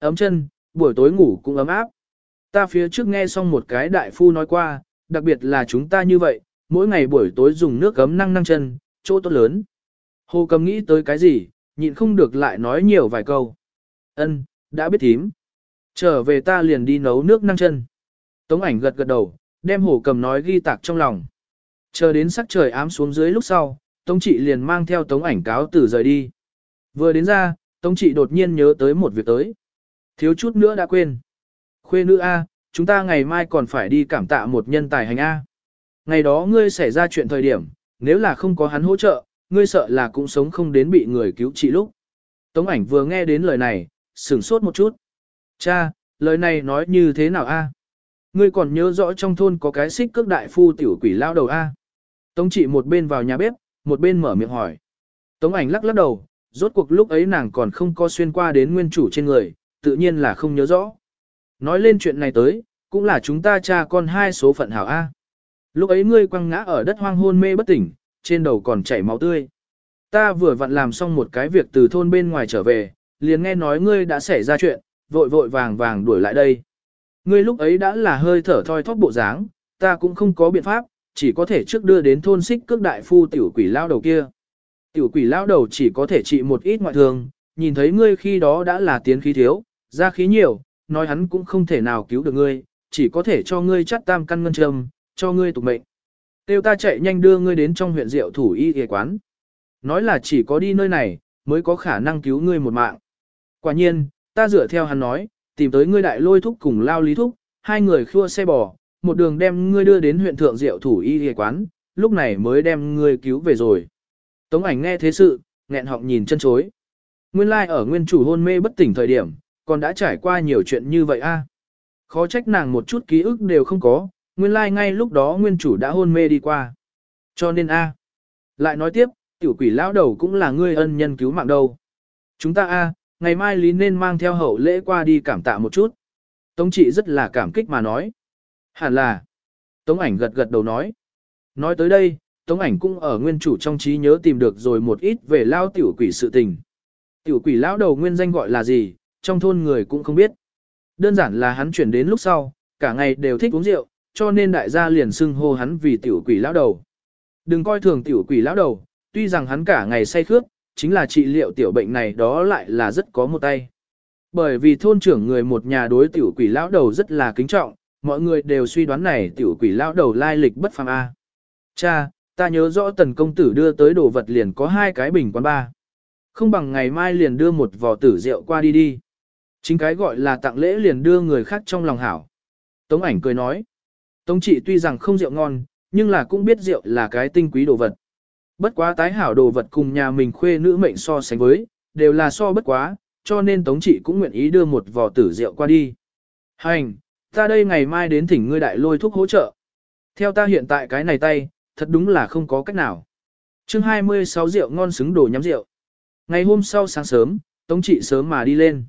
Ấm chân, buổi tối ngủ cũng ấm áp. Ta phía trước nghe xong một cái đại phu nói qua, đặc biệt là chúng ta như vậy, mỗi ngày buổi tối dùng nước gấm năng năng chân, chỗ tốt lớn. Hồ cầm nghĩ tới cái gì, nhịn không được lại nói nhiều vài câu. Ân, đã biết thím. Trở về ta liền đi nấu nước năng chân. Tống ảnh gật gật đầu, đem hồ cầm nói ghi tạc trong lòng. Chờ đến sắc trời ám xuống dưới lúc sau, Tống trị liền mang theo tống ảnh cáo từ rời đi. Vừa đến ra, Tống trị đột nhiên nhớ tới một việc tới. Thiếu chút nữa đã quên. Khuê nữ A, chúng ta ngày mai còn phải đi cảm tạ một nhân tài hành A. Ngày đó ngươi xảy ra chuyện thời điểm, nếu là không có hắn hỗ trợ, ngươi sợ là cũng sống không đến bị người cứu trị lúc. Tống ảnh vừa nghe đến lời này, sửng sốt một chút. Cha, lời này nói như thế nào a? Ngươi còn nhớ rõ trong thôn có cái xích cước đại phu tiểu quỷ lao đầu a? Tống trị một bên vào nhà bếp, một bên mở miệng hỏi. Tống ảnh lắc lắc đầu, rốt cuộc lúc ấy nàng còn không có xuyên qua đến nguyên chủ trên người, tự nhiên là không nhớ rõ. Nói lên chuyện này tới, cũng là chúng ta cha con hai số phận hảo A. Lúc ấy ngươi quăng ngã ở đất hoang hôn mê bất tỉnh, trên đầu còn chảy máu tươi. Ta vừa vặn làm xong một cái việc từ thôn bên ngoài trở về, liền nghe nói ngươi đã xảy ra chuyện, vội vội vàng vàng đuổi lại đây. Ngươi lúc ấy đã là hơi thở thoi thóp bộ dáng, ta cũng không có biện pháp, chỉ có thể trước đưa đến thôn xích cước đại phu tiểu quỷ lao đầu kia. Tiểu quỷ lao đầu chỉ có thể trị một ít ngoại thương, nhìn thấy ngươi khi đó đã là tiến khí thiếu, ra khí nhiều, nói hắn cũng không thể nào cứu được ngươi, chỉ có thể cho ngươi chắt tam căn ngân châm, cho ngươi tục mệnh. Tiêu ta chạy nhanh đưa ngươi đến trong huyện rượu thủ y y quán. Nói là chỉ có đi nơi này, mới có khả năng cứu ngươi một mạng. Quả nhiên, ta dựa theo hắn nói, tìm tới ngươi đại lôi thúc cùng lao lý thúc, hai người khua xe bò, một đường đem ngươi đưa đến huyện thượng rượu thủ y y quán, lúc này mới đem ngươi cứu về rồi. Tống ảnh nghe thế sự, nghẹn họng nhìn chân chối. Nguyên lai like ở nguyên chủ hôn mê bất tỉnh thời điểm, còn đã trải qua nhiều chuyện như vậy a. Khó trách nàng một chút ký ức đều không có, nguyên lai like ngay lúc đó nguyên chủ đã hôn mê đi qua. Cho nên a. Lại nói tiếp, tiểu quỷ lão đầu cũng là ngươi ân nhân cứu mạng đâu. Chúng ta a, ngày mai lý nên mang theo hậu lễ qua đi cảm tạ một chút. Tống trị rất là cảm kích mà nói. Hẳn là. Tống ảnh gật gật đầu nói. Nói tới đây, Tống ảnh cũng ở nguyên chủ trong trí nhớ tìm được rồi một ít về lao tiểu quỷ sự tình. Tiểu quỷ lão đầu nguyên danh gọi là gì, trong thôn người cũng không biết. Đơn giản là hắn chuyển đến lúc sau, cả ngày đều thích uống rượu, cho nên đại gia liền xưng hô hắn vì tiểu quỷ lão đầu. Đừng coi thường tiểu quỷ lão đầu, tuy rằng hắn cả ngày say khướt, chính là trị liệu tiểu bệnh này đó lại là rất có một tay. Bởi vì thôn trưởng người một nhà đối tiểu quỷ lão đầu rất là kính trọng, mọi người đều suy đoán này tiểu quỷ lão đầu lai lịch bất phàm a. Cha, ta nhớ rõ tần công tử đưa tới đồ vật liền có hai cái bình quán ba. Không bằng ngày mai liền đưa một vò tử rượu qua đi đi. Chính cái gọi là tặng lễ liền đưa người khác trong lòng hảo. Tống ảnh cười nói. Tống trị tuy rằng không rượu ngon, nhưng là cũng biết rượu là cái tinh quý đồ vật. Bất quá tái hảo đồ vật cùng nhà mình khuê nữ mệnh so sánh với, đều là so bất quá, cho nên Tống trị cũng nguyện ý đưa một vò tử rượu qua đi. Hành, ta đây ngày mai đến thỉnh ngươi đại lôi thuốc hỗ trợ. Theo ta hiện tại cái này tay, thật đúng là không có cách nào. chương 26 rượu ngon xứng đồ nhắm rượu. Ngày hôm sau sáng sớm, Tống trị sớm mà đi lên.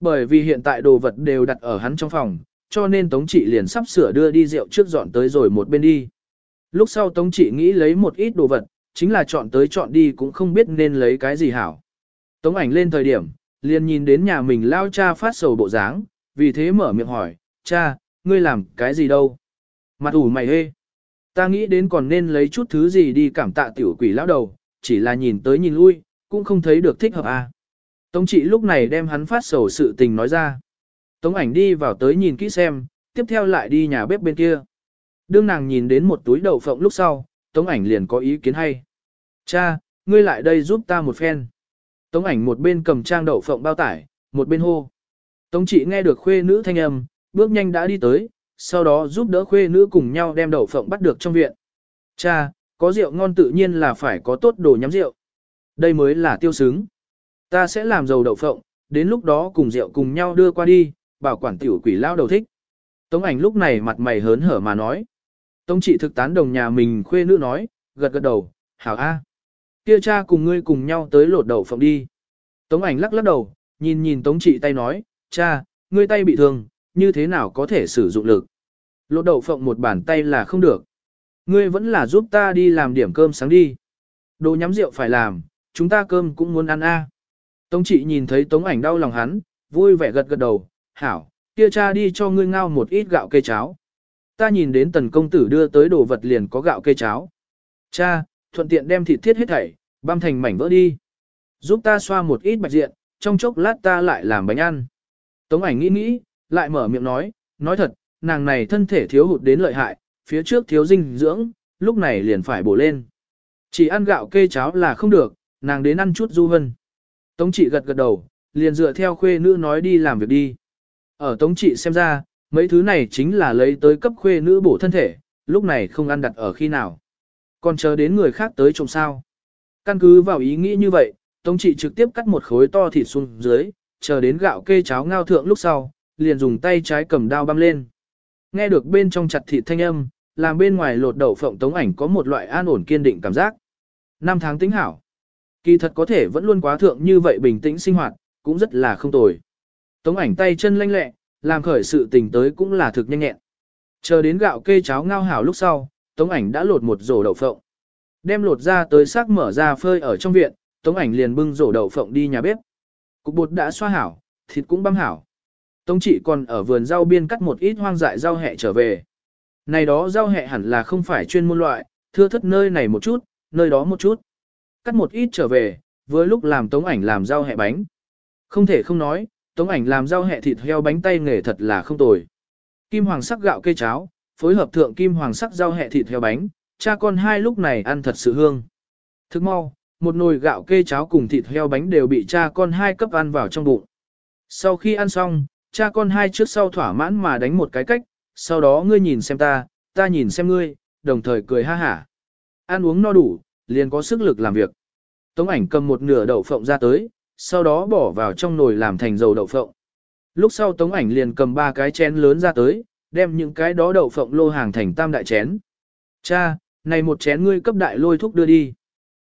Bởi vì hiện tại đồ vật đều đặt ở hắn trong phòng, cho nên Tống trị liền sắp sửa đưa đi rượu trước dọn tới rồi một bên đi. Lúc sau Tống trị nghĩ lấy một ít đồ vật, chính là chọn tới chọn đi cũng không biết nên lấy cái gì hảo. Tống ảnh lên thời điểm, liền nhìn đến nhà mình lao cha phát sầu bộ dáng, vì thế mở miệng hỏi, cha, ngươi làm cái gì đâu? Mặt ủ mày hê. Ta nghĩ đến còn nên lấy chút thứ gì đi cảm tạ tiểu quỷ lão đầu, chỉ là nhìn tới nhìn lui, cũng không thấy được thích hợp à. Tống trị lúc này đem hắn phát sầu sự tình nói ra. Tống ảnh đi vào tới nhìn kỹ xem, tiếp theo lại đi nhà bếp bên kia. Đương nàng nhìn đến một túi đậu phộng lúc sau, Tống ảnh liền có ý kiến hay. Cha, ngươi lại đây giúp ta một phen. Tống ảnh một bên cầm trang đậu phộng bao tải, một bên hô. Tống trị nghe được khuê nữ thanh âm, bước nhanh đã đi tới, sau đó giúp đỡ khuê nữ cùng nhau đem đậu phộng bắt được trong viện. Cha, có rượu ngon tự nhiên là phải có tốt đồ nhắm rượu. Đây mới là tiêu xứng. Ta sẽ làm dầu đậu phộng, đến lúc đó cùng rượu cùng nhau đưa qua đi, bảo quản tiểu quỷ lao đầu thích. Tống ảnh lúc này mặt mày hớn hở mà nói. Tống trị thực tán đồng nhà mình khuê nữ nói, gật gật đầu, hảo a. Kia cha cùng ngươi cùng nhau tới lột đậu phộng đi. Tống ảnh lắc lắc đầu, nhìn nhìn tống trị tay nói, cha, ngươi tay bị thương, như thế nào có thể sử dụng lực. Lột đậu phộng một bàn tay là không được. Ngươi vẫn là giúp ta đi làm điểm cơm sáng đi. Đồ nhắm rượu phải làm, chúng ta cơm cũng muốn ăn a. Tống trị nhìn thấy tống ảnh đau lòng hắn, vui vẻ gật gật đầu, hảo, kia cha đi cho ngươi ngao một ít gạo cây cháo. Ta nhìn đến tần công tử đưa tới đồ vật liền có gạo cây cháo. Cha, thuận tiện đem thịt thiết hết thảy, băm thành mảnh vỡ đi. Giúp ta xoa một ít bạch diện, trong chốc lát ta lại làm bánh ăn. Tống ảnh nghĩ nghĩ, lại mở miệng nói, nói thật, nàng này thân thể thiếu hụt đến lợi hại, phía trước thiếu dinh dưỡng, lúc này liền phải bổ lên. Chỉ ăn gạo kê cháo là không được, nàng đến ăn chút du hân. Tống trị gật gật đầu, liền dựa theo khuê nữ nói đi làm việc đi. Ở tống trị xem ra, mấy thứ này chính là lấy tới cấp khuê nữ bổ thân thể, lúc này không ăn đặt ở khi nào. Còn chờ đến người khác tới trông sao. Căn cứ vào ý nghĩ như vậy, tống trị trực tiếp cắt một khối to thịt xuống dưới, chờ đến gạo kê cháo ngao thượng lúc sau, liền dùng tay trái cầm dao băm lên. Nghe được bên trong chặt thịt thanh âm, làm bên ngoài lột đậu phộng tống ảnh có một loại an ổn kiên định cảm giác. Năm tháng tính hảo. Kỳ thật có thể vẫn luôn quá thượng như vậy bình tĩnh sinh hoạt, cũng rất là không tồi. Tống ảnh tay chân lanh lẹ, làm khởi sự tình tới cũng là thực nhanh nhẹn. Chờ đến gạo kê cháo ngao hảo lúc sau, tống ảnh đã lột một rổ đậu phộng. Đem lột ra tới xác mở ra phơi ở trong viện, tống ảnh liền bưng rổ đậu phộng đi nhà bếp. Cục bột đã xoa hảo, thịt cũng băm hảo. Tống chỉ còn ở vườn rau biên cắt một ít hoang dại rau hẹ trở về. Này đó rau hẹ hẳn là không phải chuyên môn loại, thưa thất nơi này một chút, nơi đó một chút. Cắt một ít trở về, vừa lúc làm tống ảnh làm rau hẹ bánh. Không thể không nói, tống ảnh làm rau hẹ thịt heo bánh tay nghề thật là không tồi. Kim hoàng sắc gạo cây cháo, phối hợp thượng kim hoàng sắc rau hẹ thịt heo bánh, cha con hai lúc này ăn thật sự hương. Thức mau, một nồi gạo kê cháo cùng thịt heo bánh đều bị cha con hai cấp ăn vào trong bụng. Sau khi ăn xong, cha con hai trước sau thỏa mãn mà đánh một cái cách, sau đó ngươi nhìn xem ta, ta nhìn xem ngươi, đồng thời cười ha hả. Ăn uống no đủ, liền có sức lực làm việc. Tống ảnh cầm một nửa đậu phộng ra tới, sau đó bỏ vào trong nồi làm thành dầu đậu phộng. Lúc sau tống ảnh liền cầm ba cái chén lớn ra tới, đem những cái đó đậu phộng lô hàng thành tam đại chén. Cha, này một chén ngươi cấp đại lôi thúc đưa đi.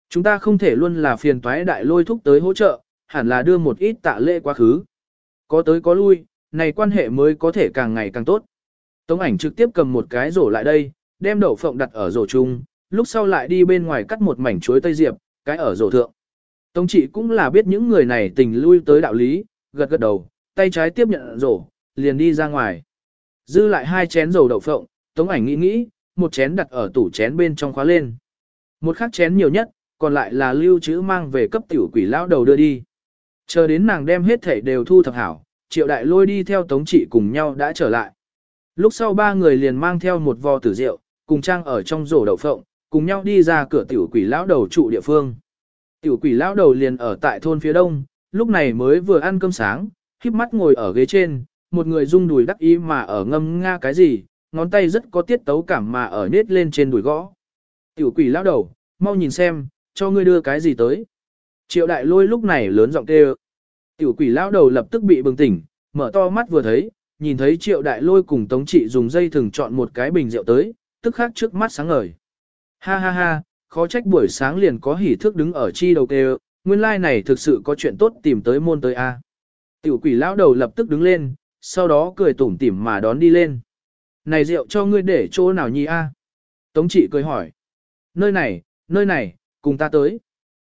Chúng ta không thể luôn là phiền toái đại lôi thúc tới hỗ trợ, hẳn là đưa một ít tạ lễ quá khứ. Có tới có lui, này quan hệ mới có thể càng ngày càng tốt. Tống ảnh trực tiếp cầm một cái rổ lại đây, đem đậu phộng đặt ở rổ chung, lúc sau lại đi bên ngoài cắt một mảnh chuối tây diệp, cái ở rổ thượng. Tống trị cũng là biết những người này tình lui tới đạo lý, gật gật đầu, tay trái tiếp nhận rổ, liền đi ra ngoài. Dư lại hai chén dầu đậu phộng, tống ảnh nghĩ nghĩ, một chén đặt ở tủ chén bên trong khóa lên. Một khắc chén nhiều nhất, còn lại là lưu trữ mang về cấp tiểu quỷ lão đầu đưa đi. Chờ đến nàng đem hết thảy đều thu thập hảo, triệu đại lôi đi theo tống trị cùng nhau đã trở lại. Lúc sau ba người liền mang theo một vò tử rượu, cùng trang ở trong rổ đậu phộng, cùng nhau đi ra cửa tiểu quỷ lão đầu trụ địa phương. Tiểu quỷ lão đầu liền ở tại thôn phía đông, lúc này mới vừa ăn cơm sáng, híp mắt ngồi ở ghế trên, một người rung đùi đắc ý mà ở ngâm nga cái gì, ngón tay rất có tiết tấu cảm mà ở nết lên trên đùi gõ. Tiểu quỷ lão đầu, mau nhìn xem, cho ngươi đưa cái gì tới. Triệu đại lôi lúc này lớn giọng kêu. Tiểu quỷ lão đầu lập tức bị bừng tỉnh, mở to mắt vừa thấy, nhìn thấy triệu đại lôi cùng tống trị dùng dây thừng chọn một cái bình rượu tới, tức khắc trước mắt sáng ngời. Ha ha ha, khó trách buổi sáng liền có hỉ thức đứng ở chi đầu kêu, nguyên lai like này thực sự có chuyện tốt tìm tới môn tới a. Tiểu quỷ lão đầu lập tức đứng lên, sau đó cười tủm tỉm mà đón đi lên. Này rượu cho ngươi để chỗ nào nhi a? Tống trị cười hỏi. Nơi này, nơi này, cùng ta tới.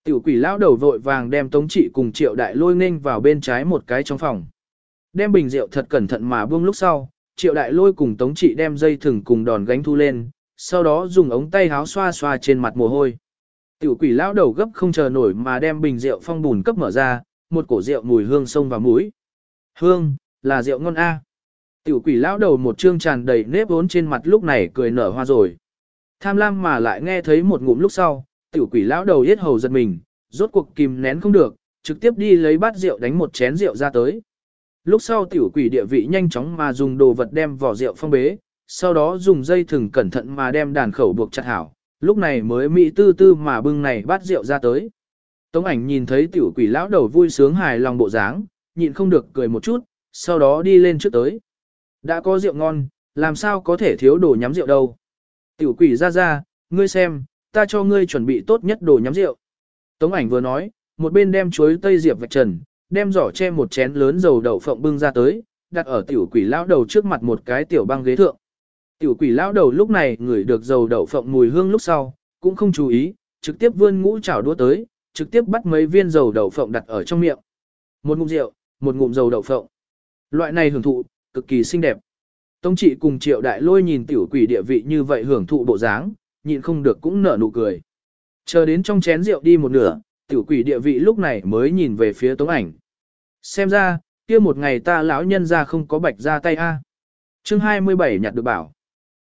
Tiểu quỷ lão đầu vội vàng đem tống trị cùng triệu đại lôi nghênh vào bên trái một cái trong phòng. Đem bình rượu thật cẩn thận mà buông lúc sau, triệu đại lôi cùng tống trị đem dây thừng cùng đòn gánh thu lên, sau đó dùng ống tay háo xoa xoa trên mặt mồ hôi. Tiểu quỷ lão đầu gấp không chờ nổi mà đem bình rượu phong bùn cấp mở ra, một cổ rượu mùi hương sông vào mũi. Hương, là rượu ngon a. Tiểu quỷ lão đầu một trương tràn đầy nếp vốn trên mặt lúc này cười nở hoa rồi. Tham lam mà lại nghe thấy một ngụm lúc sau, tiểu quỷ lão đầu yết hầu giật mình, rốt cuộc kìm nén không được, trực tiếp đi lấy bát rượu đánh một chén rượu ra tới. Lúc sau tiểu quỷ địa vị nhanh chóng mà dùng đồ vật đem vỏ rượu phong bế, sau đó dùng dây thừng cẩn thận mà đem đàn khẩu buộc chặt hảo, lúc này mới mỹ tư tư mà bưng này bát rượu ra tới. Tống ảnh nhìn thấy tiểu quỷ lão đầu vui sướng hài lòng bộ dáng, nhịn không được cười một chút, sau đó đi lên trước tới. Đã có rượu ngon, làm sao có thể thiếu đồ nhắm rượu đâu. Tiểu quỷ ra ra, ngươi xem, ta cho ngươi chuẩn bị tốt nhất đồ nhắm rượu. Tống ảnh vừa nói, một bên đem chuối tây diệp vạch trần, đem giỏ che một chén lớn dầu đậu phộng bưng ra tới, đặt ở tiểu quỷ lão đầu trước mặt một cái tiểu băng ghế thượng. Tiểu quỷ lão đầu lúc này ngửi được dầu đậu phộng mùi hương lúc sau, cũng không chú ý, trực tiếp vươn ngũ chảo đũa tới, trực tiếp bắt mấy viên dầu đậu phộng đặt ở trong miệng. Một ngụm rượu, một ngụm dầu đậu phộng. Loại này hưởng thụ, cực kỳ xinh đẹp. Tống trị cùng triệu đại lôi nhìn tiểu quỷ địa vị như vậy hưởng thụ bộ dáng, nhịn không được cũng nở nụ cười. Chờ đến trong chén rượu đi một nửa, tiểu quỷ địa vị lúc này mới nhìn về phía tống ảnh. Xem ra, kia một ngày ta lão nhân ra không có bạch ra tay a. Chương 27 nhặt được bảo.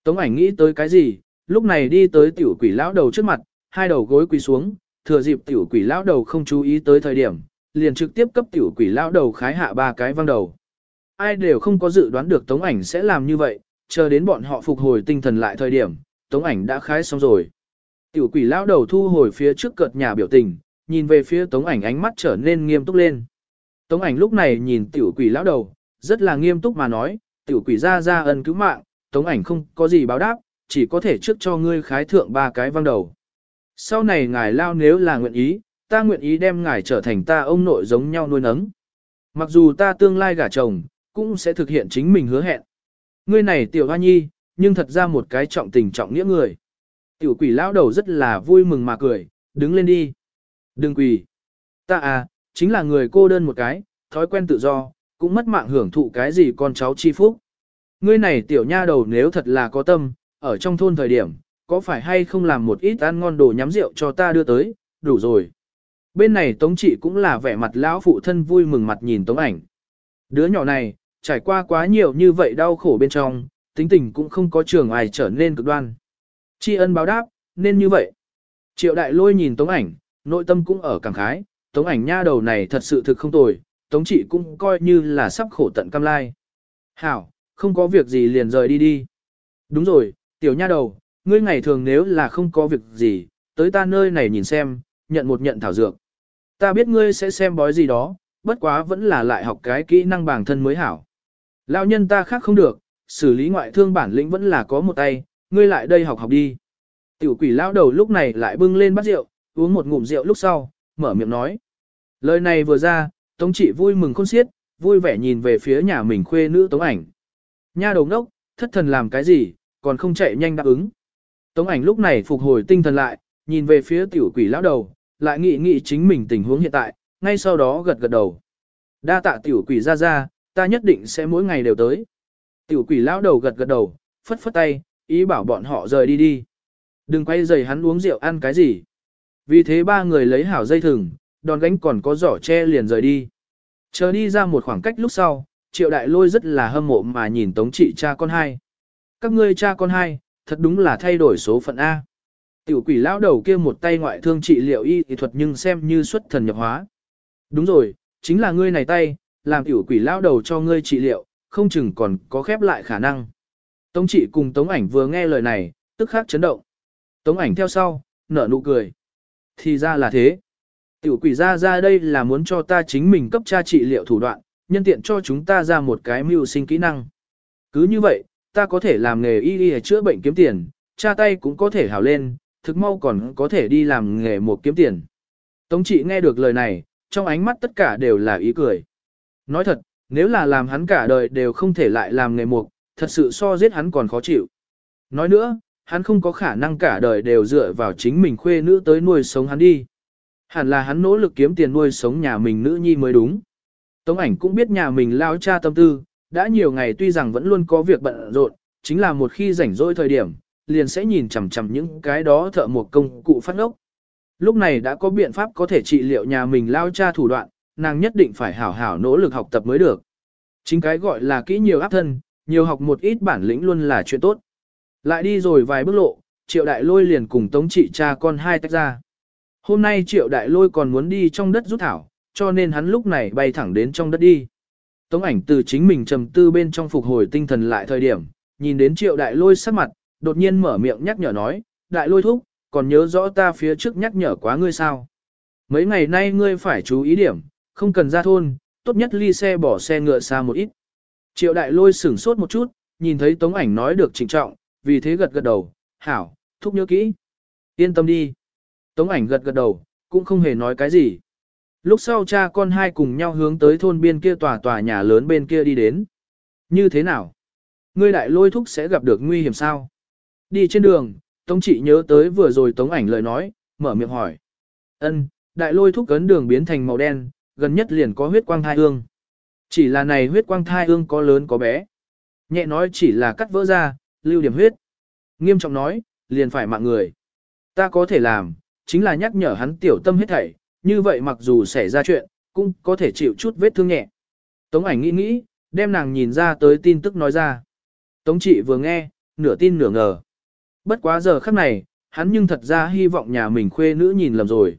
Tống ảnh nghĩ tới cái gì, lúc này đi tới tiểu quỷ lão đầu trước mặt, hai đầu gối quỳ xuống, thừa dịp tiểu quỷ lão đầu không chú ý tới thời điểm, liền trực tiếp cấp tiểu quỷ lão đầu khái hạ ba cái văng đầu. Ai đều không có dự đoán được tống ảnh sẽ làm như vậy, chờ đến bọn họ phục hồi tinh thần lại thời điểm, tống ảnh đã khái xong rồi. Tiểu quỷ lão đầu thu hồi phía trước cợt nhà biểu tình, nhìn về phía tống ảnh ánh mắt trở nên nghiêm túc lên. Tống ảnh lúc này nhìn tiểu quỷ lão đầu, rất là nghiêm túc mà nói, tiểu quỷ ra ra ân cứu mạng, tống ảnh không có gì báo đáp, chỉ có thể trước cho ngươi khái thượng ba cái văng đầu. Sau này ngài lao nếu là nguyện ý, ta nguyện ý đem ngài trở thành ta ông nội giống nhau nuôi nấng. Mặc dù ta tương lai gả chồng, cũng sẽ thực hiện chính mình hứa hẹn. Ngươi này tiểu hoa nhi, nhưng thật ra một cái trọng tình trọng nghĩa người. Tiểu quỷ lão đầu rất là vui mừng mà cười, đứng lên đi. Đừng quỳ. Ta à, chính là người cô đơn một cái, thói quen tự do, cũng mất mạng hưởng thụ cái gì con cháu chi phúc. Ngươi này tiểu nha đầu nếu thật là có tâm, ở trong thôn thời điểm, có phải hay không làm một ít ăn ngon đồ nhắm rượu cho ta đưa tới, đủ rồi. Bên này Tống trị cũng là vẻ mặt lão phụ thân vui mừng mặt nhìn Tống ảnh. Đứa nhỏ này, trải qua quá nhiều như vậy đau khổ bên trong, tính tình cũng không có trường ai trở nên cực đoan. Tri ân báo đáp, nên như vậy. Triệu đại lôi nhìn Tống ảnh, nội tâm cũng ở cảm khái, Tống ảnh nha đầu này thật sự thực không tồi, Tống trị cũng coi như là sắp khổ tận cam lai. Hảo, không có việc gì liền rời đi đi. Đúng rồi, tiểu nha đầu, ngươi ngày thường nếu là không có việc gì, tới ta nơi này nhìn xem, nhận một nhận thảo dược. Ta biết ngươi sẽ xem bói gì đó, bất quá vẫn là lại học cái kỹ năng bản thân mới hảo. Lão nhân ta khác không được, xử lý ngoại thương bản lĩnh vẫn là có một tay, ngươi lại đây học học đi. Tiểu quỷ lão đầu lúc này lại bưng lên bát rượu, uống một ngụm rượu lúc sau, mở miệng nói. Lời này vừa ra, Tống trị vui mừng khôn xiết, vui vẻ nhìn về phía nhà mình khuê nữ Tống ảnh. Nha đầu ngốc, thất thần làm cái gì, còn không chạy nhanh đáp ứng. Tống ảnh lúc này phục hồi tinh thần lại, nhìn về phía tiểu quỷ lão đầu, lại nghĩ nghĩ chính mình tình huống hiện tại, ngay sau đó gật gật đầu. Đa tạ tiểu quỷ ra ra, ta nhất định sẽ mỗi ngày đều tới. Tiểu quỷ lão đầu gật gật đầu, phất phất tay, ý bảo bọn họ rời đi đi. Đừng quay rời hắn uống rượu ăn cái gì. Vì thế ba người lấy hảo dây thừng, đòn gánh còn có giỏ che liền rời đi. Chờ đi ra một khoảng cách lúc sau, triệu đại lôi rất là hâm mộ mà nhìn tống trị cha con hai. Các ngươi cha con hai, thật đúng là thay đổi số phận A. Tiểu quỷ lão đầu kia một tay ngoại thương trị liệu y thì thuật nhưng xem như xuất thần nhập hóa. Đúng rồi, chính là ngươi này tay, làm tiểu quỷ lão đầu cho ngươi trị liệu, không chừng còn có khép lại khả năng. Tống trị cùng tống ảnh vừa nghe lời này, tức khắc chấn động. Tống ảnh theo sau, nở nụ cười. Thì ra là thế. Tiểu quỷ ra ra đây là muốn cho ta chính mình cấp cha trị liệu thủ đoạn, nhân tiện cho chúng ta ra một cái mưu sinh kỹ năng. Cứ như vậy, ta có thể làm nghề y y chữa bệnh kiếm tiền, cha tay cũng có thể hảo lên, thực mau còn có thể đi làm nghề một kiếm tiền. Tống trị nghe được lời này, trong ánh mắt tất cả đều là ý cười. Nói thật, nếu là làm hắn cả đời đều không thể lại làm nghề mục, thật sự so giết hắn còn khó chịu. Nói nữa, hắn không có khả năng cả đời đều dựa vào chính mình khuê nữ tới nuôi sống hắn đi. Hẳn là hắn nỗ lực kiếm tiền nuôi sống nhà mình nữ nhi mới đúng. Tống ảnh cũng biết nhà mình lao cha tâm tư, đã nhiều ngày tuy rằng vẫn luôn có việc bận rộn, chính là một khi rảnh rỗi thời điểm, liền sẽ nhìn chằm chằm những cái đó thợ một công cụ phát ngốc. Lúc này đã có biện pháp có thể trị liệu nhà mình lao cha thủ đoạn, nàng nhất định phải hảo hảo nỗ lực học tập mới được. Chính cái gọi là kỹ nhiều áp thân, nhiều học một ít bản lĩnh luôn là chuyện tốt. Lại đi rồi vài bước lộ, triệu đại lôi liền cùng tống trị cha con hai tách ra. Hôm nay triệu đại lôi còn muốn đi trong đất rút thảo, cho nên hắn lúc này bay thẳng đến trong đất đi. Tống ảnh từ chính mình trầm tư bên trong phục hồi tinh thần lại thời điểm, nhìn đến triệu đại lôi sắc mặt, đột nhiên mở miệng nhắc nhở nói, đại lôi thúc, còn nhớ rõ ta phía trước nhắc nhở quá ngươi sao. Mấy ngày nay ngươi phải chú ý điểm, không cần ra thôn, tốt nhất ly xe bỏ xe ngựa xa một ít. Triệu đại lôi sửng sốt một chút, nhìn thấy tống ảnh nói được trịnh trọng, vì thế gật gật đầu, hảo, thúc nhớ kỹ. Yên tâm đi. Tống ảnh gật gật đầu, cũng không hề nói cái gì. Lúc sau cha con hai cùng nhau hướng tới thôn biên kia tòa tòa nhà lớn bên kia đi đến. Như thế nào? Ngươi đại lôi thúc sẽ gặp được nguy hiểm sao? Đi trên đường, Tống trị nhớ tới vừa rồi Tống ảnh lời nói, mở miệng hỏi. Ân, đại lôi thúc cấn đường biến thành màu đen, gần nhất liền có huyết quang thai ương Chỉ là này huyết quang thai ương có lớn có bé. Nhẹ nói chỉ là cắt vỡ ra, lưu điểm huyết. Nghiêm trọng nói, liền phải mạng người. Ta có thể làm, chính là nhắc nhở hắn tiểu tâm hết thảy, như vậy mặc dù xảy ra chuyện, cũng có thể chịu chút vết thương nhẹ. Tống ảnh nghĩ nghĩ, đem nàng nhìn ra tới tin tức nói ra. Tống trị vừa nghe, nửa tin nửa ngờ. Bất quá giờ khắc này, hắn nhưng thật ra hy vọng nhà mình khuê nữ nhìn lầm rồi.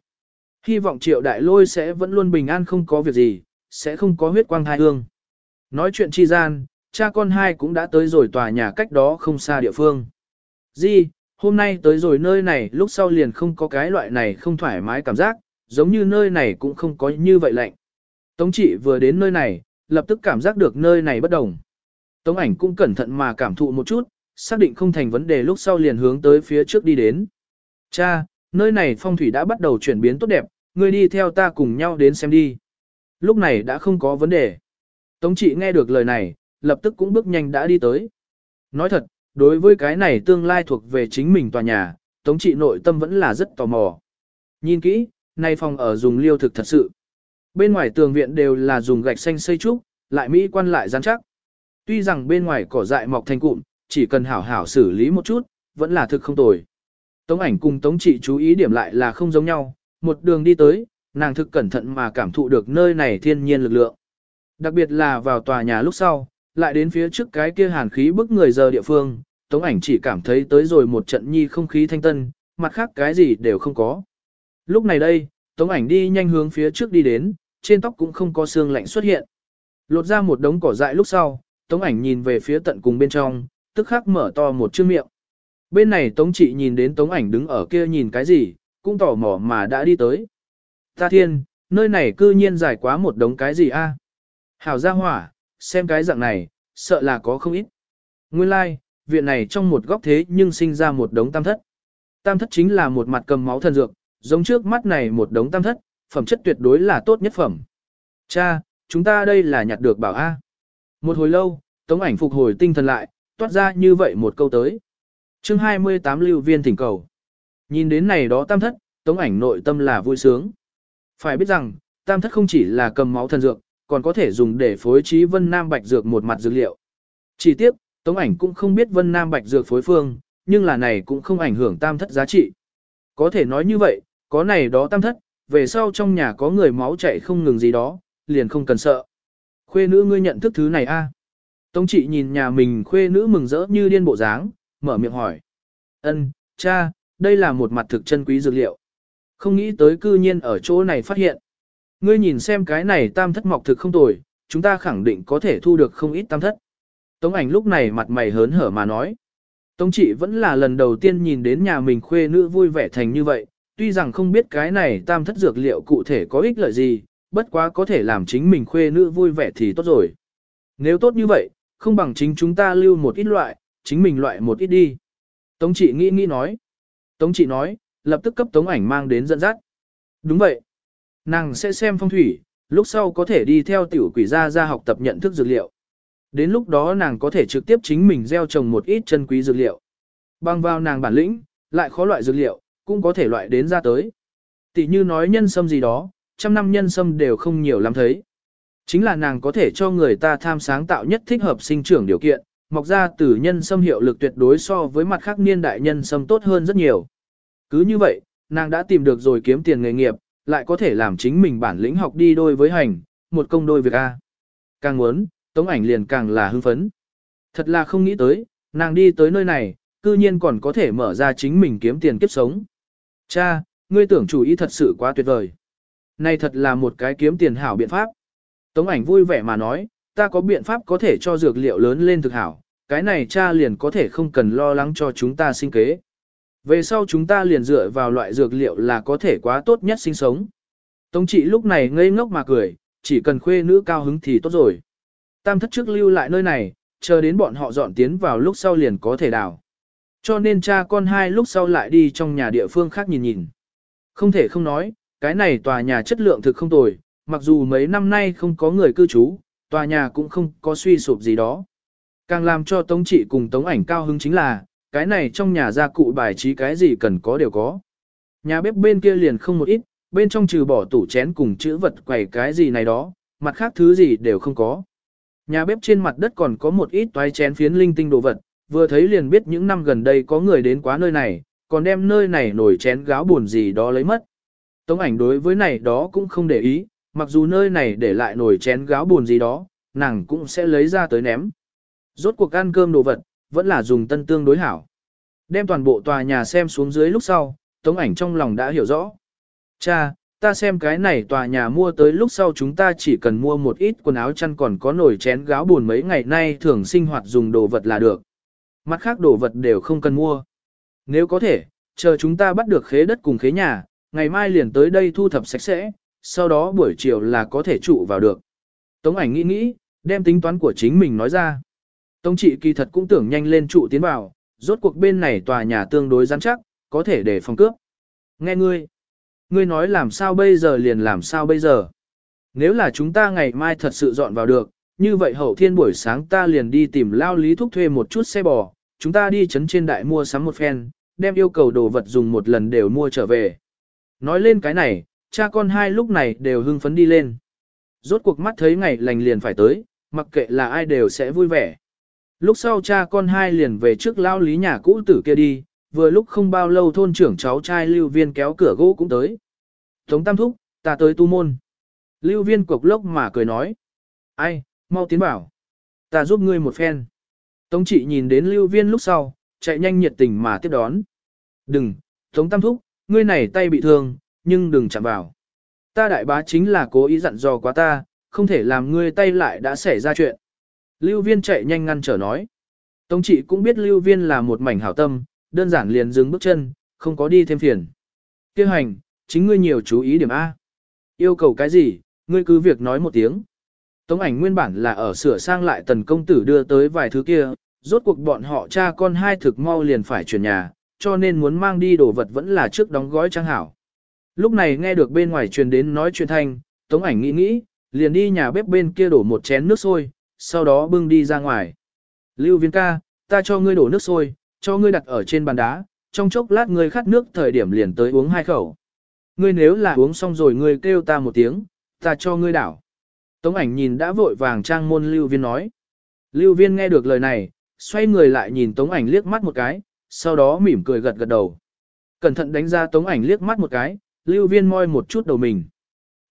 Hy vọng triệu đại lôi sẽ vẫn luôn bình an không có việc gì, sẽ không có huyết quang thai hương. Nói chuyện chi gian, cha con hai cũng đã tới rồi tòa nhà cách đó không xa địa phương. Di, hôm nay tới rồi nơi này lúc sau liền không có cái loại này không thoải mái cảm giác, giống như nơi này cũng không có như vậy lạnh. Tống trị vừa đến nơi này, lập tức cảm giác được nơi này bất đồng. Tống ảnh cũng cẩn thận mà cảm thụ một chút, xác định không thành vấn đề lúc sau liền hướng tới phía trước đi đến. Cha, nơi này phong thủy đã bắt đầu chuyển biến tốt đẹp, ngươi đi theo ta cùng nhau đến xem đi. Lúc này đã không có vấn đề. Tống trị nghe được lời này, lập tức cũng bước nhanh đã đi tới. Nói thật, đối với cái này tương lai thuộc về chính mình tòa nhà, Tống trị nội tâm vẫn là rất tò mò. Nhìn kỹ, nay phòng ở dùng liêu thực thật sự. Bên ngoài tường viện đều là dùng gạch xanh xây trúc, lại mỹ quan lại rắn chắc. Tuy rằng bên ngoài cỏ dại mọc thành cụm, chỉ cần hảo hảo xử lý một chút, vẫn là thực không tồi. Tống ảnh cùng Tống trị chú ý điểm lại là không giống nhau, một đường đi tới, nàng thực cẩn thận mà cảm thụ được nơi này thiên nhiên lực lượng. Đặc biệt là vào tòa nhà lúc sau, lại đến phía trước cái kia hàn khí bức người giờ địa phương, Tống ảnh chỉ cảm thấy tới rồi một trận nhi không khí thanh tân, mặt khác cái gì đều không có. Lúc này đây, Tống ảnh đi nhanh hướng phía trước đi đến, trên tóc cũng không có xương lạnh xuất hiện. Lột ra một đống cỏ dại lúc sau, Tống ảnh nhìn về phía tận cùng bên trong, tức khắc mở to một chiếc miệng. Bên này Tống chị nhìn đến Tống ảnh đứng ở kia nhìn cái gì, cũng tò mò mà đã đi tới. Ta thiên, nơi này cư nhiên dài quá một đống cái gì a? Hảo gia hỏa, xem cái dạng này, sợ là có không ít. Nguyên lai, like, viện này trong một góc thế nhưng sinh ra một đống tam thất. Tam thất chính là một mặt cầm máu thần dược, giống trước mắt này một đống tam thất, phẩm chất tuyệt đối là tốt nhất phẩm. Cha, chúng ta đây là nhặt được bảo A. Một hồi lâu, tống ảnh phục hồi tinh thần lại, toát ra như vậy một câu tới. chương 28 lưu viên thỉnh cầu. Nhìn đến này đó tam thất, tống ảnh nội tâm là vui sướng. Phải biết rằng, tam thất không chỉ là cầm máu thần dược, còn có thể dùng để phối trí vân nam bạch dược một mặt dược liệu. Chỉ tiếc, tống ảnh cũng không biết vân nam bạch dược phối phương, nhưng là này cũng không ảnh hưởng tam thất giá trị. Có thể nói như vậy, có này đó tam thất, về sau trong nhà có người máu chảy không ngừng gì đó, liền không cần sợ. Khuê nữ ngươi nhận thức thứ này a? Tống trị nhìn nhà mình khuê nữ mừng rỡ như điên bộ dáng, mở miệng hỏi. Ân, cha, đây là một mặt thực chân quý dược liệu. Không nghĩ tới cư nhiên ở chỗ này phát hiện. Ngươi nhìn xem cái này tam thất mọc thực không tồi, chúng ta khẳng định có thể thu được không ít tam thất. Tống ảnh lúc này mặt mày hớn hở mà nói. Tống trị vẫn là lần đầu tiên nhìn đến nhà mình khuê nữ vui vẻ thành như vậy, tuy rằng không biết cái này tam thất dược liệu cụ thể có ích lợi gì, bất quá có thể làm chính mình khuê nữ vui vẻ thì tốt rồi. Nếu tốt như vậy, không bằng chính chúng ta lưu một ít loại, chính mình loại một ít đi. Tống trị nghĩ nghĩ nói. Tống trị nói, lập tức cấp tống ảnh mang đến dẫn dắt. Đúng vậy. Nàng sẽ xem phong thủy, lúc sau có thể đi theo tiểu quỷ gia ra học tập nhận thức dược liệu. Đến lúc đó nàng có thể trực tiếp chính mình gieo trồng một ít chân quý dược liệu. Bằng vào nàng bản lĩnh, lại khó loại dược liệu, cũng có thể loại đến ra tới. Tỷ như nói nhân sâm gì đó, trăm năm nhân sâm đều không nhiều lắm thấy. Chính là nàng có thể cho người ta tham sáng tạo nhất thích hợp sinh trưởng điều kiện, mọc ra từ nhân sâm hiệu lực tuyệt đối so với mặt khác niên đại nhân sâm tốt hơn rất nhiều. Cứ như vậy, nàng đã tìm được rồi kiếm tiền nghề nghiệp, lại có thể làm chính mình bản lĩnh học đi đôi với hành, một công đôi việc A. Càng muốn, tống ảnh liền càng là hưng phấn. Thật là không nghĩ tới, nàng đi tới nơi này, cư nhiên còn có thể mở ra chính mình kiếm tiền kiếp sống. Cha, ngươi tưởng chủ ý thật sự quá tuyệt vời. Này thật là một cái kiếm tiền hảo biện pháp. Tống ảnh vui vẻ mà nói, ta có biện pháp có thể cho dược liệu lớn lên thực hảo, cái này cha liền có thể không cần lo lắng cho chúng ta sinh kế. Về sau chúng ta liền dựa vào loại dược liệu là có thể quá tốt nhất sinh sống. Tống trị lúc này ngây ngốc mà cười, chỉ cần khuê nữ cao hứng thì tốt rồi. Tam thất trước lưu lại nơi này, chờ đến bọn họ dọn tiến vào lúc sau liền có thể đào. Cho nên cha con hai lúc sau lại đi trong nhà địa phương khác nhìn nhìn. Không thể không nói, cái này tòa nhà chất lượng thực không tồi, mặc dù mấy năm nay không có người cư trú, tòa nhà cũng không có suy sụp gì đó. Càng làm cho Tống trị cùng Tống ảnh cao hứng chính là, cái này trong nhà gia cụ bài trí cái gì cần có đều có. Nhà bếp bên kia liền không một ít, bên trong trừ bỏ tủ chén cùng chữ vật quầy cái gì này đó, mặt khác thứ gì đều không có. Nhà bếp trên mặt đất còn có một ít toái chén phiến linh tinh đồ vật, vừa thấy liền biết những năm gần đây có người đến quá nơi này, còn đem nơi này nổi chén gáo buồn gì đó lấy mất. Tống ảnh đối với này đó cũng không để ý, mặc dù nơi này để lại nổi chén gáo buồn gì đó, nàng cũng sẽ lấy ra tới ném. Rốt cuộc ăn cơm đồ vật, vẫn là dùng tân tương đối hảo. Đem toàn bộ tòa nhà xem xuống dưới lúc sau, tống ảnh trong lòng đã hiểu rõ. Cha, ta xem cái này tòa nhà mua tới lúc sau chúng ta chỉ cần mua một ít quần áo chăn còn có nồi chén gáo buồn mấy ngày nay thường sinh hoạt dùng đồ vật là được. Mặt khác đồ vật đều không cần mua. Nếu có thể, chờ chúng ta bắt được khế đất cùng khế nhà, ngày mai liền tới đây thu thập sạch sẽ, sau đó buổi chiều là có thể trụ vào được. Tống ảnh nghĩ nghĩ, đem tính toán của chính mình nói ra. Tống trị kỳ thật cũng tưởng nhanh lên trụ tiến vào, rốt cuộc bên này tòa nhà tương đối rắn chắc, có thể để phòng cướp. Nghe ngươi, ngươi nói làm sao bây giờ liền làm sao bây giờ. Nếu là chúng ta ngày mai thật sự dọn vào được, như vậy hậu thiên buổi sáng ta liền đi tìm lao lý thúc thuê một chút xe bò, chúng ta đi chấn trên đại mua sắm một phen, đem yêu cầu đồ vật dùng một lần đều mua trở về. Nói lên cái này, cha con hai lúc này đều hưng phấn đi lên. Rốt cuộc mắt thấy ngày lành liền phải tới, mặc kệ là ai đều sẽ vui vẻ. Lúc sau cha con hai liền về trước lao lý nhà cũ tử kia đi, vừa lúc không bao lâu thôn trưởng cháu trai Lưu Viên kéo cửa gỗ cũng tới. Tống Tam Thúc, ta tới tu môn. Lưu Viên cục lốc mà cười nói. Ai, mau tiến bảo. Ta giúp ngươi một phen. Tống trị nhìn đến Lưu Viên lúc sau, chạy nhanh nhiệt tình mà tiếp đón. Đừng, Tống Tam Thúc, ngươi này tay bị thương, nhưng đừng chạm vào. Ta đại bá chính là cố ý dặn dò quá ta, không thể làm ngươi tay lại đã xảy ra chuyện. Lưu viên chạy nhanh ngăn trở nói. Tống trị cũng biết lưu viên là một mảnh hảo tâm, đơn giản liền dừng bước chân, không có đi thêm phiền. Kêu hành, chính ngươi nhiều chú ý điểm A. Yêu cầu cái gì, ngươi cứ việc nói một tiếng. Tống ảnh nguyên bản là ở sửa sang lại tần công tử đưa tới vài thứ kia, rốt cuộc bọn họ cha con hai thực mau liền phải chuyển nhà, cho nên muốn mang đi đồ vật vẫn là trước đóng gói trang hảo. Lúc này nghe được bên ngoài truyền đến nói chuyện thanh, tống ảnh nghĩ nghĩ, liền đi nhà bếp bên kia đổ một chén nước sôi, sau đó bưng đi ra ngoài. Lưu viên ca, ta cho ngươi đổ nước sôi, cho ngươi đặt ở trên bàn đá, trong chốc lát ngươi khát nước thời điểm liền tới uống hai khẩu. Ngươi nếu là uống xong rồi ngươi kêu ta một tiếng, ta cho ngươi đảo. Tống ảnh nhìn đã vội vàng trang môn lưu viên nói. Lưu viên nghe được lời này, xoay người lại nhìn tống ảnh liếc mắt một cái, sau đó mỉm cười gật gật đầu. Cẩn thận đánh ra tống ảnh liếc mắt một cái, lưu viên moi một chút đầu mình.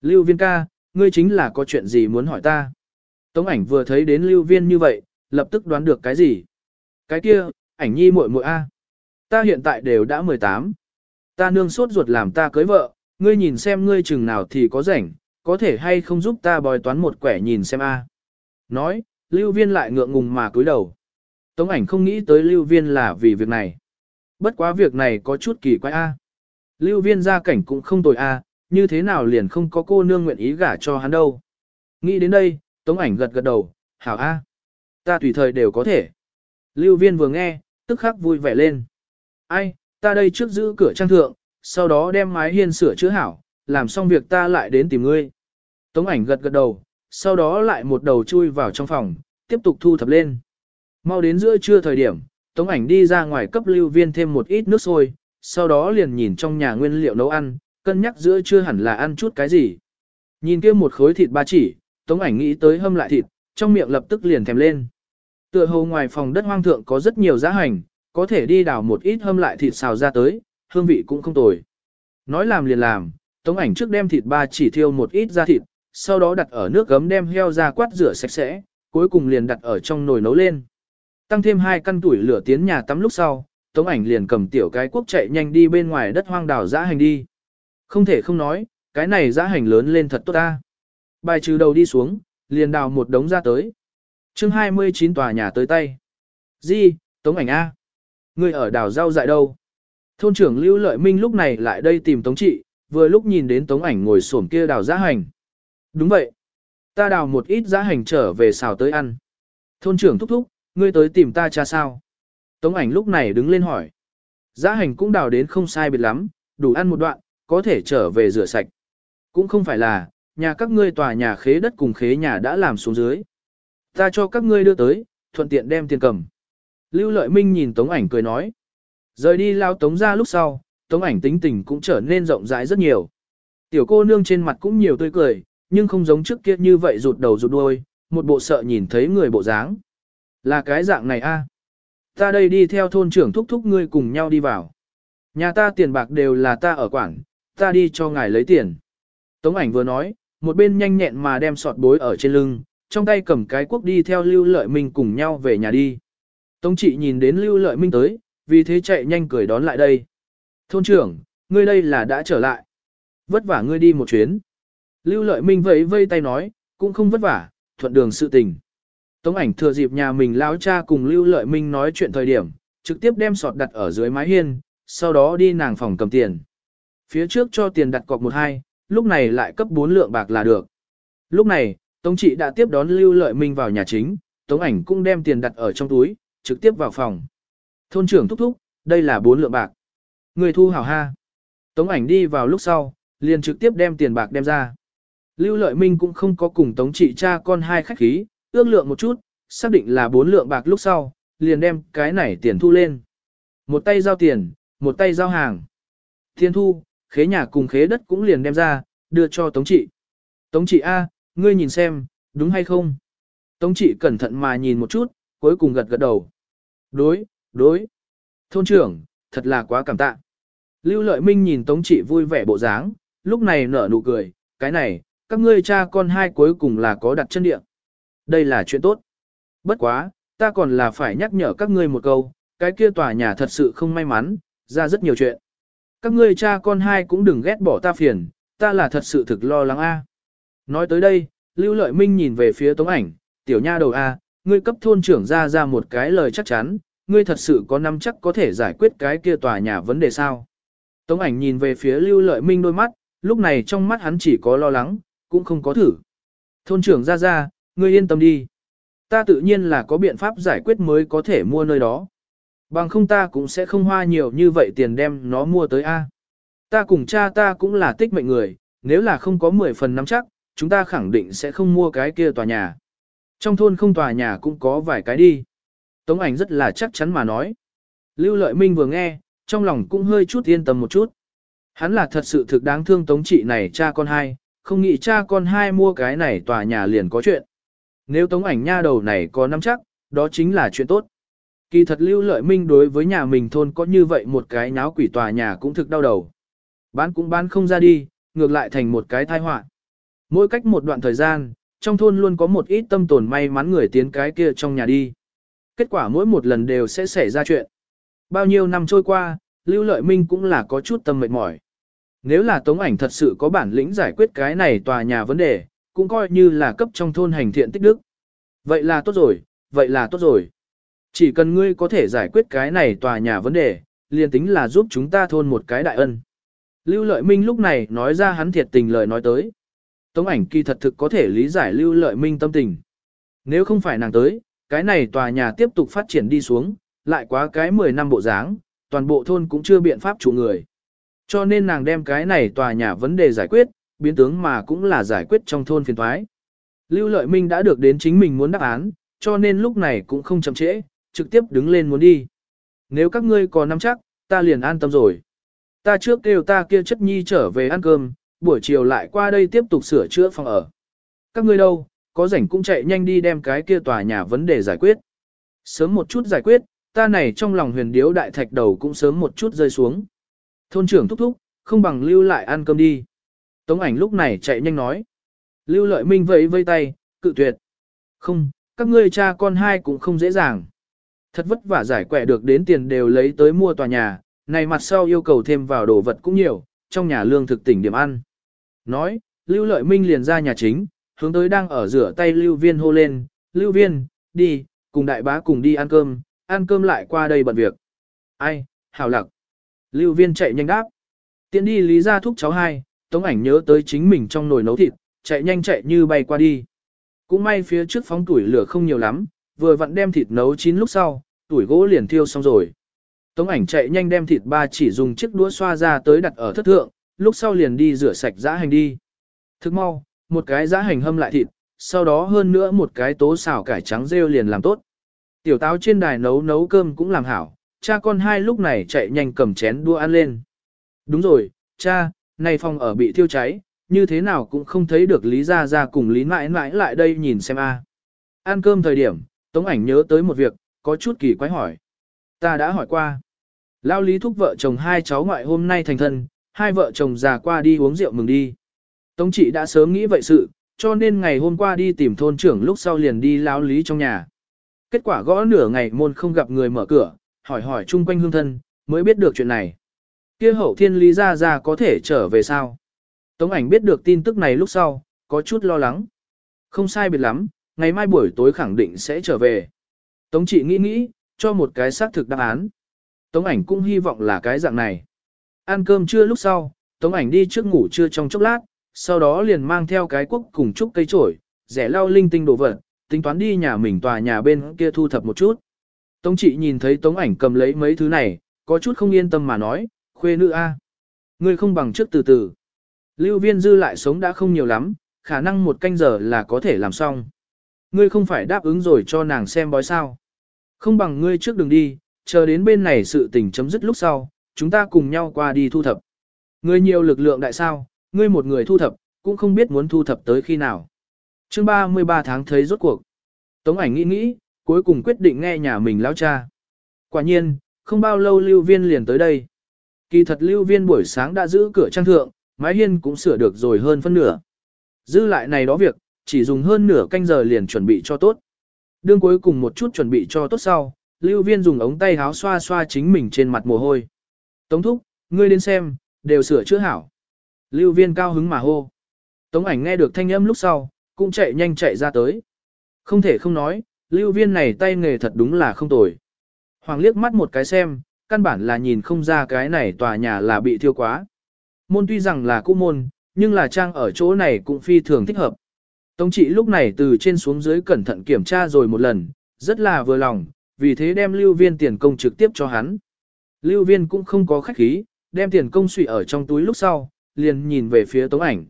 Lưu viên ca, ngươi chính là có chuyện gì muốn hỏi ta. Tống ảnh vừa thấy đến lưu viên như vậy, lập tức đoán được cái gì. Cái kia, ảnh nhi muội muội a. Ta hiện tại đều đã 18. Ta nương sốt ruột làm ta cưới vợ, ngươi nhìn xem ngươi chừng nào thì có rảnh, có thể hay không giúp ta bòi toán một quẻ nhìn xem a. Nói, lưu viên lại ngượng ngùng mà cúi đầu. Tống ảnh không nghĩ tới lưu viên là vì việc này. Bất quá việc này có chút kỳ quái a. Lưu viên gia cảnh cũng không tồi a, như thế nào liền không có cô nương nguyện ý gả cho hắn đâu. Nghĩ đến đây, Tống ảnh gật gật đầu, hảo a, ta tùy thời đều có thể. Lưu viên vừa nghe, tức khắc vui vẻ lên. Ai, ta đây trước giữ cửa trang thượng, sau đó đem mái hiên sửa chữa hảo, làm xong việc ta lại đến tìm ngươi. Tống ảnh gật gật đầu, sau đó lại một đầu chui vào trong phòng, tiếp tục thu thập lên. Mau đến giữa trưa thời điểm, Tống ảnh đi ra ngoài cấp lưu viên thêm một ít nước sôi, sau đó liền nhìn trong nhà nguyên liệu nấu ăn, cân nhắc giữa trưa hẳn là ăn chút cái gì. Nhìn kia một khối thịt ba chỉ, Tống ảnh nghĩ tới hâm lại thịt, trong miệng lập tức liền thèm lên. Tựa hồ ngoài phòng đất hoang thượng có rất nhiều giá hành, có thể đi đào một ít hâm lại thịt xào ra tới, hương vị cũng không tồi. Nói làm liền làm, Tống ảnh trước đem thịt ba chỉ thiêu một ít ra thịt, sau đó đặt ở nước gấm đem heo ra quát rửa sạch sẽ, cuối cùng liền đặt ở trong nồi nấu lên. Tăng thêm hai căn tuổi lửa tiến nhà tắm lúc sau, Tống ảnh liền cầm tiểu cái quốc chạy nhanh đi bên ngoài đất hoang đào giã hành đi. Không thể không nói, cái này giã hành lớn lên thật tốt ta. Bài trừ đầu đi xuống, liền đào một đống ra tới chương 29 tòa nhà tới tay. Di, Tống ảnh A. Người ở đảo rau dại đâu? Thôn trưởng Lưu Lợi Minh lúc này lại đây tìm Tống Trị, vừa lúc nhìn đến Tống ảnh ngồi xổm kia đào giá hành. Đúng vậy. Ta đào một ít giá hành trở về xào tới ăn. Thôn trưởng thúc thúc, ngươi tới tìm ta cha sao? Tống ảnh lúc này đứng lên hỏi. Giá hành cũng đào đến không sai biệt lắm, đủ ăn một đoạn, có thể trở về rửa sạch. Cũng không phải là, nhà các ngươi tòa nhà khế đất cùng khế nhà đã làm xuống dưới. Ta cho các ngươi đưa tới, thuận tiện đem tiền cầm. Lưu Lợi Minh nhìn Tống ảnh cười nói. Rời đi lao Tống ra lúc sau, Tống ảnh tính tình cũng trở nên rộng rãi rất nhiều. Tiểu cô nương trên mặt cũng nhiều tươi cười, nhưng không giống trước kia như vậy rụt đầu rụt đuôi, một bộ sợ nhìn thấy người bộ dáng. Là cái dạng này a. Ta đây đi theo thôn trưởng thúc thúc ngươi cùng nhau đi vào. Nhà ta tiền bạc đều là ta ở quảng, ta đi cho ngài lấy tiền. Tống ảnh vừa nói, một bên nhanh nhẹn mà đem sọt bối ở trên lưng, trong tay cầm cái quốc đi theo Lưu Lợi Minh cùng nhau về nhà đi. Tống trị nhìn đến Lưu Lợi Minh tới, vì thế chạy nhanh cười đón lại đây. Thôn trưởng, ngươi đây là đã trở lại. Vất vả ngươi đi một chuyến. Lưu Lợi Minh vẫy vây tay nói, cũng không vất vả, thuận đường sự tình. Tống ảnh thừa dịp nhà mình lão cha cùng Lưu Lợi Minh nói chuyện thời điểm, trực tiếp đem sọt đặt ở dưới mái hiên, sau đó đi nàng phòng cầm tiền. Phía trước cho tiền đặt cọc một hai, lúc này lại cấp 4 lượng bạc là được. Lúc này, Tống trị đã tiếp đón Lưu Lợi Minh vào nhà chính, Tống ảnh cũng đem tiền đặt ở trong túi, trực tiếp vào phòng. Thôn trưởng thúc thúc, đây là 4 lượng bạc. Người thu hảo ha. Tống ảnh đi vào lúc sau, liền trực tiếp đem tiền bạc đem ra. Lưu Lợi Minh cũng không có cùng Tống trị cha con hai khách khí, ước lượng một chút, xác định là 4 lượng bạc lúc sau, liền đem cái này tiền thu lên. Một tay giao tiền, một tay giao hàng. Thiên thu, khế nhà cùng khế đất cũng liền đem ra, đưa cho Tống trị. Tống trị A, ngươi nhìn xem, đúng hay không? Tống trị cẩn thận mà nhìn một chút, cuối cùng gật gật đầu. Đối, đối. Thôn trưởng, thật là quá cảm tạ. Lưu Lợi Minh nhìn Tống trị vui vẻ bộ dáng, lúc này nở nụ cười, cái này, các ngươi cha con hai cuối cùng là có đặt chân địa. Đây là chuyện tốt. Bất quá, ta còn là phải nhắc nhở các ngươi một câu, cái kia tòa nhà thật sự không may mắn, ra rất nhiều chuyện. Các ngươi cha con hai cũng đừng ghét bỏ ta phiền, ta là thật sự thực lo lắng a. Nói tới đây, Lưu Lợi Minh nhìn về phía Tống Ảnh, tiểu nha đầu a, ngươi cấp thôn trưởng ra ra một cái lời chắc chắn, ngươi thật sự có nắm chắc có thể giải quyết cái kia tòa nhà vấn đề sao. Tống Ảnh nhìn về phía Lưu Lợi Minh đôi mắt, lúc này trong mắt hắn chỉ có lo lắng, cũng không có thử. Thôn trưởng ra ra, ngươi yên tâm đi. Ta tự nhiên là có biện pháp giải quyết mới có thể mua nơi đó. Bằng không ta cũng sẽ không hoa nhiều như vậy tiền đem nó mua tới A. Ta cùng cha ta cũng là tích mệnh người, nếu là không có 10 phần nắm chắc, chúng ta khẳng định sẽ không mua cái kia tòa nhà. Trong thôn không tòa nhà cũng có vài cái đi. Tống ảnh rất là chắc chắn mà nói. Lưu Lợi Minh vừa nghe, trong lòng cũng hơi chút yên tâm một chút. Hắn là thật sự thực đáng thương tống trị này cha con hai, không nghĩ cha con hai mua cái này tòa nhà liền có chuyện. Nếu tống ảnh nha đầu này có nắm chắc, đó chính là chuyện tốt. Kỳ thật lưu lợi minh đối với nhà mình thôn có như vậy một cái nháo quỷ tòa nhà cũng thực đau đầu. Bán cũng bán không ra đi, ngược lại thành một cái tai họa. Mỗi cách một đoạn thời gian, trong thôn luôn có một ít tâm tồn may mắn người tiến cái kia trong nhà đi. Kết quả mỗi một lần đều sẽ xảy ra chuyện. Bao nhiêu năm trôi qua, Lưu Lợi Minh cũng là có chút tâm mệt mỏi. Nếu là Tống ảnh thật sự có bản lĩnh giải quyết cái này tòa nhà vấn đề, cũng coi như là cấp trong thôn hành thiện tích đức. Vậy là tốt rồi, vậy là tốt rồi. Chỉ cần ngươi có thể giải quyết cái này tòa nhà vấn đề, liền tính là giúp chúng ta thôn một cái đại ân. Lưu Lợi Minh lúc này nói ra hắn thiệt tình lời nói tới. Tống ảnh kỳ thật thực có thể lý giải Lưu Lợi Minh tâm tình. Nếu không phải nàng tới, cái này tòa nhà tiếp tục phát triển đi xuống, lại quá cái 10 năm bộ dáng, toàn bộ thôn cũng chưa biện pháp chủ người. Cho nên nàng đem cái này tòa nhà vấn đề giải quyết, biến tướng mà cũng là giải quyết trong thôn phiền thoái. Lưu Lợi Minh đã được đến chính mình muốn đáp án, cho nên lúc này cũng không chậm trễ, trực tiếp đứng lên muốn đi. Nếu các ngươi còn nắm chắc, ta liền an tâm rồi. Ta trước kêu ta kia chất nhi trở về ăn cơm, buổi chiều lại qua đây tiếp tục sửa chữa phòng ở. Các ngươi đâu, có rảnh cũng chạy nhanh đi đem cái kia tòa nhà vấn đề giải quyết. Sớm một chút giải quyết, ta này trong lòng huyền điếu đại thạch đầu cũng sớm một chút rơi xuống. Thôn trưởng thúc thúc, không bằng lưu lại ăn cơm đi. Tống ảnh lúc này chạy nhanh nói. Lưu lợi minh vẫy vây tay, cự tuyệt. Không, các ngươi cha con hai cũng không dễ dàng. Thật vất vả giải quẻ được đến tiền đều lấy tới mua tòa nhà, này mặt sau yêu cầu thêm vào đồ vật cũng nhiều, trong nhà lương thực tỉnh điểm ăn. Nói, Lưu Lợi Minh liền ra nhà chính, hướng tới đang ở rửa tay Lưu Viên hô lên, Lưu Viên, đi, cùng đại bá cùng đi ăn cơm, ăn cơm lại qua đây bận việc. Ai, hảo lặc. Lưu Viên chạy nhanh đáp. Tiến đi lý ra thúc cháu hai, tống ảnh nhớ tới chính mình trong nồi nấu thịt, chạy nhanh chạy như bay qua đi. Cũng may phía trước phóng tuổi lửa không nhiều lắm, vừa vặn đem thịt nấu chín lúc sau, tuổi gỗ liền thiêu xong rồi. Tống ảnh chạy nhanh đem thịt ba chỉ dùng chiếc đũa xoa ra tới đặt ở thất thượng, lúc sau liền đi rửa sạch giã hành đi. Thức mau, một cái giã hành hâm lại thịt, sau đó hơn nữa một cái tố xào cải trắng rêu liền làm tốt. Tiểu táo trên đài nấu nấu cơm cũng làm hảo, cha con hai lúc này chạy nhanh cầm chén đua ăn lên. Đúng rồi, cha, này phòng ở bị thiêu cháy, như thế nào cũng không thấy được Lý Gia Gia cùng Lý mãi mãi lại đây nhìn xem a. Ăn cơm thời điểm, Tống ảnh nhớ tới một việc, có chút kỳ quái hỏi. Ta đã hỏi qua. Lao Lý thúc vợ chồng hai cháu ngoại hôm nay thành thân, hai vợ chồng già qua đi uống rượu mừng đi. Tống chị đã sớm nghĩ vậy sự, cho nên ngày hôm qua đi tìm thôn trưởng lúc sau liền đi Lao Lý trong nhà. Kết quả gõ nửa ngày môn không gặp người mở cửa, hỏi hỏi chung quanh hương thân, mới biết được chuyện này. kia hậu thiên Lý ra ra có thể trở về sao? Tống ảnh biết được tin tức này lúc sau, có chút lo lắng. Không sai biệt lắm, ngày mai buổi tối khẳng định sẽ trở về. Tống chị nghĩ nghĩ, cho một cái xác thực đáp án. Tống ảnh cũng hy vọng là cái dạng này. Ăn cơm trưa lúc sau, Tống ảnh đi trước ngủ trưa trong chốc lát, sau đó liền mang theo cái quốc cùng chúc cây trổi, rẻ lau linh tinh đồ vật, tính toán đi nhà mình tòa nhà bên kia thu thập một chút. Tống chị nhìn thấy Tống ảnh cầm lấy mấy thứ này, có chút không yên tâm mà nói, khuê nữ a, Ngươi không bằng trước từ từ. Lưu viên dư lại sống đã không nhiều lắm, khả năng một canh giờ là có thể làm xong. Ngươi không phải đáp ứng rồi cho nàng xem bói sao. Không bằng ngươi trước đừng đi, chờ đến bên này sự tình chấm dứt lúc sau, chúng ta cùng nhau qua đi thu thập. Ngươi nhiều lực lượng đại sao, ngươi một người thu thập, cũng không biết muốn thu thập tới khi nào. chương 33 tháng thấy rốt cuộc. Tống ảnh nghĩ nghĩ, cuối cùng quyết định nghe nhà mình lão cha. Quả nhiên, không bao lâu lưu viên liền tới đây. Kỳ thật lưu viên buổi sáng đã giữ cửa trang thượng, mái hiên cũng sửa được rồi hơn phân nửa. Dư lại này đó việc, chỉ dùng hơn nửa canh giờ liền chuẩn bị cho tốt. Đương cuối cùng một chút chuẩn bị cho tốt sau, lưu viên dùng ống tay háo xoa xoa chính mình trên mặt mồ hôi. Tống thúc, ngươi đến xem, đều sửa chữa hảo. Lưu viên cao hứng mà hô. Tống ảnh nghe được thanh âm lúc sau, cũng chạy nhanh chạy ra tới. Không thể không nói, lưu viên này tay nghề thật đúng là không tồi. Hoàng liếc mắt một cái xem, căn bản là nhìn không ra cái này tòa nhà là bị thiêu quá. Môn tuy rằng là cũ môn, nhưng là trang ở chỗ này cũng phi thường thích hợp. Tống trị lúc này từ trên xuống dưới cẩn thận kiểm tra rồi một lần, rất là vừa lòng, vì thế đem lưu viên tiền công trực tiếp cho hắn. Lưu viên cũng không có khách khí, đem tiền công suy ở trong túi lúc sau, liền nhìn về phía tống ảnh.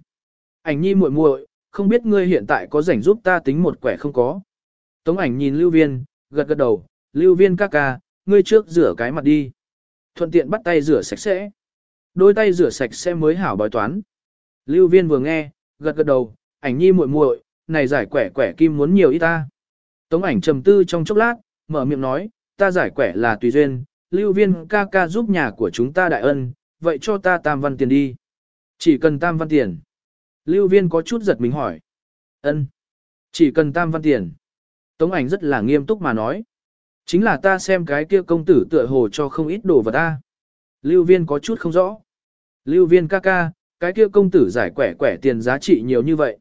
Ảnh nhi muội muội, không biết ngươi hiện tại có rảnh giúp ta tính một quẻ không có. Tống ảnh nhìn lưu viên, gật gật đầu, lưu viên ca ca, ngươi trước rửa cái mặt đi. Thuận tiện bắt tay rửa sạch sẽ. Đôi tay rửa sạch sẽ mới hảo bói toán. Lưu viên vừa nghe, gật gật đầu, ảnh nhi muội muội, này giải quẻ quẻ kim muốn nhiều ít ta. Tống ảnh trầm tư trong chốc lát, mở miệng nói, ta giải quẻ là tùy duyên, lưu viên ca ca giúp nhà của chúng ta đại ân, vậy cho ta tam văn tiền đi. Chỉ cần tam văn tiền. Lưu viên có chút giật mình hỏi. ân, Chỉ cần tam văn tiền. Tống ảnh rất là nghiêm túc mà nói. Chính là ta xem cái kia công tử tựa hồ cho không ít đồ vật ta. Lưu viên có chút không rõ. Lưu viên ca ca, cái kia công tử giải quẻ quẻ tiền giá trị nhiều như vậy.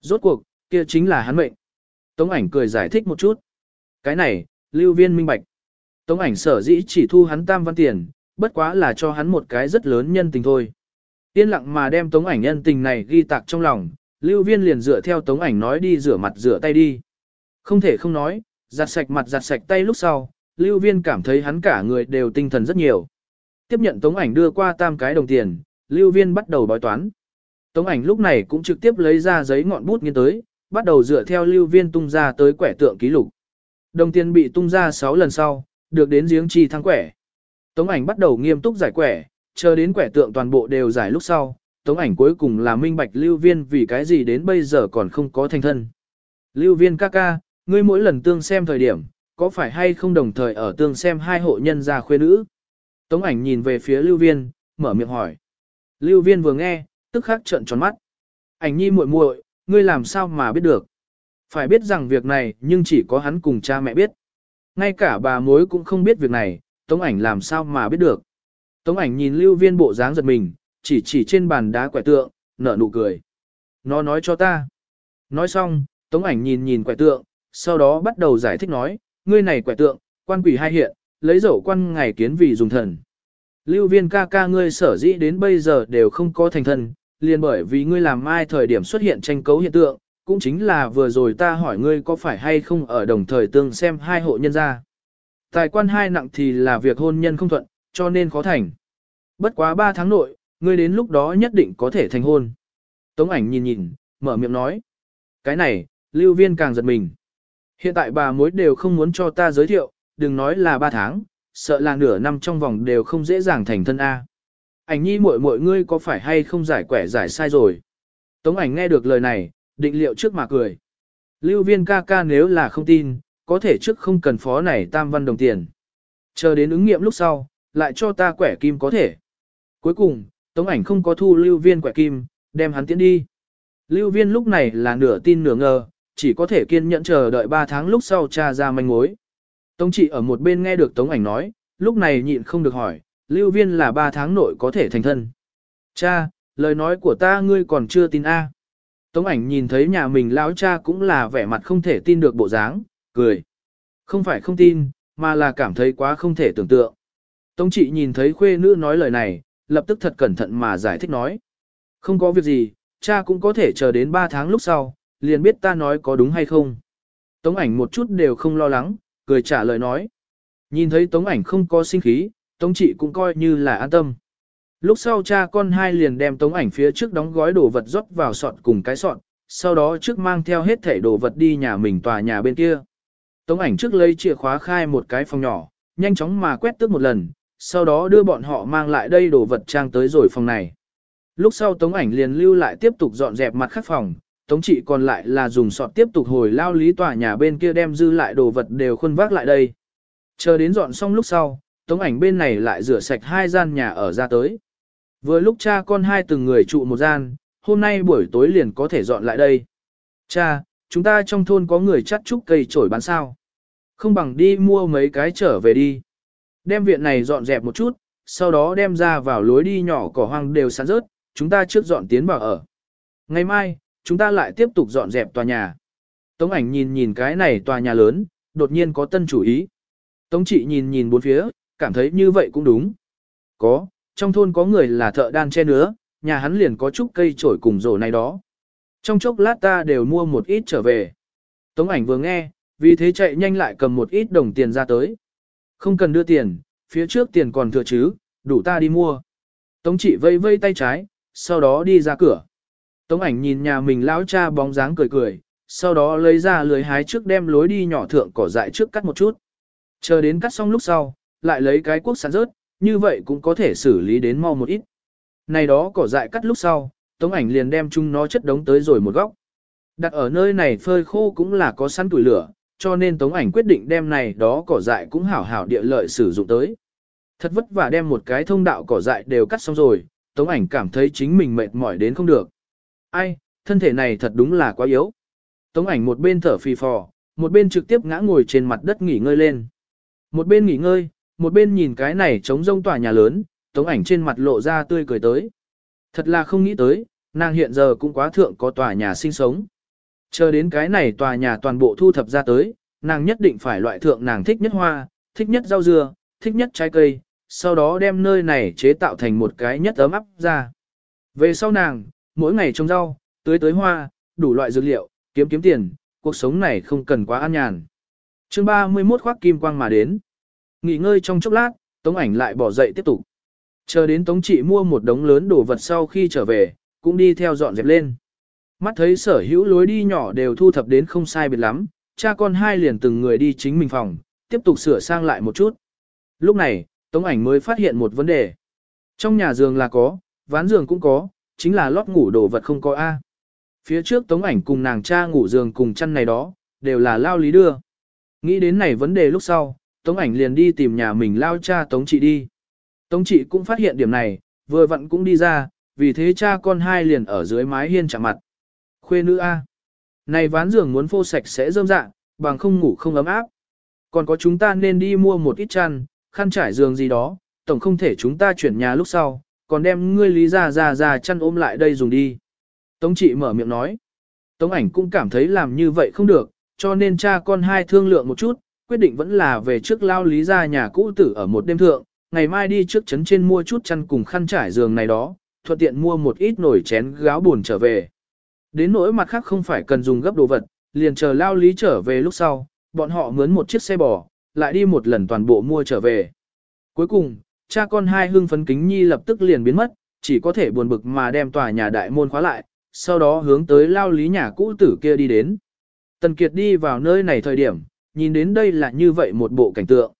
Rốt cuộc, kia chính là hắn mệnh. Tống ảnh cười giải thích một chút. Cái này, lưu viên minh bạch. Tống ảnh sở dĩ chỉ thu hắn tam văn tiền, bất quá là cho hắn một cái rất lớn nhân tình thôi. Yên lặng mà đem tống ảnh nhân tình này ghi tạc trong lòng, lưu viên liền dựa theo tống ảnh nói đi rửa mặt rửa tay đi. Không thể không nói, giặt sạch mặt giặt sạch tay lúc sau, lưu viên cảm thấy hắn cả người đều tinh thần rất nhiều. Tiếp nhận tống ảnh đưa qua tam cái đồng tiền, lưu viên bắt đầu bói toán. Tống ảnh lúc này cũng trực tiếp lấy ra giấy ngọn bút nghiên tới, bắt đầu dựa theo lưu viên tung ra tới quẻ tượng ký lục. Đồng tiền bị tung ra 6 lần sau, được đến giếng chi thăng quẻ. Tống ảnh bắt đầu nghiêm túc giải quẻ, chờ đến quẻ tượng toàn bộ đều giải lúc sau, tống ảnh cuối cùng là minh bạch lưu viên vì cái gì đến bây giờ còn không có thành thân. Lưu viên ca ca, ngươi mỗi lần tương xem thời điểm, có phải hay không đồng thời ở tương xem hai hộ nhân gia khuê nữ? Tống ảnh nhìn về phía lưu viên, mở miệng hỏi. Lưu viên vừa nghe, tức khắc trợn tròn mắt. Ảnh nhi muội muội, ngươi làm sao mà biết được? Phải biết rằng việc này nhưng chỉ có hắn cùng cha mẹ biết. Ngay cả bà mối cũng không biết việc này, Tống ảnh làm sao mà biết được. Tống ảnh nhìn lưu viên bộ dáng giật mình, chỉ chỉ trên bàn đá quẻ tượng, nở nụ cười. Nó nói cho ta. Nói xong, Tống ảnh nhìn nhìn quẻ tượng, sau đó bắt đầu giải thích nói, ngươi này quẻ tượng, quan quỷ hai hiện, lấy dẫu quan ngày kiến vì dùng thần. Lưu viên ca ca ngươi sở dĩ đến bây giờ đều không có thành thần, liền bởi vì ngươi làm mai thời điểm xuất hiện tranh cấu hiện tượng, cũng chính là vừa rồi ta hỏi ngươi có phải hay không ở đồng thời tương xem hai hộ nhân gia. Tài quan hai nặng thì là việc hôn nhân không thuận, cho nên khó thành. Bất quá ba tháng nội, ngươi đến lúc đó nhất định có thể thành hôn. Tống ảnh nhìn nhìn, mở miệng nói. Cái này, lưu viên càng giật mình. Hiện tại bà mối đều không muốn cho ta giới thiệu, đừng nói là ba tháng, sợ là nửa năm trong vòng đều không dễ dàng thành thân A. Ảnh nhi muội muội ngươi có phải hay không giải quẻ giải sai rồi? Tống ảnh nghe được lời này, định liệu trước mà cười. Lưu viên ca ca nếu là không tin, có thể trước không cần phó này tam văn đồng tiền. Chờ đến ứng nghiệm lúc sau, lại cho ta quẻ kim có thể. Cuối cùng, tống ảnh không có thu lưu viên quẻ kim, đem hắn tiến đi. Lưu viên lúc này là nửa tin nửa ngờ, chỉ có thể kiên nhẫn chờ đợi 3 tháng lúc sau cha ra manh mối. Tống trị ở một bên nghe được tống ảnh nói, lúc này nhịn không được hỏi, lưu viên là 3 tháng nội có thể thành thân. Cha, lời nói của ta ngươi còn chưa tin a? Tống ảnh nhìn thấy nhà mình lão cha cũng là vẻ mặt không thể tin được bộ dáng, cười. Không phải không tin, mà là cảm thấy quá không thể tưởng tượng. Tống trị nhìn thấy khuê nữ nói lời này, lập tức thật cẩn thận mà giải thích nói. Không có việc gì, cha cũng có thể chờ đến 3 tháng lúc sau, liền biết ta nói có đúng hay không. Tống ảnh một chút đều không lo lắng, cười trả lời nói. Nhìn thấy tống ảnh không có sinh khí, tống trị cũng coi như là an tâm. Lúc sau cha con hai liền đem tống ảnh phía trước đóng gói đồ vật rót vào sọt cùng cái sọt, sau đó trước mang theo hết thảy đồ vật đi nhà mình tòa nhà bên kia. Tống ảnh trước lấy chìa khóa khai một cái phòng nhỏ, nhanh chóng mà quét tước một lần, sau đó đưa bọn họ mang lại đây đồ vật trang tới rồi phòng này. Lúc sau tống ảnh liền lưu lại tiếp tục dọn dẹp mặt khác phòng, tống trị còn lại là dùng sọt tiếp tục hồi lao lý tòa nhà bên kia đem dư lại đồ vật đều khuân vác lại đây. Chờ đến dọn xong lúc sau, tống ảnh bên này lại rửa sạch hai gian nhà ở ra tới. Vừa lúc cha con hai từng người trụ một gian, hôm nay buổi tối liền có thể dọn lại đây. Cha, chúng ta trong thôn có người chắt trúc cây trổi bán sao. Không bằng đi mua mấy cái trở về đi. Đem viện này dọn dẹp một chút, sau đó đem ra vào lối đi nhỏ cỏ hoang đều sẵn rớt, chúng ta trước dọn tiến vào ở. Ngày mai, chúng ta lại tiếp tục dọn dẹp tòa nhà. Tống ảnh nhìn nhìn cái này tòa nhà lớn, đột nhiên có tân chủ ý. Tống trị nhìn nhìn bốn phía, cảm thấy như vậy cũng đúng. Có, trong thôn có người là thợ đan che nữa, nhà hắn liền có chút cây trổi cùng rổ này đó. Trong chốc lát ta đều mua một ít trở về. Tống ảnh vừa nghe, vì thế chạy nhanh lại cầm một ít đồng tiền ra tới. Không cần đưa tiền, phía trước tiền còn thừa chứ, đủ ta đi mua. Tống trị vây vây tay trái, sau đó đi ra cửa. Tống ảnh nhìn nhà mình lão cha bóng dáng cười cười, sau đó lấy ra lưới hái trước đem lối đi nhỏ thượng cỏ dại trước cắt một chút. Chờ đến cắt xong lúc sau, lại lấy cái cuốc sẵn rớt, như vậy cũng có thể xử lý đến mau một ít. Này đó cỏ dại cắt lúc sau, tống ảnh liền đem chúng nó chất đống tới rồi một góc. Đặt ở nơi này phơi khô cũng là có sẵn tuổi lửa, cho nên tống ảnh quyết định đem này đó cỏ dại cũng hảo hảo địa lợi sử dụng tới. Thật vất vả đem một cái thông đạo cỏ dại đều cắt xong rồi, tống ảnh cảm thấy chính mình mệt mỏi đến không được. Ai, thân thể này thật đúng là quá yếu. Tống ảnh một bên thở phì phò, một bên trực tiếp ngã ngồi trên mặt đất nghỉ ngơi lên. Một bên nghỉ ngơi, một bên nhìn cái này trống rông tòa nhà lớn, tống ảnh trên mặt lộ ra tươi cười tới. Thật là không nghĩ tới, nàng hiện giờ cũng quá thượng có tòa nhà sinh sống. Chờ đến cái này tòa nhà toàn bộ thu thập ra tới, nàng nhất định phải loại thượng nàng thích nhất hoa, thích nhất rau dưa, thích nhất trái cây, sau đó đem nơi này chế tạo thành một cái nhất ấm áp ra. Về sau nàng, mỗi ngày trồng rau, tưới tưới hoa, đủ loại dược liệu, kiếm kiếm tiền, cuộc sống này không cần quá an nhàn. chương 31 khoác kim quang mà đến. Nghỉ ngơi trong chốc lát, Tống ảnh lại bỏ dậy tiếp tục. Chờ đến Tống trị mua một đống lớn đồ vật sau khi trở về, cũng đi theo dọn dẹp lên. Mắt thấy sở hữu lối đi nhỏ đều thu thập đến không sai biệt lắm, cha con hai liền từng người đi chính mình phòng, tiếp tục sửa sang lại một chút. Lúc này, Tống ảnh mới phát hiện một vấn đề. Trong nhà giường là có, ván giường cũng có, chính là lót ngủ đồ vật không có A. Phía trước Tống ảnh cùng nàng cha ngủ giường cùng chăn này đó, đều là lao lý đưa. Nghĩ đến này vấn đề lúc sau, Tống ảnh liền đi tìm nhà mình lao cha Tống trị đi. Tống trị cũng phát hiện điểm này, vừa vặn cũng đi ra, vì thế cha con hai liền ở dưới mái hiên chạm mặt. Khuê nữ A. Này ván giường muốn phô sạch sẽ rơm dạ, bằng không ngủ không ấm áp. Còn có chúng ta nên đi mua một ít chăn, khăn trải giường gì đó, tổng không thể chúng ta chuyển nhà lúc sau, còn đem ngươi lý ra ra ra chăn ôm lại đây dùng đi. Tống trị mở miệng nói. Tống ảnh cũng cảm thấy làm như vậy không được, cho nên cha con hai thương lượng một chút, quyết định vẫn là về trước lao lý ra nhà cũ tử ở một đêm thượng, ngày mai đi trước trấn trên mua chút chăn cùng khăn trải giường này đó, thuận tiện mua một ít nồi chén gáo buồn trở về. Đến nỗi mặt khác không phải cần dùng gấp đồ vật, liền chờ lao lý trở về lúc sau, bọn họ mướn một chiếc xe bò, lại đi một lần toàn bộ mua trở về. Cuối cùng, cha con hai hương phấn kính nhi lập tức liền biến mất, chỉ có thể buồn bực mà đem tòa nhà đại môn khóa lại, sau đó hướng tới lao lý nhà cũ tử kia đi đến. Tần Kiệt đi vào nơi này thời điểm, nhìn đến đây là như vậy một bộ cảnh tượng.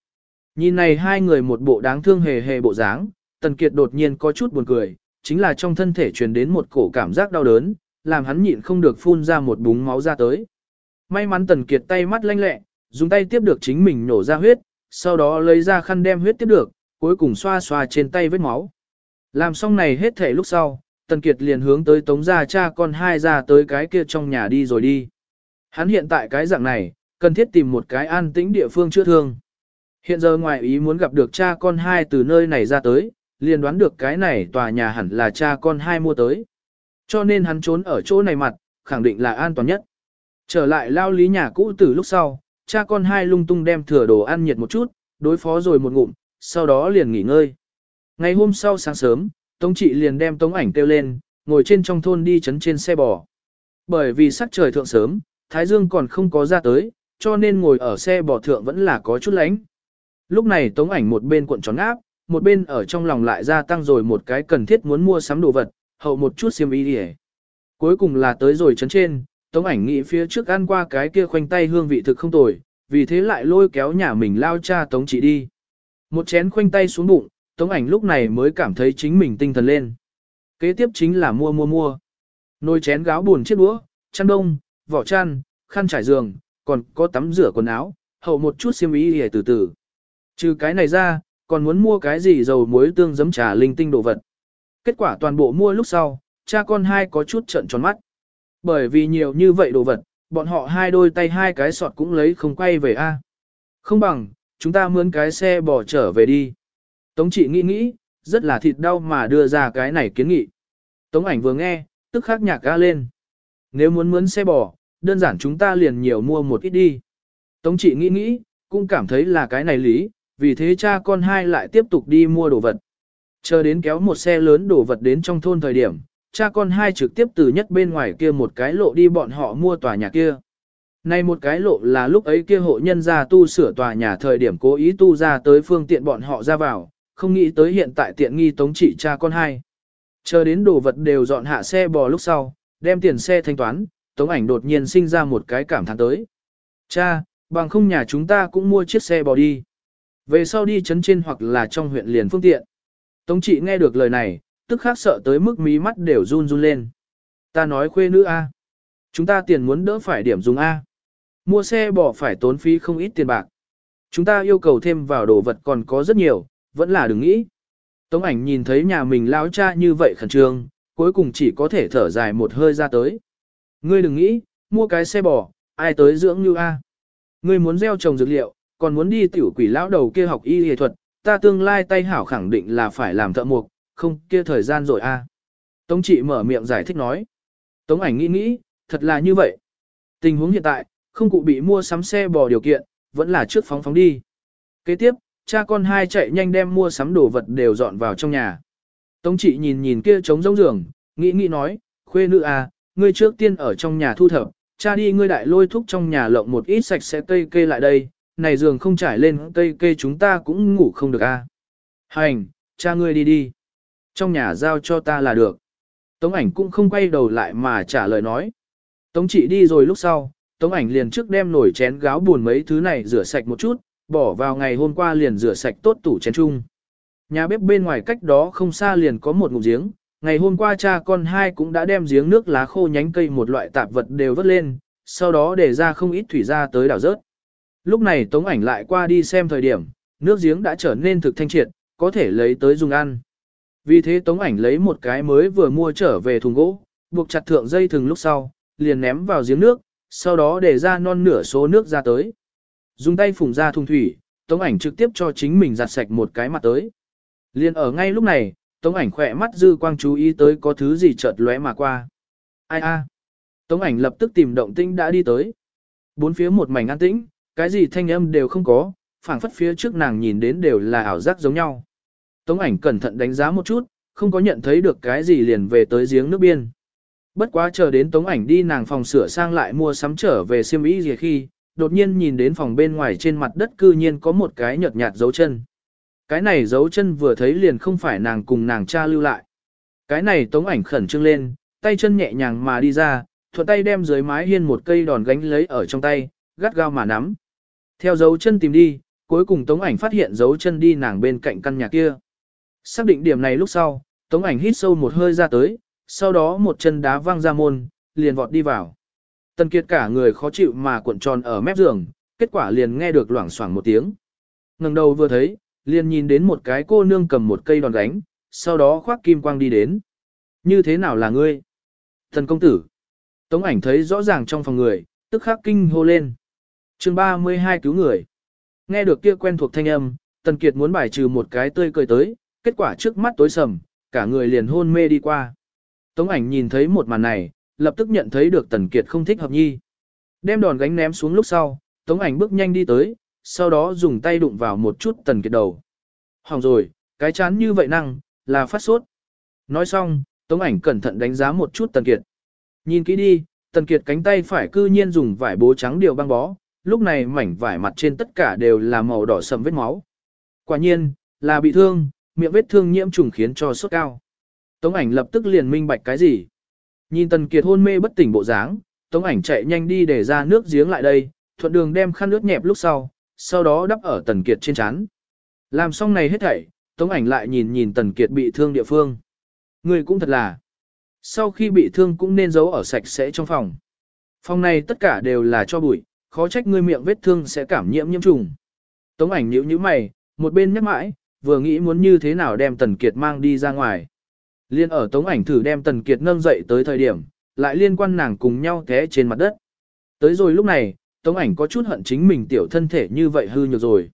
Nhìn này hai người một bộ đáng thương hề hề bộ dáng, Tần Kiệt đột nhiên có chút buồn cười, chính là trong thân thể truyền đến một cổ cảm giác đau đớn, làm hắn nhịn không được phun ra một búng máu ra tới. May mắn Tần Kiệt tay mắt lanh lẹ, dùng tay tiếp được chính mình nổ ra huyết, sau đó lấy ra khăn đem huyết tiếp được, cuối cùng xoa xoa trên tay vết máu. Làm xong này hết thể lúc sau, Tần Kiệt liền hướng tới tống gia cha con hai ra tới cái kia trong nhà đi rồi đi. Hắn hiện tại cái dạng này, cần thiết tìm một cái an tĩnh địa phương chữa thương. Hiện giờ ngoài ý muốn gặp được cha con hai từ nơi này ra tới, liền đoán được cái này tòa nhà hẳn là cha con hai mua tới. Cho nên hắn trốn ở chỗ này mặt, khẳng định là an toàn nhất. Trở lại lao lý nhà cũ từ lúc sau, cha con hai lung tung đem thừa đồ ăn nhiệt một chút, đối phó rồi một ngụm, sau đó liền nghỉ ngơi. Ngày hôm sau sáng sớm, Tống trị liền đem tống ảnh kêu lên, ngồi trên trong thôn đi chấn trên xe bò. Bởi vì sắc trời thượng sớm, Thái Dương còn không có ra tới, cho nên ngồi ở xe bò thượng vẫn là có chút lánh. Lúc này tống ảnh một bên cuộn tròn áp, một bên ở trong lòng lại gia tăng rồi một cái cần thiết muốn mua sắm đồ vật, hậu một chút xiêm y đi Cuối cùng là tới rồi chấn trên, tống ảnh nghĩ phía trước ăn qua cái kia khoanh tay hương vị thực không tồi, vì thế lại lôi kéo nhà mình lao cha tống chỉ đi. Một chén khoanh tay xuống bụng, tống ảnh lúc này mới cảm thấy chính mình tinh thần lên. Kế tiếp chính là mua mua mua. Nồi chén gáo buồn chiếc đũa, chăn đông, vỏ chăn, khăn trải giường, còn có tắm rửa quần áo, hậu một chút xiêm y để từ từ. Trừ cái này ra, còn muốn mua cái gì dầu muối tương giấm trà linh tinh đồ vật. Kết quả toàn bộ mua lúc sau, cha con hai có chút trận tròn mắt. Bởi vì nhiều như vậy đồ vật, bọn họ hai đôi tay hai cái sọt cũng lấy không quay về a. Không bằng, chúng ta mướn cái xe bỏ trở về đi. Tống trị nghĩ nghĩ, rất là thịt đau mà đưa ra cái này kiến nghị. Tống ảnh vừa nghe, tức khắc nhạc ga lên. Nếu muốn mướn xe bò, đơn giản chúng ta liền nhiều mua một ít đi. Tống trị nghĩ nghĩ, cũng cảm thấy là cái này lý, vì thế cha con hai lại tiếp tục đi mua đồ vật. Chờ đến kéo một xe lớn đồ vật đến trong thôn thời điểm, cha con hai trực tiếp từ nhất bên ngoài kia một cái lộ đi bọn họ mua tòa nhà kia. Này một cái lộ là lúc ấy kia hộ nhân ra tu sửa tòa nhà thời điểm cố ý tu ra tới phương tiện bọn họ ra vào, không nghĩ tới hiện tại tiện nghi tống trị cha con hai. Chờ đến đồ vật đều dọn hạ xe bò lúc sau, đem tiền xe thanh toán, tống ảnh đột nhiên sinh ra một cái cảm thán tới. Cha, bằng không nhà chúng ta cũng mua chiếc xe bò đi. Về sau đi chấn trên hoặc là trong huyện liền phương tiện. Tống trị nghe được lời này, tức khắc sợ tới mức mí mắt đều run run lên. Ta nói khuê nữ A. Chúng ta tiền muốn đỡ phải điểm dùng A. Mua xe bò phải tốn phí không ít tiền bạc. Chúng ta yêu cầu thêm vào đồ vật còn có rất nhiều, vẫn là đừng nghĩ. Tống ảnh nhìn thấy nhà mình lão cha như vậy khẩn trương, cuối cùng chỉ có thể thở dài một hơi ra tới. Ngươi đừng nghĩ, mua cái xe bò, ai tới dưỡng như A. Ngươi muốn gieo trồng dược liệu, còn muốn đi tiểu quỷ lão đầu kia học y y thuật, ta tương lai tay hảo khẳng định là phải làm thợ mộc, không kia thời gian rồi A. Tống trị mở miệng giải thích nói. Tống ảnh nghĩ nghĩ, thật là như vậy. Tình huống hiện tại, không cụ bị mua sắm xe bò điều kiện, vẫn là trước phóng phóng đi. Kế tiếp, cha con hai chạy nhanh đem mua sắm đồ vật đều dọn vào trong nhà. Tống trị nhìn nhìn kia trống rỗng giường, nghĩ nghĩ nói, khuê nữ à, ngươi trước tiên ở trong nhà thu thập, cha đi ngươi đại lôi thúc trong nhà lộng một ít sạch sẽ cây kê lại đây, này giường không trải lên cây kê chúng ta cũng ngủ không được a. À. Hành, cha ngươi đi đi. Trong nhà giao cho ta là được. Tống ảnh cũng không quay đầu lại mà trả lời nói. Tống chỉ đi rồi lúc sau, Tống ảnh liền trước đem nồi chén gáo buồn mấy thứ này rửa sạch một chút, bỏ vào ngày hôm qua liền rửa sạch tốt tủ chén chung. Nhà bếp bên ngoài cách đó không xa liền có một ngụm giếng, ngày hôm qua cha con hai cũng đã đem giếng nước lá khô nhánh cây một loại tạp vật đều vớt lên, sau đó để ra không ít thủy ra tới đảo rớt. Lúc này tống ảnh lại qua đi xem thời điểm, nước giếng đã trở nên thực thanh triệt, có thể lấy tới dùng ăn. Vì thế tống ảnh lấy một cái mới vừa mua trở về thùng gỗ, buộc chặt thượng dây thừng lúc sau, liền ném vào giếng nước, sau đó để ra non nửa số nước ra tới. Dùng tay phùng ra thùng thủy, Tống ảnh trực tiếp cho chính mình giặt sạch một cái mặt tới. Liên ở ngay lúc này, Tống ảnh khỏe mắt dư quang chú ý tới có thứ gì chợt lóe mà qua. Ai a? Tống ảnh lập tức tìm động tĩnh đã đi tới. Bốn phía một mảnh an tĩnh, cái gì thanh âm đều không có, phảng phất phía trước nàng nhìn đến đều là ảo giác giống nhau. Tống ảnh cẩn thận đánh giá một chút, không có nhận thấy được cái gì liền về tới giếng nước biên. Bất quá chờ đến tống ảnh đi nàng phòng sửa sang lại mua sắm trở về xiêm y gì khi, đột nhiên nhìn đến phòng bên ngoài trên mặt đất cư nhiên có một cái nhợt nhạt dấu chân. Cái này dấu chân vừa thấy liền không phải nàng cùng nàng cha lưu lại. Cái này tống ảnh khẩn trương lên, tay chân nhẹ nhàng mà đi ra, thuận tay đem dưới mái hiên một cây đòn gánh lấy ở trong tay, gắt gao mà nắm. Theo dấu chân tìm đi, cuối cùng tống ảnh phát hiện dấu chân đi nàng bên cạnh căn nhà kia. Xác định điểm này lúc sau, tống ảnh hít sâu một hơi ra tới, sau đó một chân đá văng ra môn, liền vọt đi vào. Tần Kiệt cả người khó chịu mà cuộn tròn ở mép giường, kết quả liền nghe được loảng xoảng một tiếng. ngẩng đầu vừa thấy, liền nhìn đến một cái cô nương cầm một cây đòn gánh, sau đó khoác kim quang đi đến. Như thế nào là ngươi? Thần công tử. Tống ảnh thấy rõ ràng trong phòng người, tức khắc kinh hô lên. chương 32 cứu người. Nghe được kia quen thuộc thanh âm, Tần Kiệt muốn bài trừ một cái tươi cười tới, kết quả trước mắt tối sầm, cả người liền hôn mê đi qua. Tống ảnh nhìn thấy một màn này, lập tức nhận thấy được Tần Kiệt không thích hợp nhi. Đem đòn gánh ném xuống lúc sau, Tống ảnh bước nhanh đi tới, sau đó dùng tay đụng vào một chút Tần Kiệt đầu. Hỏng rồi, cái chán như vậy năng, là phát sốt. Nói xong, Tống ảnh cẩn thận đánh giá một chút Tần Kiệt. Nhìn kỹ đi, Tần Kiệt cánh tay phải cư nhiên dùng vải bố trắng điều băng bó, lúc này mảnh vải mặt trên tất cả đều là màu đỏ sầm vết máu. Quả nhiên, là bị thương, miệng vết thương nhiễm trùng khiến cho sốt cao. Tống ảnh lập tức liền minh bạch cái gì. Nhìn Tần Kiệt hôn mê bất tỉnh bộ dáng, Tống ảnh chạy nhanh đi để ra nước giếng lại đây, thuận đường đem khăn nước nhẹp lúc sau, sau đó đắp ở Tần Kiệt trên chán. Làm xong này hết thảy, Tống ảnh lại nhìn nhìn Tần Kiệt bị thương địa phương. Người cũng thật là, sau khi bị thương cũng nên giấu ở sạch sẽ trong phòng. Phòng này tất cả đều là cho bụi, khó trách ngươi miệng vết thương sẽ cảm nhiễm nhiễm trùng. Tống ảnh nhíu nhíu mày, một bên nhắc mãi, vừa nghĩ muốn như thế nào đem Tần Kiệt mang đi ra ngoài. Liên ở Tống ảnh thử đem Tần Kiệt nâng dậy tới thời điểm, lại liên quan nàng cùng nhau té trên mặt đất. Tới rồi lúc này, Tống ảnh có chút hận chính mình tiểu thân thể như vậy hư nhược rồi.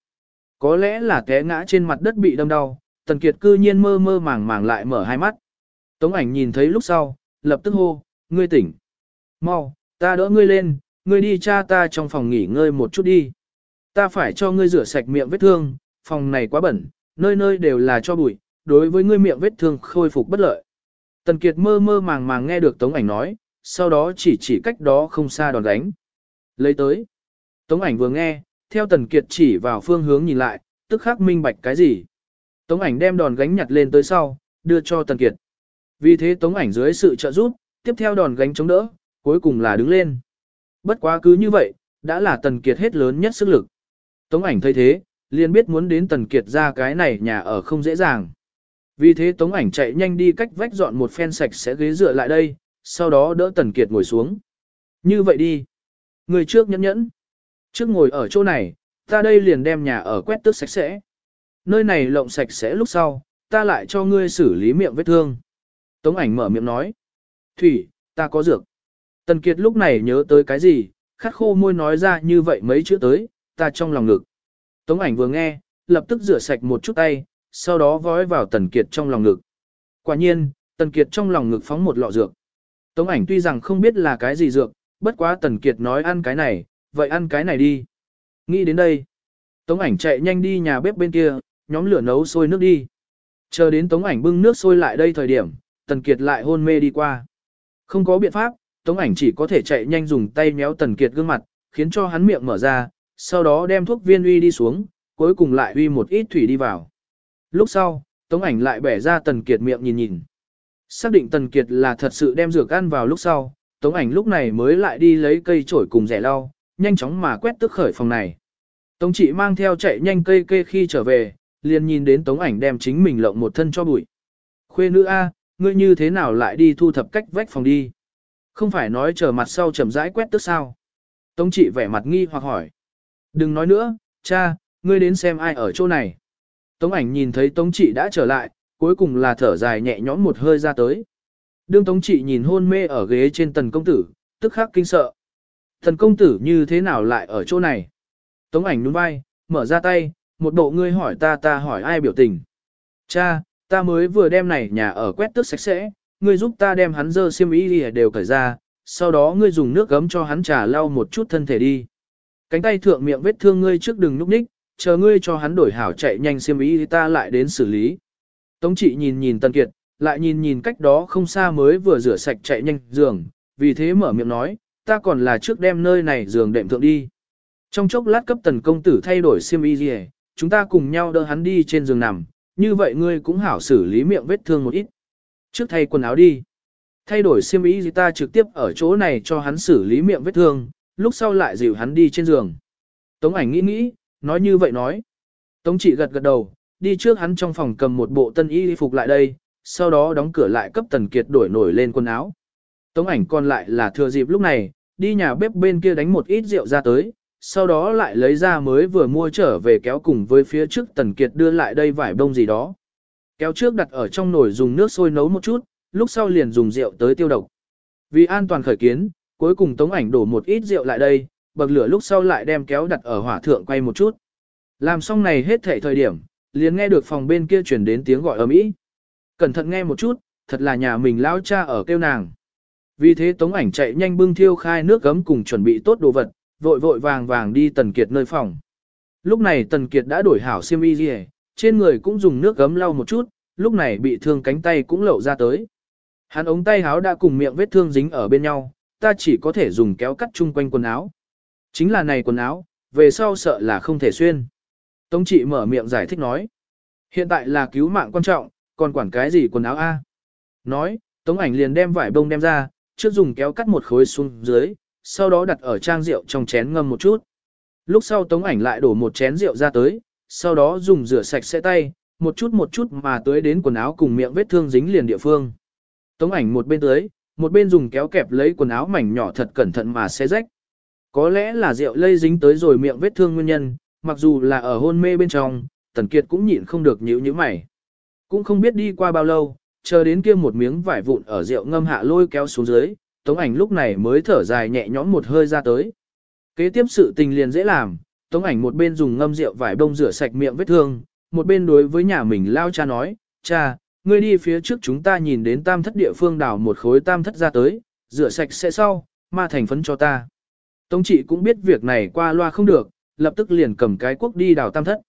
Có lẽ là té ngã trên mặt đất bị đâm đau, Tần Kiệt cư nhiên mơ mơ màng màng lại mở hai mắt. Tống ảnh nhìn thấy lúc sau, lập tức hô, ngươi tỉnh. Mau, ta đỡ ngươi lên, ngươi đi cha ta trong phòng nghỉ ngơi một chút đi. Ta phải cho ngươi rửa sạch miệng vết thương, phòng này quá bẩn, nơi nơi đều là cho bụi, đối với ngươi miệng vết thương khôi phục bất lợi. Tần Kiệt mơ mơ màng màng nghe được Tống ảnh nói, sau đó chỉ chỉ cách đó không xa đòn đánh. Lấy tới. Tống ảnh vừa nghe, theo Tần Kiệt chỉ vào phương hướng nhìn lại, tức khắc minh bạch cái gì. Tống ảnh đem đòn gánh nhặt lên tới sau, đưa cho Tần Kiệt. Vì thế Tống ảnh dưới sự trợ giúp, tiếp theo đòn gánh chống đỡ, cuối cùng là đứng lên. Bất quá cứ như vậy, đã là Tần Kiệt hết lớn nhất sức lực. Tống ảnh thấy thế, liền biết muốn đến Tần Kiệt ra cái này nhà ở không dễ dàng. Vì thế Tống ảnh chạy nhanh đi cách vách dọn một phen sạch sẽ ghế dựa lại đây, sau đó đỡ Tần Kiệt ngồi xuống. Như vậy đi. Người trước nhẫn nhẫn. Trước ngồi ở chỗ này, ta đây liền đem nhà ở quét tước sạch sẽ. Nơi này lộng sạch sẽ lúc sau, ta lại cho ngươi xử lý miệng vết thương. Tống ảnh mở miệng nói. Thủy, ta có dược. Tần Kiệt lúc này nhớ tới cái gì, khát khô môi nói ra như vậy mấy chữ tới, ta trong lòng ngực. Tống ảnh vừa nghe, lập tức rửa sạch một chút tay, sau đó vói vào Tần Kiệt trong lòng ngực. Quả nhiên, Tần Kiệt trong lòng ngực phóng một lọ dược. Tống ảnh tuy rằng không biết là cái gì dược, bất quá Tần Kiệt nói ăn cái này, vậy ăn cái này đi. Nghĩ đến đây. Tống ảnh chạy nhanh đi nhà bếp bên kia, nhóm lửa nấu sôi nước đi. Chờ đến Tống ảnh bưng nước sôi lại đây thời điểm, Tần Kiệt lại hôn mê đi qua. Không có biện pháp, Tống ảnh chỉ có thể chạy nhanh dùng tay méo Tần Kiệt gương mặt, khiến cho hắn miệng mở ra, sau đó đem thuốc viên uy đi xuống, cuối cùng lại uy một ít thủy đi vào. Lúc sau, Tống ảnh lại bẻ ra Tần Kiệt miệng nhìn nhìn. Xác định Tần Kiệt là thật sự đem dược ăn vào lúc sau, Tống ảnh lúc này mới lại đi lấy cây chổi cùng rẻ lau, nhanh chóng mà quét tức khởi phòng này. Tống chị mang theo chạy nhanh cây kê khi trở về, liền nhìn đến Tống ảnh đem chính mình lộng một thân cho bụi. Khuê nữ A, ngươi như thế nào lại đi thu thập cách vách phòng đi? Không phải nói chờ mặt sau chậm rãi quét tức sao? Tống chị vẻ mặt nghi hoặc hỏi. Đừng nói nữa, cha, ngươi đến xem ai ở chỗ này. Tống ảnh nhìn thấy Tống chị đã trở lại, cuối cùng là thở dài nhẹ nhõm một hơi ra tới. Đương Tống trị nhìn hôn mê ở ghế trên tần công tử, tức khắc kinh sợ. Thần công tử như thế nào lại ở chỗ này? Tống ảnh nhún vai, mở ra tay, một bộ ngươi hỏi ta ta hỏi ai biểu tình. Cha, ta mới vừa đem này nhà ở quét tước sạch sẽ, ngươi giúp ta đem hắn dơ xiêm y đều cởi ra, sau đó ngươi dùng nước gấm cho hắn trà lau một chút thân thể đi. Cánh tay thượng miệng vết thương ngươi trước đừng núp ních, chờ ngươi cho hắn đổi hảo chạy nhanh xiêm y ta lại đến xử lý. Tống trị nhìn nhìn Tần Kiệt, lại nhìn nhìn cách đó không xa mới vừa rửa sạch chạy nhanh giường, vì thế mở miệng nói, ta còn là trước đem nơi này giường đệm thượng đi. Trong chốc lát cấp tần công tử thay đổi xiêm y gì, chúng ta cùng nhau đỡ hắn đi trên giường nằm, như vậy ngươi cũng hảo xử lý miệng vết thương một ít. Trước thay quần áo đi. Thay đổi xiêm y gì ta trực tiếp ở chỗ này cho hắn xử lý miệng vết thương, lúc sau lại dịu hắn đi trên giường. Tống ảnh nghĩ nghĩ, nói như vậy nói. Tống chỉ gật gật đầu, đi trước hắn trong phòng cầm một bộ tân y phục lại đây, sau đó đóng cửa lại cấp Tần Kiệt đổi nổi lên quần áo. Tống ảnh còn lại là thừa dịp lúc này, đi nhà bếp bên kia đánh một ít rượu ra tới, sau đó lại lấy ra mới vừa mua trở về kéo cùng với phía trước Tần Kiệt đưa lại đây vải bông gì đó. Kéo trước đặt ở trong nồi dùng nước sôi nấu một chút, lúc sau liền dùng rượu tới tiêu độc. Vì an toàn khởi kiến, cuối cùng tống ảnh đổ một ít rượu lại đây, bậc lửa lúc sau lại đem kéo đặt ở hỏa thượng quay một chút. Làm xong này hết thảy thời điểm, liền nghe được phòng bên kia truyền đến tiếng gọi ầm ĩ. Cẩn thận nghe một chút, thật là nhà mình lão cha ở kêu nàng. Vì thế tống ảnh chạy nhanh bưng thiêu khai nước gấm cùng chuẩn bị tốt đồ vật, vội vội vàng vàng đi Tần Kiệt nơi phòng. Lúc này Tần Kiệt đã đổi hảo xiêm y gì, trên người cũng dùng nước gấm lau một chút, lúc này bị thương cánh tay cũng lậu ra tới. Hắn ống tay áo đã cùng miệng vết thương dính ở bên nhau, ta chỉ có thể dùng kéo cắt chung quanh quần áo. Chính là này quần áo, về sau sợ là không thể xuyên. Tống trị mở miệng giải thích nói. Hiện tại là cứu mạng quan trọng, còn quản cái gì quần áo A. Nói, tống ảnh liền đem vải bông đem ra, trước dùng kéo cắt một khối xuống dưới, sau đó đặt ở trang rượu trong chén ngâm một chút. Lúc sau tống ảnh lại đổ một chén rượu ra tới, sau đó dùng rửa sạch sẽ tay, một chút một chút mà tới đến quần áo cùng miệng vết thương dính liền địa phương. Tống ảnh một bên tới, một bên dùng kéo kẹp lấy quần áo mảnh nhỏ thật cẩn thận mà xé rách. Có lẽ là rượu lây dính tới rồi miệng vết thương nguyên nhân, mặc dù là ở hôn mê bên trong, Tần Kiệt cũng nhịn không được nhíu nhíu mày. Cũng không biết đi qua bao lâu, chờ đến kia một miếng vải vụn ở rượu ngâm hạ lôi kéo xuống dưới, Tống ảnh lúc này mới thở dài nhẹ nhõm một hơi ra tới. Kế tiếp sự tình liền dễ làm, Tống ảnh một bên dùng ngâm rượu vải bông rửa sạch miệng vết thương, một bên đối với nhà mình lao cha nói, cha, ngươi đi phía trước chúng ta nhìn đến tam thất địa phương đào một khối tam thất ra tới, rửa sạch sẽ sau, ma thành phấn cho ta. Tống trị cũng biết việc này qua loa không được, lập tức liền cầm cái quốc đi đào tam thất.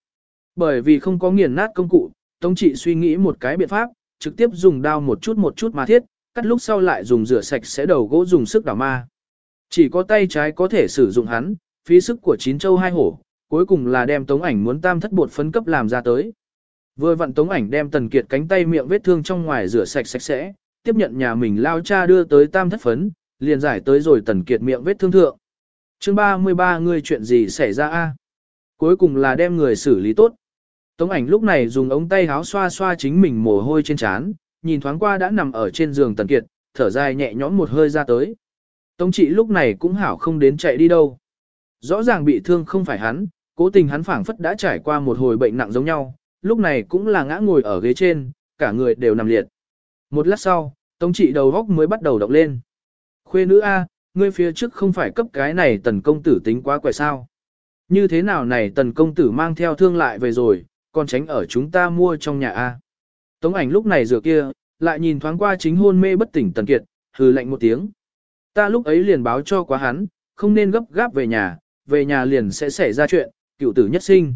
Bởi vì không có nghiền nát công cụ, Tống trị suy nghĩ một cái biện pháp, trực tiếp dùng đao một chút một chút mà thiết, cắt lúc sau lại dùng rửa sạch sẽ đầu gỗ dùng sức đảo ma. Chỉ có tay trái có thể sử dụng hắn, phí sức của chín châu hai hổ, cuối cùng là đem tống ảnh muốn tam thất bột phấn cấp làm ra tới. Vừa vặn tống ảnh đem tần kiệt cánh tay miệng vết thương trong ngoài rửa sạch sạch sẽ, tiếp nhận nhà mình lao cha đưa tới tam thất phấn, liền giải tới rồi tần kiệt miệng vết thương thượng. chương 33 người chuyện gì xảy ra a Cuối cùng là đem người xử lý tốt. Tống ảnh lúc này dùng ống tay háo xoa xoa chính mình mồ hôi trên trán, nhìn thoáng qua đã nằm ở trên giường tần kiệt, thở dài nhẹ nhõm một hơi ra tới. Tống trị lúc này cũng hảo không đến chạy đi đâu. Rõ ràng bị thương không phải hắn, cố tình hắn phảng phất đã trải qua một hồi bệnh nặng giống nhau, lúc này cũng là ngã ngồi ở ghế trên, cả người đều nằm liệt. Một lát sau, Tống trị đầu góc mới bắt đầu động lên. Khuê nữ A, ngươi phía trước không phải cấp cái này tần công tử tính quá quẻ sao. Như thế nào này tần công tử mang theo thương lại về rồi, còn tránh ở chúng ta mua trong nhà A. Tống ảnh lúc này rửa kia, lại nhìn thoáng qua chính hôn mê bất tỉnh tần kiệt, hừ lạnh một tiếng. Ta lúc ấy liền báo cho quá hắn, không nên gấp gáp về nhà, về nhà liền sẽ xảy ra chuyện, cựu tử nhất sinh.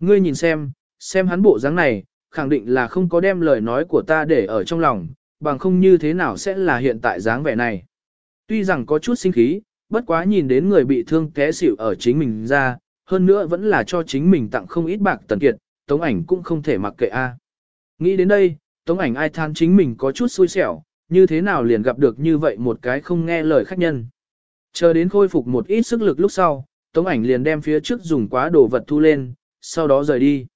Ngươi nhìn xem, xem hắn bộ dáng này, khẳng định là không có đem lời nói của ta để ở trong lòng, bằng không như thế nào sẽ là hiện tại dáng vẻ này. Tuy rằng có chút sinh khí, bất quá nhìn đến người bị thương té xỉu ở chính mình ra, hơn nữa vẫn là cho chính mình tặng không ít bạc tần kiệt, tống ảnh cũng không thể mặc kệ a. Nghĩ đến đây, tống ảnh ai than chính mình có chút xui xẻo, như thế nào liền gặp được như vậy một cái không nghe lời khách nhân. Chờ đến khôi phục một ít sức lực lúc sau, tống ảnh liền đem phía trước dùng quá đồ vật thu lên, sau đó rời đi.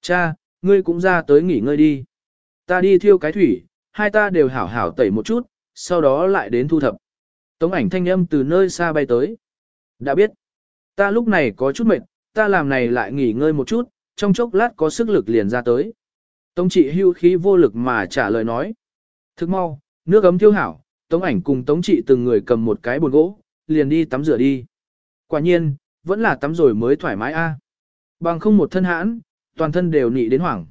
Cha, ngươi cũng ra tới nghỉ ngơi đi. Ta đi thiêu cái thủy, hai ta đều hảo hảo tẩy một chút, sau đó lại đến thu thập. Tống ảnh thanh âm từ nơi xa bay tới. Đã biết, ta lúc này có chút mệt, ta làm này lại nghỉ ngơi một chút, trong chốc lát có sức lực liền ra tới. Tống trị hưu khí vô lực mà trả lời nói. Thức mau, nước ấm thiêu hảo, tống ảnh cùng tống trị từng người cầm một cái bồn gỗ, liền đi tắm rửa đi. Quả nhiên, vẫn là tắm rồi mới thoải mái a. Bằng không một thân hãn, toàn thân đều nị đến hoảng.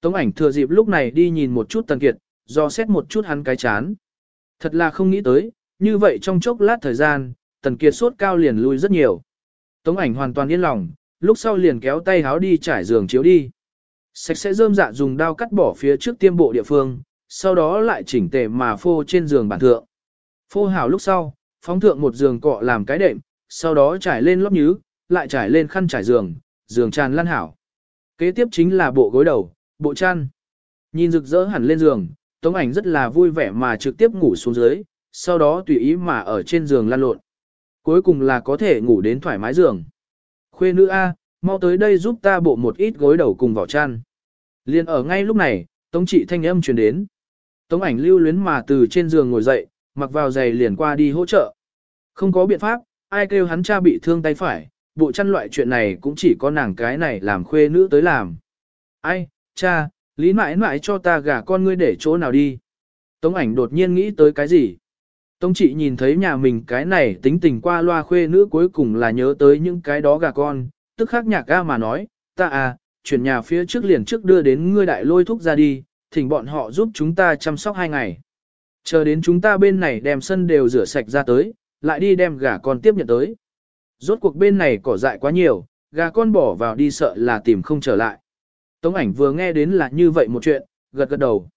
Tống ảnh thừa dịp lúc này đi nhìn một chút Tần Kiệt, do xét một chút hắn cái chán. Thật là không nghĩ tới, như vậy trong chốc lát thời gian, Tần Kiệt sốt cao liền lui rất nhiều. Tống ảnh hoàn toàn yên lòng, lúc sau liền kéo tay háo đi trải giường chiếu đi. Sạch sẽ rơm dạ dùng dao cắt bỏ phía trước tiêm bộ địa phương, sau đó lại chỉnh tề mà phô trên giường bản thượng. Phô hảo lúc sau, phóng thượng một giường cọ làm cái đệm, sau đó trải lên lót nhứ, lại trải lên khăn trải giường, giường tràn lăn hảo. Kế tiếp chính là bộ gối đầu, bộ chăn. Nhìn rực rỡ hẳn lên giường, tống ảnh rất là vui vẻ mà trực tiếp ngủ xuống dưới, sau đó tùy ý mà ở trên giường lăn lộn. Cuối cùng là có thể ngủ đến thoải mái giường. Khuê nữ A, mau tới đây giúp ta bộ một ít gối đầu cùng vỏ chăn. Liên ở ngay lúc này, tống trị thanh âm truyền đến. Tống ảnh lưu luyến mà từ trên giường ngồi dậy, mặc vào giày liền qua đi hỗ trợ. Không có biện pháp, ai kêu hắn cha bị thương tay phải, bộ chăn loại chuyện này cũng chỉ có nàng cái này làm khuê nữ tới làm. Ai, cha, lý mãi mãi cho ta gả con ngươi để chỗ nào đi. Tống ảnh đột nhiên nghĩ tới cái gì? Tống chị nhìn thấy nhà mình cái này tính tình qua loa khuê nữ cuối cùng là nhớ tới những cái đó gà con, tức khắc nhạc ga mà nói, ta à, chuyển nhà phía trước liền trước đưa đến ngươi đại lôi thúc ra đi, thỉnh bọn họ giúp chúng ta chăm sóc hai ngày. Chờ đến chúng ta bên này đem sân đều rửa sạch ra tới, lại đi đem gà con tiếp nhận tới. Rốt cuộc bên này cỏ dại quá nhiều, gà con bỏ vào đi sợ là tìm không trở lại. Tống ảnh vừa nghe đến là như vậy một chuyện, gật gật đầu.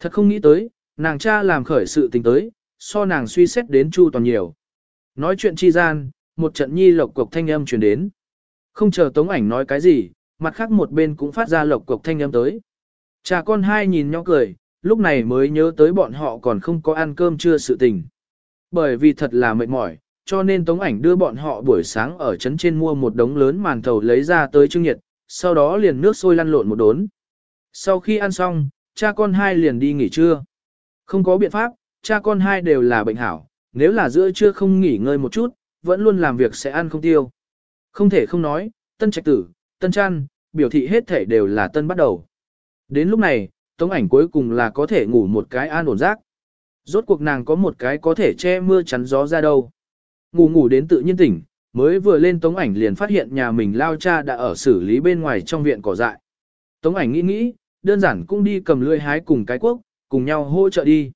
Thật không nghĩ tới, nàng cha làm khởi sự tình tới, so nàng suy xét đến chu toàn nhiều. Nói chuyện chi gian, một trận nhi lộc cục thanh âm truyền đến. Không chờ tống ảnh nói cái gì, mặt khác một bên cũng phát ra lộc cục thanh âm tới. Cha con hai nhìn nhau cười, lúc này mới nhớ tới bọn họ còn không có ăn cơm trưa sự tình. Bởi vì thật là mệt mỏi, cho nên tống ảnh đưa bọn họ buổi sáng ở trấn trên mua một đống lớn màn thầu lấy ra tới trưng nhiệt, sau đó liền nước sôi lăn lộn một đốn. Sau khi ăn xong, cha con hai liền đi nghỉ trưa. Không có biện pháp, cha con hai đều là bệnh hảo, nếu là giữa trưa không nghỉ ngơi một chút, vẫn luôn làm việc sẽ ăn không tiêu. Không thể không nói, tân trạch tử, tân chăn, biểu thị hết thể đều là tân bắt đầu. Đến lúc này, tống ảnh cuối cùng là có thể ngủ một cái an ổn giấc. Rốt cuộc nàng có một cái có thể che mưa chắn gió ra đâu. Ngủ ngủ đến tự nhiên tỉnh, mới vừa lên tống ảnh liền phát hiện nhà mình lao cha đã ở xử lý bên ngoài trong viện cỏ dại. Tống ảnh nghĩ nghĩ, đơn giản cũng đi cầm lưỡi hái cùng cái quốc, cùng nhau hỗ trợ đi.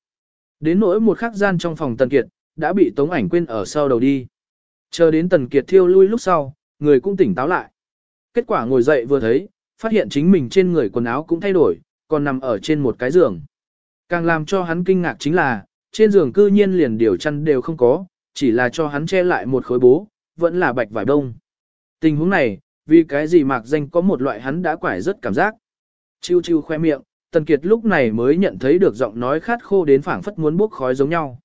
Đến nỗi một khắc gian trong phòng Tần Kiệt, đã bị Tống ảnh quên ở sau đầu đi. Chờ đến Tần Kiệt thiêu lui lúc sau, người cũng tỉnh táo lại. Kết quả ngồi dậy vừa thấy, phát hiện chính mình trên người quần áo cũng thay đổi, còn nằm ở trên một cái giường. Càng làm cho hắn kinh ngạc chính là, trên giường cư nhiên liền điều chăn đều không có, chỉ là cho hắn che lại một khối bố, vẫn là bạch vải đông. Tình huống này, vì cái gì mạc danh có một loại hắn đã quải rất cảm giác. Chiêu chiêu khoe miệng, Tần Kiệt lúc này mới nhận thấy được giọng nói khát khô đến phảng phất muốn bốc khói giống nhau.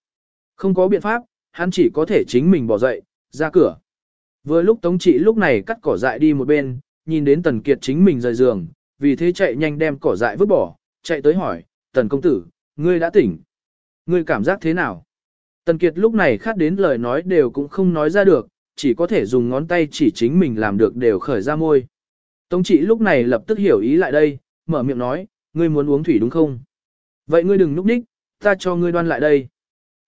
Không có biện pháp, hắn chỉ có thể chính mình bỏ dậy, ra cửa. Vừa lúc Tống Trị lúc này cắt cỏ dại đi một bên, nhìn đến Tần Kiệt chính mình rời giường, vì thế chạy nhanh đem cỏ dại vứt bỏ, chạy tới hỏi, Tần công tử, ngươi đã tỉnh. Ngươi cảm giác thế nào? Tần Kiệt lúc này khát đến lời nói đều cũng không nói ra được, chỉ có thể dùng ngón tay chỉ chính mình làm được đều khởi ra môi. Tống trị lúc này lập tức hiểu ý lại đây, mở miệng nói, ngươi muốn uống thủy đúng không? Vậy ngươi đừng núp đích, ta cho ngươi đoan lại đây.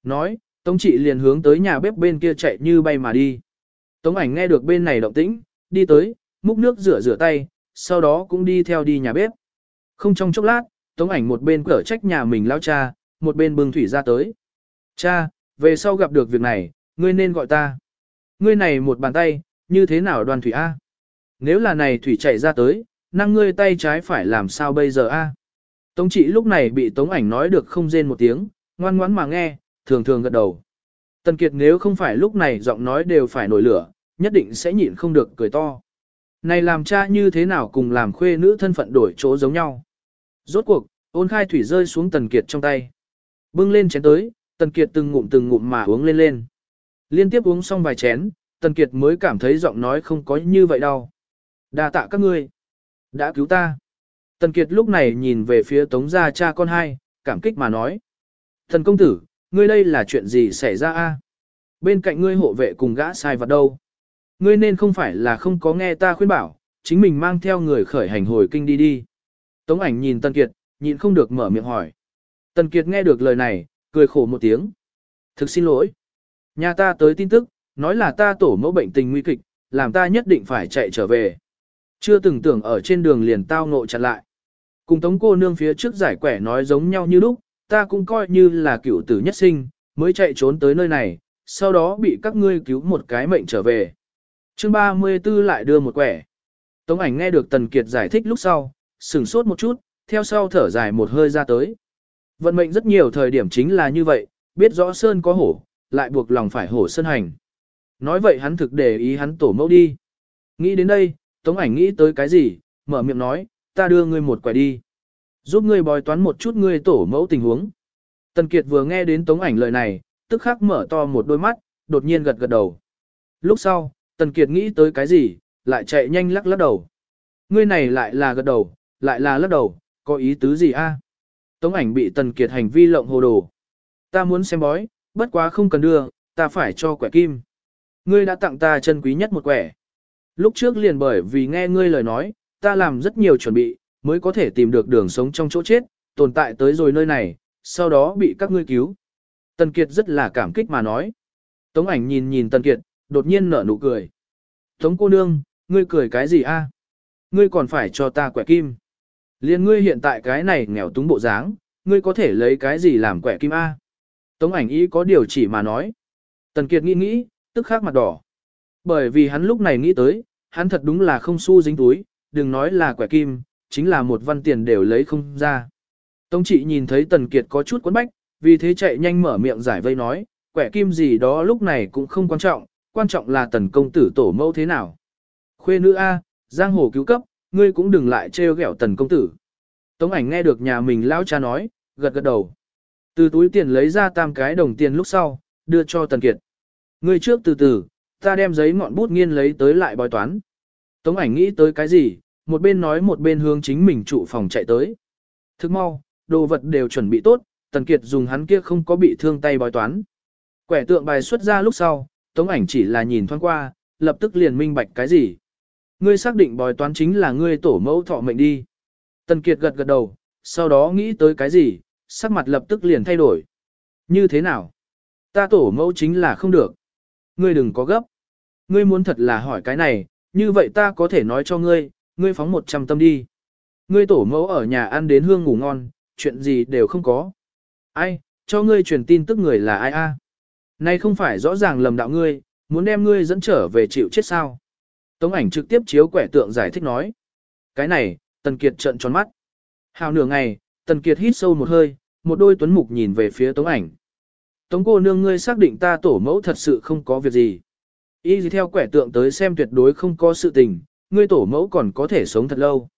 Nói, Tống trị liền hướng tới nhà bếp bên kia chạy như bay mà đi. Tống ảnh nghe được bên này động tĩnh, đi tới, múc nước rửa rửa tay, sau đó cũng đi theo đi nhà bếp. Không trong chốc lát, Tống ảnh một bên cở trách nhà mình lao cha, một bên bưng thủy ra tới. Cha, về sau gặp được việc này, ngươi nên gọi ta. Ngươi này một bàn tay, như thế nào đoàn thủy A? Nếu là này thủy chạy ra tới, năng ngươi tay trái phải làm sao bây giờ A? Tống trị lúc này bị tống ảnh nói được không rên một tiếng, ngoan ngoãn mà nghe, thường thường gật đầu. Tần Kiệt nếu không phải lúc này giọng nói đều phải nổi lửa, nhất định sẽ nhịn không được cười to. Này làm cha như thế nào cùng làm khuê nữ thân phận đổi chỗ giống nhau. Rốt cuộc, ôn khai thủy rơi xuống Tần Kiệt trong tay. Bưng lên chén tới, Tần Kiệt từng ngụm từng ngụm mà uống lên lên. Liên tiếp uống xong vài chén, Tần Kiệt mới cảm thấy giọng nói không có như vậy đâu. Đa tạ các ngươi. Đã cứu ta. Tần Kiệt lúc này nhìn về phía Tống gia cha con hai, cảm kích mà nói. Thần công tử, ngươi đây là chuyện gì xảy ra a? Bên cạnh ngươi hộ vệ cùng gã sai vật đâu? Ngươi nên không phải là không có nghe ta khuyên bảo, chính mình mang theo người khởi hành hồi kinh đi đi. Tống ảnh nhìn Tần Kiệt, nhịn không được mở miệng hỏi. Tần Kiệt nghe được lời này, cười khổ một tiếng. Thực xin lỗi. Nhà ta tới tin tức, nói là ta tổ mẫu bệnh tình nguy kịch, làm ta nhất định phải chạy trở về. Chưa từng tưởng ở trên đường liền tao ngộ chặn lại. Cùng tống cô nương phía trước giải quẻ nói giống nhau như lúc, ta cũng coi như là cựu tử nhất sinh, mới chạy trốn tới nơi này, sau đó bị các ngươi cứu một cái mệnh trở về. chương 34 lại đưa một quẻ. Tống ảnh nghe được Tần Kiệt giải thích lúc sau, sửng sốt một chút, theo sau thở dài một hơi ra tới. Vận mệnh rất nhiều thời điểm chính là như vậy, biết rõ Sơn có hổ, lại buộc lòng phải hổ sơn hành. Nói vậy hắn thực để ý hắn tổ mẫu đi. Nghĩ đến đây, Tống ảnh nghĩ tới cái gì, mở miệng nói, ta đưa ngươi một quẻ đi. Giúp ngươi bói toán một chút ngươi tổ mẫu tình huống. Tần Kiệt vừa nghe đến Tống ảnh lời này, tức khắc mở to một đôi mắt, đột nhiên gật gật đầu. Lúc sau, Tần Kiệt nghĩ tới cái gì, lại chạy nhanh lắc lắc đầu. Ngươi này lại là gật đầu, lại là lắc đầu, có ý tứ gì a? Tống ảnh bị Tần Kiệt hành vi lộng hồ đồ. Ta muốn xem bói, bất quá không cần đưa, ta phải cho quẻ kim. Ngươi đã tặng ta chân quý nhất một quẻ. Lúc trước liền bởi vì nghe ngươi lời nói, ta làm rất nhiều chuẩn bị, mới có thể tìm được đường sống trong chỗ chết, tồn tại tới rồi nơi này, sau đó bị các ngươi cứu. Tần Kiệt rất là cảm kích mà nói. Tống ảnh nhìn nhìn Tần Kiệt, đột nhiên nở nụ cười. Tống cô nương, ngươi cười cái gì a? Ngươi còn phải cho ta quẻ kim. Liên ngươi hiện tại cái này nghèo túng bộ dáng, ngươi có thể lấy cái gì làm quẻ kim a? Tống ảnh ý có điều chỉ mà nói. Tần Kiệt nghĩ nghĩ, tức khắc mặt đỏ. Bởi vì hắn lúc này nghĩ tới, hắn thật đúng là không xu dính túi, đừng nói là quẻ kim, chính là một văn tiền đều lấy không ra. Tống trị nhìn thấy Tần Kiệt có chút quấn bách, vì thế chạy nhanh mở miệng giải vây nói, quẻ kim gì đó lúc này cũng không quan trọng, quan trọng là Tần công tử tổ mẫu thế nào. Khuê nữ A, giang hồ cứu cấp, ngươi cũng đừng lại trêu ghẹo Tần công tử. Tống ảnh nghe được nhà mình lão cha nói, gật gật đầu. Từ túi tiền lấy ra tam cái đồng tiền lúc sau, đưa cho Tần Kiệt. Ngươi trước từ từ, ta đem giấy ngọn bút nghiên lấy tới lại bói toán. Tống ảnh nghĩ tới cái gì, một bên nói một bên hướng chính mình trụ phòng chạy tới. Thức mau, đồ vật đều chuẩn bị tốt, Tần Kiệt dùng hắn kia không có bị thương tay bói toán. Quẻ tượng bài xuất ra lúc sau, Tống ảnh chỉ là nhìn thoáng qua, lập tức liền minh bạch cái gì. Ngươi xác định bói toán chính là ngươi tổ mẫu thọ mệnh đi. Tần Kiệt gật gật đầu, sau đó nghĩ tới cái gì, sắc mặt lập tức liền thay đổi. Như thế nào? Ta tổ mẫu chính là không được. Ngươi đừng có gấp. Ngươi muốn thật là hỏi cái này, như vậy ta có thể nói cho ngươi, ngươi phóng một trăm tâm đi. Ngươi tổ mẫu ở nhà ăn đến hương ngủ ngon, chuyện gì đều không có. Ai, cho ngươi truyền tin tức người là ai a? À? Này không phải rõ ràng lầm đạo ngươi, muốn đem ngươi dẫn trở về chịu chết sao? Tống ảnh trực tiếp chiếu quẻ tượng giải thích nói. Cái này, Tần Kiệt trợn tròn mắt. Hào nửa ngày, Tần Kiệt hít sâu một hơi, một đôi tuấn mục nhìn về phía Tống ảnh. Tống cô nương ngươi xác định ta tổ mẫu thật sự không có việc gì. Y theo quẻ tượng tới xem tuyệt đối không có sự tình, ngươi tổ mẫu còn có thể sống thật lâu.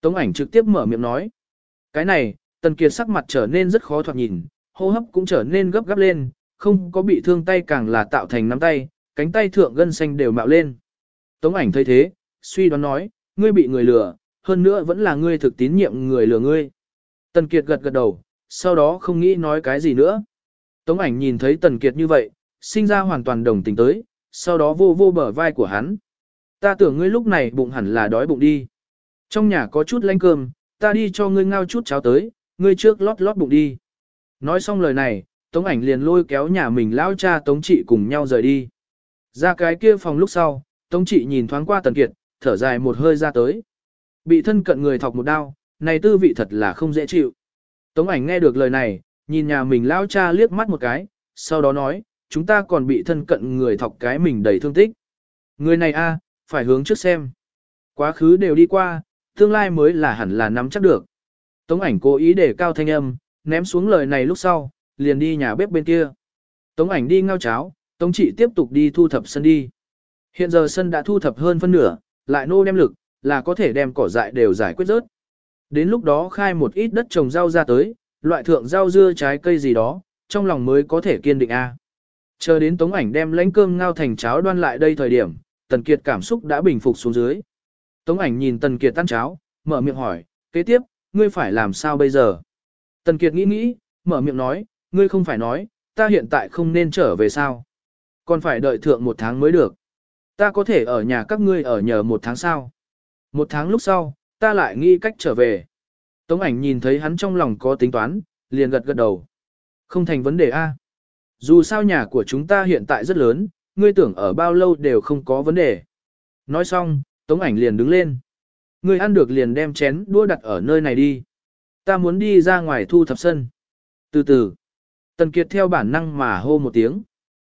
Tống ảnh trực tiếp mở miệng nói. Cái này, Tần Kiệt sắc mặt trở nên rất khó thoạt nhìn, hô hấp cũng trở nên gấp gáp lên, không có bị thương tay càng là tạo thành nắm tay, cánh tay thượng gân xanh đều mạo lên. Tống ảnh thấy thế, suy đoán nói, ngươi bị người lừa, hơn nữa vẫn là ngươi thực tín nhiệm người lừa ngươi. Tần Kiệt gật gật đầu, sau đó không nghĩ nói cái gì nữa. Tống ảnh nhìn thấy Tần Kiệt như vậy, sinh ra hoàn toàn đồng tình tới, sau đó vô vô bờ vai của hắn. Ta tưởng ngươi lúc này bụng hẳn là đói bụng đi. Trong nhà có chút lanh cơm, ta đi cho ngươi ngao chút cháo tới, ngươi trước lót lót bụng đi. Nói xong lời này, Tống ảnh liền lôi kéo nhà mình lao cha Tống trị cùng nhau rời đi. Ra cái kia phòng lúc sau, Tống trị nhìn thoáng qua Tần Kiệt, thở dài một hơi ra tới. Bị thân cận người thọc một đau, này tư vị thật là không dễ chịu. Tống ảnh nghe được lời này, nhìn nhà mình lao cha liếc mắt một cái, sau đó nói, chúng ta còn bị thân cận người thọc cái mình đầy thương tích. Người này a, phải hướng trước xem. Quá khứ đều đi qua, tương lai mới là hẳn là nắm chắc được. Tống ảnh cố ý để cao thanh âm, ném xuống lời này lúc sau, liền đi nhà bếp bên kia. Tống ảnh đi ngao cháo, Tống trị tiếp tục đi thu thập sân đi. Hiện giờ sân đã thu thập hơn phân nửa, lại nô đem lực, là có thể đem cỏ dại đều giải quyết rớt. Đến lúc đó khai một ít đất trồng rau ra tới, loại thượng rau dưa trái cây gì đó, trong lòng mới có thể kiên định A. Chờ đến tống ảnh đem lãnh cơm ngao thành cháo đoan lại đây thời điểm, Tần Kiệt cảm xúc đã bình phục xuống dưới. Tống ảnh nhìn Tần Kiệt tan cháo, mở miệng hỏi, kế tiếp, ngươi phải làm sao bây giờ? Tần Kiệt nghĩ nghĩ, mở miệng nói, ngươi không phải nói, ta hiện tại không nên trở về sao? Còn phải đợi thượng một tháng mới được. Ta có thể ở nhà các ngươi ở nhờ một tháng sau. Một tháng lúc sau, ta lại nghĩ cách trở về. Tống ảnh nhìn thấy hắn trong lòng có tính toán, liền gật gật đầu. Không thành vấn đề A. Dù sao nhà của chúng ta hiện tại rất lớn, ngươi tưởng ở bao lâu đều không có vấn đề. Nói xong, Tống ảnh liền đứng lên. Ngươi ăn được liền đem chén đũa đặt ở nơi này đi. Ta muốn đi ra ngoài thu thập sân. Từ từ, Tần Kiệt theo bản năng mà hô một tiếng.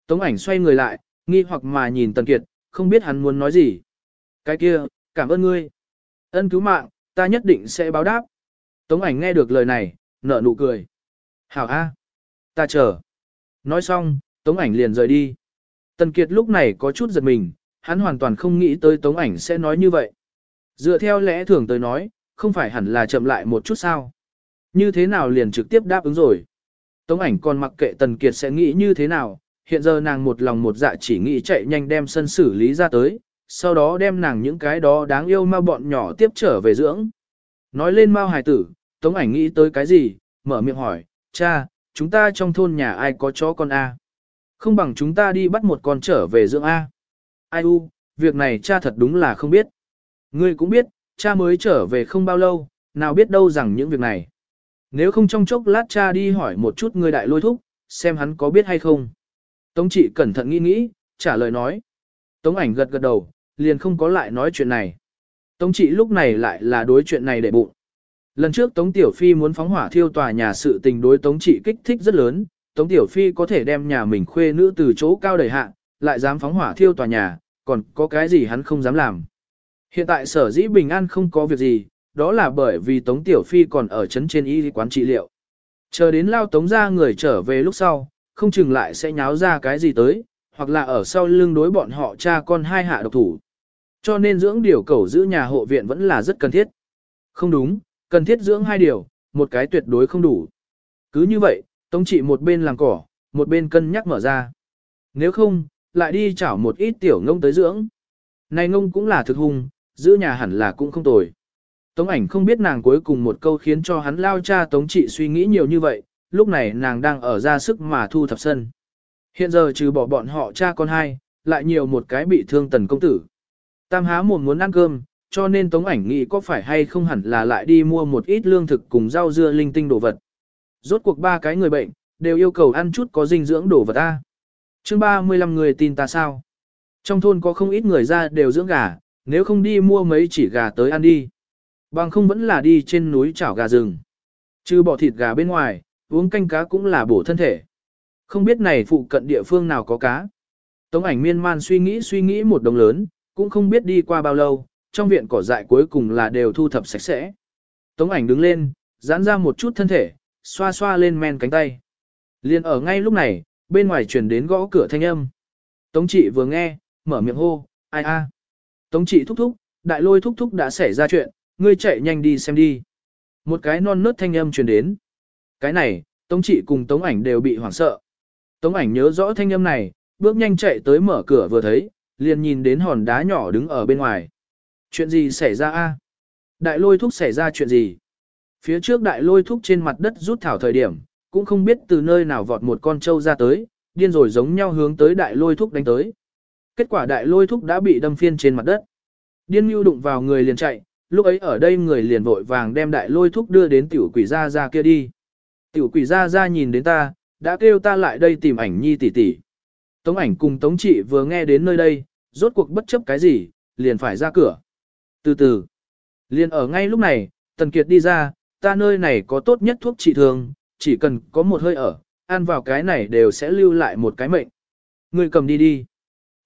Tống ảnh xoay người lại, nghi hoặc mà nhìn Tần Kiệt, không biết hắn muốn nói gì. Cái kia, cảm ơn ngươi. Ân cứu mạng, ta nhất định sẽ báo đáp. Tống ảnh nghe được lời này, nở nụ cười. Hảo A. Ta chờ. Nói xong, Tống ảnh liền rời đi. Tần Kiệt lúc này có chút giật mình, hắn hoàn toàn không nghĩ tới Tống ảnh sẽ nói như vậy. Dựa theo lẽ thường tới nói, không phải hẳn là chậm lại một chút sao. Như thế nào liền trực tiếp đáp ứng rồi. Tống ảnh còn mặc kệ Tần Kiệt sẽ nghĩ như thế nào, hiện giờ nàng một lòng một dạ chỉ nghĩ chạy nhanh đem sân xử lý ra tới, sau đó đem nàng những cái đó đáng yêu ma bọn nhỏ tiếp trở về dưỡng. Nói lên Mao hài tử, Tống ảnh nghĩ tới cái gì, mở miệng hỏi, cha, chúng ta trong thôn nhà ai có chó con A. Không bằng chúng ta đi bắt một con trở về dưỡng A. Ai u, việc này cha thật đúng là không biết. Ngươi cũng biết, cha mới trở về không bao lâu, nào biết đâu rằng những việc này. Nếu không trong chốc lát cha đi hỏi một chút ngươi đại lôi thúc, xem hắn có biết hay không. Tống trị cẩn thận nghĩ nghĩ, trả lời nói. Tống ảnh gật gật đầu, liền không có lại nói chuyện này. Tống trị lúc này lại là đối chuyện này để bụng. Lần trước Tống Tiểu Phi muốn phóng hỏa thiêu tòa nhà sự tình đối Tống trị kích thích rất lớn, Tống Tiểu Phi có thể đem nhà mình khuê nữ từ chỗ cao đẩy hạ, lại dám phóng hỏa thiêu tòa nhà, còn có cái gì hắn không dám làm. Hiện tại sở dĩ bình an không có việc gì, đó là bởi vì Tống Tiểu Phi còn ở chấn trên y quán trị liệu. Chờ đến lao Tống ra người trở về lúc sau, không chừng lại sẽ nháo ra cái gì tới, hoặc là ở sau lưng đối bọn họ cha con hai hạ độc thủ. Cho nên dưỡng điều cầu giữ nhà hộ viện vẫn là rất cần thiết. Không đúng, cần thiết dưỡng hai điều, một cái tuyệt đối không đủ. Cứ như vậy, Tống trị một bên làm cỏ, một bên cân nhắc mở ra. Nếu không, lại đi chảo một ít tiểu ngông tới dưỡng. Này ngông cũng là thực hung, giữ nhà hẳn là cũng không tồi. Tống ảnh không biết nàng cuối cùng một câu khiến cho hắn lao cha tống trị suy nghĩ nhiều như vậy, lúc này nàng đang ở ra sức mà thu thập sân. Hiện giờ trừ bỏ bọn họ cha con hai, lại nhiều một cái bị thương tần công tử. Tam há mồm muốn ăn cơm, cho nên tống ảnh nghĩ có phải hay không hẳn là lại đi mua một ít lương thực cùng rau dưa linh tinh đồ vật. Rốt cuộc ba cái người bệnh, đều yêu cầu ăn chút có dinh dưỡng đồ vật ta. chương 35 người tin ta sao? Trong thôn có không ít người ra đều dưỡng gà, nếu không đi mua mấy chỉ gà tới ăn đi. Bằng không vẫn là đi trên núi chảo gà rừng. Chứ bỏ thịt gà bên ngoài, uống canh cá cũng là bổ thân thể. Không biết này phụ cận địa phương nào có cá. Tống ảnh miên man suy nghĩ suy nghĩ một đồng lớn, cũng không biết đi qua bao lâu, trong viện cỏ dại cuối cùng là đều thu thập sạch sẽ. Tống ảnh đứng lên, giãn ra một chút thân thể, xoa xoa lên men cánh tay. Liên ở ngay lúc này, bên ngoài truyền đến gõ cửa thanh âm. Tống trị vừa nghe, mở miệng hô, ai a. Tống trị thúc thúc, đại lôi thúc thúc đã xảy ra chuyện, ngươi chạy nhanh đi xem đi. Một cái non nớt thanh âm truyền đến. Cái này, Tống trị cùng Tống ảnh đều bị hoảng sợ. Tống ảnh nhớ rõ thanh âm này, bước nhanh chạy tới mở cửa vừa thấy, liền nhìn đến hòn đá nhỏ đứng ở bên ngoài. Chuyện gì xảy ra a? Đại lôi thúc xảy ra chuyện gì? Phía trước đại lôi thúc trên mặt đất rút thảo thời điểm, cũng không biết từ nơi nào vọt một con trâu ra tới, điên rồi giống nhau hướng tới đại lôi thúc đánh tới. Kết quả đại lôi thúc đã bị đâm phiên trên mặt đất. Điên mưu đụng vào người liền chạy, lúc ấy ở đây người liền vội vàng đem đại lôi thúc đưa đến tiểu quỷ gia gia kia đi. Tiểu quỷ gia gia nhìn đến ta, đã kêu ta lại đây tìm ảnh nhi tỷ tỷ. Tống ảnh cùng tống trị vừa nghe đến nơi đây, rốt cuộc bất chấp cái gì, liền phải ra cửa. Từ từ, liền ở ngay lúc này, Tần Kiệt đi ra, ta nơi này có tốt nhất thuốc trị thương, chỉ cần có một hơi ở, ăn vào cái này đều sẽ lưu lại một cái mệnh. Người cầm đi đi.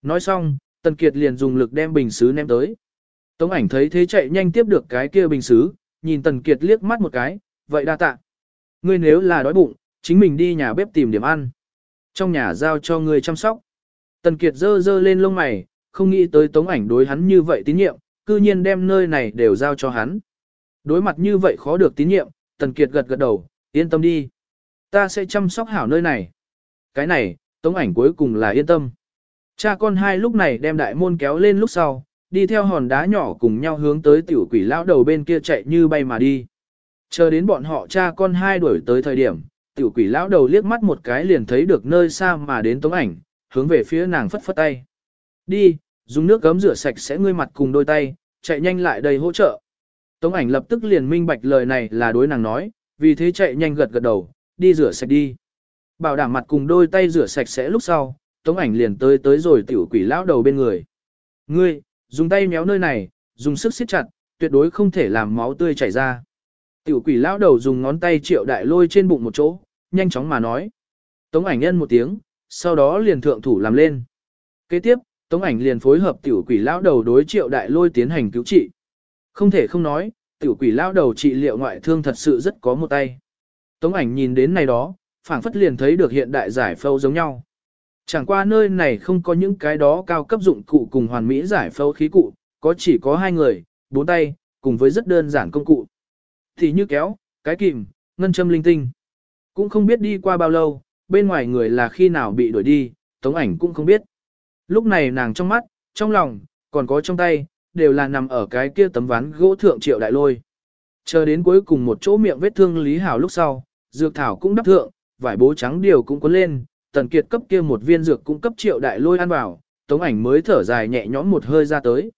Nói xong, Tần Kiệt liền dùng lực đem bình xứ ném tới. Tống ảnh thấy thế chạy nhanh tiếp được cái kia bình xứ, nhìn Tần Kiệt liếc mắt một cái, vậy đa tạ. Ngươi nếu là đói bụng, chính mình đi nhà bếp tìm điểm ăn. Trong nhà giao cho ngươi chăm sóc. Tần Kiệt dơ dơ lên lông mày, không nghĩ tới Tống ảnh đối hắn như vậy tín nhiệm, cư nhiên đem nơi này đều giao cho hắn. Đối mặt như vậy khó được tín nhiệm, Tần Kiệt gật gật đầu, yên tâm đi. Ta sẽ chăm sóc hảo nơi này. Cái này, Tống ảnh cuối cùng là yên tâm. Cha con hai lúc này đem đại môn kéo lên lúc sau, đi theo hòn đá nhỏ cùng nhau hướng tới tiểu quỷ lão đầu bên kia chạy như bay mà đi. Chờ đến bọn họ cha con hai đuổi tới thời điểm, tiểu quỷ lão đầu liếc mắt một cái liền thấy được nơi xa mà đến tống ảnh, hướng về phía nàng phất phất tay. Đi, dùng nước gấm rửa sạch sẽ ngươi mặt cùng đôi tay, chạy nhanh lại đây hỗ trợ. Tống ảnh lập tức liền minh bạch lời này là đối nàng nói, vì thế chạy nhanh gật gật đầu, đi rửa sạch đi. Bảo đảm mặt cùng đôi tay rửa sạch sẽ lúc sau, tống ảnh liền tới tới rồi tiểu quỷ lão đầu bên người. Ngươi, dùng tay méo nơi này, dùng sức siết chặt, tuyệt đối không thể làm máu tươi chảy ra. Tiểu quỷ lão đầu dùng ngón tay triệu đại lôi trên bụng một chỗ, nhanh chóng mà nói. Tống ảnh nhân một tiếng, sau đó liền thượng thủ làm lên. Kế tiếp, Tống ảnh liền phối hợp tiểu quỷ lão đầu đối triệu đại lôi tiến hành cứu trị. Không thể không nói, tiểu quỷ lão đầu trị liệu ngoại thương thật sự rất có một tay. Tống ảnh nhìn đến này đó, phảng phất liền thấy được hiện đại giải phẫu giống nhau. Chẳng qua nơi này không có những cái đó cao cấp dụng cụ cùng hoàn mỹ giải phẫu khí cụ, có chỉ có hai người, bốn tay, cùng với rất đơn giản công cụ. Thì như kéo, cái kìm, ngân châm linh tinh. Cũng không biết đi qua bao lâu, bên ngoài người là khi nào bị đuổi đi, tống ảnh cũng không biết. Lúc này nàng trong mắt, trong lòng, còn có trong tay, đều là nằm ở cái kia tấm ván gỗ thượng triệu đại lôi. Chờ đến cuối cùng một chỗ miệng vết thương Lý Hảo lúc sau, dược thảo cũng đắp thượng, vải bố trắng điều cũng có lên, tần kiệt cấp kia một viên dược cũng cấp triệu đại lôi ăn vào, tống ảnh mới thở dài nhẹ nhõm một hơi ra tới.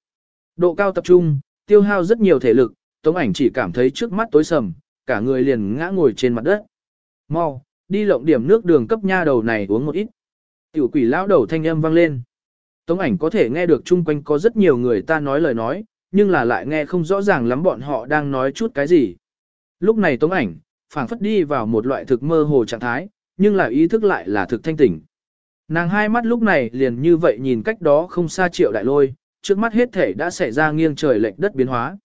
Độ cao tập trung, tiêu hao rất nhiều thể lực, tống ảnh chỉ cảm thấy trước mắt tối sầm, cả người liền ngã ngồi trên mặt đất. Mau, đi lộng điểm nước đường cấp nha đầu này uống một ít. Tiểu quỷ lão đầu thanh âm vang lên. Tống ảnh có thể nghe được chung quanh có rất nhiều người ta nói lời nói, nhưng là lại nghe không rõ ràng lắm bọn họ đang nói chút cái gì. Lúc này tống ảnh, phảng phất đi vào một loại thực mơ hồ trạng thái, nhưng là ý thức lại là thực thanh tỉnh. Nàng hai mắt lúc này liền như vậy nhìn cách đó không xa triệu đại lôi, trước mắt hết thể đã xảy ra nghiêng trời lệch đất biến hóa.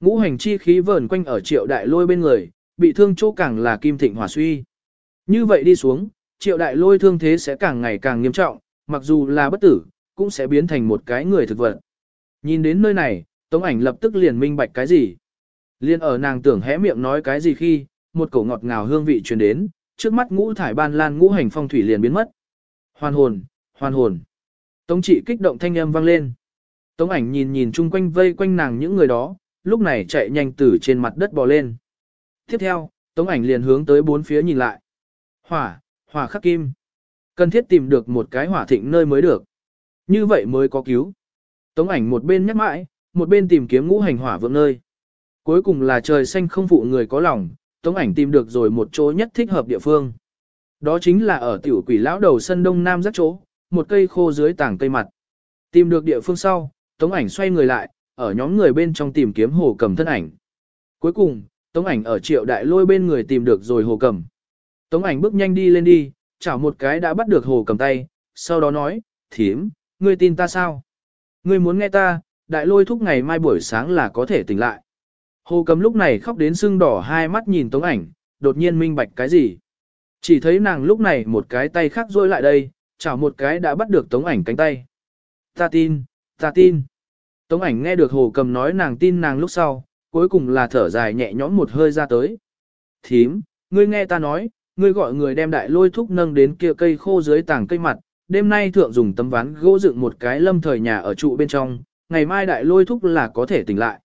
Ngũ hành chi khí vờn quanh ở triệu đại lôi bên người, bị thương chỗ càng là kim thịnh hỏa suy. Như vậy đi xuống, triệu đại lôi thương thế sẽ càng ngày càng nghiêm trọng, mặc dù là bất tử, cũng sẽ biến thành một cái người thực vật. Nhìn đến nơi này, tống ảnh lập tức liền minh bạch cái gì. Liên ở nàng tưởng hé miệng nói cái gì khi, một cổ ngọt ngào hương vị truyền đến, trước mắt ngũ thải ban lan ngũ hành phong thủy liền biến mất. Hoàn hồn, hoàn hồn. Tống trị kích động thanh âm vang lên. Tống ảnh nhìn nhìn chung quanh vây quanh nàng những người đó, lúc này chạy nhanh từ trên mặt đất bò lên. Tiếp theo, tống ảnh liền hướng tới bốn phía nhìn lại. Hỏa, hỏa khắc kim. Cần thiết tìm được một cái hỏa thịnh nơi mới được. Như vậy mới có cứu. Tống ảnh một bên nhắc mãi, một bên tìm kiếm ngũ hành hỏa vượng nơi. Cuối cùng là trời xanh không phụ người có lòng, tống ảnh tìm được rồi một chỗ nhất thích hợp địa phương. Đó chính là ở tiểu quỷ lão đầu sân đông nam rất chỗ, một cây khô dưới tảng cây mặt. Tìm được địa phương sau, tống ảnh xoay người lại, ở nhóm người bên trong tìm kiếm hồ cầm thân ảnh. Cuối cùng, tống ảnh ở triệu đại lôi bên người tìm được rồi hồ cầm. Tống ảnh bước nhanh đi lên đi, chảo một cái đã bắt được hồ cầm tay, sau đó nói, thiếm, ngươi tin ta sao? Ngươi muốn nghe ta, đại lôi thúc ngày mai buổi sáng là có thể tỉnh lại. Hồ cầm lúc này khóc đến sưng đỏ hai mắt nhìn tống ảnh, đột nhiên minh bạch cái gì. Chỉ thấy nàng lúc này một cái tay khác rôi lại đây, chảo một cái đã bắt được tống ảnh cánh tay. Ta tin, ta tin. Tống ảnh nghe được hồ cầm nói nàng tin nàng lúc sau, cuối cùng là thở dài nhẹ nhõm một hơi ra tới. Thím, ngươi nghe ta nói, ngươi gọi người đem đại lôi thúc nâng đến kia cây khô dưới tảng cây mặt, đêm nay thượng dùng tấm ván gỗ dựng một cái lâm thời nhà ở trụ bên trong, ngày mai đại lôi thúc là có thể tỉnh lại.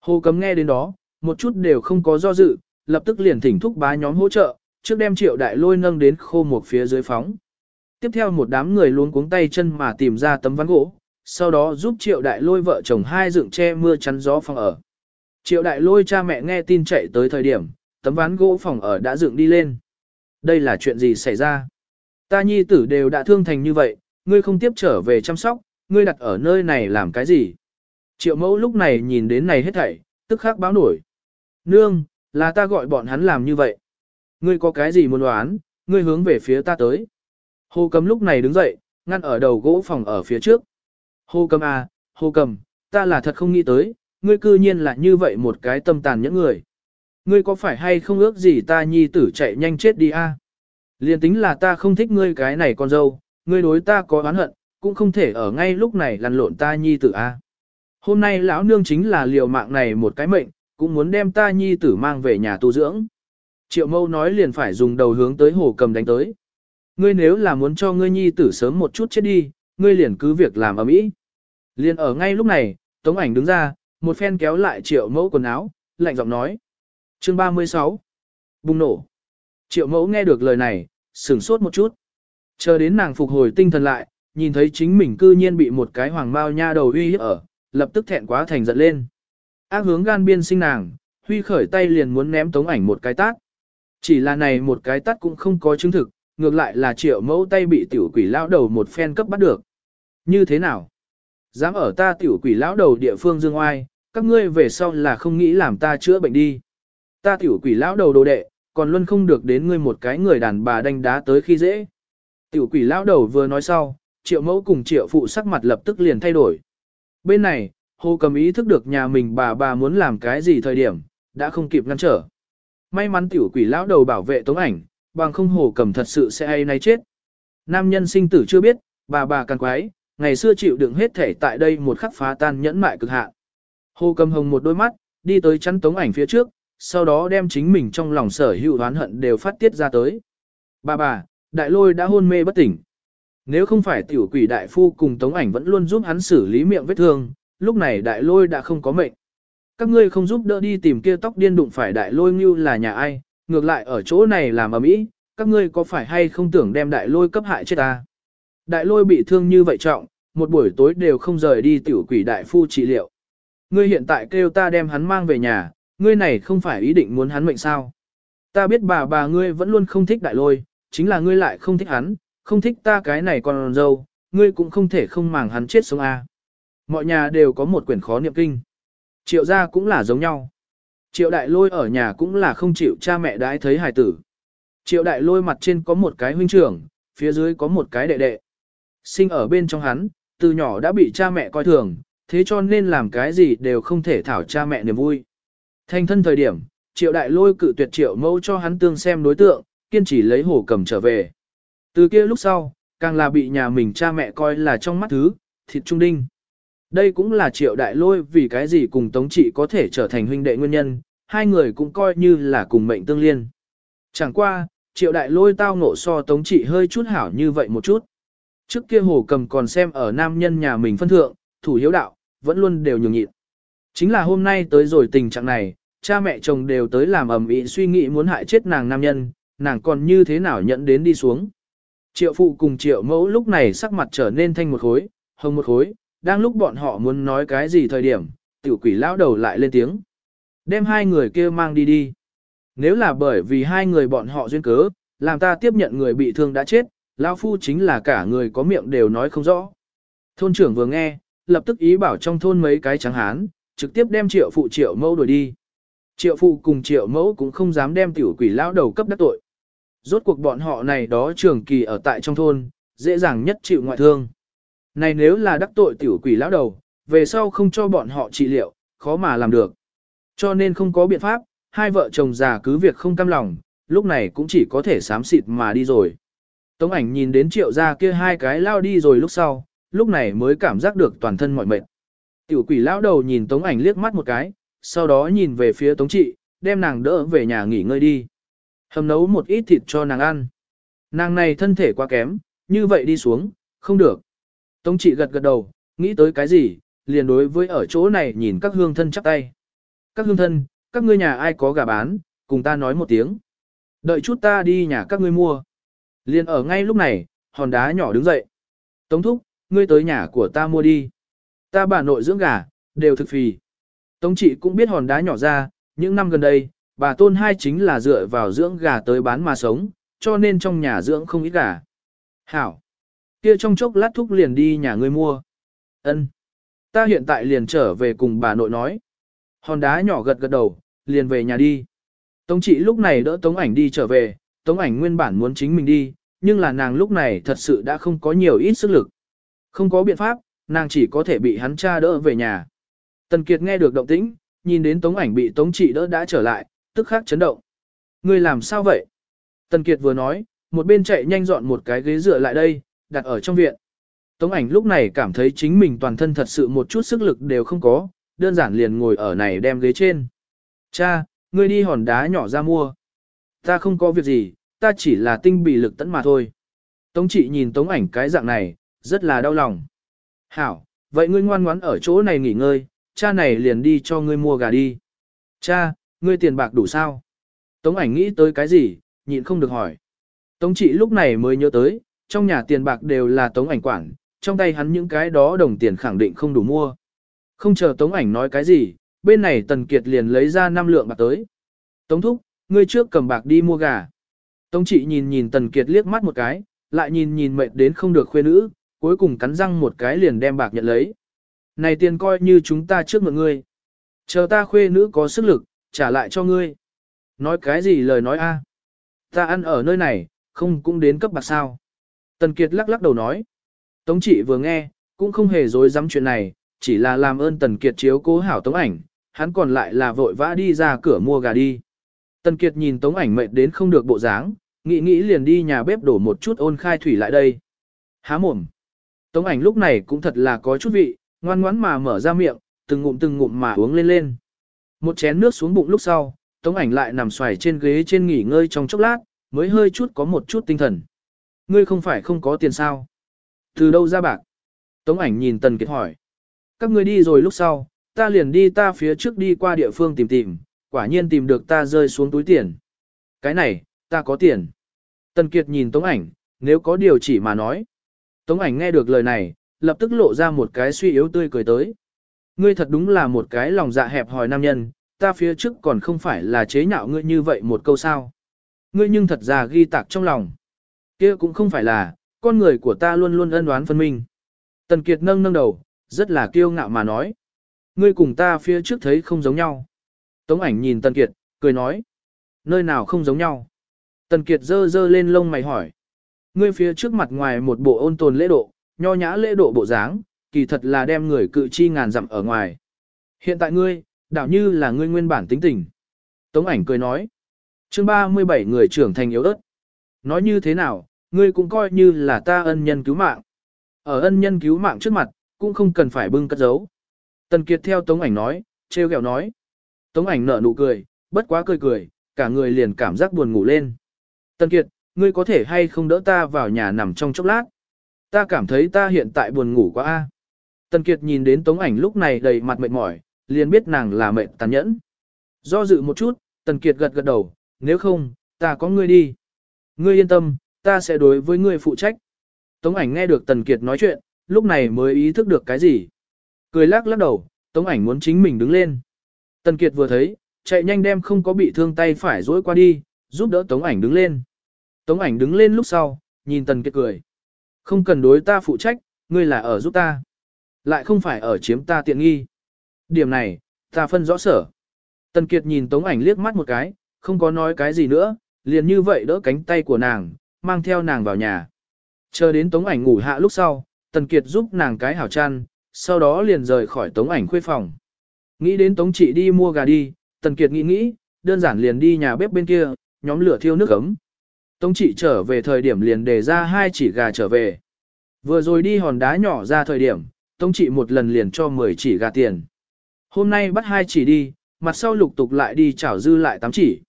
Hồ cấm nghe đến đó, một chút đều không có do dự, lập tức liền thỉnh thúc bá nhóm hỗ trợ, trước đem triệu đại lôi nâng đến khô một phía dưới phóng. Tiếp theo một đám người luôn cuống tay chân mà tìm ra tấm ván gỗ, sau đó giúp triệu đại lôi vợ chồng hai dựng che mưa chắn gió phòng ở. Triệu đại lôi cha mẹ nghe tin chạy tới thời điểm, tấm ván gỗ phòng ở đã dựng đi lên. Đây là chuyện gì xảy ra? Ta nhi tử đều đã thương thành như vậy, ngươi không tiếp trở về chăm sóc, ngươi đặt ở nơi này làm cái gì? Triệu mẫu lúc này nhìn đến này hết thảy, tức khắc báo nổi. Nương, là ta gọi bọn hắn làm như vậy. Ngươi có cái gì muốn đoán, ngươi hướng về phía ta tới. Hồ cầm lúc này đứng dậy, ngăn ở đầu gỗ phòng ở phía trước. Hồ cầm à, hồ cầm, ta là thật không nghĩ tới, ngươi cư nhiên là như vậy một cái tâm tàn những người. Ngươi có phải hay không ước gì ta nhi tử chạy nhanh chết đi a? À? Liên tính là ta không thích ngươi cái này con dâu, ngươi đối ta có oán hận, cũng không thể ở ngay lúc này lăn lộn ta nhi tử a. À? Hôm nay lão nương chính là liều mạng này một cái mệnh, cũng muốn đem ta nhi tử mang về nhà tu dưỡng. Triệu mâu nói liền phải dùng đầu hướng tới hồ cầm đánh tới. Ngươi nếu là muốn cho ngươi nhi tử sớm một chút chết đi, ngươi liền cứ việc làm ở mỹ. Liền ở ngay lúc này, tống ảnh đứng ra, một phen kéo lại triệu mẫu quần áo, lạnh giọng nói. Chương 36 Bùng nổ Triệu mẫu nghe được lời này, sửng sốt một chút. Chờ đến nàng phục hồi tinh thần lại, nhìn thấy chính mình cư nhiên bị một cái hoàng mao nha đầu uy hiếp ở, lập tức thẹn quá thành giận lên. Ác hướng gan biên sinh nàng, huy khởi tay liền muốn ném tống ảnh một cái tát. Chỉ là này một cái tát cũng không có chứng thực, ngược lại là triệu mẫu tay bị tiểu quỷ lão đầu một phen cấp bắt được. Như thế nào? Dám ở ta tiểu quỷ lão đầu địa phương dương oai, các ngươi về sau là không nghĩ làm ta chữa bệnh đi. Ta tiểu quỷ lão đầu đồ đệ, còn luôn không được đến ngươi một cái người đàn bà đánh đá tới khi dễ. Tiểu quỷ lão đầu vừa nói sau, triệu mẫu cùng triệu phụ sắc mặt lập tức liền thay đổi. Bên này, hồ cầm ý thức được nhà mình bà bà muốn làm cái gì thời điểm, đã không kịp ngăn trở. May mắn tiểu quỷ lão đầu bảo vệ tống ảnh, bằng không hồ cầm thật sự sẽ hay nay chết. Nam nhân sinh tử chưa biết, bà bà càng quái, ngày xưa chịu đựng hết thể tại đây một khắc phá tan nhẫn mại cực hạn. Hồ cầm hồng một đôi mắt, đi tới chắn tống ảnh phía trước, sau đó đem chính mình trong lòng sở hữu oán hận đều phát tiết ra tới. Bà bà, đại lôi đã hôn mê bất tỉnh. Nếu không phải tiểu quỷ đại phu cùng tống ảnh vẫn luôn giúp hắn xử lý miệng vết thương, lúc này đại lôi đã không có mệnh. Các ngươi không giúp đỡ đi tìm kia tóc điên đụng phải đại lôi như là nhà ai, ngược lại ở chỗ này làm ở mỹ, các ngươi có phải hay không tưởng đem đại lôi cấp hại chết ta? Đại lôi bị thương như vậy trọng, một buổi tối đều không rời đi tiểu quỷ đại phu trị liệu. Ngươi hiện tại kêu ta đem hắn mang về nhà, ngươi này không phải ý định muốn hắn mệnh sao? Ta biết bà bà ngươi vẫn luôn không thích đại lôi, chính là ngươi lại không thích hắn, không thích ta cái này còn dâu, ngươi cũng không thể không màng hắn chết sống a. Mọi nhà đều có một quyển khó niệm kinh. Triệu gia cũng là giống nhau. Triệu đại lôi ở nhà cũng là không chịu cha mẹ đãi thấy hài tử. Triệu đại lôi mặt trên có một cái huynh trưởng, phía dưới có một cái đệ đệ. Sinh ở bên trong hắn, từ nhỏ đã bị cha mẹ coi thường, thế cho nên làm cái gì đều không thể thảo cha mẹ niềm vui. Thành thân thời điểm, triệu đại lôi cự tuyệt triệu mẫu cho hắn tương xem đối tượng, kiên trì lấy hổ cầm trở về. Từ kia lúc sau, càng là bị nhà mình cha mẹ coi là trong mắt thứ, thịt trung đinh. Đây cũng là triệu đại lôi vì cái gì cùng tống trị có thể trở thành huynh đệ nguyên nhân, hai người cũng coi như là cùng mệnh tương liên. Chẳng qua, triệu đại lôi tao ngộ so tống trị hơi chút hảo như vậy một chút. Trước kia hồ cầm còn xem ở nam nhân nhà mình phân thượng, thủ hiếu đạo, vẫn luôn đều nhường nhịn. Chính là hôm nay tới rồi tình trạng này, cha mẹ chồng đều tới làm ầm ĩ suy nghĩ muốn hại chết nàng nam nhân, nàng còn như thế nào nhận đến đi xuống. Triệu phụ cùng triệu mẫu lúc này sắc mặt trở nên thanh một khối, hồng một khối, đang lúc bọn họ muốn nói cái gì thời điểm, tiểu quỷ lão đầu lại lên tiếng. Đem hai người kia mang đi đi. Nếu là bởi vì hai người bọn họ duyên cớ, làm ta tiếp nhận người bị thương đã chết, lão phu chính là cả người có miệng đều nói không rõ. Thôn trưởng vừa nghe, lập tức ý bảo trong thôn mấy cái trắng hán, trực tiếp đem triệu phụ triệu mẫu đuổi đi. Triệu phụ cùng triệu mẫu cũng không dám đem tiểu quỷ lão đầu cấp đắc tội. Rốt cuộc bọn họ này đó trường kỳ ở tại trong thôn, dễ dàng nhất chịu ngoại thương. Này nếu là đắc tội tiểu quỷ lão đầu, về sau không cho bọn họ trị liệu, khó mà làm được. Cho nên không có biện pháp, hai vợ chồng già cứ việc không cam lòng, lúc này cũng chỉ có thể sám xịt mà đi rồi. Tống ảnh nhìn đến triệu gia kia hai cái lao đi rồi lúc sau, lúc này mới cảm giác được toàn thân mỏi mệt. Tiểu quỷ lão đầu nhìn tống ảnh liếc mắt một cái, sau đó nhìn về phía tống trị, đem nàng đỡ về nhà nghỉ ngơi đi. Hầm nấu một ít thịt cho nàng ăn. Nàng này thân thể quá kém, như vậy đi xuống, không được. Tống trị gật gật đầu, nghĩ tới cái gì, liền đối với ở chỗ này nhìn các hương thân chắp tay. Các hương thân, các ngươi nhà ai có gà bán, cùng ta nói một tiếng. Đợi chút ta đi nhà các ngươi mua. Liền ở ngay lúc này, hòn đá nhỏ đứng dậy. Tống thúc, ngươi tới nhà của ta mua đi. Ta bà nội dưỡng gà, đều thực phì. Tống trị cũng biết hòn đá nhỏ ra, những năm gần đây, bà tôn hai chính là dựa vào dưỡng gà tới bán mà sống, cho nên trong nhà dưỡng không ít gà. Hảo! Kia trong chốc lát thúc liền đi nhà ngươi mua. Ân, Ta hiện tại liền trở về cùng bà nội nói. Hòn đá nhỏ gật gật đầu, liền về nhà đi. Tống trị lúc này đỡ tống ảnh đi trở về, tống ảnh nguyên bản muốn chính mình đi, nhưng là nàng lúc này thật sự đã không có nhiều ít sức lực. Không có biện pháp, nàng chỉ có thể bị hắn cha đỡ về nhà. Tần Kiệt nghe được động tĩnh, nhìn đến tống ảnh bị tống trị đỡ đã trở lại, tức khắc chấn động. Ngươi làm sao vậy? Tần Kiệt vừa nói, một bên chạy nhanh dọn một cái ghế dựa lại đây, đặt ở trong viện. Tống ảnh lúc này cảm thấy chính mình toàn thân thật sự một chút sức lực đều không có, đơn giản liền ngồi ở này đem ghế trên. Cha, ngươi đi hòn đá nhỏ ra mua. Ta không có việc gì, ta chỉ là tinh bị lực tẫn mà thôi. Tống trị nhìn tống ảnh cái dạng này, rất là đau lòng. Hảo, vậy ngươi ngoan ngoãn ở chỗ này nghỉ ngơi, cha này liền đi cho ngươi mua gà đi. Cha, ngươi tiền bạc đủ sao? Tống ảnh nghĩ tới cái gì, nhịn không được hỏi. Tống trị lúc này mới nhớ tới, trong nhà tiền bạc đều là tống ảnh quản, trong tay hắn những cái đó đồng tiền khẳng định không đủ mua. Không chờ tống ảnh nói cái gì, bên này Tần Kiệt liền lấy ra năm lượng bạc tới. Tống thúc, ngươi trước cầm bạc đi mua gà. Tống trị nhìn nhìn Tần Kiệt liếc mắt một cái, lại nhìn nhìn mệt đến không được khuê nữ, cuối cùng cắn răng một cái liền đem bạc nhận lấy. Này tiền coi như chúng ta trước mượn ngươi. Chờ ta khuê nữ có sức lực, trả lại cho ngươi. Nói cái gì lời nói a? Ta ăn ở nơi này, không cũng đến cấp bạc sao. Tần Kiệt lắc lắc đầu nói. Tống trị vừa nghe, cũng không hề dối dám chuyện này, chỉ là làm ơn Tần Kiệt chiếu cố hảo Tống ảnh, hắn còn lại là vội vã đi ra cửa mua gà đi. Tần Kiệt nhìn Tống ảnh mệt đến không được bộ dáng, nghĩ nghĩ liền đi nhà bếp đổ một chút ôn khai thủy lại đây. Há mồm. Tống ảnh lúc này cũng thật là có chút vị, ngoan ngoãn mà mở ra miệng, từng ngụm từng ngụm mà uống lên lên. Một chén nước xuống bụng lúc sau, Tống ảnh lại nằm xoài trên ghế trên nghỉ ngơi trong chốc lát, mới hơi chút có một chút tinh thần. Ngươi không phải không có tiền sao? Từ đâu ra bạc? Tống ảnh nhìn Tần Kiệt hỏi. Các ngươi đi rồi lúc sau, ta liền đi ta phía trước đi qua địa phương tìm tìm, quả nhiên tìm được ta rơi xuống túi tiền. Cái này, ta có tiền. Tần Kiệt nhìn Tống ảnh, nếu có điều chỉ mà nói. Tống ảnh nghe được lời này, lập tức lộ ra một cái suy yếu tươi cười tới. Ngươi thật đúng là một cái lòng dạ hẹp hòi nam nhân, ta phía trước còn không phải là chế nhạo ngươi như vậy một câu sao. Ngươi nhưng thật ra ghi tạc trong lòng. kia cũng không phải là, con người của ta luôn luôn ân oán phân minh. Tần Kiệt nâng nâng đầu, rất là kiêu ngạo mà nói. Ngươi cùng ta phía trước thấy không giống nhau. Tống ảnh nhìn Tần Kiệt, cười nói. Nơi nào không giống nhau. Tần Kiệt dơ dơ lên lông mày hỏi. Ngươi phía trước mặt ngoài một bộ ôn tồn lễ độ, nho nhã lễ độ bộ dáng, kỳ thật là đem người cự chi ngàn dặm ở ngoài. Hiện tại ngươi, đảo như là ngươi nguyên bản tính tình. Tống ảnh cười nói. chương 37 người trưởng thành yếu ớt. Nói như thế nào, ngươi cũng coi như là ta ân nhân cứu mạng. Ở ân nhân cứu mạng trước mặt, cũng không cần phải bưng cất giấu. Tần Kiệt theo Tống ảnh nói, treo gẹo nói. Tống ảnh nở nụ cười, bất quá cười cười, cả người liền cảm giác buồn ngủ lên. Tần Kiệt, ngươi có thể hay không đỡ ta vào nhà nằm trong chốc lát? Ta cảm thấy ta hiện tại buồn ngủ quá a. Tần Kiệt nhìn đến Tống ảnh lúc này đầy mặt mệt mỏi, liền biết nàng là mệt tàn nhẫn. Do dự một chút, Tần Kiệt gật gật đầu, nếu không, ta có ngươi đi. Ngươi yên tâm, ta sẽ đối với ngươi phụ trách. Tống ảnh nghe được Tần Kiệt nói chuyện, lúc này mới ý thức được cái gì. Cười lắc lắc đầu, Tống ảnh muốn chính mình đứng lên. Tần Kiệt vừa thấy, chạy nhanh đem không có bị thương tay phải dối qua đi, giúp đỡ Tống ảnh đứng lên. Tống ảnh đứng lên lúc sau, nhìn Tần Kiệt cười. Không cần đối ta phụ trách, ngươi là ở giúp ta. Lại không phải ở chiếm ta tiện nghi. Điểm này, ta phân rõ sở. Tần Kiệt nhìn Tống ảnh liếc mắt một cái, không có nói cái gì nữa, liền như vậy đỡ cánh tay của nàng, mang theo nàng vào nhà. Chờ đến Tống ảnh ngủ hạ lúc sau, Tần Kiệt giúp nàng cái hảo chăn, sau đó liền rời khỏi Tống ảnh khuê phòng. Nghĩ đến Tống chị đi mua gà đi, Tần Kiệt nghĩ nghĩ, đơn giản liền đi nhà bếp bên kia, nhóm lửa thiêu nước ấm. Tống trị trở về thời điểm liền đề ra hai chỉ gà trở về. Vừa rồi đi hòn đá nhỏ ra thời điểm, Tống trị một lần liền cho 10 chỉ gà tiền. Hôm nay bắt hai chỉ đi, mặt sau lục tục lại đi chảo dư lại 8 chỉ.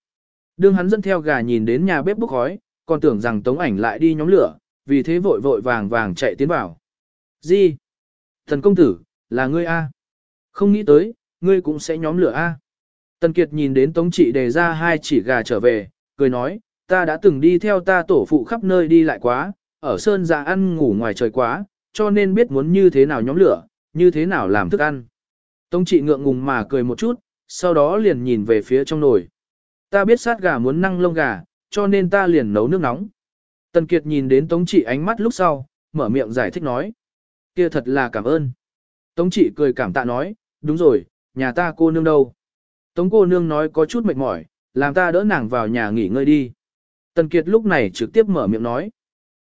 Đương hắn dẫn theo gà nhìn đến nhà bếp bốc khói, còn tưởng rằng Tống ảnh lại đi nhóm lửa, vì thế vội vội vàng vàng chạy tiến vào. Gì? Thần công tử, là ngươi A. Không nghĩ tới, ngươi cũng sẽ nhóm lửa A. Tần Kiệt nhìn đến Tống Trị đề ra hai chỉ gà trở về, cười nói, ta đã từng đi theo ta tổ phụ khắp nơi đi lại quá, ở sơn già ăn ngủ ngoài trời quá, cho nên biết muốn như thế nào nhóm lửa, như thế nào làm thức ăn. Tống Trị ngượng ngùng mà cười một chút, sau đó liền nhìn về phía trong nồi. Ta biết sát gà muốn năng lông gà, cho nên ta liền nấu nước nóng. Tần Kiệt nhìn đến Tống Trị ánh mắt lúc sau, mở miệng giải thích nói. kia thật là cảm ơn. Tống Trị cười cảm tạ nói, đúng rồi, nhà ta cô nương đâu. Tống cô nương nói có chút mệt mỏi, làm ta đỡ nàng vào nhà nghỉ ngơi đi. Tần Kiệt lúc này trực tiếp mở miệng nói.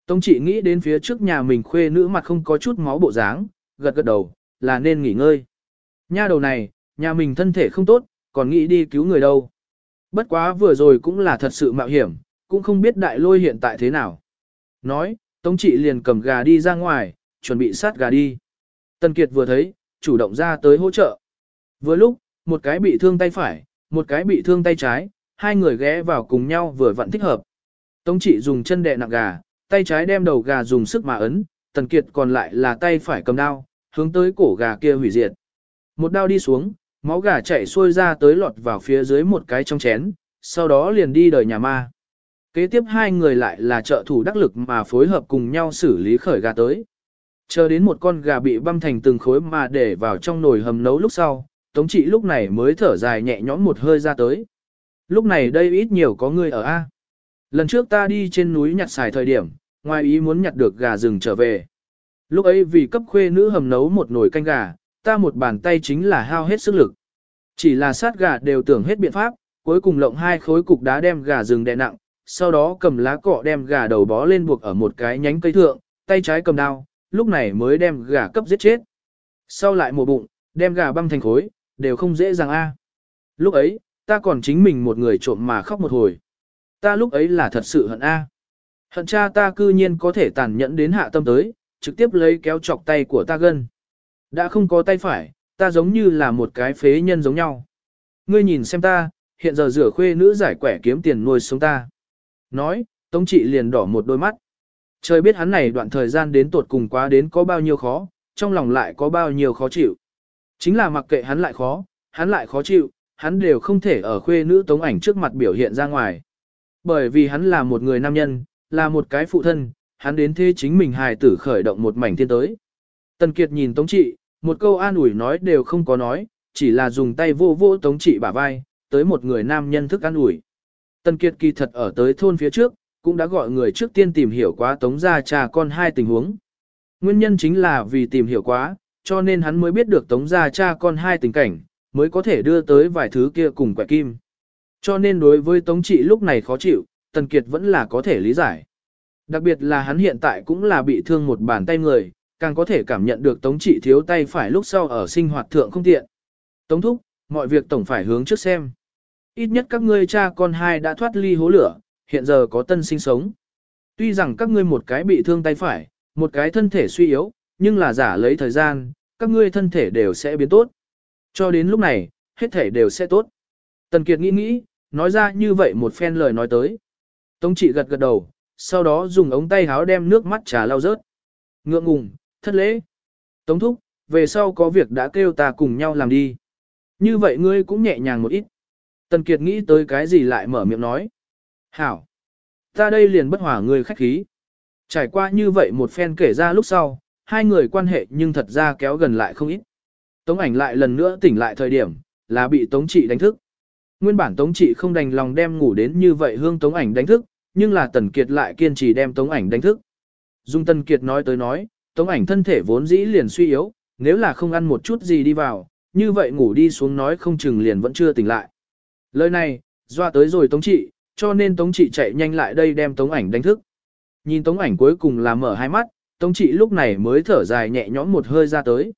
Tống Trị nghĩ đến phía trước nhà mình khuê nữ mặt không có chút máu bộ dáng, gật gật đầu, là nên nghỉ ngơi. Nha đầu này, nhà mình thân thể không tốt, còn nghĩ đi cứu người đâu. Bất quá vừa rồi cũng là thật sự mạo hiểm, cũng không biết đại lôi hiện tại thế nào. Nói, Tống trị liền cầm gà đi ra ngoài, chuẩn bị sát gà đi. Tần Kiệt vừa thấy, chủ động ra tới hỗ trợ. Vừa lúc, một cái bị thương tay phải, một cái bị thương tay trái, hai người ghé vào cùng nhau vừa vặn thích hợp. Tống trị dùng chân đè nặng gà, tay trái đem đầu gà dùng sức mà ấn, Tần Kiệt còn lại là tay phải cầm đao, hướng tới cổ gà kia hủy diệt. Một đao đi xuống, máu gà chảy xuôi ra tới lọt vào phía dưới một cái trong chén, sau đó liền đi đời nhà ma. Kế tiếp hai người lại là trợ thủ đắc lực mà phối hợp cùng nhau xử lý khởi gà tới. Chờ đến một con gà bị băm thành từng khối mà để vào trong nồi hầm nấu lúc sau, Tống trị lúc này mới thở dài nhẹ nhõm một hơi ra tới. Lúc này đây ít nhiều có người ở A. Lần trước ta đi trên núi nhặt xài thời điểm, ngoài ý muốn nhặt được gà rừng trở về. Lúc ấy vì cấp khuê nữ hầm nấu một nồi canh gà, ta một bàn tay chính là hao hết sức lực. Chỉ là sát gà đều tưởng hết biện pháp, cuối cùng lộng hai khối cục đá đem gà rừng đè nặng, sau đó cầm lá cọ đem gà đầu bó lên buộc ở một cái nhánh cây thượng, tay trái cầm đao, lúc này mới đem gà cấp giết chết. Sau lại mổ bụng, đem gà băm thành khối, đều không dễ dàng a. Lúc ấy, ta còn chính mình một người trộm mà khóc một hồi. Ta lúc ấy là thật sự hận a. Hận cha ta cư nhiên có thể tàn nhẫn đến hạ tâm tới, trực tiếp lấy kéo chọc tay của ta gân. Đã không có tay phải, ta giống như là một cái phế nhân giống nhau. Ngươi nhìn xem ta, hiện giờ rửa khuê nữ giải quẻ kiếm tiền nuôi sống ta. Nói, Tống trị liền đỏ một đôi mắt. Trời biết hắn này đoạn thời gian đến tột cùng quá đến có bao nhiêu khó, trong lòng lại có bao nhiêu khó chịu. Chính là mặc kệ hắn lại khó, hắn lại khó chịu, hắn đều không thể ở khuê nữ tống ảnh trước mặt biểu hiện ra ngoài. Bởi vì hắn là một người nam nhân, là một cái phụ thân, hắn đến thế chính mình hài tử khởi động một mảnh thiên tới. Tần Kiệt nhìn Tống Trị, một câu an ủi nói đều không có nói, chỉ là dùng tay vô vô Tống Trị bả vai, tới một người nam nhân thức an ủi. Tần Kiệt kỳ thật ở tới thôn phía trước, cũng đã gọi người trước tiên tìm hiểu quá Tống gia cha con hai tình huống. Nguyên nhân chính là vì tìm hiểu quá, cho nên hắn mới biết được Tống gia cha con hai tình cảnh, mới có thể đưa tới vài thứ kia cùng quẻ kim. Cho nên đối với Tống Trị lúc này khó chịu, Tần Kiệt vẫn là có thể lý giải. Đặc biệt là hắn hiện tại cũng là bị thương một bàn tay người, càng có thể cảm nhận được Tống Trị thiếu tay phải lúc sau ở sinh hoạt thượng không tiện. Tống Thúc, mọi việc tổng phải hướng trước xem. Ít nhất các ngươi cha con hai đã thoát ly hố lửa, hiện giờ có tân sinh sống. Tuy rằng các ngươi một cái bị thương tay phải, một cái thân thể suy yếu, nhưng là giả lấy thời gian, các ngươi thân thể đều sẽ biến tốt. Cho đến lúc này, hết thể đều sẽ tốt. Tần Kiệt nghĩ nghĩ, nói ra như vậy một phen lời nói tới. Tống trị gật gật đầu, sau đó dùng ống tay háo đem nước mắt trà lau rớt. Ngượng ngùng, thất lễ. Tống thúc, về sau có việc đã kêu ta cùng nhau làm đi. Như vậy ngươi cũng nhẹ nhàng một ít. Tần Kiệt nghĩ tới cái gì lại mở miệng nói. Hảo. Ta đây liền bất hòa ngươi khách khí. Trải qua như vậy một phen kể ra lúc sau, hai người quan hệ nhưng thật ra kéo gần lại không ít. Tống ảnh lại lần nữa tỉnh lại thời điểm, là bị Tống trị đánh thức. Nguyên bản Tống trị không đành lòng đem ngủ đến như vậy hương Tống ảnh đánh thức, nhưng là Tần Kiệt lại kiên trì đem Tống ảnh đánh thức. Dung Tần Kiệt nói tới nói, Tống ảnh thân thể vốn dĩ liền suy yếu, nếu là không ăn một chút gì đi vào, như vậy ngủ đi xuống nói không chừng liền vẫn chưa tỉnh lại. Lời này, doa tới rồi Tống trị, cho nên Tống trị chạy nhanh lại đây đem Tống ảnh đánh thức. Nhìn Tống ảnh cuối cùng là mở hai mắt, Tống trị lúc này mới thở dài nhẹ nhõm một hơi ra tới.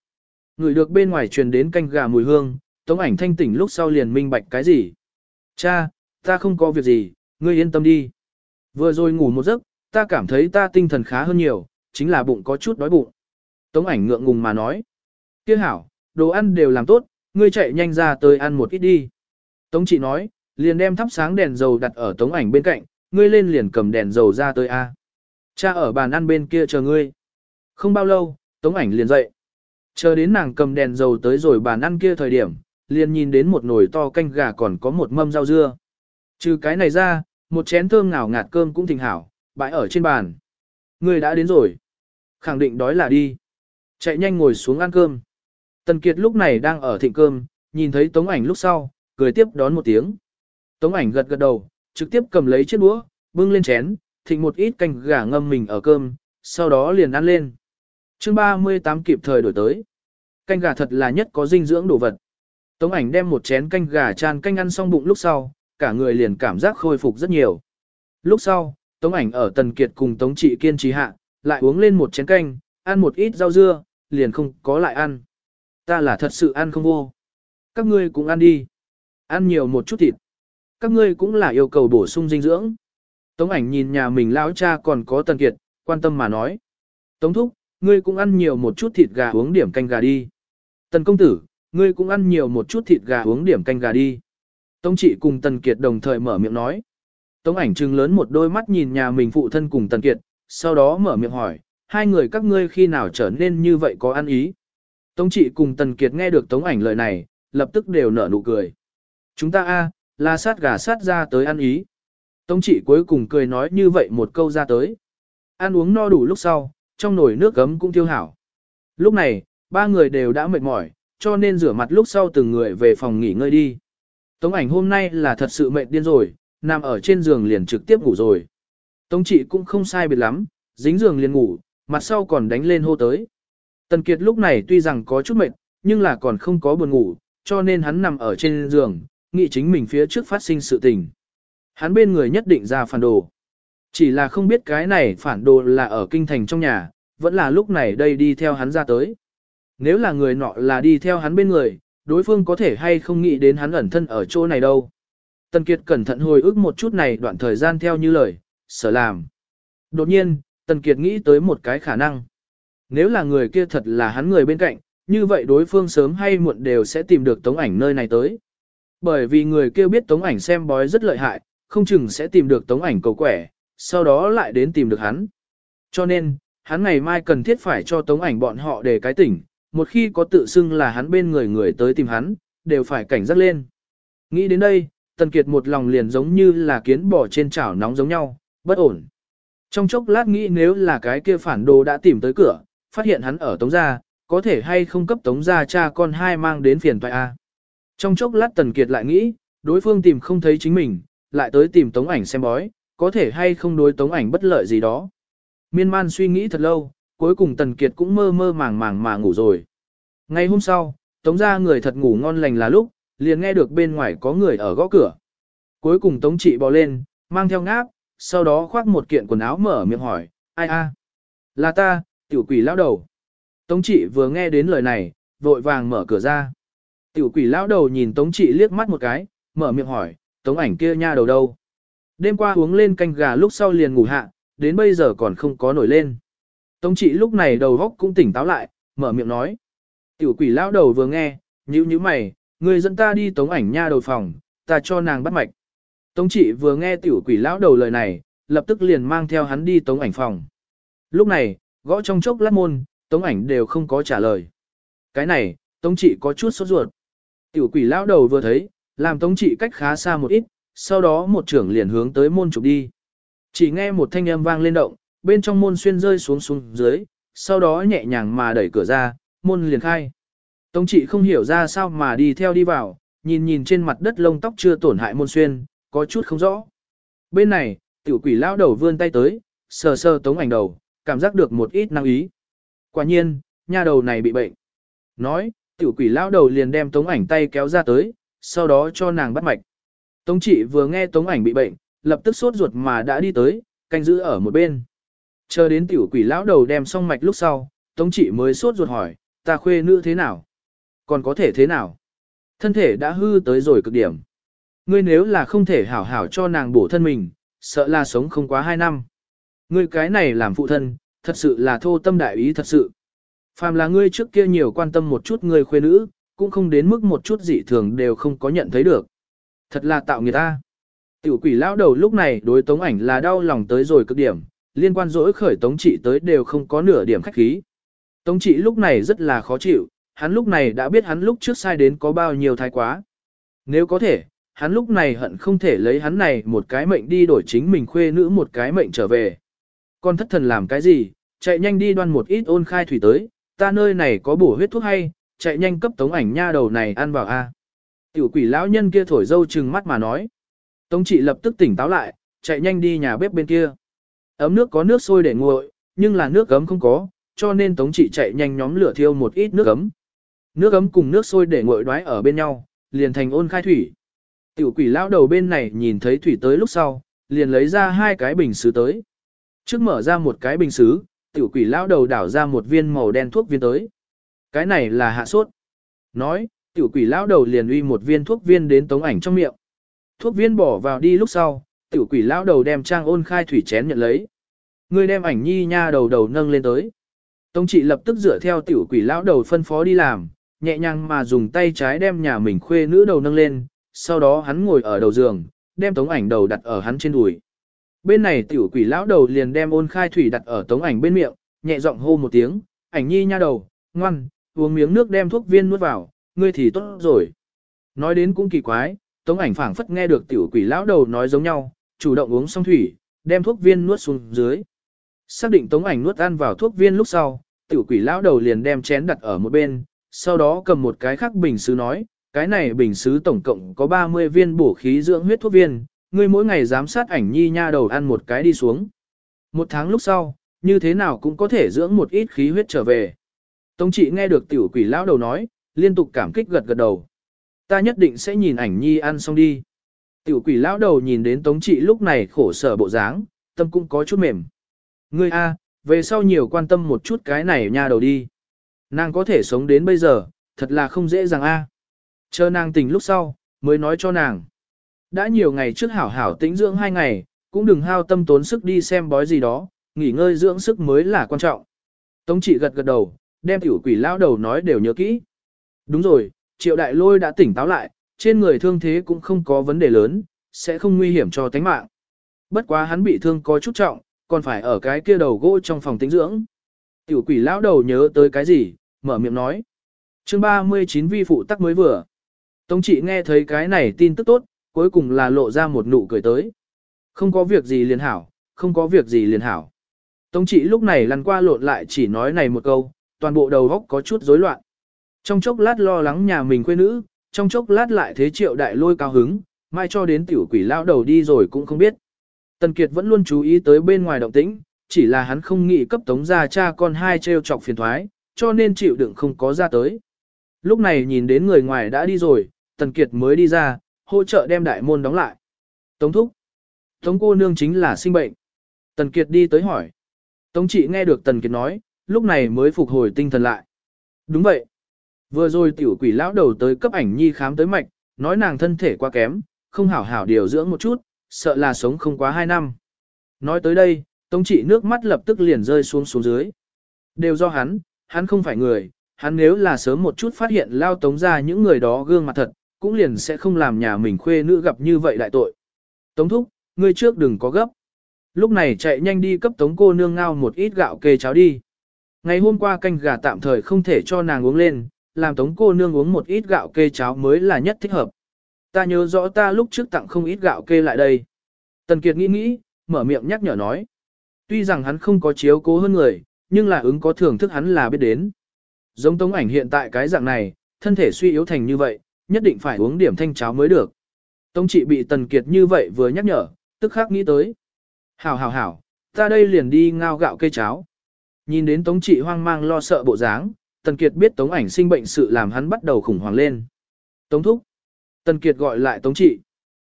Người được bên ngoài truyền đến canh gà mùi hương, Tống ảnh thanh tỉnh lúc sau liền minh bạch cái gì. Cha, ta không có việc gì, ngươi yên tâm đi. Vừa rồi ngủ một giấc, ta cảm thấy ta tinh thần khá hơn nhiều, chính là bụng có chút đói bụng. Tống ảnh ngượng ngùng mà nói. Tiếc hảo, đồ ăn đều làm tốt, ngươi chạy nhanh ra tới ăn một ít đi. Tống chị nói, liền đem thắp sáng đèn dầu đặt ở tống ảnh bên cạnh, ngươi lên liền cầm đèn dầu ra tới a. Cha ở bàn ăn bên kia chờ ngươi. Không bao lâu, tống ảnh liền dậy. Chờ đến nàng cầm đèn dầu tới rồi bàn ăn kia thời điểm, liền nhìn đến một nồi to canh gà còn có một mâm rau dưa. Trừ cái này ra, một chén thơm ngào ngạt cơm cũng thịnh hảo, bãi ở trên bàn. Người đã đến rồi. Khẳng định đói là đi. Chạy nhanh ngồi xuống ăn cơm. Tần Kiệt lúc này đang ở thịnh cơm, nhìn thấy Tống ảnh lúc sau, cười tiếp đón một tiếng. Tống ảnh gật gật đầu, trực tiếp cầm lấy chiếc đũa, bưng lên chén, thịnh một ít canh gà ngâm mình ở cơm, sau đó liền ăn lên. chương 38 kịp thời đổi tới. Canh gà thật là nhất có dinh dưỡng đồ vật. Tống ảnh đem một chén canh gà chan canh ăn xong bụng lúc sau, cả người liền cảm giác khôi phục rất nhiều. Lúc sau, Tống ảnh ở Tần Kiệt cùng Tống Trị kiên trì hạ, lại uống lên một chén canh, ăn một ít rau dưa, liền không có lại ăn. Ta là thật sự ăn không vô. Các ngươi cũng ăn đi. Ăn nhiều một chút thịt. Các ngươi cũng là yêu cầu bổ sung dinh dưỡng. Tống ảnh nhìn nhà mình lão cha còn có Tần Kiệt, quan tâm mà nói. Tống thúc, ngươi cũng ăn nhiều một chút thịt gà uống điểm canh gà đi. Tần công tử, ngươi cũng ăn nhiều một chút thịt gà uống điểm canh gà đi. Tống trị cùng Tần Kiệt đồng thời mở miệng nói. Tống ảnh trừng lớn một đôi mắt nhìn nhà mình phụ thân cùng Tần Kiệt, sau đó mở miệng hỏi, hai người các ngươi khi nào trở nên như vậy có ăn ý. Tống trị cùng Tần Kiệt nghe được Tống ảnh lời này, lập tức đều nở nụ cười. Chúng ta a là sát gà sát ra tới ăn ý. Tống trị cuối cùng cười nói như vậy một câu ra tới. Ăn uống no đủ lúc sau, trong nồi nước gấm cũng tiêu hảo. Lúc này, ba người đều đã mệt mỏi, cho nên rửa mặt lúc sau từng người về phòng nghỉ ngơi đi. Tống ảnh hôm nay là thật sự mệt điên rồi, nằm ở trên giường liền trực tiếp ngủ rồi. Tống trị cũng không sai biệt lắm, dính giường liền ngủ, mặt sau còn đánh lên hô tới. Tần Kiệt lúc này tuy rằng có chút mệt, nhưng là còn không có buồn ngủ, cho nên hắn nằm ở trên giường, nghĩ chính mình phía trước phát sinh sự tình. Hắn bên người nhất định ra phản đồ. Chỉ là không biết cái này phản đồ là ở kinh thành trong nhà, vẫn là lúc này đây đi theo hắn ra tới. Nếu là người nọ là đi theo hắn bên người, đối phương có thể hay không nghĩ đến hắn ẩn thân ở chỗ này đâu. Tần Kiệt cẩn thận hồi ức một chút này đoạn thời gian theo như lời, sở làm. Đột nhiên, Tần Kiệt nghĩ tới một cái khả năng. Nếu là người kia thật là hắn người bên cạnh, như vậy đối phương sớm hay muộn đều sẽ tìm được tống ảnh nơi này tới. Bởi vì người kia biết tống ảnh xem bói rất lợi hại, không chừng sẽ tìm được tống ảnh cầu quẻ, sau đó lại đến tìm được hắn. Cho nên, hắn ngày mai cần thiết phải cho tống ảnh bọn họ để cái tỉnh, một khi có tự xưng là hắn bên người người tới tìm hắn, đều phải cảnh giác lên. Nghĩ đến đây, Tần Kiệt một lòng liền giống như là kiến bò trên chảo nóng giống nhau, bất ổn. Trong chốc lát nghĩ nếu là cái kia phản đồ đã tìm tới cửa, phát hiện hắn ở tống gia, có thể hay không cấp tống gia cha con hai mang đến phiền toại A. Trong chốc lát Tần Kiệt lại nghĩ, đối phương tìm không thấy chính mình, lại tới tìm tống ảnh xem bói, có thể hay không đối tống ảnh bất lợi gì đó. Miên man suy nghĩ thật lâu, cuối cùng Tần Kiệt cũng mơ mơ màng màng mà ngủ rồi. Ngày hôm sau, tống gia người thật ngủ ngon lành là lúc, liền nghe được bên ngoài có người ở gõ cửa. Cuối cùng tống trị bò lên, mang theo ngáp, sau đó khoác một kiện quần áo mở miệng hỏi, ai a? Là ta, tiểu quỷ lão đầu. Tống trị vừa nghe đến lời này, vội vàng mở cửa ra. Tiểu quỷ lão đầu nhìn tống trị liếc mắt một cái, mở miệng hỏi, tống ảnh kia nha đầu đâu? Đêm qua uống lên canh gà lúc sau liền ngủ hạ, đến bây giờ còn không có nổi lên. Tống trị lúc này đầu góc cũng tỉnh táo lại, mở miệng nói. Tiểu quỷ lão đầu vừa nghe, nhíu nhíu mày, người dẫn ta đi tống ảnh nha đầu phòng, ta cho nàng bắt mạch. Tống trị vừa nghe tiểu quỷ lão đầu lời này, lập tức liền mang theo hắn đi tống ảnh phòng. Lúc này, gõ trong chốc lát môn, tống ảnh đều không có trả lời. Cái này, tống trị có chút sốt ruột. Tiểu quỷ lão đầu vừa thấy, làm tống trị cách khá xa một ít, sau đó một trưởng liền hướng tới môn chụp đi. Chỉ nghe một thanh âm vang lên động, bên trong môn xuyên rơi xuống xuống dưới, sau đó nhẹ nhàng mà đẩy cửa ra, môn liền khai. Tống trị không hiểu ra sao mà đi theo đi vào, nhìn nhìn trên mặt đất lông tóc chưa tổn hại môn xuyên, có chút không rõ. Bên này, tiểu quỷ lão đầu vươn tay tới, sờ sờ tống ảnh đầu, cảm giác được một ít năng ý. Quả nhiên, nha đầu này bị bệnh. Nói, tiểu quỷ lão đầu liền đem tống ảnh tay kéo ra tới, sau đó cho nàng bắt mạch. Tống trị vừa nghe tống ảnh bị bệnh, lập tức sốt ruột mà đã đi tới, canh giữ ở một bên. Chờ đến tiểu quỷ lão đầu đem xong mạch lúc sau, tống trị mới sốt ruột hỏi, ta khuê nữ thế nào? Còn có thể thế nào? Thân thể đã hư tới rồi cực điểm. Ngươi nếu là không thể hảo hảo cho nàng bổ thân mình, sợ là sống không quá hai năm. Ngươi cái này làm phụ thân, thật sự là thô tâm đại ý thật sự. Phàm là ngươi trước kia nhiều quan tâm một chút ngươi khuê nữ, cũng không đến mức một chút dị thường đều không có nhận thấy được. Thật là tạo người ta. Tiểu quỷ lão đầu lúc này đối tống ảnh là đau lòng tới rồi cực điểm, liên quan dỗi khởi tống trị tới đều không có nửa điểm khách khí. Tống trị lúc này rất là khó chịu, hắn lúc này đã biết hắn lúc trước sai đến có bao nhiêu thái quá. Nếu có thể, hắn lúc này hận không thể lấy hắn này một cái mệnh đi đổi chính mình khuê nữ một cái mệnh trở về. Con thất thần làm cái gì, chạy nhanh đi đoan một ít ôn khai thủy tới, ta nơi này có bổ huyết thuốc hay, chạy nhanh cấp tống ảnh nha đầu này ăn vào a. Tiểu quỷ lão nhân kia thổi dâu trừng mắt mà nói. Tống trị lập tức tỉnh táo lại, chạy nhanh đi nhà bếp bên kia. Ấm nước có nước sôi để nguội, nhưng là nước gấm không có, cho nên tống trị chạy nhanh nhóm lửa thiêu một ít nước gấm. Nước ấm cùng nước sôi để nguội đoái ở bên nhau, liền thành ôn khai thủy. Tiểu quỷ lão đầu bên này nhìn thấy thủy tới lúc sau, liền lấy ra hai cái bình sứ tới. Trước mở ra một cái bình sứ, tiểu quỷ lão đầu đảo ra một viên màu đen thuốc viên tới. Cái này là hạ sốt. Nói, tiểu quỷ lão đầu liền uy một viên thuốc viên đến tống ảnh trong miệng. Thuốc viên bỏ vào đi lúc sau, tiểu quỷ lão đầu đem trang ôn khai thủy chén nhận lấy. Người đem ảnh nhi nha đầu đầu nâng lên tới. Tống trị lập tức dựa theo tiểu quỷ lão đầu phân phó đi làm, nhẹ nhàng mà dùng tay trái đem nhà mình khuê nữ đầu nâng lên, sau đó hắn ngồi ở đầu giường, đem tống ảnh đầu đặt ở hắn trên đùi. Bên này tiểu quỷ lão đầu liền đem ôn khai thủy đặt ở tống ảnh bên miệng, nhẹ giọng hô một tiếng, ảnh nhi nha đầu, ngoan, uống miếng nước đem thuốc viên nuốt vào, ngươi thì tốt rồi. Nói đến cũng kỳ quái, tống ảnh phảng phất nghe được tiểu quỷ lão đầu nói giống nhau, chủ động uống xong thủy, đem thuốc viên nuốt xuống dưới. Xác định tống ảnh nuốt ăn vào thuốc viên lúc sau, tiểu quỷ lão đầu liền đem chén đặt ở một bên, sau đó cầm một cái khác bình sứ nói, cái này bình sứ tổng cộng có 30 viên bổ khí dưỡng huyết thuốc viên, ngươi mỗi ngày giám sát ảnh nhi nha đầu ăn một cái đi xuống. Một tháng lúc sau, như thế nào cũng có thể dưỡng một ít khí huyết trở về. Tống trị nghe được tiểu quỷ lão đầu nói, liên tục cảm kích gật gật đầu. Ta nhất định sẽ nhìn ảnh nhi ăn xong đi. Tiểu quỷ lão đầu nhìn đến tống trị lúc này khổ sở bộ dáng, tâm cũng có chút mềm. Ngươi a, về sau nhiều quan tâm một chút cái này nha đầu đi. Nàng có thể sống đến bây giờ, thật là không dễ dàng a. Chờ nàng tỉnh lúc sau, mới nói cho nàng. Đã nhiều ngày trước hảo hảo tĩnh dưỡng hai ngày, cũng đừng hao tâm tốn sức đi xem bói gì đó, nghỉ ngơi dưỡng sức mới là quan trọng. Tống trị gật gật đầu, đem tiểu quỷ lão đầu nói đều nhớ kỹ. Đúng rồi, triệu đại lôi đã tỉnh táo lại, trên người thương thế cũng không có vấn đề lớn, sẽ không nguy hiểm cho tánh mạng. Bất quá hắn bị thương có chút trọng, còn phải ở cái kia đầu gỗ trong phòng tĩnh dưỡng. Tiểu quỷ lão đầu nhớ tới cái gì, mở miệng nói. chương 39 vi phụ tắc mới vừa. Tống trị nghe thấy cái này tin tức tốt, cuối cùng là lộ ra một nụ cười tới. Không có việc gì liền hảo, không có việc gì liền hảo. Tống trị lúc này lăn qua lộn lại chỉ nói này một câu, toàn bộ đầu góc có chút rối loạn. Trong chốc lát lo lắng nhà mình quê nữ, trong chốc lát lại thế triệu đại lôi cao hứng, mai cho đến tiểu quỷ lao đầu đi rồi cũng không biết. Tần Kiệt vẫn luôn chú ý tới bên ngoài động tĩnh, chỉ là hắn không nghĩ cấp tống ra cha con hai treo chọc phiền thoái, cho nên chịu đựng không có ra tới. Lúc này nhìn đến người ngoài đã đi rồi, Tần Kiệt mới đi ra, hỗ trợ đem đại môn đóng lại. Tống thúc. Tống cô nương chính là sinh bệnh. Tần Kiệt đi tới hỏi. Tống chị nghe được Tần Kiệt nói, lúc này mới phục hồi tinh thần lại. Đúng vậy. Vừa rồi tiểu quỷ lão đầu tới cấp ảnh nhi khám tới mạch, nói nàng thân thể quá kém, không hảo hảo điều dưỡng một chút, sợ là sống không quá hai năm. Nói tới đây, Tống trị nước mắt lập tức liền rơi xuống xuống dưới. Đều do hắn, hắn không phải người, hắn nếu là sớm một chút phát hiện lao tống ra những người đó gương mặt thật, cũng liền sẽ không làm nhà mình khuê nữ gặp như vậy đại tội. Tống thúc, ngươi trước đừng có gấp. Lúc này chạy nhanh đi cấp tống cô nương ngao một ít gạo kê cháo đi. Ngày hôm qua canh gà tạm thời không thể cho nàng uống lên, làm tống cô nương uống một ít gạo kê cháo mới là nhất thích hợp. Ta nhớ rõ ta lúc trước tặng không ít gạo kê lại đây. Tần Kiệt nghĩ nghĩ, mở miệng nhắc nhở nói. Tuy rằng hắn không có chiếu cố hơn người, nhưng là ứng có thưởng thức hắn là biết đến. Giống tống ảnh hiện tại cái dạng này, thân thể suy yếu thành như vậy, nhất định phải uống điểm thanh cháo mới được. Tống trị bị Tần Kiệt như vậy vừa nhắc nhở, tức khắc nghĩ tới. Hảo hảo hảo, ta đây liền đi ngao gạo cây cháo. Nhìn đến Tống trị hoang mang lo sợ bộ dáng, Tần Kiệt biết Tống ảnh sinh bệnh sự làm hắn bắt đầu khủng hoảng lên. Tống thúc. Tần Kiệt gọi lại Tống trị.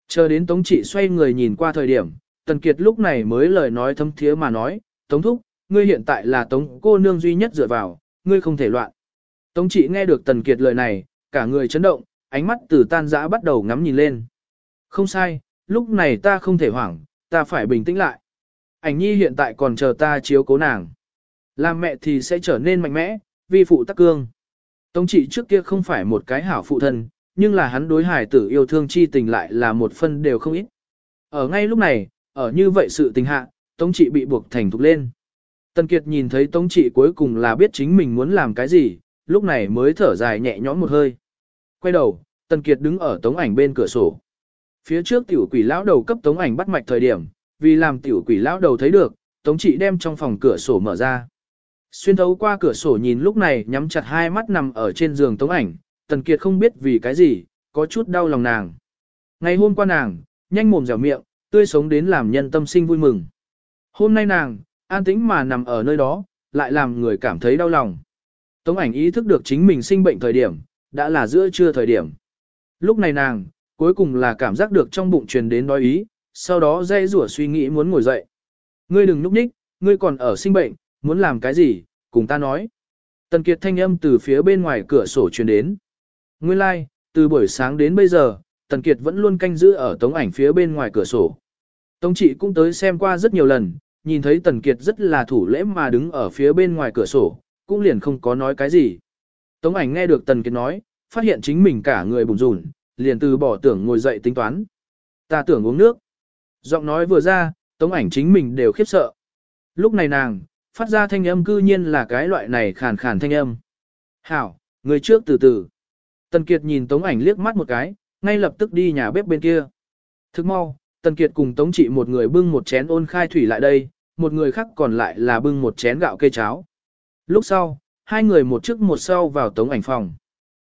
Chờ đến Tống trị xoay người nhìn qua thời điểm, Tần Kiệt lúc này mới lời nói thâm thiế mà nói, Tống thúc, ngươi hiện tại là Tống cô nương duy nhất dựa vào, ngươi không thể loạn. Tống trị nghe được Tần Kiệt lời này, cả người chấn động, ánh mắt từ tan dã bắt đầu ngắm nhìn lên. Không sai, lúc này ta không thể hoảng, ta phải bình tĩnh lại. Ảnh nhi hiện tại còn chờ ta chiếu cố nàng. Làm mẹ thì sẽ trở nên mạnh mẽ, vi phụ tắc cương. Tống trị trước kia không phải một cái hảo phụ thân, nhưng là hắn đối hải tử yêu thương chi tình lại là một phân đều không ít. Ở ngay lúc này, ở như vậy sự tình hạ, Tống trị bị buộc thành thục lên. Tần Kiệt nhìn thấy Tống trị cuối cùng là biết chính mình muốn làm cái gì, lúc này mới thở dài nhẹ nhõm một hơi. Quay đầu, Tần Kiệt đứng ở Tống ảnh bên cửa sổ. Phía trước tiểu quỷ lão đầu cấp Tống ảnh bắt mạch thời điểm, vì làm tiểu quỷ lão đầu thấy được, Tống trị đem trong phòng cửa sổ mở ra. Xuyên thấu qua cửa sổ nhìn lúc này nhắm chặt hai mắt nằm ở trên giường Tống ảnh, Tần Kiệt không biết vì cái gì, có chút đau lòng nàng. Ngày hôm qua nàng, nhanh mồm dẻo miệng, tươi sống đến làm nhân tâm sinh vui mừng. Hôm nay nàng, an tĩnh mà nằm ở nơi đó, lại làm người cảm thấy đau lòng. Tống ảnh ý thức được chính mình sinh bệnh thời điểm, đã là giữa trưa thời điểm. Lúc này nàng, cuối cùng là cảm giác được trong bụng truyền đến đói ý, sau đó dây rủa suy nghĩ muốn ngồi dậy. Ngươi đừng núp ních, ngươi còn ở sinh bệnh, muốn làm cái gì, cùng ta nói. Tần Kiệt thanh âm từ phía bên ngoài cửa sổ truyền đến. Nguyên lai, like, từ buổi sáng đến bây giờ, Tần Kiệt vẫn luôn canh giữ ở tống ảnh phía bên ngoài cửa sổ. Tống trị cũng tới xem qua rất nhiều lần, nhìn thấy Tần Kiệt rất là thủ lễ mà đứng ở phía bên ngoài cửa sổ, cũng liền không có nói cái gì. Tống ảnh nghe được Tần Kiệt nói, phát hiện chính mình cả người bùn rùn, liền từ bỏ tưởng ngồi dậy tính toán. Ta tưởng uống nước. Giọng nói vừa ra, Tống ảnh chính mình đều khiếp sợ. Lúc này nàng, phát ra thanh âm cư nhiên là cái loại này khàn khàn thanh âm. Hảo, người trước từ từ. Tần Kiệt nhìn Tống ảnh liếc mắt một cái, ngay lập tức đi nhà bếp bên kia. Thức mau, Tần Kiệt cùng Tống Trị một người bưng một chén ôn khai thủy lại đây, một người khác còn lại là bưng một chén gạo cây cháo. Lúc sau, hai người một trước một sau vào Tống ảnh phòng.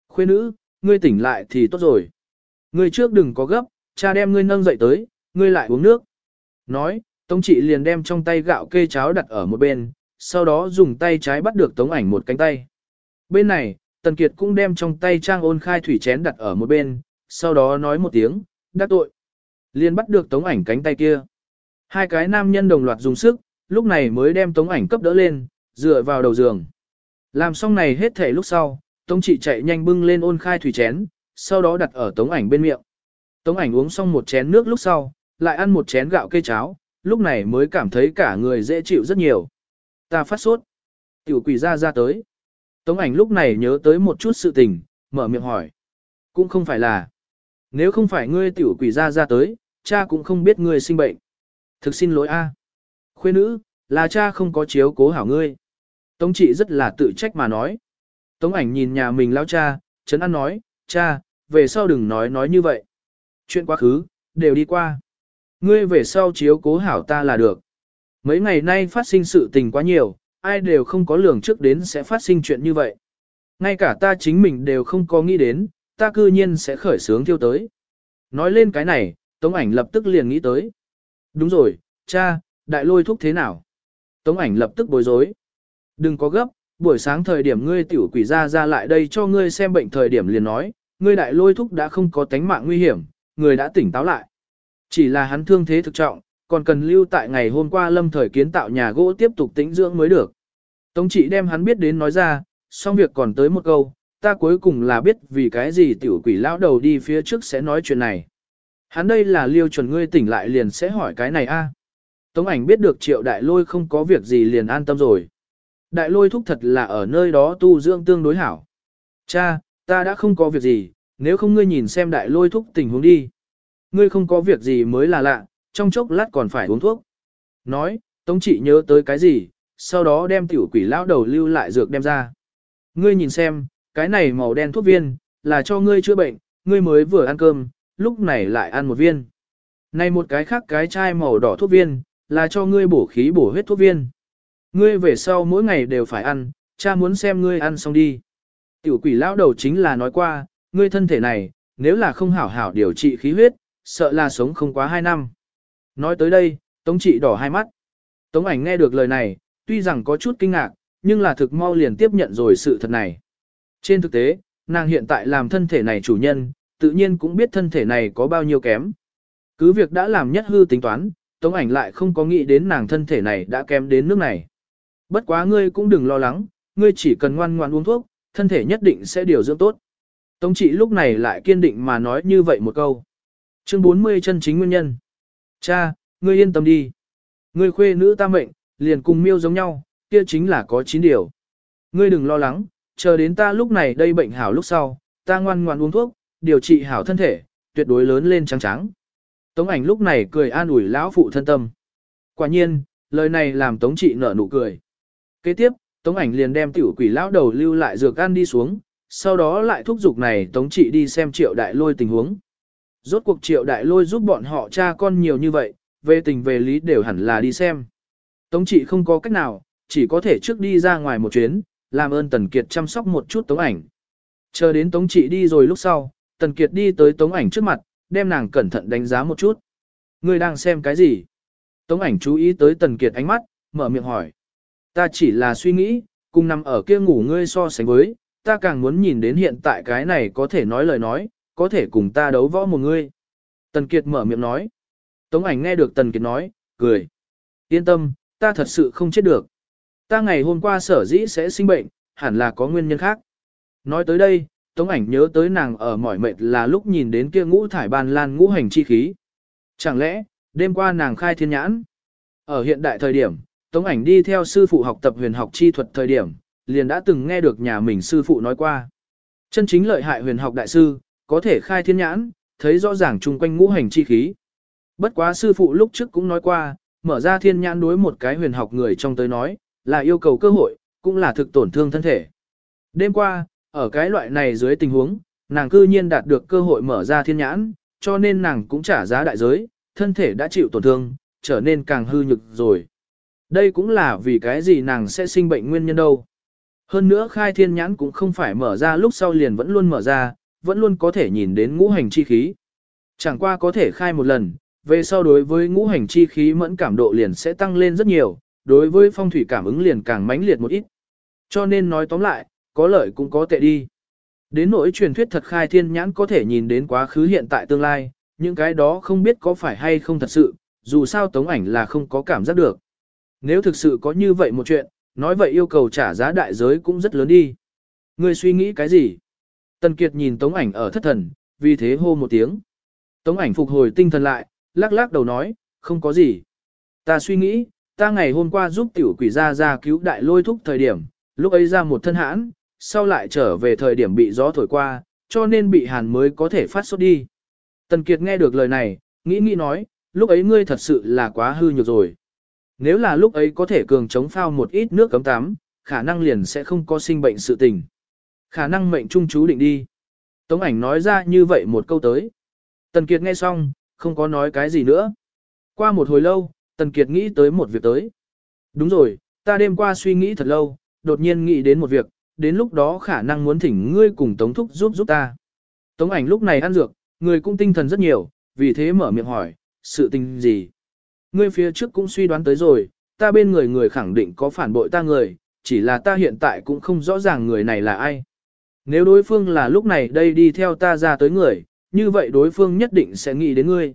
Khuê nữ, ngươi tỉnh lại thì tốt rồi. Ngươi trước đừng có gấp, cha đem ngươi nâng dậy tới, ngươi lại uống nước. Nói, Tống Trị liền đem trong tay gạo kê cháo đặt ở một bên, sau đó dùng tay trái bắt được Tống ảnh một cánh tay. Bên này, Tần Kiệt cũng đem trong tay trang ôn khai thủy chén đặt ở một bên, sau đó nói một tiếng, đắc tội. Liền bắt được Tống ảnh cánh tay kia. Hai cái nam nhân đồng loạt dùng sức, lúc này mới đem Tống ảnh cấp đỡ lên, dựa vào đầu giường. Làm xong này hết thể lúc sau, Tống trị chạy nhanh bưng lên ôn khai thủy chén, sau đó đặt ở Tống ảnh bên miệng. Tống ảnh uống xong một chén nước lúc sau, lại ăn một chén gạo cây cháo, lúc này mới cảm thấy cả người dễ chịu rất nhiều. Ta phát sốt. Tiểu quỷ ra ra tới. Tống ảnh lúc này nhớ tới một chút sự tình, mở miệng hỏi. Cũng không phải là. Nếu không phải ngươi tiểu quỷ ra ra tới, cha cũng không biết ngươi sinh bệnh. Thực xin lỗi a. À. Khuê nữ, là cha không có chiếu cố hảo ngươi. Tống trị rất là tự trách mà nói. Tống ảnh nhìn nhà mình lao cha, chấn an nói, cha, về sau đừng nói nói như vậy. Chuyện quá khứ, đều đi qua. Ngươi về sau chiếu cố hảo ta là được. Mấy ngày nay phát sinh sự tình quá nhiều, ai đều không có lường trước đến sẽ phát sinh chuyện như vậy. Ngay cả ta chính mình đều không có nghĩ đến, ta cư nhiên sẽ khởi sướng thiêu tới. Nói lên cái này, Tống ảnh lập tức liền nghĩ tới. Đúng rồi, cha, đại lôi thúc thế nào? Tống ảnh lập tức bối rối. Đừng có gấp, buổi sáng thời điểm ngươi tiểu quỷ ra ra lại đây cho ngươi xem bệnh thời điểm liền nói, ngươi đại lôi thúc đã không có tánh mạng nguy hiểm, người đã tỉnh táo lại. Chỉ là hắn thương thế thực trọng, còn cần lưu tại ngày hôm qua lâm thời kiến tạo nhà gỗ tiếp tục tĩnh dưỡng mới được. Tống trị đem hắn biết đến nói ra, xong việc còn tới một câu, ta cuối cùng là biết vì cái gì tiểu quỷ lão đầu đi phía trước sẽ nói chuyện này. Hắn đây là liêu chuẩn ngươi tỉnh lại liền sẽ hỏi cái này a. Tống ảnh biết được triệu đại lôi không có việc gì liền an tâm rồi. Đại lôi thúc thật là ở nơi đó tu dưỡng tương đối hảo. Cha, ta đã không có việc gì, nếu không ngươi nhìn xem đại lôi thúc tình huống đi. Ngươi không có việc gì mới là lạ, trong chốc lát còn phải uống thuốc. Nói, Tống trị nhớ tới cái gì, sau đó đem tiểu quỷ lão đầu lưu lại dược đem ra. Ngươi nhìn xem, cái này màu đen thuốc viên, là cho ngươi chữa bệnh, ngươi mới vừa ăn cơm, lúc này lại ăn một viên. Này một cái khác cái chai màu đỏ thuốc viên, là cho ngươi bổ khí bổ huyết thuốc viên. Ngươi về sau mỗi ngày đều phải ăn, cha muốn xem ngươi ăn xong đi. Tiểu quỷ lão đầu chính là nói qua, ngươi thân thể này, nếu là không hảo hảo điều trị khí huyết, sợ là sống không quá 2 năm. Nói tới đây, Tống trị đỏ hai mắt. Tống ảnh nghe được lời này, tuy rằng có chút kinh ngạc, nhưng là thực mau liền tiếp nhận rồi sự thật này. Trên thực tế, nàng hiện tại làm thân thể này chủ nhân, tự nhiên cũng biết thân thể này có bao nhiêu kém. Cứ việc đã làm nhất hư tính toán, Tống ảnh lại không có nghĩ đến nàng thân thể này đã kém đến nước này. Bất quá ngươi cũng đừng lo lắng, ngươi chỉ cần ngoan ngoan uống thuốc, thân thể nhất định sẽ điều dưỡng tốt. Tống trị lúc này lại kiên định mà nói như vậy một câu. Chương 40 chân chính nguyên nhân. Cha, ngươi yên tâm đi. Ngươi khuê nữ ta mệnh, liền cùng miêu giống nhau, kia chính là có 9 điều. Ngươi đừng lo lắng, chờ đến ta lúc này đây bệnh hảo lúc sau, ta ngoan ngoan uống thuốc, điều trị hảo thân thể, tuyệt đối lớn lên trắng trắng. Tống ảnh lúc này cười an ủi lão phụ thân tâm. Quả nhiên, lời này làm tống trị nở nụ cười. Kế tiếp, tống ảnh liền đem tiểu quỷ lão đầu lưu lại dược ăn đi xuống, sau đó lại thúc giục này tống trị đi xem triệu đại lôi tình huống. Rốt cuộc triệu đại lôi giúp bọn họ cha con nhiều như vậy, về tình về lý đều hẳn là đi xem. Tống trị không có cách nào, chỉ có thể trước đi ra ngoài một chuyến, làm ơn Tần Kiệt chăm sóc một chút tống ảnh. Chờ đến tống trị đi rồi lúc sau, Tần Kiệt đi tới tống ảnh trước mặt, đem nàng cẩn thận đánh giá một chút. Ngươi đang xem cái gì? Tống ảnh chú ý tới Tần Kiệt ánh mắt, mở miệng hỏi. Ta chỉ là suy nghĩ, cùng nằm ở kia ngủ ngươi so sánh với, ta càng muốn nhìn đến hiện tại cái này có thể nói lời nói, có thể cùng ta đấu võ một ngươi. Tần Kiệt mở miệng nói. Tống ảnh nghe được Tần Kiệt nói, cười. Yên tâm, ta thật sự không chết được. Ta ngày hôm qua sở dĩ sẽ sinh bệnh, hẳn là có nguyên nhân khác. Nói tới đây, Tống ảnh nhớ tới nàng ở mỏi mệt là lúc nhìn đến kia ngũ thải ban lan ngũ hành chi khí. Chẳng lẽ, đêm qua nàng khai thiên nhãn? Ở hiện đại thời điểm, Tống ảnh đi theo sư phụ học tập huyền học chi thuật thời điểm, liền đã từng nghe được nhà mình sư phụ nói qua. Chân chính lợi hại huyền học đại sư, có thể khai thiên nhãn, thấy rõ ràng chung quanh ngũ hành chi khí. Bất quá sư phụ lúc trước cũng nói qua, mở ra thiên nhãn đối một cái huyền học người trong tới nói, là yêu cầu cơ hội, cũng là thực tổn thương thân thể. Đêm qua, ở cái loại này dưới tình huống, nàng cư nhiên đạt được cơ hội mở ra thiên nhãn, cho nên nàng cũng trả giá đại giới, thân thể đã chịu tổn thương, trở nên càng hư nhực rồi. Đây cũng là vì cái gì nàng sẽ sinh bệnh nguyên nhân đâu. Hơn nữa khai thiên nhãn cũng không phải mở ra lúc sau liền vẫn luôn mở ra, vẫn luôn có thể nhìn đến ngũ hành chi khí. Chẳng qua có thể khai một lần, về sau đối với ngũ hành chi khí mẫn cảm độ liền sẽ tăng lên rất nhiều, đối với phong thủy cảm ứng liền càng mãnh liệt một ít. Cho nên nói tóm lại, có lợi cũng có tệ đi. Đến nỗi truyền thuyết thật khai thiên nhãn có thể nhìn đến quá khứ hiện tại tương lai, những cái đó không biết có phải hay không thật sự, dù sao tống ảnh là không có cảm giác được. Nếu thực sự có như vậy một chuyện, nói vậy yêu cầu trả giá đại giới cũng rất lớn đi. Ngươi suy nghĩ cái gì? Tần Kiệt nhìn tống ảnh ở thất thần, vì thế hô một tiếng. Tống ảnh phục hồi tinh thần lại, lắc lắc đầu nói, không có gì. Ta suy nghĩ, ta ngày hôm qua giúp tiểu quỷ ra ra cứu đại lôi thúc thời điểm, lúc ấy ra một thân hãn, sau lại trở về thời điểm bị gió thổi qua, cho nên bị hàn mới có thể phát sốt đi. Tần Kiệt nghe được lời này, nghĩ nghĩ nói, lúc ấy ngươi thật sự là quá hư nhược rồi. Nếu là lúc ấy có thể cường chống phao một ít nước cấm tắm, khả năng liền sẽ không có sinh bệnh sự tình. Khả năng mệnh trung chú định đi. Tống ảnh nói ra như vậy một câu tới. Tần Kiệt nghe xong, không có nói cái gì nữa. Qua một hồi lâu, Tần Kiệt nghĩ tới một việc tới. Đúng rồi, ta đêm qua suy nghĩ thật lâu, đột nhiên nghĩ đến một việc, đến lúc đó khả năng muốn thỉnh ngươi cùng Tống Thúc giúp giúp ta. Tống ảnh lúc này ăn dược, người cũng tinh thần rất nhiều, vì thế mở miệng hỏi, sự tình gì? Ngươi phía trước cũng suy đoán tới rồi, ta bên người người khẳng định có phản bội ta người, chỉ là ta hiện tại cũng không rõ ràng người này là ai. Nếu đối phương là lúc này đây đi theo ta ra tới người, như vậy đối phương nhất định sẽ nghĩ đến ngươi.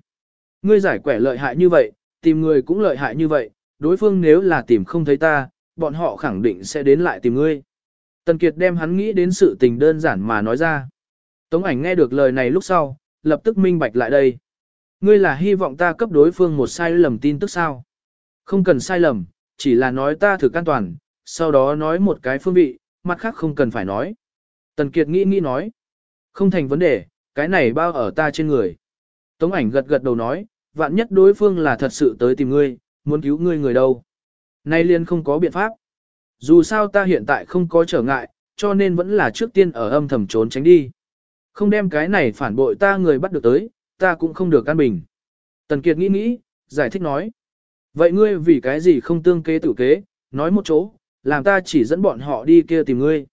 Ngươi giải quẻ lợi hại như vậy, tìm người cũng lợi hại như vậy, đối phương nếu là tìm không thấy ta, bọn họ khẳng định sẽ đến lại tìm ngươi. Tần Kiệt đem hắn nghĩ đến sự tình đơn giản mà nói ra. Tống ảnh nghe được lời này lúc sau, lập tức minh bạch lại đây. Ngươi là hy vọng ta cấp đối phương một sai lầm tin tức sao? Không cần sai lầm, chỉ là nói ta thử an toàn, sau đó nói một cái phương vị, mặt khác không cần phải nói. Tần Kiệt nghĩ nghĩ nói. Không thành vấn đề, cái này bao ở ta trên người. Tống ảnh gật gật đầu nói, vạn nhất đối phương là thật sự tới tìm ngươi, muốn cứu ngươi người đâu. Nay liên không có biện pháp. Dù sao ta hiện tại không có trở ngại, cho nên vẫn là trước tiên ở âm thầm trốn tránh đi. Không đem cái này phản bội ta người bắt được tới, ta cũng không được an bình. Tần Kiệt nghĩ nghĩ, giải thích nói. Vậy ngươi vì cái gì không tương kế tự kế, nói một chỗ, làm ta chỉ dẫn bọn họ đi kia tìm ngươi.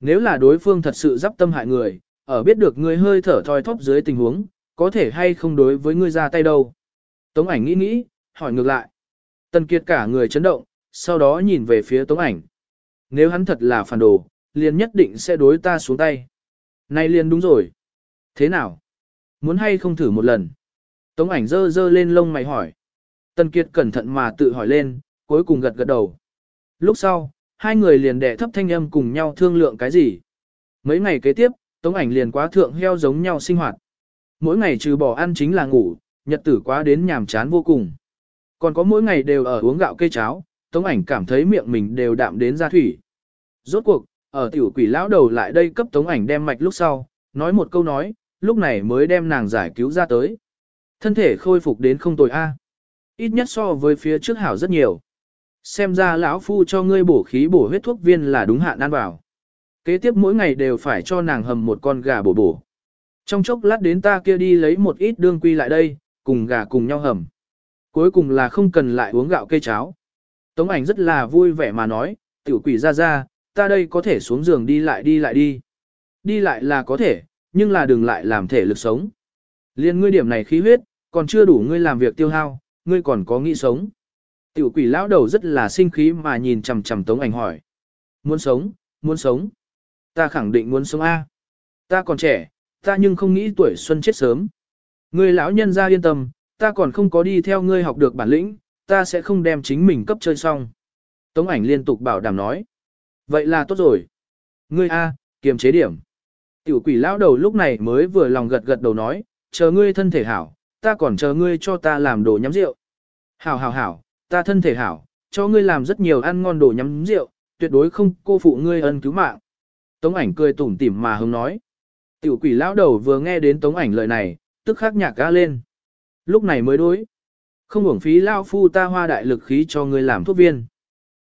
Nếu là đối phương thật sự dắp tâm hại người, ở biết được ngươi hơi thở thoi thóp dưới tình huống, có thể hay không đối với ngươi ra tay đâu. Tống ảnh nghĩ nghĩ, hỏi ngược lại. Tần Kiệt cả người chấn động, sau đó nhìn về phía Tống ảnh. Nếu hắn thật là phản đồ, liền nhất định sẽ đối ta xuống tay. Này liền đúng rồi. Thế nào? Muốn hay không thử một lần? Tống ảnh dơ dơ lên lông mày hỏi. Tần Kiệt cẩn thận mà tự hỏi lên, cuối cùng gật gật đầu. Lúc sau, hai người liền đẻ thấp thanh âm cùng nhau thương lượng cái gì. Mấy ngày kế tiếp, Tống ảnh liền quá thượng heo giống nhau sinh hoạt. Mỗi ngày trừ bỏ ăn chính là ngủ, nhật tử quá đến nhàm chán vô cùng. Còn có mỗi ngày đều ở uống gạo cây cháo, Tống ảnh cảm thấy miệng mình đều đạm đến ra thủy. Rốt cuộc, ở tiểu quỷ lão đầu lại đây cấp Tống ảnh đem mạch lúc sau, nói một câu nói, lúc này mới đem nàng giải cứu ra tới. Thân thể khôi phục đến không tồi a. Ít nhất so với phía trước hảo rất nhiều. Xem ra lão phu cho ngươi bổ khí bổ huyết thuốc viên là đúng hạn ăn vào. Kế tiếp mỗi ngày đều phải cho nàng hầm một con gà bổ bổ. Trong chốc lát đến ta kia đi lấy một ít đương quy lại đây, cùng gà cùng nhau hầm. Cuối cùng là không cần lại uống gạo cây cháo. Tống ảnh rất là vui vẻ mà nói, tiểu quỷ ra ra, ta đây có thể xuống giường đi lại đi lại đi. Đi lại là có thể, nhưng là đừng lại làm thể lực sống. Liên ngươi điểm này khí huyết, còn chưa đủ ngươi làm việc tiêu hao, ngươi còn có nghĩ sống. Tiểu quỷ lão đầu rất là sinh khí mà nhìn chằm chằm tống ảnh hỏi. Muốn sống, muốn sống. Ta khẳng định muốn sống A. Ta còn trẻ, ta nhưng không nghĩ tuổi xuân chết sớm. Ngươi lão nhân ra yên tâm, ta còn không có đi theo ngươi học được bản lĩnh, ta sẽ không đem chính mình cấp chơi xong. Tống ảnh liên tục bảo đảm nói. Vậy là tốt rồi. Ngươi A, kiềm chế điểm. Tiểu quỷ lão đầu lúc này mới vừa lòng gật gật đầu nói, chờ ngươi thân thể hảo, ta còn chờ ngươi cho ta làm đồ nhắm rượu. Hảo hảo hảo, ta thân thể hảo, cho ngươi làm rất nhiều ăn ngon đồ nhắm rượu, tuyệt đối không cô phụ ngươi ân cứu mạng. Tống ảnh cười tủm tỉm mà hứng nói. Tiểu quỷ lão đầu vừa nghe đến tống ảnh lời này, tức khắc nhạc ga lên. Lúc này mới đối. Không hưởng phí lão phu ta hoa đại lực khí cho ngươi làm thuốc viên.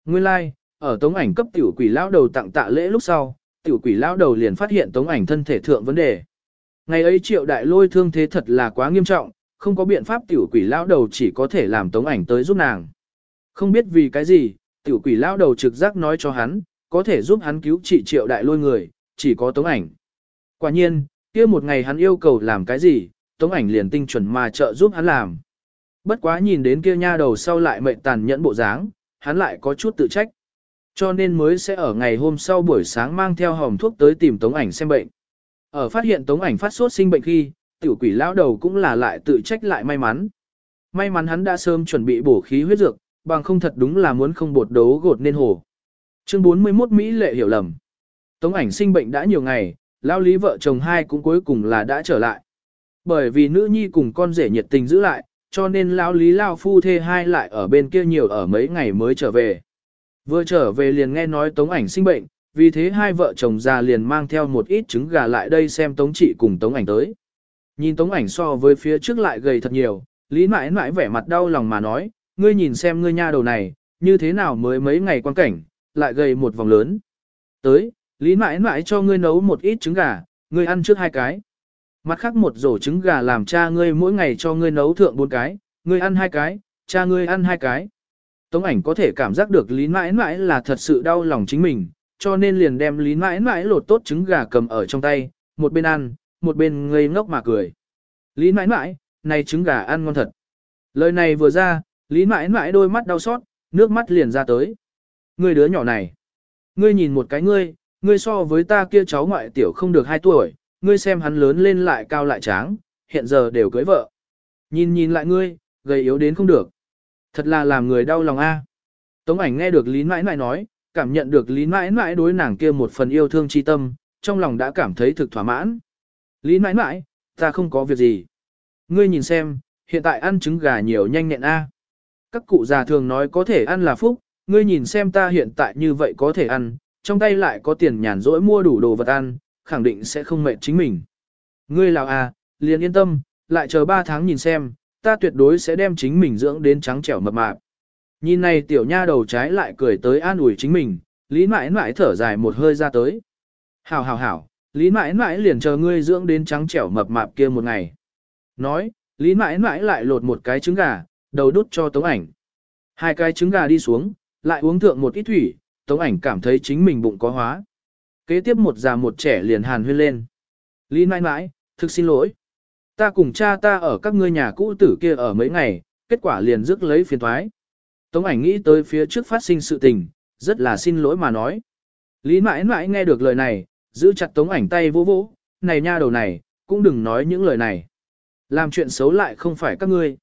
Nguyên lai, like, ở tống ảnh cấp tiểu quỷ lão đầu tặng tạ lễ lúc sau, tiểu quỷ lão đầu liền phát hiện tống ảnh thân thể thượng vấn đề. Ngày ấy triệu đại lôi thương thế thật là quá nghiêm trọng, không có biện pháp tiểu quỷ lão đầu chỉ có thể làm tống ảnh tới giúp nàng. Không biết vì cái gì, tiểu quỷ lão đầu trực giác nói cho hắn, có thể giúp hắn cứu trị triệu đại lôi người, chỉ có tống ảnh. Quả nhiên, kia một ngày hắn yêu cầu làm cái gì, tống ảnh liền tinh chuẩn mà trợ giúp hắn làm. Bất quá nhìn đến kia nha đầu sau lại mệnh tàn nhẫn bộ dáng, hắn lại có chút tự trách. Cho nên mới sẽ ở ngày hôm sau buổi sáng mang theo hòm thuốc tới tìm tống ảnh xem bệnh. Ở phát hiện tống ảnh phát sốt sinh bệnh khi, tiểu quỷ lão đầu cũng là lại tự trách lại may mắn. May mắn hắn đã sớm chuẩn bị bổ khí huyết dược, bằng không thật đúng là muốn không bột đấu gột nên hồ. Chương 41 Mỹ lệ hiểu lầm. Tống ảnh sinh bệnh đã nhiều ngày, lao lý vợ chồng hai cũng cuối cùng là đã trở lại. Bởi vì nữ nhi cùng con rể nhiệt tình giữ lại, cho nên lao lý lao phu thê hai lại ở bên kia nhiều ở mấy ngày mới trở về. Vừa trở về liền nghe nói tống ảnh sinh bệnh, vì thế hai vợ chồng già liền mang theo một ít trứng gà lại đây xem tống trị cùng tống ảnh tới. Nhìn tống ảnh so với phía trước lại gầy thật nhiều, lý mãi mãi vẻ mặt đau lòng mà nói, ngươi nhìn xem ngươi nha đầu này, như thế nào mới mấy ngày quan cảnh, lại gầy một vòng lớn. Tới, lý mãi mãi cho ngươi nấu một ít trứng gà, ngươi ăn trước hai cái. Mặt khác một rổ trứng gà làm cha ngươi mỗi ngày cho ngươi nấu thượng bốn cái, ngươi ăn hai cái, cha ngươi ăn hai cái. Tống ảnh có thể cảm giác được lý mãi mãi là thật sự đau lòng chính mình, cho nên liền đem lý mãi mãi lột tốt trứng gà cầm ở trong tay, một bên ăn, một bên ngây ngốc mà cười. Lý mãi mãi, này trứng gà ăn ngon thật. Lời này vừa ra, lý mãi mãi đôi mắt đau xót, nước mắt liền ra tới. Ngươi đứa nhỏ này, ngươi nhìn một cái ngươi, ngươi so với ta kia cháu ngoại tiểu không được 2 tuổi, ngươi xem hắn lớn lên lại cao lại tráng, hiện giờ đều cưới vợ. Nhìn nhìn lại ngươi, gầy yếu đến không được. Thật là làm người đau lòng a. Tống ảnh nghe được Lý Mãi Mãi nói, cảm nhận được Lý Mãi Mãi đối nàng kia một phần yêu thương chi tâm, trong lòng đã cảm thấy thực thỏa mãn. Lý Mãi Mãi, ta không có việc gì. Ngươi nhìn xem, hiện tại ăn trứng gà nhiều nhanh nhẹn a. Các cụ già thường nói có thể ăn là phúc, ngươi nhìn xem ta hiện tại như vậy có thể ăn, trong tay lại có tiền nhàn rỗi mua đủ đồ vật ăn, khẳng định sẽ không mệt chính mình. Ngươi lào à, liền yên tâm, lại chờ 3 tháng nhìn xem, ta tuyệt đối sẽ đem chính mình dưỡng đến trắng trẻo mập mạp. Nhìn này tiểu nha đầu trái lại cười tới an ủi chính mình, lý mãi mãi thở dài một hơi ra tới. Hảo hảo hảo, lý mãi mãi liền chờ ngươi dưỡng đến trắng trẻo mập mạp kia một ngày. Nói, lý mãi mãi lại lột một cái trứng gà, đầu đút cho tống ảnh. Hai cái trứng gà đi xuống, lại uống thượng một ít thủy, tống ảnh cảm thấy chính mình bụng có hóa. Kế tiếp một già một trẻ liền hàn huyên lên. Lý mãi mãi, thực xin lỗi. Ta cùng cha ta ở các ngươi nhà cũ tử kia ở mấy ngày, kết quả liền rước lấy phiền thoái. Tống ảnh nghĩ tới phía trước phát sinh sự tình, rất là xin lỗi mà nói. Lý mãi mãi nghe được lời này, giữ chặt tống ảnh tay vô vô, này nha đầu này, cũng đừng nói những lời này. Làm chuyện xấu lại không phải các ngươi.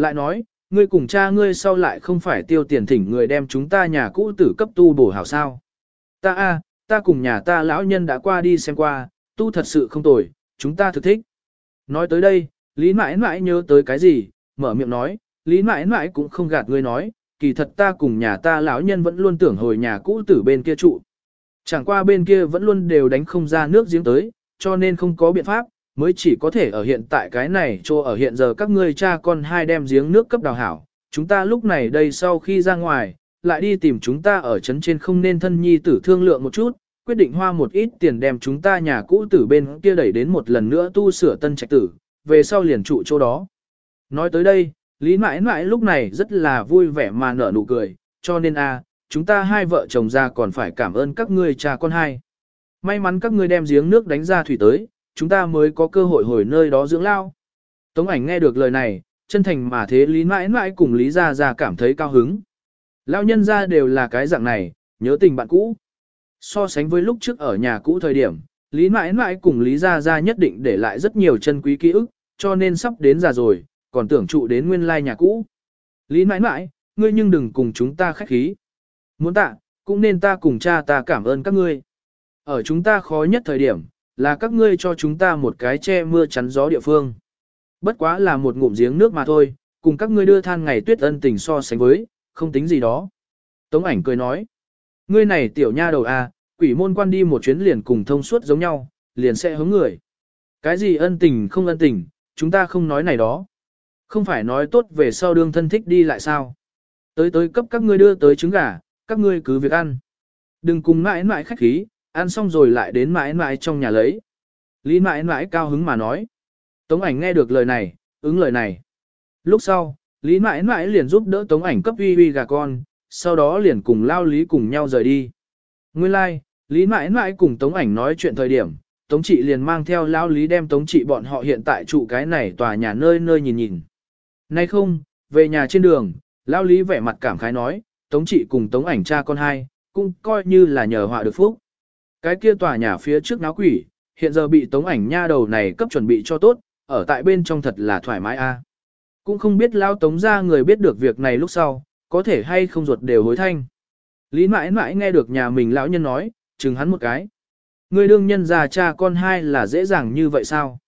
Lại nói, ngươi cùng cha ngươi sau lại không phải tiêu tiền thỉnh người đem chúng ta nhà cũ tử cấp tu bổ hảo sao. Ta a, ta cùng nhà ta lão nhân đã qua đi xem qua, tu thật sự không tồi, chúng ta thực thích. Nói tới đây, Lý mãi mãi nhớ tới cái gì, mở miệng nói, Lý mãi mãi cũng không gạt ngươi nói, kỳ thật ta cùng nhà ta lão nhân vẫn luôn tưởng hồi nhà cũ tử bên kia trụ. Chẳng qua bên kia vẫn luôn đều đánh không ra nước giếng tới, cho nên không có biện pháp, mới chỉ có thể ở hiện tại cái này cho ở hiện giờ các ngươi cha con hai đem giếng nước cấp đào hảo. Chúng ta lúc này đây sau khi ra ngoài, lại đi tìm chúng ta ở trấn trên không nên thân nhi tử thương lượng một chút, quyết định hoa một ít tiền đem chúng ta nhà cũ tử bên kia đẩy đến một lần nữa tu sửa tân trạch tử, về sau liền trụ chỗ đó. Nói tới đây, Lý mãi mãi lúc này rất là vui vẻ mà nở nụ cười, cho nên a, chúng ta hai vợ chồng ra còn phải cảm ơn các ngươi cha con hai. May mắn các ngươi đem giếng nước đánh ra thủy tới, chúng ta mới có cơ hội hồi nơi đó dưỡng lao. Tống ảnh nghe được lời này, chân thành mà thế Lý mãi mãi cùng Lý Gia Gia cảm thấy cao hứng. Lao nhân gia đều là cái dạng này, nhớ tình bạn cũ. So sánh với lúc trước ở nhà cũ thời điểm, Lý mãi mãi cùng Lý Gia Gia nhất định để lại rất nhiều chân quý ký ức, cho nên sắp đến già rồi, còn tưởng trụ đến nguyên lai nhà cũ. Lý mãi mãi, ngươi nhưng đừng cùng chúng ta khách khí. Muốn tạ, cũng nên ta cùng cha ta cảm ơn các ngươi. Ở chúng ta khó nhất thời điểm, là các ngươi cho chúng ta một cái che mưa chắn gió địa phương. Bất quá là một ngụm giếng nước mà thôi, cùng các ngươi đưa than ngày tuyết ân tình so sánh với, không tính gì đó. Tống ảnh cười nói, ngươi này tiểu nha đầu à, quỷ môn quan đi một chuyến liền cùng thông suốt giống nhau, liền sẽ hướng người. Cái gì ân tình không ân tình, chúng ta không nói này đó. Không phải nói tốt về sau đương thân thích đi lại sao. Tới tới cấp các ngươi đưa tới trứng gà, các ngươi cứ việc ăn. Đừng cùng mãi mãi khách khí, ăn xong rồi lại đến mãi mãi trong nhà lấy. Lý mãi mãi cao hứng mà nói. Tống ảnh nghe được lời này, ứng lời này. Lúc sau, Lý mãi mãi liền giúp đỡ tống ảnh cấp uy uy gà con, sau đó liền cùng lao Lý cùng nhau rời đi. Nguyên lai, like, Lý mãi mãi cùng tống ảnh nói chuyện thời điểm, tống trị liền mang theo lao Lý đem tống trị bọn họ hiện tại trụ cái này tòa nhà nơi nơi nhìn nhìn. Nay không, về nhà trên đường, lao Lý vẻ mặt cảm khái nói, tống trị cùng tống ảnh cha con hai, cũng coi như là nhờ họa được phúc. Cái kia tòa nhà phía trước náo quỷ, hiện giờ bị tống ảnh nha đầu này cấp chuẩn bị cho tốt, ở tại bên trong thật là thoải mái a. Cũng không biết lao tống ra người biết được việc này lúc sau, có thể hay không ruột đều hối thanh. Lý mãi mãi nghe được nhà mình lão nhân nói, chừng hắn một cái. Ngươi đương nhân già cha con hai là dễ dàng như vậy sao?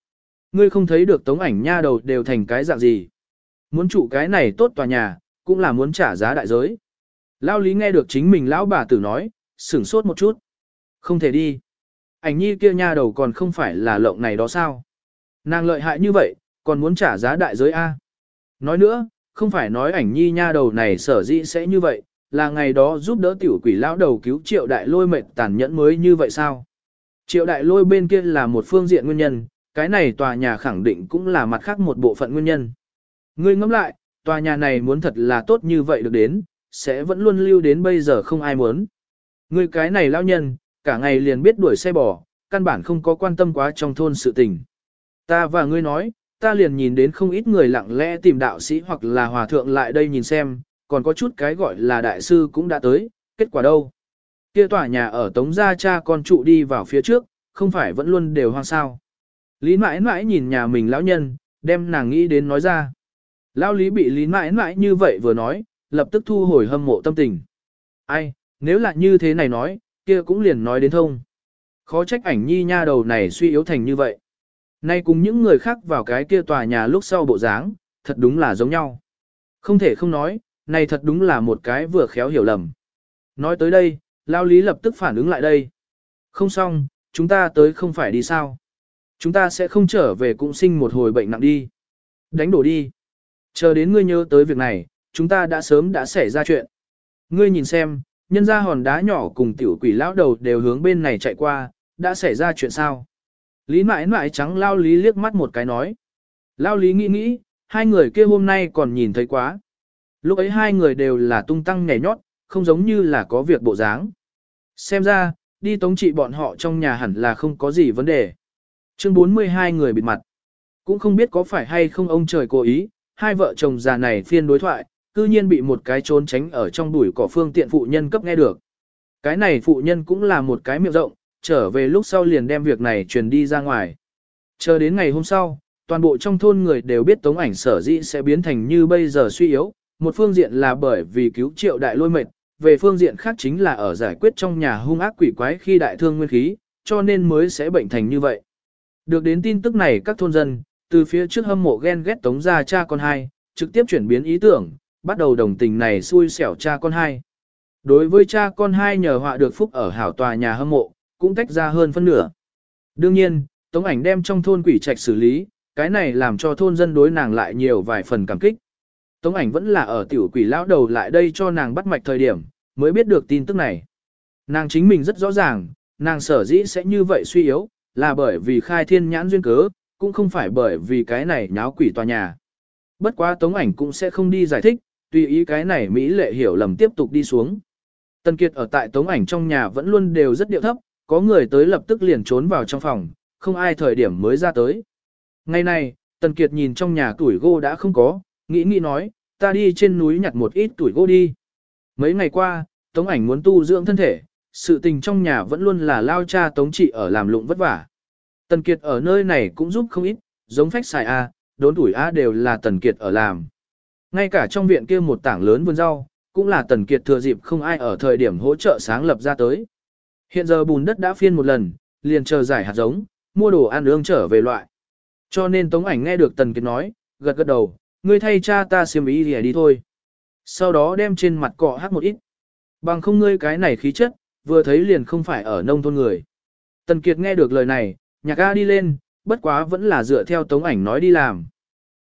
Ngươi không thấy được tống ảnh nha đầu đều thành cái dạng gì? Muốn trụ cái này tốt tòa nhà, cũng là muốn trả giá đại giới. Lao lý nghe được chính mình lão bà tử nói, sửng sốt một chút. Không thể đi. Ảnh nhi kia nha đầu còn không phải là lộng này đó sao? Nàng lợi hại như vậy, còn muốn trả giá đại giới A. Nói nữa, không phải nói ảnh nhi nha đầu này sở dĩ sẽ như vậy, là ngày đó giúp đỡ tiểu quỷ lão đầu cứu triệu đại lôi mệt tàn nhẫn mới như vậy sao? Triệu đại lôi bên kia là một phương diện nguyên nhân, cái này tòa nhà khẳng định cũng là mặt khác một bộ phận nguyên nhân. Ngươi ngẫm lại, tòa nhà này muốn thật là tốt như vậy được đến, sẽ vẫn luôn lưu đến bây giờ không ai muốn. Ngươi cái này lao nhân, cả ngày liền biết đuổi xe bò, căn bản không có quan tâm quá trong thôn sự tình. Ta và ngươi nói, ta liền nhìn đến không ít người lặng lẽ tìm đạo sĩ hoặc là hòa thượng lại đây nhìn xem, còn có chút cái gọi là đại sư cũng đã tới, kết quả đâu? Kia tòa nhà ở Tống Gia cha con trụ đi vào phía trước, không phải vẫn luôn đều hoang sao. Lý mãi mãi nhìn nhà mình lão nhân, đem nàng nghĩ đến nói ra. Lão Lý bị Lý mãi mãi như vậy vừa nói, lập tức thu hồi hâm mộ tâm tình. Ai, nếu là như thế này nói, kia cũng liền nói đến thông. Khó trách ảnh nhi nha đầu này suy yếu thành như vậy. Nay cùng những người khác vào cái kia tòa nhà lúc sau bộ dáng, thật đúng là giống nhau. Không thể không nói, này thật đúng là một cái vừa khéo hiểu lầm. Nói tới đây, Lao Lý lập tức phản ứng lại đây. Không xong, chúng ta tới không phải đi sao. Chúng ta sẽ không trở về cũng sinh một hồi bệnh nặng đi. Đánh đổ đi. Chờ đến ngươi nhớ tới việc này, chúng ta đã sớm đã xảy ra chuyện. Ngươi nhìn xem, nhân ra hòn đá nhỏ cùng tiểu quỷ lão đầu đều hướng bên này chạy qua, đã xảy ra chuyện sao? Lý mãi mãi trắng lao lý liếc mắt một cái nói. Lao lý nghĩ nghĩ, hai người kia hôm nay còn nhìn thấy quá. Lúc ấy hai người đều là tung tăng nhảy nhót, không giống như là có việc bộ dáng. Xem ra, đi tống trị bọn họ trong nhà hẳn là không có gì vấn đề. Chương 42 người bịt mặt. Cũng không biết có phải hay không ông trời cố ý, hai vợ chồng già này phiên đối thoại, cư nhiên bị một cái trốn tránh ở trong bụi cỏ phương tiện phụ nhân cấp nghe được. Cái này phụ nhân cũng là một cái miệng rộng, trở về lúc sau liền đem việc này truyền đi ra ngoài. Chờ đến ngày hôm sau, toàn bộ trong thôn người đều biết tống ảnh sở dĩ sẽ biến thành như bây giờ suy yếu, một phương diện là bởi vì cứu triệu đại lôi mệt, về phương diện khác chính là ở giải quyết trong nhà hung ác quỷ quái khi đại thương nguyên khí, cho nên mới sẽ bệnh thành như vậy. Được đến tin tức này các thôn dân, từ phía trước hâm mộ ghen ghét tống gia cha con hai, trực tiếp chuyển biến ý tưởng, bắt đầu đồng tình này xui xẻo cha con hai. Đối với cha con hai nhờ họa được phúc ở hảo tòa nhà hâm mộ, cũng tách ra hơn phân nửa. Đương nhiên, Tống ảnh đem trong thôn quỷ trạch xử lý, cái này làm cho thôn dân đối nàng lại nhiều vài phần cảm kích. Tống ảnh vẫn là ở tiểu quỷ lão đầu lại đây cho nàng bắt mạch thời điểm, mới biết được tin tức này. Nàng chính mình rất rõ ràng, nàng sở dĩ sẽ như vậy suy yếu, là bởi vì khai thiên nhãn duyên cớ, cũng không phải bởi vì cái này nháo quỷ tòa nhà. Bất quá tống ảnh cũng sẽ không đi giải thích, tùy ý cái này Mỹ lệ hiểu lầm tiếp tục đi xuống. Tần Kiệt ở tại tống ảnh trong nhà vẫn luôn đều rất điệu thấp, có người tới lập tức liền trốn vào trong phòng, không ai thời điểm mới ra tới. Ngày này, Tần Kiệt nhìn trong nhà tuổi gỗ đã không có, nghĩ nghĩ nói, ta đi trên núi nhặt một ít tuổi gỗ đi. Mấy ngày qua, Tống ảnh muốn tu dưỡng thân thể, sự tình trong nhà vẫn luôn là lao cha Tống trị ở làm lụng vất vả. Tần Kiệt ở nơi này cũng giúp không ít, giống phách xài A, đốn tuổi A đều là Tần Kiệt ở làm. Ngay cả trong viện kia một tảng lớn vườn rau, cũng là Tần Kiệt thừa dịp không ai ở thời điểm hỗ trợ sáng lập ra tới. Hiện giờ bùn đất đã phiên một lần, liền chờ giải hạt giống, mua đồ ăn ương trở về loại. Cho nên Tống ảnh nghe được Tần Kiệt nói, gật gật đầu, ngươi thay cha ta xiêm ý thì đi thôi. Sau đó đem trên mặt cọ hát một ít. Bằng không ngươi cái này khí chất, vừa thấy liền không phải ở nông thôn người. Tần Kiệt nghe được lời này, nhạc ga đi lên, bất quá vẫn là dựa theo Tống ảnh nói đi làm.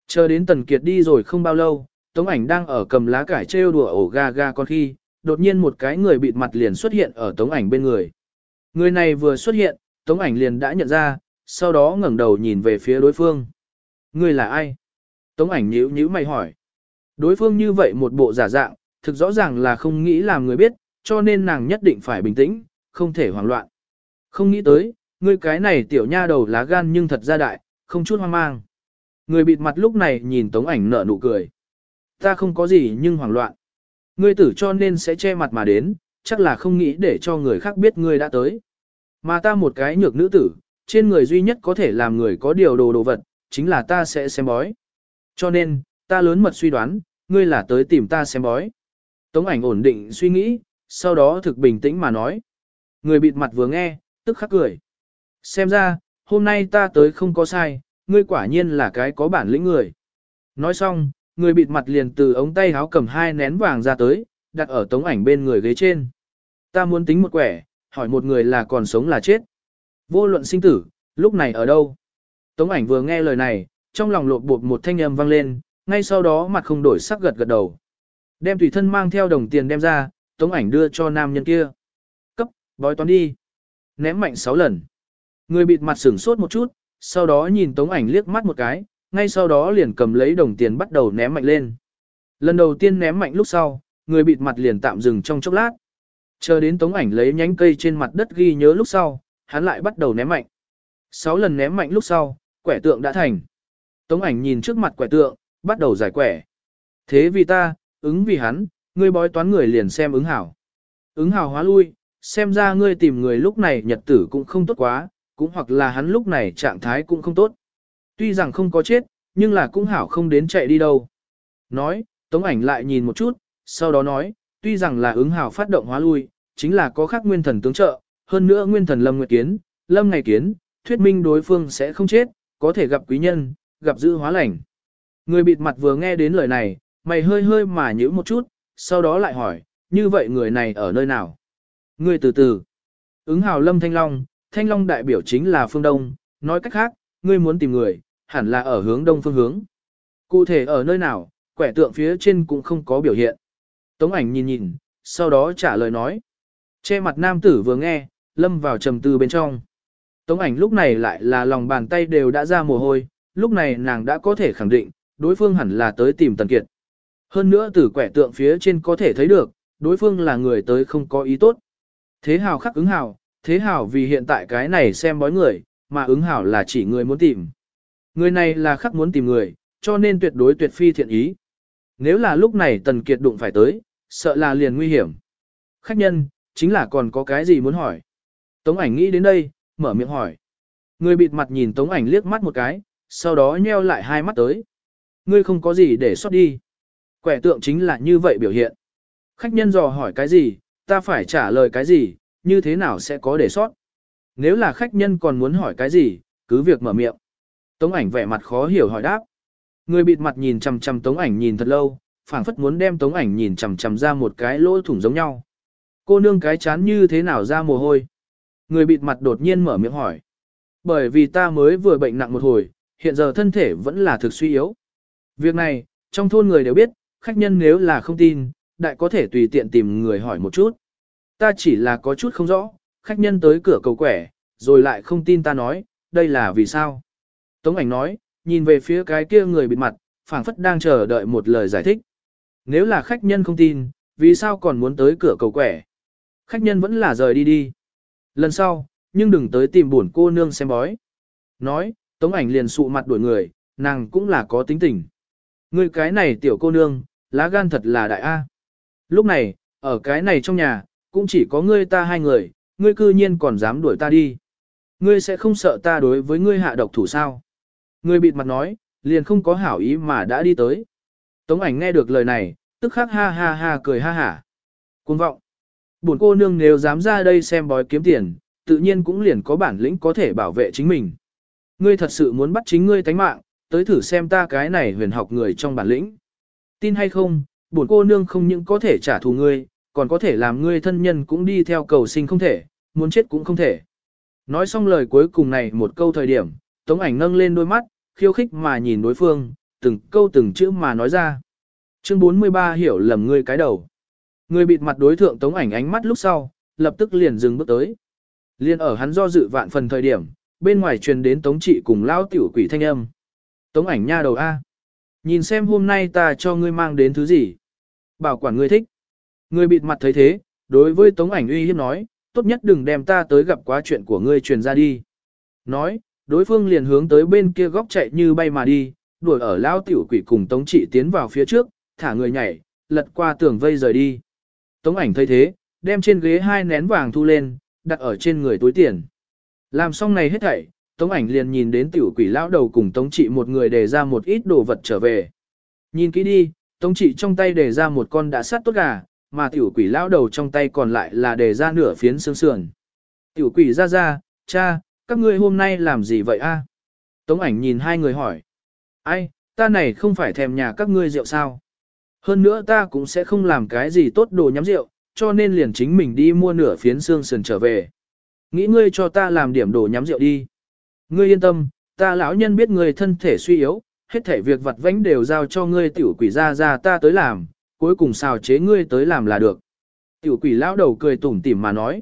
Chờ đến Tần Kiệt đi rồi không bao lâu, Tống ảnh đang ở cầm lá cải trêu đùa ổ ga ga con khi, đột nhiên một cái người bịt mặt liền xuất hiện ở Tống ảnh bên người. Người này vừa xuất hiện, Tống ảnh liền đã nhận ra, sau đó ngẩng đầu nhìn về phía đối phương. Người là ai? Tống ảnh nhíu nhíu mày hỏi. Đối phương như vậy một bộ giả dạng, thực rõ ràng là không nghĩ làm người biết, cho nên nàng nhất định phải bình tĩnh, không thể hoảng loạn. Không nghĩ tới, người cái này tiểu nha đầu lá gan nhưng thật ra đại, không chút hoang mang. Người bịt mặt lúc này nhìn tống ảnh nở nụ cười. Ta không có gì nhưng hoảng loạn. Ngươi tử cho nên sẽ che mặt mà đến, chắc là không nghĩ để cho người khác biết ngươi đã tới. Mà ta một cái nhược nữ tử, trên người duy nhất có thể làm người có điều đồ đồ vật, chính là ta sẽ xem bói. Cho nên, ta lớn mật suy đoán, ngươi là tới tìm ta xem bói. Tống ảnh ổn định suy nghĩ, sau đó thực bình tĩnh mà nói. Người bịt mặt vừa nghe, tức khắc cười. Xem ra, hôm nay ta tới không có sai, ngươi quả nhiên là cái có bản lĩnh người. Nói xong, người bịt mặt liền từ ống tay háo cầm hai nén vàng ra tới, đặt ở tống ảnh bên người ghế trên. Ta muốn tính một quẻ, hỏi một người là còn sống là chết. Vô luận sinh tử, lúc này ở đâu? Tống ảnh vừa nghe lời này, trong lòng lột bột một thanh âm vang lên, ngay sau đó mặt không đổi sắc gật gật đầu. Đem tùy thân mang theo đồng tiền đem ra, tống ảnh đưa cho nam nhân kia. Cấp, bói toán đi. Ném mạnh 6 lần. Người bịt mặt sửng sốt một chút, sau đó nhìn tống ảnh liếc mắt một cái, ngay sau đó liền cầm lấy đồng tiền bắt đầu ném mạnh lên. Lần đầu tiên ném mạnh lúc sau, người bịt mặt liền tạm dừng trong chốc lát. Chờ đến tống ảnh lấy nhánh cây trên mặt đất ghi nhớ lúc sau, hắn lại bắt đầu ném mạnh. Sáu lần ném mạnh lúc sau, quẻ tượng đã thành. Tống ảnh nhìn trước mặt quẻ tượng, bắt đầu giải quẻ. Thế vì ta, ứng vì hắn, ngươi bói toán người liền xem ứng hảo. Ứng hảo hóa lui, xem ra ngươi tìm người lúc này nhật tử cũng không tốt quá, cũng hoặc là hắn lúc này trạng thái cũng không tốt. Tuy rằng không có chết, nhưng là cũng hảo không đến chạy đi đâu. Nói, tống ảnh lại nhìn một chút, sau đó nói, tuy rằng là ứng hảo phát động hóa lui, chính là có khác nguyên thần tướng trợ, hơn nữa nguyên thần lâm nguyệt kiến, lâm ngày kiến, thuyết minh đối phương sẽ không chết, có thể gặp quý nhân, gặp dữ hóa lành. Người bịt mặt vừa nghe đến lời này, mày hơi hơi mà nhíu một chút, sau đó lại hỏi, như vậy người này ở nơi nào? Người từ từ. Ứng hào lâm thanh long, thanh long đại biểu chính là phương đông, nói cách khác, ngươi muốn tìm người, hẳn là ở hướng đông phương hướng. Cụ thể ở nơi nào, quẻ tượng phía trên cũng không có biểu hiện. Tống ảnh nhìn nhìn, sau đó trả lời nói. Che mặt nam tử vừa nghe, lâm vào trầm tư bên trong. Tống ảnh lúc này lại là lòng bàn tay đều đã ra mồ hôi, lúc này nàng đã có thể khẳng định, đối phương hẳn là tới tìm Tần Kiệt. Hơn nữa từ quẻ tượng phía trên có thể thấy được, đối phương là người tới không có ý tốt. Thế hào khắc ứng hào, thế hào vì hiện tại cái này xem bói người, mà ứng hào là chỉ người muốn tìm. Người này là khắc muốn tìm người, cho nên tuyệt đối tuyệt phi thiện ý. Nếu là lúc này Tần Kiệt đụng phải tới, sợ là liền nguy hiểm. Khách nhân, chính là còn có cái gì muốn hỏi. Tống ảnh nghĩ đến đây, mở miệng hỏi. Người bịt mặt nhìn tống ảnh liếc mắt một cái, sau đó nheo lại hai mắt tới. Ngươi không có gì để xót đi. Quẻ tượng chính là như vậy biểu hiện. Khách nhân dò hỏi cái gì, ta phải trả lời cái gì, như thế nào sẽ có để sót. Nếu là khách nhân còn muốn hỏi cái gì, cứ việc mở miệng. Tống ảnh vẻ mặt khó hiểu hỏi đáp. Người bịt mặt nhìn chằm chằm tống ảnh nhìn thật lâu, phảng phất muốn đem tống ảnh nhìn chằm chằm ra một cái lỗ thủng giống nhau. Cô nương cái chán như thế nào ra mồ hôi. Người bịt mặt đột nhiên mở miệng hỏi. Bởi vì ta mới vừa bệnh nặng một hồi, hiện giờ thân thể vẫn là thực suy yếu. Việc này, trong thôn người đều biết, khách nhân nếu là không tin, đại có thể tùy tiện tìm người hỏi một chút. Ta chỉ là có chút không rõ, khách nhân tới cửa cầu quẻ, rồi lại không tin ta nói, đây là vì sao. Tống ảnh nói, nhìn về phía cái kia người bịt mặt, phảng phất đang chờ đợi một lời giải thích. Nếu là khách nhân không tin, vì sao còn muốn tới cửa cầu quẻ? Khách nhân vẫn là rời đi đi. Lần sau, nhưng đừng tới tìm buồn cô nương xem bói. Nói, tống ảnh liền sụ mặt đuổi người, nàng cũng là có tính tình. Ngươi cái này tiểu cô nương, lá gan thật là đại A. Lúc này, ở cái này trong nhà, cũng chỉ có ngươi ta hai người, ngươi cư nhiên còn dám đuổi ta đi. Ngươi sẽ không sợ ta đối với ngươi hạ độc thủ sao. Người bịt mặt nói, liền không có hảo ý mà đã đi tới. Tống ảnh nghe được lời này, tức khắc ha ha ha cười ha hả. Cuồng vọng. Buồn cô nương nếu dám ra đây xem bói kiếm tiền, tự nhiên cũng liền có bản lĩnh có thể bảo vệ chính mình. Ngươi thật sự muốn bắt chính ngươi tánh mạng, tới thử xem ta cái này huyền học người trong bản lĩnh. Tin hay không, buồn cô nương không những có thể trả thù ngươi, còn có thể làm ngươi thân nhân cũng đi theo cầu sinh không thể, muốn chết cũng không thể. Nói xong lời cuối cùng này một câu thời điểm, tống ảnh nâng lên đôi mắt, khiêu khích mà nhìn đối phương, từng câu từng chữ mà nói ra. Chương 43 hiểu lầm ngươi cái đầu. Người bịt mặt đối thượng tống ảnh ánh mắt lúc sau, lập tức liền dừng bước tới. Liên ở hắn do dự vạn phần thời điểm, bên ngoài truyền đến tống trị cùng lao tiểu quỷ thanh âm. Tống ảnh nha đầu A. Nhìn xem hôm nay ta cho ngươi mang đến thứ gì. Bảo quản ngươi thích. Người bịt mặt thấy thế, đối với tống ảnh uy hiếp nói, tốt nhất đừng đem ta tới gặp quá chuyện của ngươi truyền ra đi. Nói, đối phương liền hướng tới bên kia góc chạy như bay mà đi, đuổi ở lao tiểu quỷ cùng tống trị tiến vào phía trước, thả người nhảy, lật qua tường vây rời đi. Tống ảnh thấy thế, đem trên ghế hai nén vàng thu lên, đặt ở trên người túi tiền. Làm xong này hết thảy, Tống ảnh liền nhìn đến tiểu quỷ lão đầu cùng Tống trị một người để ra một ít đồ vật trở về. Nhìn kỹ đi, Tống trị trong tay để ra một con đã sát tốt gà, mà tiểu quỷ lão đầu trong tay còn lại là để ra nửa phiến xương sườn. Tiểu quỷ ra ra, cha, các ngươi hôm nay làm gì vậy a? Tống ảnh nhìn hai người hỏi. Ai, ta này không phải thèm nhà các ngươi rượu sao? Hơn nữa ta cũng sẽ không làm cái gì tốt đồ nhắm rượu, cho nên liền chính mình đi mua nửa phiến xương sườn trở về. Nghĩ ngươi cho ta làm điểm đồ nhắm rượu đi. Ngươi yên tâm, ta lão nhân biết ngươi thân thể suy yếu, hết thể việc vặt vãnh đều giao cho ngươi tiểu quỷ ra ra ta tới làm, cuối cùng xào chế ngươi tới làm là được. Tiểu quỷ lão đầu cười tủm tỉm mà nói.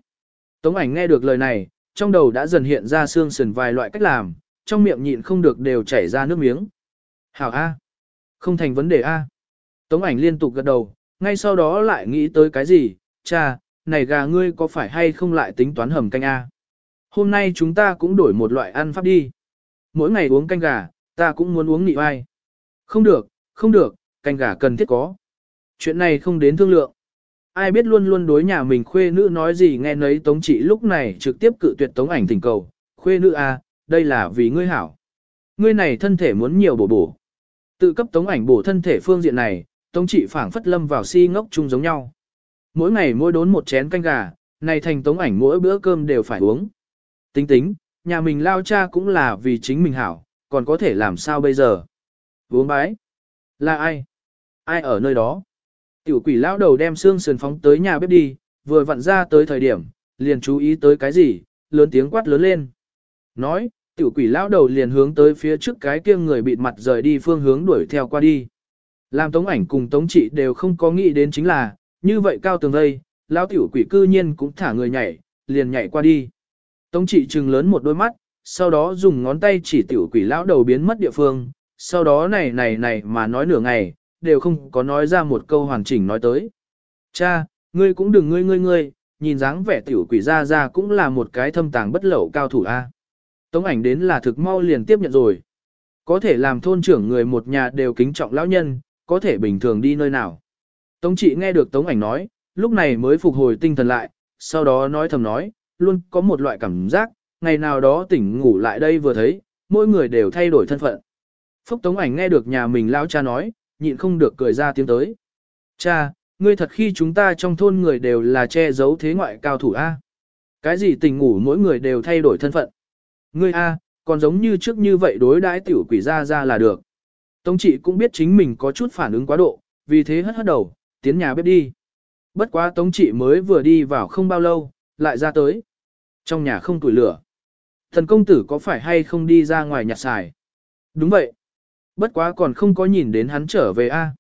Tống ảnh nghe được lời này, trong đầu đã dần hiện ra xương sườn vài loại cách làm, trong miệng nhịn không được đều chảy ra nước miếng. Hảo A. Không thành vấn đề A. Tống ảnh liên tục gật đầu, ngay sau đó lại nghĩ tới cái gì, cha, này gà ngươi có phải hay không lại tính toán hầm canh A. Hôm nay chúng ta cũng đổi một loại ăn pháp đi. Mỗi ngày uống canh gà, ta cũng muốn uống nị vai. Không được, không được, canh gà cần thiết có. Chuyện này không đến thương lượng. Ai biết luôn luôn đối nhà mình khuê nữ nói gì nghe nấy tống trị lúc này trực tiếp cự tuyệt tống ảnh thỉnh cầu. Khuê nữ a, đây là vì ngươi hảo. Ngươi này thân thể muốn nhiều bổ bổ. Tự cấp tống ảnh bổ thân thể phương diện này, tống trị phảng phất lâm vào si ngốc chung giống nhau. Mỗi ngày mỗi đốn một chén canh gà, này thành tống ảnh mỗi bữa cơm đều phải uống. Tính tính, nhà mình lao cha cũng là vì chính mình hảo, còn có thể làm sao bây giờ? Uống bái. Là ai? Ai ở nơi đó? Tiểu quỷ lão đầu đem xương sườn phóng tới nhà bếp đi, vừa vặn ra tới thời điểm, liền chú ý tới cái gì, lớn tiếng quát lớn lên. Nói, tiểu quỷ lão đầu liền hướng tới phía trước cái kia người bịt mặt rời đi phương hướng đuổi theo qua đi. Làm tống ảnh cùng tống trị đều không có nghĩ đến chính là, như vậy cao tường đây, lão tiểu quỷ cư nhiên cũng thả người nhảy, liền nhảy qua đi. Tống trị trừng lớn một đôi mắt, sau đó dùng ngón tay chỉ tiểu quỷ lão đầu biến mất địa phương, sau đó này này này mà nói nửa ngày, đều không có nói ra một câu hoàn chỉnh nói tới. Cha, ngươi cũng đừng ngươi ngươi ngươi, nhìn dáng vẻ tiểu quỷ ra ra cũng là một cái thâm tàng bất lậu cao thủ a. Tống ảnh đến là thực mau liền tiếp nhận rồi. Có thể làm thôn trưởng người một nhà đều kính trọng lão nhân, có thể bình thường đi nơi nào. Tống trị nghe được tống ảnh nói, lúc này mới phục hồi tinh thần lại, sau đó nói thầm nói, luôn có một loại cảm giác, ngày nào đó tỉnh ngủ lại đây vừa thấy, mỗi người đều thay đổi thân phận. Phúc tống ảnh nghe được nhà mình lão cha nói, nhịn không được cười ra tiếng tới. Cha, ngươi thật khi chúng ta trong thôn người đều là che giấu thế ngoại cao thủ A. Cái gì tình ngủ mỗi người đều thay đổi thân phận. Ngươi A, còn giống như trước như vậy đối đãi tiểu quỷ ra ra là được. Tống trị cũng biết chính mình có chút phản ứng quá độ, vì thế hất hất đầu, tiến nhà bếp đi. Bất quá tống trị mới vừa đi vào không bao lâu, lại ra tới. Trong nhà không tuổi lửa. Thần công tử có phải hay không đi ra ngoài nhặt xài? Đúng vậy. Bất quá còn không có nhìn đến hắn trở về a.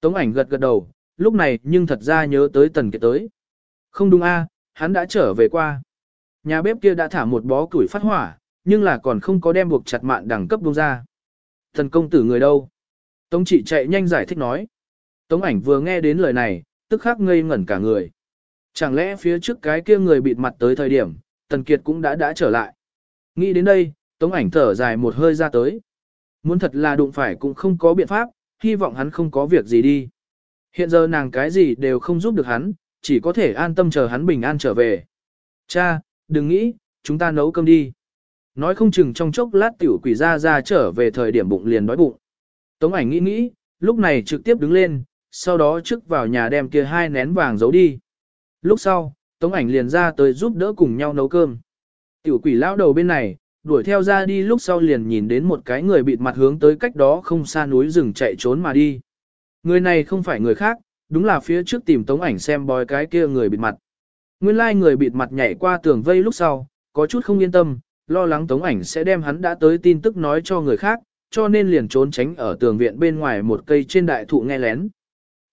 Tống ảnh gật gật đầu, lúc này nhưng thật ra nhớ tới tần kiệt tới. Không đúng a, hắn đã trở về qua. Nhà bếp kia đã thả một bó củi phát hỏa, nhưng là còn không có đem buộc chặt mạn đẳng cấp buông ra. Thần công tử người đâu? Tống trị chạy nhanh giải thích nói. Tống ảnh vừa nghe đến lời này, tức khắc ngây ngẩn cả người. Chẳng lẽ phía trước cái kia người bịt mặt tới thời điểm, Tần Kiệt cũng đã đã trở lại. Nghĩ đến đây, Tống ảnh thở dài một hơi ra tới. Muốn thật là đụng phải cũng không có biện pháp, hy vọng hắn không có việc gì đi. Hiện giờ nàng cái gì đều không giúp được hắn, chỉ có thể an tâm chờ hắn bình an trở về. Cha, đừng nghĩ, chúng ta nấu cơm đi. Nói không chừng trong chốc lát tiểu quỷ ra ra trở về thời điểm bụng liền đói bụng. Tống ảnh nghĩ nghĩ, lúc này trực tiếp đứng lên, sau đó trước vào nhà đem kia hai nén vàng giấu đi. Lúc sau, Tống ảnh liền ra tới giúp đỡ cùng nhau nấu cơm. Tiểu quỷ lão đầu bên này, đuổi theo ra đi lúc sau liền nhìn đến một cái người bịt mặt hướng tới cách đó không xa núi rừng chạy trốn mà đi. Người này không phải người khác, đúng là phía trước tìm tống ảnh xem bói cái kia người bịt mặt. Nguyên lai like người bịt mặt nhảy qua tường vây lúc sau, có chút không yên tâm, lo lắng tống ảnh sẽ đem hắn đã tới tin tức nói cho người khác, cho nên liền trốn tránh ở tường viện bên ngoài một cây trên đại thụ nghe lén.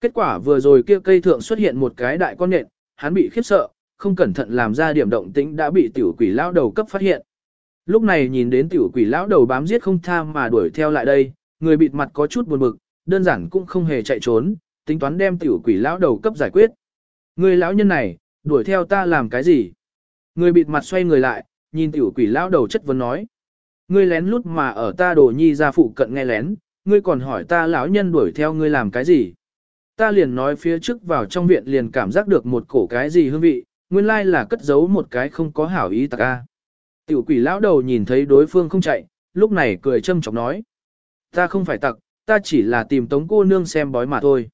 Kết quả vừa rồi kia cây thượng xuất hiện một cái đại con nện, hắn bị khiếp sợ, không cẩn thận làm ra điểm động tĩnh đã bị tiểu quỷ lao đầu cấp phát hiện. Lúc này nhìn đến tiểu quỷ lão đầu bám giết không tha mà đuổi theo lại đây, người bịt mặt có chút buồn bực, đơn giản cũng không hề chạy trốn, tính toán đem tiểu quỷ lão đầu cấp giải quyết. Người lão nhân này, đuổi theo ta làm cái gì? Người bịt mặt xoay người lại, nhìn tiểu quỷ lão đầu chất vấn nói. Ngươi lén lút mà ở ta đồ nhi ra phụ cận nghe lén, ngươi còn hỏi ta lão nhân đuổi theo ngươi làm cái gì? Ta liền nói phía trước vào trong viện liền cảm giác được một cổ cái gì hương vị, nguyên lai là cất giấu một cái không có hảo ý tạc a. Tiểu quỷ lão đầu nhìn thấy đối phương không chạy, lúc này cười châm chọc nói. Ta không phải tặc, ta chỉ là tìm tống cô nương xem bói mà thôi.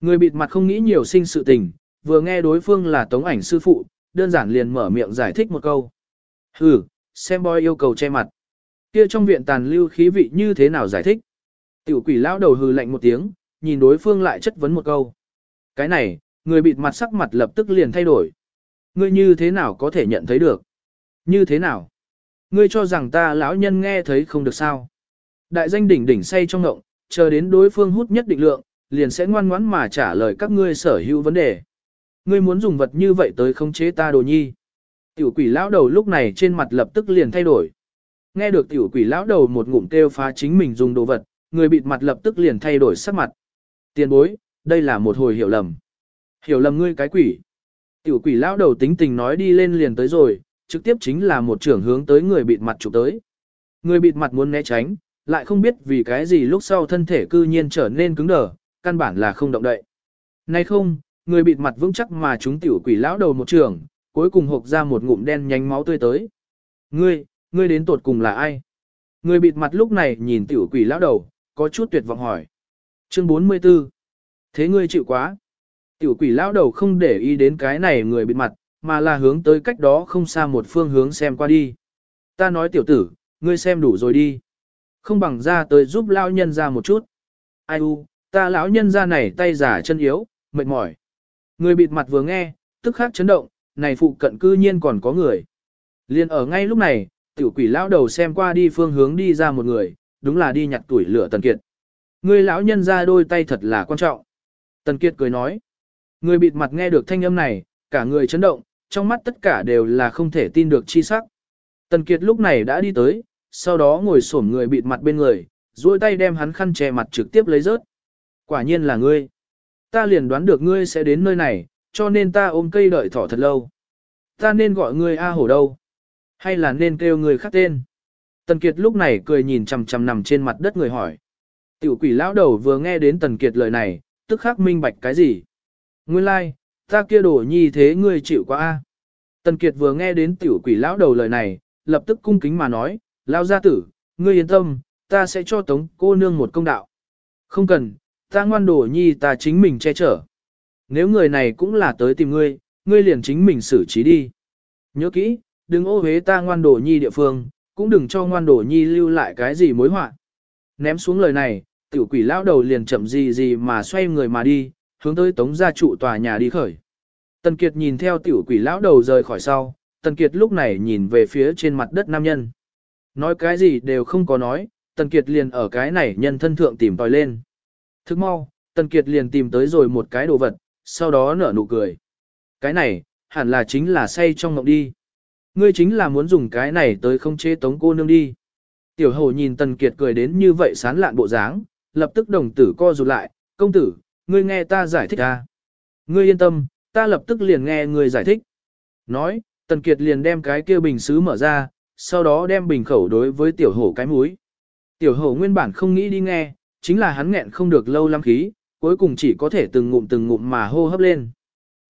Người bịt mặt không nghĩ nhiều sinh sự tình, vừa nghe đối phương là tống ảnh sư phụ, đơn giản liền mở miệng giải thích một câu. Hừ, xem bói yêu cầu che mặt. Kia trong viện tàn lưu khí vị như thế nào giải thích? Tiểu quỷ lão đầu hừ lạnh một tiếng, nhìn đối phương lại chất vấn một câu. Cái này, người bịt mặt sắc mặt lập tức liền thay đổi. Ngươi như thế nào có thể nhận thấy được? Như thế nào? Ngươi cho rằng ta lão nhân nghe thấy không được sao? Đại danh đỉnh đỉnh say trong ngộng, chờ đến đối phương hút nhất định lượng, liền sẽ ngoan ngoãn mà trả lời các ngươi sở hữu vấn đề. Ngươi muốn dùng vật như vậy tới khống chế ta đồ nhi. Tiểu quỷ lão đầu lúc này trên mặt lập tức liền thay đổi. Nghe được tiểu quỷ lão đầu một ngụm kêu phá chính mình dùng đồ vật, người bịt mặt lập tức liền thay đổi sắc mặt. Tiền bối, đây là một hồi hiểu lầm. Hiểu lầm ngươi cái quỷ. Tiểu quỷ lão đầu tính tình nói đi lên liền tới rồi, trực tiếp chính là một trưởng hướng tới người bịt mặt chụp tới. Người bịt mặt muốn né tránh, lại không biết vì cái gì lúc sau thân thể cư nhiên trở nên cứng đờ, căn bản là không động đậy. Nay không, người bịt mặt vững chắc mà chúng tiểu quỷ lão đầu một trường, cuối cùng hộc ra một ngụm đen nhánh máu tươi tới. Ngươi, ngươi đến tột cùng là ai? Người bịt mặt lúc này nhìn tiểu quỷ lão đầu, có chút tuyệt vọng hỏi. Chương 44 Thế ngươi chịu quá. Tiểu quỷ lão đầu không để ý đến cái này người bịt mặt, mà là hướng tới cách đó không xa một phương hướng xem qua đi. Ta nói tiểu tử, ngươi xem đủ rồi đi. Không bằng ra tới giúp lão nhân ra một chút. Ai u, ta lão nhân ra này tay giả chân yếu, mệt mỏi. Người bịt mặt vừa nghe, tức khắc chấn động, này phụ cận cư nhiên còn có người. Liên ở ngay lúc này, tiểu quỷ lão đầu xem qua đi phương hướng đi ra một người, đúng là đi nhặt tuổi lửa Tần Kiệt. Người lão nhân ra đôi tay thật là quan trọng. Tần Kiệt cười nói. Người bịt mặt nghe được thanh âm này, cả người chấn động, trong mắt tất cả đều là không thể tin được chi sắc. Tần Kiệt lúc này đã đi tới, sau đó ngồi xổm người bịt mặt bên người, duỗi tay đem hắn khăn che mặt trực tiếp lấy rớt. Quả nhiên là ngươi. Ta liền đoán được ngươi sẽ đến nơi này, cho nên ta ôm cây đợi thỏ thật lâu. Ta nên gọi ngươi A hổ đâu? Hay là nên kêu người khác tên? Tần Kiệt lúc này cười nhìn chằm chằm nằm trên mặt đất người hỏi. Tiểu quỷ lão đầu vừa nghe đến Tần Kiệt lời này, tức khắc minh bạch cái gì? Nguyên lai, like, ta kia đổ nhi thế ngươi chịu quá a. Tần Kiệt vừa nghe đến tiểu quỷ lão đầu lời này, lập tức cung kính mà nói, lão gia tử, ngươi yên tâm, ta sẽ cho tống cô nương một công đạo. Không cần, ta ngoan đổ nhi ta chính mình che chở. Nếu người này cũng là tới tìm ngươi, ngươi liền chính mình xử trí đi. Nhớ kỹ, đừng ô hế ta ngoan đổ nhi địa phương, cũng đừng cho ngoan đổ nhi lưu lại cái gì mối họa. Ném xuống lời này, tiểu quỷ lão đầu liền chậm gì gì mà xoay người mà đi, hướng tới tống gia trụ tòa nhà đi khởi. Tần Kiệt nhìn theo tiểu quỷ lão đầu rời khỏi sau, Tần Kiệt lúc này nhìn về phía trên mặt đất nam nhân. Nói cái gì đều không có nói, Tần Kiệt liền ở cái này nhân thân thượng tìm tòi lên. Thức mau, Tần Kiệt liền tìm tới rồi một cái đồ vật, sau đó nở nụ cười. Cái này, hẳn là chính là say trong ngộng đi. Ngươi chính là muốn dùng cái này tới không chế tống cô nương đi. Tiểu hầu nhìn Tần Kiệt cười đến như vậy sán lạn bộ dáng, lập tức đồng tử co rụt lại, công tử, ngươi nghe ta giải thích ta, Ngươi yên tâm, ta lập tức liền nghe ngươi giải thích. Nói, Tần Kiệt liền đem cái kia bình sứ mở ra, sau đó đem bình khẩu đối với tiểu hổ cái mũi. Tiểu hổ nguyên bản không nghĩ đi nghe, chính là hắn nghẹn không được lâu lắm khí, cuối cùng chỉ có thể từng ngụm từng ngụm mà hô hấp lên.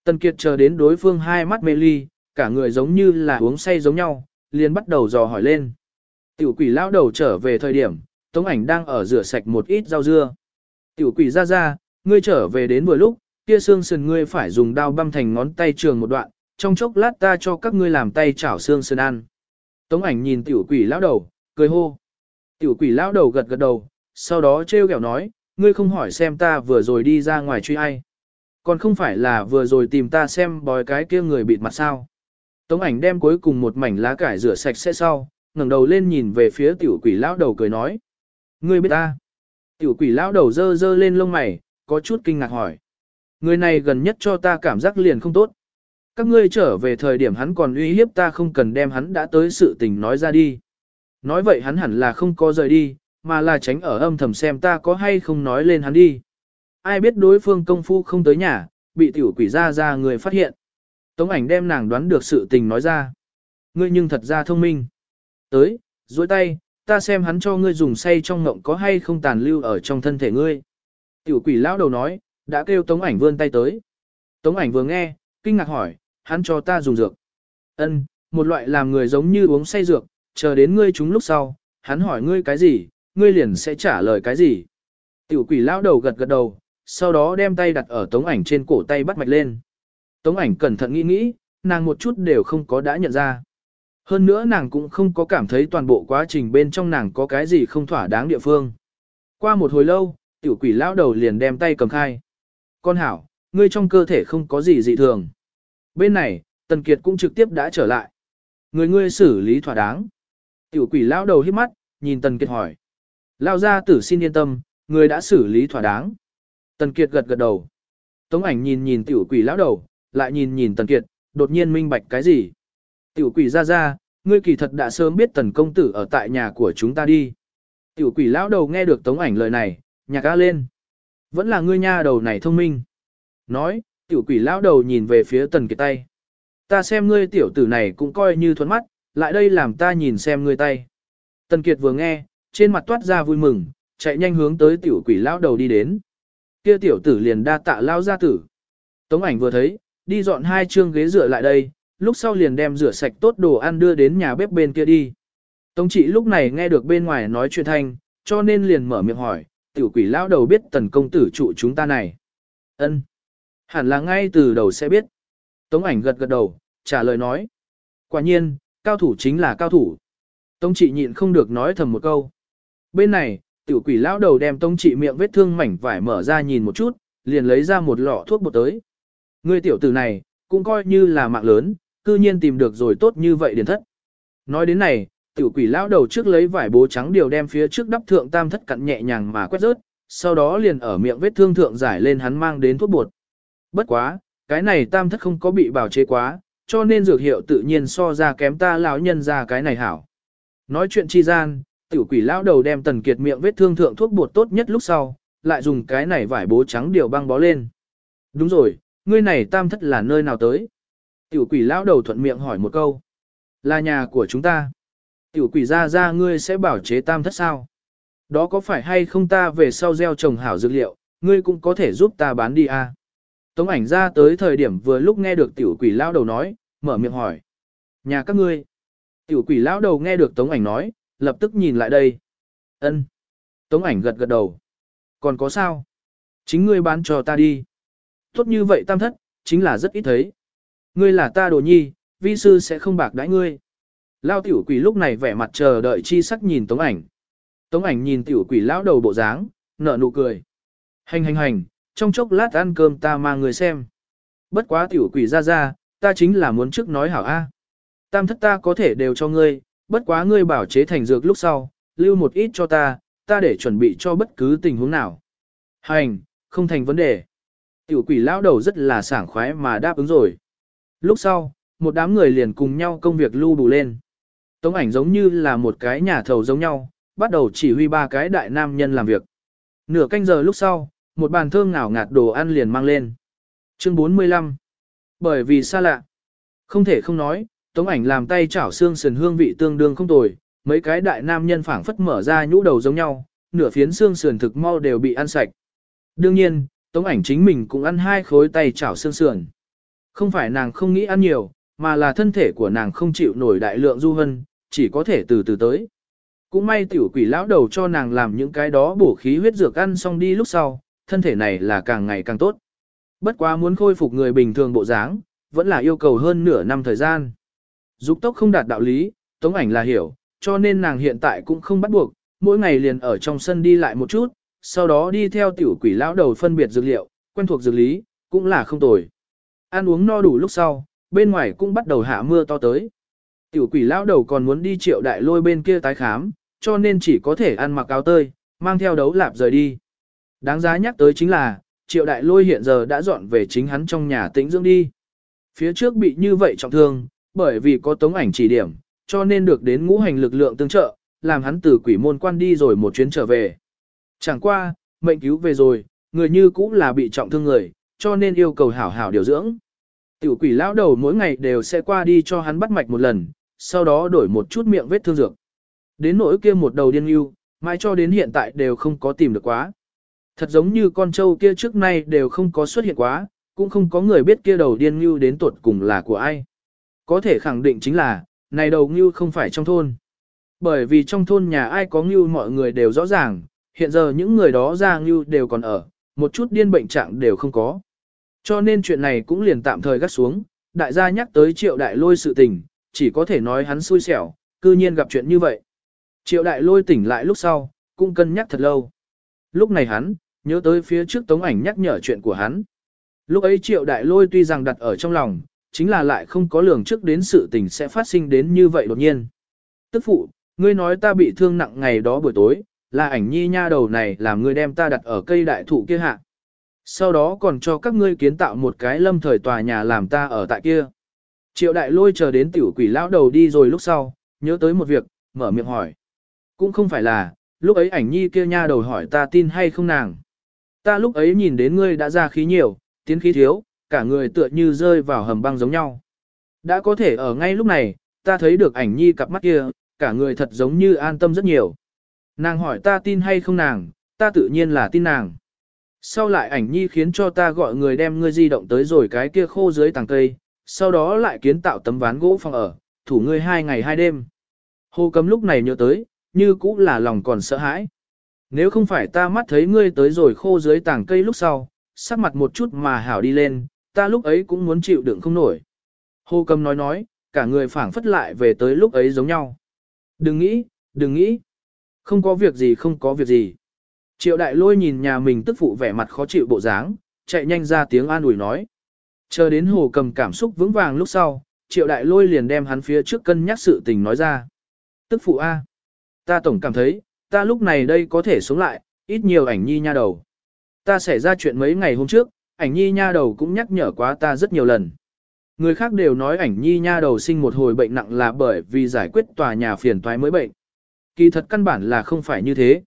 Tần Kiệt chờ đến đối phương hai mắt mê ly, cả người giống như là uống say giống nhau, liền bắt đầu dò hỏi lên. Tiểu quỷ lão đầu trở về thời điểm, Tống ảnh đang ở rửa sạch một ít rau dưa. Tiểu quỷ ra ra, ngươi trở về đến vừa lúc, kia xương sườn ngươi phải dùng dao băm thành ngón tay trường một đoạn, trong chốc lát ta cho các ngươi làm tay chảo xương sườn ăn. Tống ảnh nhìn tiểu quỷ lão đầu, cười hô. Tiểu quỷ lão đầu gật gật đầu, sau đó trêu ghẹo nói, ngươi không hỏi xem ta vừa rồi đi ra ngoài truy ai. Còn không phải là vừa rồi tìm ta xem bói cái kia người bịt mặt sao. Tống ảnh đem cuối cùng một mảnh lá cải rửa sạch sẽ sau, ngẩng đầu lên nhìn về phía tiểu quỷ lão đầu cười nói. Ngươi biết ta. Tiểu quỷ lão đầu dơ dơ lên lông mày, có chút kinh ngạc hỏi. Người này gần nhất cho ta cảm giác liền không tốt. Các ngươi trở về thời điểm hắn còn uy hiếp ta không cần đem hắn đã tới sự tình nói ra đi. Nói vậy hắn hẳn là không có rời đi, mà là tránh ở âm thầm xem ta có hay không nói lên hắn đi. Ai biết đối phương công phu không tới nhà, bị tiểu quỷ ra ra người phát hiện. Tống ảnh đem nàng đoán được sự tình nói ra. Ngươi nhưng thật ra thông minh. Tới, duỗi tay, ta xem hắn cho ngươi dùng say trong ngộng có hay không tàn lưu ở trong thân thể ngươi. Tiểu quỷ lão đầu nói, đã kêu tống ảnh vươn tay tới. Tống ảnh vừa nghe, kinh ngạc hỏi, hắn cho ta dùng dược. Ân, một loại làm người giống như uống say dược, chờ đến ngươi chúng lúc sau, hắn hỏi ngươi cái gì, ngươi liền sẽ trả lời cái gì. Tiểu quỷ lão đầu gật gật đầu, sau đó đem tay đặt ở tống ảnh trên cổ tay bắt mạch lên. Tống ảnh cẩn thận nghĩ nghĩ, nàng một chút đều không có đã nhận ra. Hơn nữa nàng cũng không có cảm thấy toàn bộ quá trình bên trong nàng có cái gì không thỏa đáng địa phương. Qua một hồi lâu, tiểu quỷ lão đầu liền đem tay cầm khai. Con hảo, ngươi trong cơ thể không có gì dị thường. Bên này, Tần Kiệt cũng trực tiếp đã trở lại. Người ngươi xử lý thỏa đáng. Tiểu quỷ lão đầu hít mắt, nhìn Tần Kiệt hỏi. Lao ra tử xin yên tâm, người đã xử lý thỏa đáng. Tần Kiệt gật gật đầu. Tống ảnh nhìn nhìn tiểu quỷ lão đầu, lại nhìn nhìn Tần Kiệt, đột nhiên minh bạch cái gì. Tiểu quỷ ra ra, ngươi kỳ thật đã sớm biết Tần công tử ở tại nhà của chúng ta đi. Tiểu quỷ lão đầu nghe được Tống ảnh lời này, nhạc ca lên. Vẫn là ngươi nha đầu này thông minh. Nói, tiểu quỷ lão đầu nhìn về phía tần kiệt tay. Ta xem ngươi tiểu tử này cũng coi như thuẫn mắt, lại đây làm ta nhìn xem ngươi tay. Tần kiệt vừa nghe, trên mặt toát ra vui mừng, chạy nhanh hướng tới tiểu quỷ lão đầu đi đến. Kia tiểu tử liền đa tạ lao ra tử. Tống ảnh vừa thấy, đi dọn hai chương ghế rửa lại đây, lúc sau liền đem rửa sạch tốt đồ ăn đưa đến nhà bếp bên kia đi. Tống trị lúc này nghe được bên ngoài nói chuyện thanh, cho nên liền mở miệng hỏi, tiểu quỷ lão đầu biết tần công tử trụ chúng ta này. ân Hẳn là ngay từ đầu sẽ biết. Tống ảnh gật gật đầu, trả lời nói. Quả nhiên, cao thủ chính là cao thủ. Tống trị nhịn không được nói thầm một câu. Bên này, tiểu quỷ lão đầu đem tống trị miệng vết thương mảnh vải mở ra nhìn một chút, liền lấy ra một lọ thuốc bột tới. Người tiểu tử này, cũng coi như là mạng lớn, cư nhiên tìm được rồi tốt như vậy điển thất. Nói đến này, tiểu quỷ lão đầu trước lấy vải bố trắng điều đem phía trước đắp thượng tam thất cặn nhẹ nhàng mà quét rớt, sau đó liền ở miệng vết thương thượng giải lên hắn mang đến thuốc bột. Bất quá, cái này tam thất không có bị bào chế quá, cho nên dược hiệu tự nhiên so ra kém ta lão nhân ra cái này hảo. Nói chuyện chi gian, tiểu quỷ lão đầu đem tần kiệt miệng vết thương thượng thuốc bột tốt nhất lúc sau, lại dùng cái này vải bố trắng điều băng bó lên. Đúng rồi, ngươi này tam thất là nơi nào tới? Tiểu quỷ lão đầu thuận miệng hỏi một câu. Là nhà của chúng ta. Tiểu quỷ ra ra ngươi sẽ bảo chế tam thất sao? Đó có phải hay không ta về sau gieo trồng hảo dược liệu, ngươi cũng có thể giúp ta bán đi à? Tống ảnh ra tới thời điểm vừa lúc nghe được tiểu quỷ lão đầu nói, mở miệng hỏi. Nhà các ngươi. Tiểu quỷ lão đầu nghe được tống ảnh nói, lập tức nhìn lại đây. Ân. Tống ảnh gật gật đầu. Còn có sao? Chính ngươi bán cho ta đi. Tốt như vậy tam thất, chính là rất ít thấy. Ngươi là ta đồ nhi, vi sư sẽ không bạc đãi ngươi. Lao tiểu quỷ lúc này vẻ mặt chờ đợi chi sắc nhìn tống ảnh. Tống ảnh nhìn tiểu quỷ lão đầu bộ dáng, nở nụ cười. Hành hành hành, trong chốc lát ăn cơm ta mang người xem. Bất quá tiểu quỷ ra ra, ta chính là muốn trước nói hảo A. Tam thất ta có thể đều cho ngươi, bất quá ngươi bảo chế thành dược lúc sau, lưu một ít cho ta, ta để chuẩn bị cho bất cứ tình huống nào. Hành, không thành vấn đề. Tiểu quỷ lão đầu rất là sảng khoái mà đáp ứng rồi. Lúc sau, một đám người liền cùng nhau công việc lưu bù lên. Tống ảnh giống như là một cái nhà thầu giống nhau, bắt đầu chỉ huy ba cái đại nam nhân làm việc. Nửa canh giờ lúc sau, một bàn thơm ngào ngạt đồ ăn liền mang lên. Chương 45 Bởi vì xa lạ, không thể không nói, tống ảnh làm tay chảo xương sườn hương vị tương đương không tồi, mấy cái đại nam nhân phảng phất mở ra nhũ đầu giống nhau, nửa phiến xương sườn thực mau đều bị ăn sạch. Đương nhiên, tống ảnh chính mình cũng ăn hai khối tay chảo xương sườn. Không phải nàng không nghĩ ăn nhiều, mà là thân thể của nàng không chịu nổi đại lượng du hân, chỉ có thể từ từ tới. Cũng may tiểu quỷ lão đầu cho nàng làm những cái đó bổ khí huyết dược ăn xong đi lúc sau, thân thể này là càng ngày càng tốt. Bất quá muốn khôi phục người bình thường bộ dáng, vẫn là yêu cầu hơn nửa năm thời gian. Dục tốc không đạt đạo lý, tống ảnh là hiểu, cho nên nàng hiện tại cũng không bắt buộc, mỗi ngày liền ở trong sân đi lại một chút, sau đó đi theo tiểu quỷ lão đầu phân biệt dược liệu, quen thuộc dược lý, cũng là không tồi. Ăn uống no đủ lúc sau, bên ngoài cũng bắt đầu hạ mưa to tới. Tiểu quỷ lão đầu còn muốn đi triệu đại lôi bên kia tái khám, cho nên chỉ có thể ăn mặc áo tơi, mang theo đấu lạp rời đi. Đáng giá nhắc tới chính là, triệu đại lôi hiện giờ đã dọn về chính hắn trong nhà tĩnh dưỡng đi. Phía trước bị như vậy trọng thương, bởi vì có tống ảnh chỉ điểm, cho nên được đến ngũ hành lực lượng tương trợ, làm hắn từ quỷ môn quan đi rồi một chuyến trở về. Chẳng qua, mệnh cứu về rồi, người như cũng là bị trọng thương người, cho nên yêu cầu hảo hảo điều dưỡng. Tiểu quỷ lão đầu mỗi ngày đều sẽ qua đi cho hắn bắt mạch một lần, sau đó đổi một chút miệng vết thương dược. Đến nỗi kia một đầu điên yêu, mãi cho đến hiện tại đều không có tìm được quá. Thật giống như con trâu kia trước nay đều không có xuất hiện quá, cũng không có người biết kia đầu điên ngưu đến tuột cùng là của ai. Có thể khẳng định chính là, này đầu ngưu không phải trong thôn. Bởi vì trong thôn nhà ai có ngưu mọi người đều rõ ràng, hiện giờ những người đó ra ngưu đều còn ở, một chút điên bệnh trạng đều không có. Cho nên chuyện này cũng liền tạm thời gắt xuống, đại gia nhắc tới triệu đại lôi sự tình, chỉ có thể nói hắn xui xẻo, cư nhiên gặp chuyện như vậy. Triệu đại lôi tỉnh lại lúc sau, cũng cân nhắc thật lâu. Lúc này hắn, nhớ tới phía trước tống ảnh nhắc nhở chuyện của hắn. Lúc ấy triệu đại lôi tuy rằng đặt ở trong lòng, chính là lại không có lường trước đến sự tình sẽ phát sinh đến như vậy đột nhiên. Tức phụ, ngươi nói ta bị thương nặng ngày đó buổi tối, là ảnh nhi nha đầu này làm ngươi đem ta đặt ở cây đại thụ kia hạ. Sau đó còn cho các ngươi kiến tạo một cái lâm thời tòa nhà làm ta ở tại kia. Triệu đại lôi chờ đến tiểu quỷ lão đầu đi rồi lúc sau, nhớ tới một việc, mở miệng hỏi. Cũng không phải là, lúc ấy ảnh nhi kia nha đầu hỏi ta tin hay không nàng. Ta lúc ấy nhìn đến ngươi đã ra khí nhiều, tiến khí thiếu, cả người tựa như rơi vào hầm băng giống nhau. Đã có thể ở ngay lúc này, ta thấy được ảnh nhi cặp mắt kia, cả người thật giống như an tâm rất nhiều. Nàng hỏi ta tin hay không nàng, ta tự nhiên là tin nàng. Sau lại ảnh nhi khiến cho ta gọi người đem ngươi di động tới rồi cái kia khô dưới tàng cây, sau đó lại kiến tạo tấm ván gỗ phòng ở, thủ ngươi hai ngày hai đêm. Hồ cấm lúc này nhớ tới, như cũng là lòng còn sợ hãi. Nếu không phải ta mắt thấy ngươi tới rồi khô dưới tàng cây lúc sau, sắc mặt một chút mà hảo đi lên, ta lúc ấy cũng muốn chịu đựng không nổi. Hồ cầm nói nói, cả người phảng phất lại về tới lúc ấy giống nhau. Đừng nghĩ, đừng nghĩ. Không có việc gì không có việc gì. Triệu đại lôi nhìn nhà mình tức phụ vẻ mặt khó chịu bộ dáng, chạy nhanh ra tiếng an ủi nói. Chờ đến hồ cầm cảm xúc vững vàng lúc sau, triệu đại lôi liền đem hắn phía trước cân nhắc sự tình nói ra. Tức phụ A. Ta tổng cảm thấy, ta lúc này đây có thể sống lại, ít nhiều ảnh nhi nha đầu. Ta xảy ra chuyện mấy ngày hôm trước, ảnh nhi nha đầu cũng nhắc nhở quá ta rất nhiều lần. Người khác đều nói ảnh nhi nha đầu sinh một hồi bệnh nặng là bởi vì giải quyết tòa nhà phiền toái mới bệnh. Kỳ thật căn bản là không phải như thế.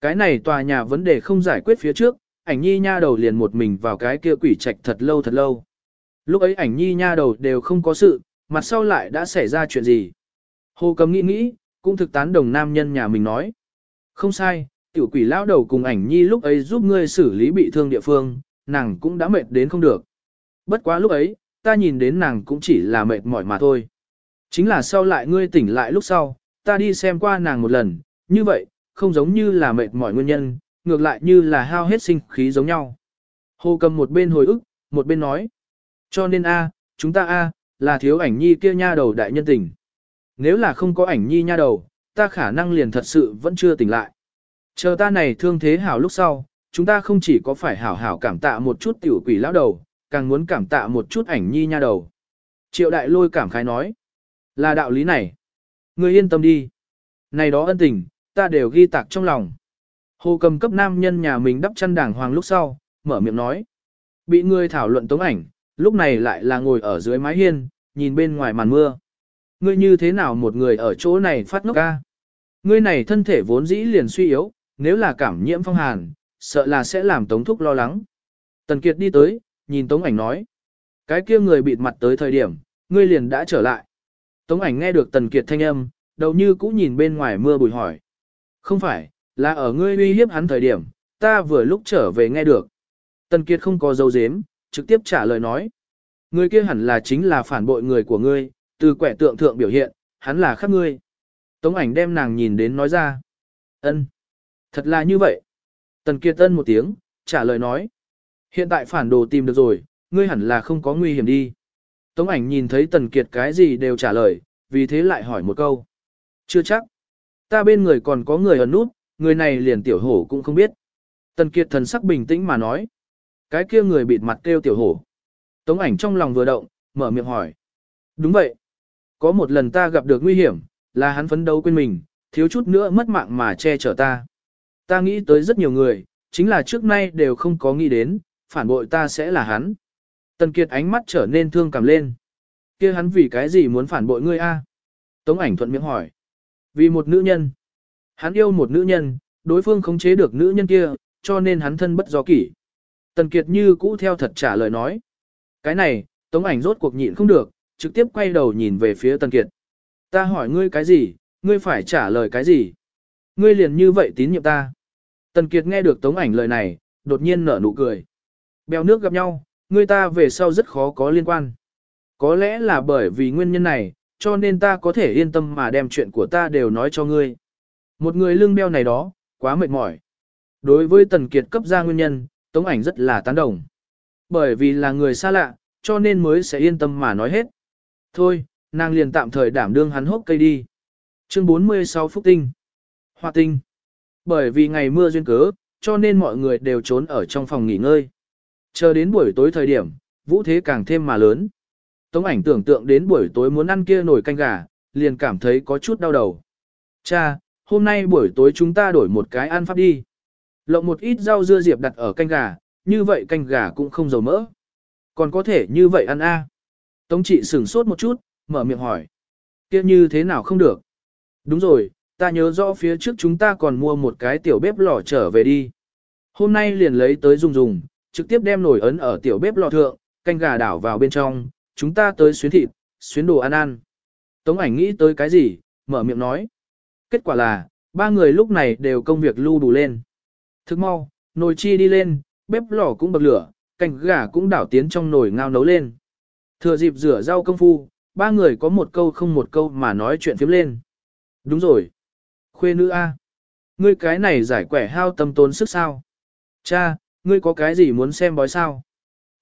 Cái này tòa nhà vấn đề không giải quyết phía trước, ảnh nhi nha đầu liền một mình vào cái kia quỷ trạch thật lâu thật lâu. Lúc ấy ảnh nhi nha đầu đều không có sự, mặt sau lại đã xảy ra chuyện gì. Hồ cầm nghĩ nghĩ, cũng thực tán đồng nam nhân nhà mình nói. Không sai, tiểu quỷ lão đầu cùng ảnh nhi lúc ấy giúp ngươi xử lý bị thương địa phương, nàng cũng đã mệt đến không được. Bất quá lúc ấy, ta nhìn đến nàng cũng chỉ là mệt mỏi mà thôi. Chính là sau lại ngươi tỉnh lại lúc sau, ta đi xem qua nàng một lần, như vậy, không giống như là mệt mỏi nguyên nhân, ngược lại như là hao hết sinh khí giống nhau. Hồ cầm một bên hồi ức, một bên nói. Cho nên a, chúng ta a, là thiếu ảnh nhi kia nha đầu đại nhân tình. Nếu là không có ảnh nhi nha đầu, ta khả năng liền thật sự vẫn chưa tỉnh lại. Chờ ta này thương thế hảo lúc sau, chúng ta không chỉ có phải hảo hảo cảm tạ một chút tiểu quỷ lão đầu, càng muốn cảm tạ một chút ảnh nhi nha đầu. Triệu đại lôi cảm khái nói. Là đạo lý này. Ngươi yên tâm đi. Này đó ân tình, ta đều ghi tạc trong lòng. Hồ cầm cấp nam nhân nhà mình đắp chăn đàng hoàng lúc sau, mở miệng nói. Bị người thảo luận tống ảnh, lúc này lại là ngồi ở dưới mái hiên, nhìn bên ngoài màn mưa. Ngươi như thế nào một người ở chỗ này phát ngốc ca? Ngươi này thân thể vốn dĩ liền suy yếu, nếu là cảm nhiễm phong hàn, sợ là sẽ làm Tống Thúc lo lắng. Tần Kiệt đi tới, nhìn Tống ảnh nói. Cái kia người bịt mặt tới thời điểm, ngươi liền đã trở lại. Tống ảnh nghe được Tần Kiệt thanh âm, đầu như cũng nhìn bên ngoài mưa bùi hỏi. Không phải, là ở ngươi uy hiếp hắn thời điểm, ta vừa lúc trở về nghe được. Tần Kiệt không có dấu dếm, trực tiếp trả lời nói. Người kia hẳn là chính là phản bội người của ngươi, từ quẻ tượng thượng biểu hiện, hắn là khác ngươi. Tống ảnh đem nàng nhìn đến nói ra. ân, Thật là như vậy. Tần Kiệt Tân một tiếng, trả lời nói. Hiện tại phản đồ tìm được rồi, ngươi hẳn là không có nguy hiểm đi. Tống ảnh nhìn thấy Tần Kiệt cái gì đều trả lời, vì thế lại hỏi một câu. Chưa chắc. Ta bên người còn có người ẩn nút, người này liền tiểu hổ cũng không biết. Tần Kiệt thần sắc bình tĩnh mà nói. Cái kia người bịt mặt kêu tiểu hổ. Tống ảnh trong lòng vừa động, mở miệng hỏi. Đúng vậy. Có một lần ta gặp được nguy hiểm, là hắn phấn đấu quên mình, thiếu chút nữa mất mạng mà che chở ta. Ta nghĩ tới rất nhiều người, chính là trước nay đều không có nghĩ đến, phản bội ta sẽ là hắn. Tần Kiệt ánh mắt trở nên thương cảm lên. kia hắn vì cái gì muốn phản bội ngươi a? Tống ảnh thuận miệng hỏi. Vì một nữ nhân. Hắn yêu một nữ nhân, đối phương khống chế được nữ nhân kia, cho nên hắn thân bất do kỷ. Tần Kiệt như cũ theo thật trả lời nói. Cái này, Tống ảnh rốt cuộc nhịn không được, trực tiếp quay đầu nhìn về phía Tần Kiệt. Ta hỏi ngươi cái gì, ngươi phải trả lời cái gì? Ngươi liền như vậy tín nhiệm ta. Tần Kiệt nghe được Tống ảnh lời này, đột nhiên nở nụ cười. Bèo nước gặp nhau, ngươi ta về sau rất khó có liên quan. Có lẽ là bởi vì nguyên nhân này, cho nên ta có thể yên tâm mà đem chuyện của ta đều nói cho ngươi. Một người lương beo này đó, quá mệt mỏi. Đối với Tần Kiệt cấp ra nguyên nhân, Tống ảnh rất là tán đồng. Bởi vì là người xa lạ, cho nên mới sẽ yên tâm mà nói hết. Thôi, nàng liền tạm thời đảm đương hắn hốc cây đi. Chương 46 Phúc Tinh Hoa Tinh Bởi vì ngày mưa duyên cớ, cho nên mọi người đều trốn ở trong phòng nghỉ ngơi. Chờ đến buổi tối thời điểm, vũ thế càng thêm mà lớn. Tống ảnh tưởng tượng đến buổi tối muốn ăn kia nổi canh gà, liền cảm thấy có chút đau đầu. Cha, hôm nay buổi tối chúng ta đổi một cái ăn pháp đi. Lộng một ít rau dưa diệp đặt ở canh gà, như vậy canh gà cũng không dầu mỡ. Còn có thể như vậy ăn a? Tống trị sửng sốt một chút, mở miệng hỏi. kia như thế nào không được? Đúng rồi, ta nhớ rõ phía trước chúng ta còn mua một cái tiểu bếp lò trở về đi. Hôm nay liền lấy tới dùng dùng, trực tiếp đem nồi ấn ở tiểu bếp lò thượng, canh gà đảo vào bên trong, chúng ta tới xuyến thịt, xuyến đồ ăn ăn. Tống ảnh nghĩ tới cái gì, mở miệng nói. Kết quả là, ba người lúc này đều công việc lưu đủ lên. Thức mau, nồi chi đi lên, bếp lò cũng bật lửa, canh gà cũng đảo tiến trong nồi ngao nấu lên. Thừa dịp rửa rau công phu, ba người có một câu không một câu mà nói chuyện phiếm lên. Đúng rồi. Khuê nữ A. Ngươi cái này giải quẻ hao tâm tốn sức sao? Cha, ngươi có cái gì muốn xem bói sao?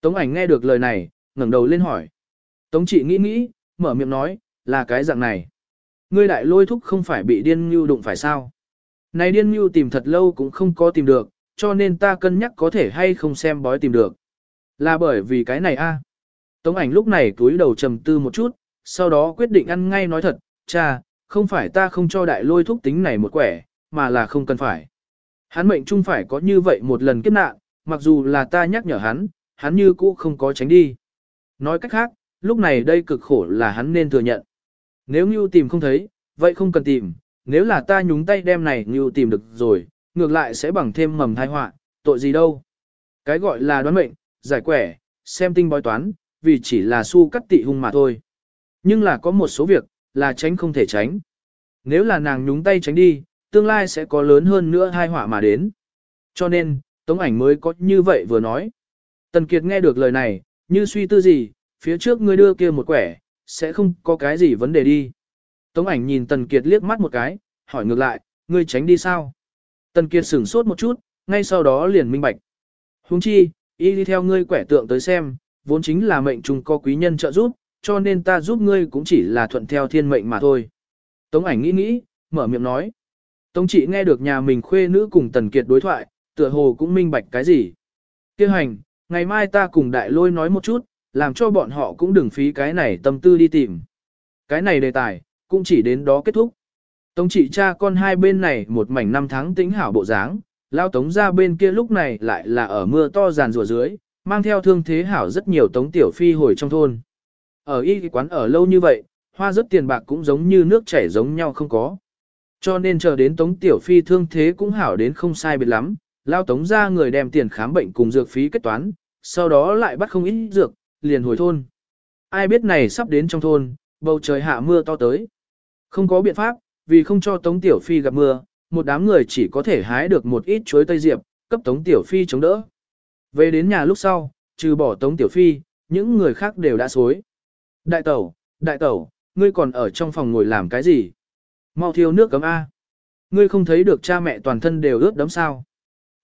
Tống ảnh nghe được lời này, ngẩng đầu lên hỏi. Tống trị nghĩ nghĩ, mở miệng nói, là cái dạng này. Ngươi đại lôi thúc không phải bị điên như đụng phải sao? Này điên như tìm thật lâu cũng không có tìm được, cho nên ta cân nhắc có thể hay không xem bói tìm được. Là bởi vì cái này a. À? Tống ảnh lúc này túi đầu trầm tư một chút, sau đó quyết định ăn ngay nói thật, cha, không phải ta không cho đại lôi thúc tính này một quẻ, mà là không cần phải. Hắn mệnh chung phải có như vậy một lần kiếp nạn, mặc dù là ta nhắc nhở hắn, hắn như cũ không có tránh đi. Nói cách khác, lúc này đây cực khổ là hắn nên thừa nhận. Nếu Ngưu tìm không thấy, vậy không cần tìm, nếu là ta nhúng tay đem này Ngưu tìm được rồi, ngược lại sẽ bằng thêm mầm thai họa, tội gì đâu. Cái gọi là đoán mệnh, giải quẻ, xem tinh bói toán, vì chỉ là su cắt tị hung mà thôi. Nhưng là có một số việc, là tránh không thể tránh. Nếu là nàng nhúng tay tránh đi, tương lai sẽ có lớn hơn nữa hai họa mà đến. Cho nên, Tống ảnh mới có như vậy vừa nói. Tần Kiệt nghe được lời này, như suy tư gì, phía trước ngươi đưa kia một quẻ, sẽ không có cái gì vấn đề đi. Tống ảnh nhìn Tần Kiệt liếc mắt một cái, hỏi ngược lại, ngươi tránh đi sao? Tần Kiệt sửng sốt một chút, ngay sau đó liền minh bạch. Huống chi, y đi theo ngươi quẻ tượng tới xem, vốn chính là mệnh trùng có quý nhân trợ giúp, cho nên ta giúp ngươi cũng chỉ là thuận theo thiên mệnh mà thôi. Tống ảnh nghĩ nghĩ, mở miệng nói. Tống chị nghe được nhà mình khuê nữ cùng Tần Kiệt đối thoại, tựa hồ cũng minh bạch cái gì. Kêu hành, ngày mai ta cùng đại lôi nói một chút, làm cho bọn họ cũng đừng phí cái này tâm tư đi tìm. Cái này đề tài, cũng chỉ đến đó kết thúc. Tống trị cha con hai bên này một mảnh năm tháng tĩnh hảo bộ dáng, lao tống ra bên kia lúc này lại là ở mưa to giàn rùa dưới, mang theo thương thế hảo rất nhiều tống tiểu phi hồi trong thôn. Ở y quán ở lâu như vậy, hoa rất tiền bạc cũng giống như nước chảy giống nhau không có. Cho nên chờ đến tống tiểu phi thương thế cũng hảo đến không sai biệt lắm, lao tống ra người đem tiền khám bệnh cùng dược phí kết toán, sau đó lại bắt không ít dược, liền hồi thôn. Ai biết này sắp đến trong thôn, bầu trời hạ mưa to tới. Không có biện pháp, vì không cho Tống Tiểu Phi gặp mưa, một đám người chỉ có thể hái được một ít chuối tây diệp, cấp Tống Tiểu Phi chống đỡ. Về đến nhà lúc sau, trừ bỏ Tống Tiểu Phi, những người khác đều đã xối. Đại tẩu, đại tẩu, ngươi còn ở trong phòng ngồi làm cái gì? Mau thiêu nước cấm A. Ngươi không thấy được cha mẹ toàn thân đều ướt đấm sao?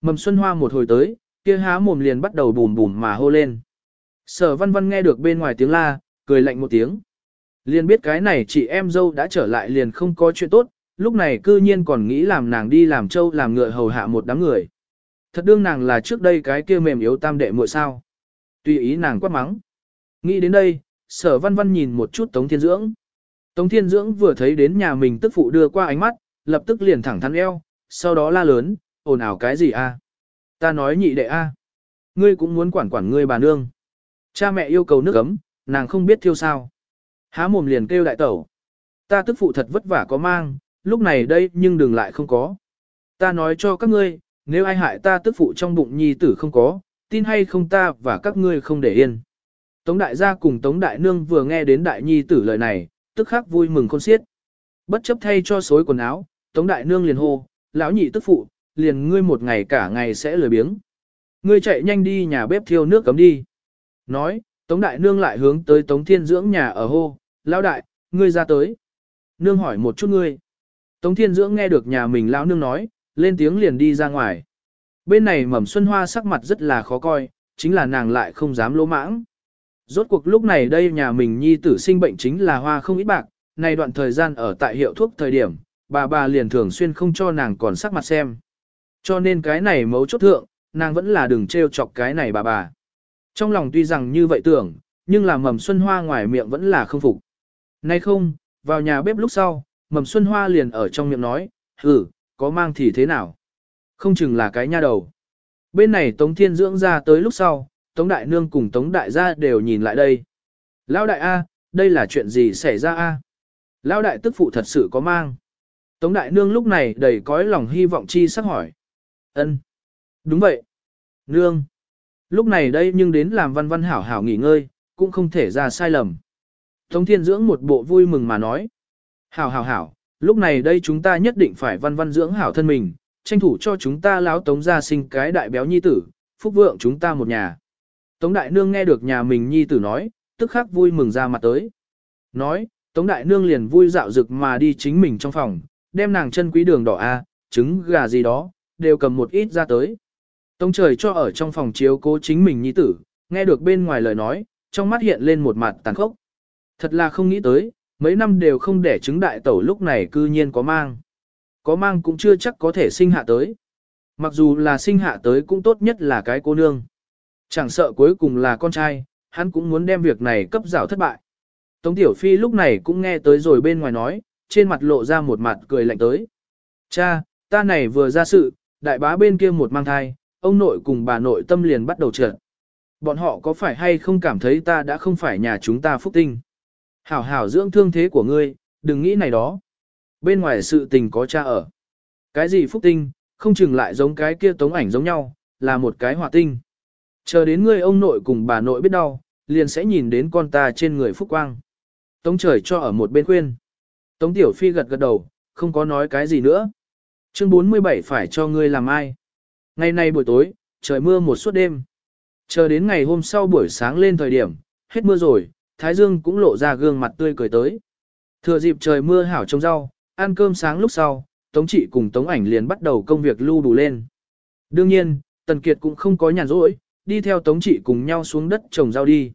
Mầm Xuân Hoa một hồi tới, kia há mồm liền bắt đầu bùm bùm mà hô lên. Sở văn văn nghe được bên ngoài tiếng la, cười lạnh một tiếng. Liền biết cái này chị em dâu đã trở lại liền không có chuyện tốt, lúc này cư nhiên còn nghĩ làm nàng đi làm trâu làm ngựa hầu hạ một đám người. Thật đương nàng là trước đây cái kia mềm yếu tam đệ muội sao. Tùy ý nàng quát mắng. Nghĩ đến đây, sở văn văn nhìn một chút Tống Thiên Dưỡng. Tống Thiên Dưỡng vừa thấy đến nhà mình tức phụ đưa qua ánh mắt, lập tức liền thẳng thắn eo, sau đó la lớn, ồn ào cái gì a? Ta nói nhị đệ a, Ngươi cũng muốn quản quản ngươi bà nương. Cha mẹ yêu cầu nước ấm, nàng không biết thiêu sao. Há mồm liền kêu đại tẩu. Ta tức phụ thật vất vả có mang, lúc này đây nhưng đừng lại không có. Ta nói cho các ngươi, nếu ai hại ta tức phụ trong bụng nhi tử không có, tin hay không ta và các ngươi không để yên. Tống đại gia cùng Tống đại nương vừa nghe đến đại nhi tử lời này, tức khắc vui mừng khôn xiết. Bất chấp thay cho xối quần áo, Tống đại nương liền hô, lão nhị tức phụ, liền ngươi một ngày cả ngày sẽ lười biếng. Ngươi chạy nhanh đi nhà bếp thiêu nước cấm đi. Nói, Tống đại nương lại hướng tới Tống thiên dưỡng nhà ở hô, lão đại, ngươi ra tới. Nương hỏi một chút ngươi. Tống thiên dưỡng nghe được nhà mình lão nương nói, lên tiếng liền đi ra ngoài. Bên này mầm xuân hoa sắc mặt rất là khó coi, chính là nàng lại không dám lỗ mãng. Rốt cuộc lúc này đây nhà mình nhi tử sinh bệnh chính là hoa không ít bạc, này đoạn thời gian ở tại hiệu thuốc thời điểm, bà bà liền thường xuyên không cho nàng còn sắc mặt xem. Cho nên cái này mấu chốt thượng, nàng vẫn là đừng trêu chọc cái này bà bà. Trong lòng tuy rằng như vậy tưởng, nhưng là mầm xuân hoa ngoài miệng vẫn là không phục. Nay không, vào nhà bếp lúc sau, mầm xuân hoa liền ở trong miệng nói, ừ, có mang thì thế nào? Không chừng là cái nha đầu. Bên này Tống Thiên Dưỡng ra tới lúc sau, Tống Đại Nương cùng Tống Đại gia đều nhìn lại đây. Lão Đại A, đây là chuyện gì xảy ra A? Lão Đại tức phụ thật sự có mang. Tống Đại Nương lúc này đầy cõi lòng hy vọng chi sắc hỏi. ân Đúng vậy. Nương. Lúc này đây nhưng đến làm văn văn hảo hảo nghỉ ngơi, cũng không thể ra sai lầm. Tống thiên dưỡng một bộ vui mừng mà nói. Hảo hảo hảo, lúc này đây chúng ta nhất định phải văn văn dưỡng hảo thân mình, tranh thủ cho chúng ta láo tống ra sinh cái đại béo nhi tử, phúc vượng chúng ta một nhà. Tống đại nương nghe được nhà mình nhi tử nói, tức khắc vui mừng ra mặt tới. Nói, tống đại nương liền vui dạo rực mà đi chính mình trong phòng, đem nàng chân quý đường đỏ A, trứng gà gì đó, đều cầm một ít ra tới. Tống trời cho ở trong phòng chiếu cố chính mình nhi tử, nghe được bên ngoài lời nói, trong mắt hiện lên một mặt tàn khốc. Thật là không nghĩ tới, mấy năm đều không để trứng đại tẩu lúc này cư nhiên có mang. Có mang cũng chưa chắc có thể sinh hạ tới. Mặc dù là sinh hạ tới cũng tốt nhất là cái cô nương. Chẳng sợ cuối cùng là con trai, hắn cũng muốn đem việc này cấp rào thất bại. Tống Tiểu Phi lúc này cũng nghe tới rồi bên ngoài nói, trên mặt lộ ra một mặt cười lạnh tới. Cha, ta này vừa ra sự, đại bá bên kia một mang thai, ông nội cùng bà nội tâm liền bắt đầu trợn. Bọn họ có phải hay không cảm thấy ta đã không phải nhà chúng ta phúc tinh? Hảo hảo dưỡng thương thế của ngươi, đừng nghĩ này đó. Bên ngoài sự tình có cha ở. Cái gì phúc tinh, không chừng lại giống cái kia tống ảnh giống nhau, là một cái hỏa tinh. Chờ đến ngươi ông nội cùng bà nội biết đau, liền sẽ nhìn đến con ta trên người phúc quang. Tống trời cho ở một bên khuyên. Tống tiểu phi gật gật đầu, không có nói cái gì nữa. Chương 47 phải cho ngươi làm ai? Ngày nay buổi tối, trời mưa một suốt đêm. Chờ đến ngày hôm sau buổi sáng lên thời điểm, hết mưa rồi, Thái Dương cũng lộ ra gương mặt tươi cười tới. Thừa dịp trời mưa hảo trông rau, ăn cơm sáng lúc sau, Tống Trị cùng Tống Ảnh liền bắt đầu công việc lưu đủ lên. Đương nhiên, Tần Kiệt cũng không có nhàn rỗi, đi theo Tống Trị cùng nhau xuống đất trồng rau đi.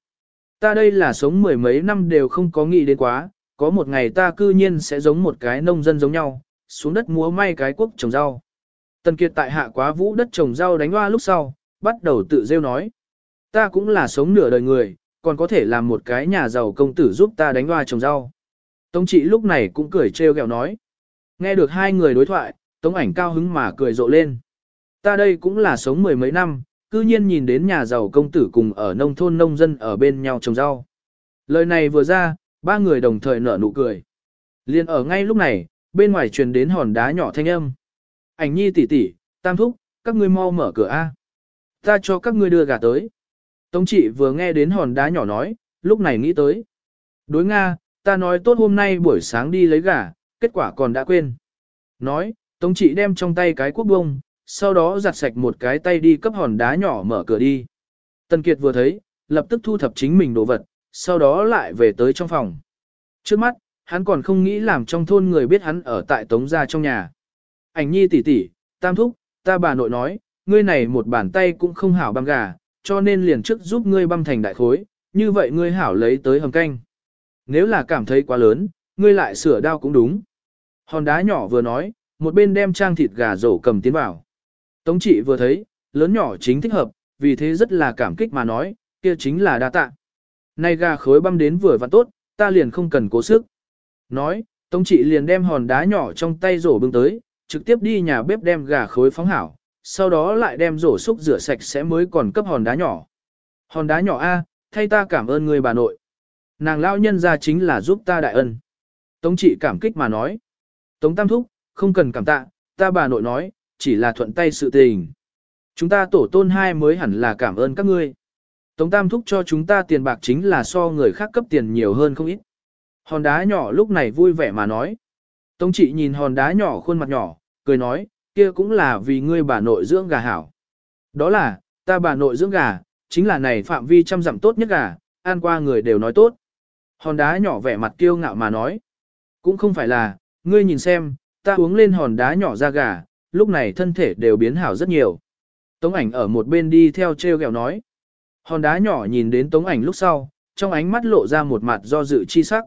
Ta đây là sống mười mấy năm đều không có nghĩ đến quá, có một ngày ta cư nhiên sẽ giống một cái nông dân giống nhau, xuống đất múa may cái quốc trồng rau. Tần Kiệt tại hạ quá vũ đất trồng rau đánh hoa lúc sau, bắt đầu tự rêu nói. Ta cũng là sống nửa đời người, còn có thể làm một cái nhà giàu công tử giúp ta đánh hoa trồng rau. Tống trị lúc này cũng cười trêu ghẹo nói. Nghe được hai người đối thoại, tống ảnh cao hứng mà cười rộ lên. Ta đây cũng là sống mười mấy năm, cư nhiên nhìn đến nhà giàu công tử cùng ở nông thôn nông dân ở bên nhau trồng rau. Lời này vừa ra, ba người đồng thời nở nụ cười. Liên ở ngay lúc này, bên ngoài truyền đến hòn đá nhỏ thanh âm. Ảnh nhi tỷ tỷ, tam thúc, các ngươi mau mở cửa A. Ta cho các ngươi đưa gà tới. Tống trị vừa nghe đến hòn đá nhỏ nói, lúc này nghĩ tới. Đối Nga, ta nói tốt hôm nay buổi sáng đi lấy gà, kết quả còn đã quên. Nói, Tống trị đem trong tay cái cuốc bông, sau đó giặt sạch một cái tay đi cấp hòn đá nhỏ mở cửa đi. Tần Kiệt vừa thấy, lập tức thu thập chính mình đồ vật, sau đó lại về tới trong phòng. Trước mắt, hắn còn không nghĩ làm trong thôn người biết hắn ở tại Tống gia trong nhà. Ảnh nhi tỷ tỷ, tam thúc, ta bà nội nói, ngươi này một bàn tay cũng không hảo băm gà, cho nên liền trước giúp ngươi băm thành đại khối, như vậy ngươi hảo lấy tới hầm canh. Nếu là cảm thấy quá lớn, ngươi lại sửa đao cũng đúng. Hòn đá nhỏ vừa nói, một bên đem trang thịt gà rổ cầm tiến vào. Tống trị vừa thấy, lớn nhỏ chính thích hợp, vì thế rất là cảm kích mà nói, kia chính là đa tạ. Nay gà khối băm đến vừa và tốt, ta liền không cần cố sức. Nói, Tống trị liền đem hòn đá nhỏ trong tay rổ bưng tới, trực tiếp đi nhà bếp đem gà khối phóng hảo, sau đó lại đem rổ xúc rửa sạch sẽ mới còn cấp hòn đá nhỏ. Hòn đá nhỏ A, thay ta cảm ơn người bà nội. Nàng lao nhân ra chính là giúp ta đại ân. Tống trị cảm kích mà nói. Tống tam thúc, không cần cảm tạ, ta bà nội nói, chỉ là thuận tay sự tình. Chúng ta tổ tôn hai mới hẳn là cảm ơn các ngươi. Tống tam thúc cho chúng ta tiền bạc chính là so người khác cấp tiền nhiều hơn không ít. Hòn đá nhỏ lúc này vui vẻ mà nói. Tống trị nhìn hòn đá nhỏ khuôn mặt nhỏ, cười nói, kia cũng là vì ngươi bà nội dưỡng gà hảo. Đó là, ta bà nội dưỡng gà, chính là này phạm vi trăm dặm tốt nhất gà, ăn qua người đều nói tốt. Hòn đá nhỏ vẻ mặt kiêu ngạo mà nói. Cũng không phải là, ngươi nhìn xem, ta uống lên hòn đá nhỏ ra gà, lúc này thân thể đều biến hảo rất nhiều. Tống ảnh ở một bên đi theo treo gẹo nói. Hòn đá nhỏ nhìn đến tống ảnh lúc sau, trong ánh mắt lộ ra một mặt do dự chi sắc.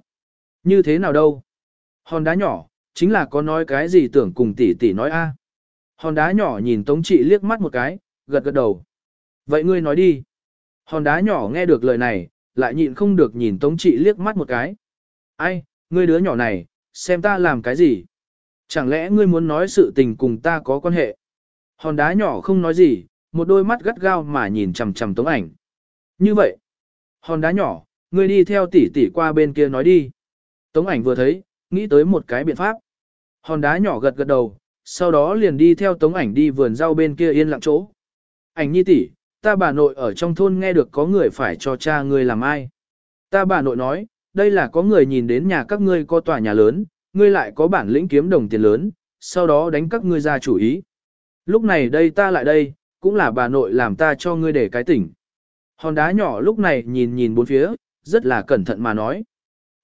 Như thế nào đâu? Hòn đá nhỏ, chính là có nói cái gì tưởng cùng tỷ tỷ nói a. Hòn đá nhỏ nhìn Tống Trị liếc mắt một cái, gật gật đầu. Vậy ngươi nói đi. Hòn đá nhỏ nghe được lời này, lại nhịn không được nhìn Tống Trị liếc mắt một cái. Ai, ngươi đứa nhỏ này, xem ta làm cái gì? Chẳng lẽ ngươi muốn nói sự tình cùng ta có quan hệ? Hòn đá nhỏ không nói gì, một đôi mắt gắt gao mà nhìn chằm chằm Tống ảnh. Như vậy, hòn đá nhỏ, ngươi đi theo tỷ tỷ qua bên kia nói đi. Tống ảnh vừa thấy, nghĩ tới một cái biện pháp. Hòn đá nhỏ gật gật đầu, sau đó liền đi theo tống ảnh đi vườn rau bên kia yên lặng chỗ. Ảnh nhi tỷ, ta bà nội ở trong thôn nghe được có người phải cho cha ngươi làm ai. Ta bà nội nói, đây là có người nhìn đến nhà các ngươi có tòa nhà lớn, ngươi lại có bản lĩnh kiếm đồng tiền lớn, sau đó đánh các ngươi ra chủ ý. Lúc này đây ta lại đây, cũng là bà nội làm ta cho ngươi để cái tỉnh. Hòn đá nhỏ lúc này nhìn nhìn bốn phía, rất là cẩn thận mà nói.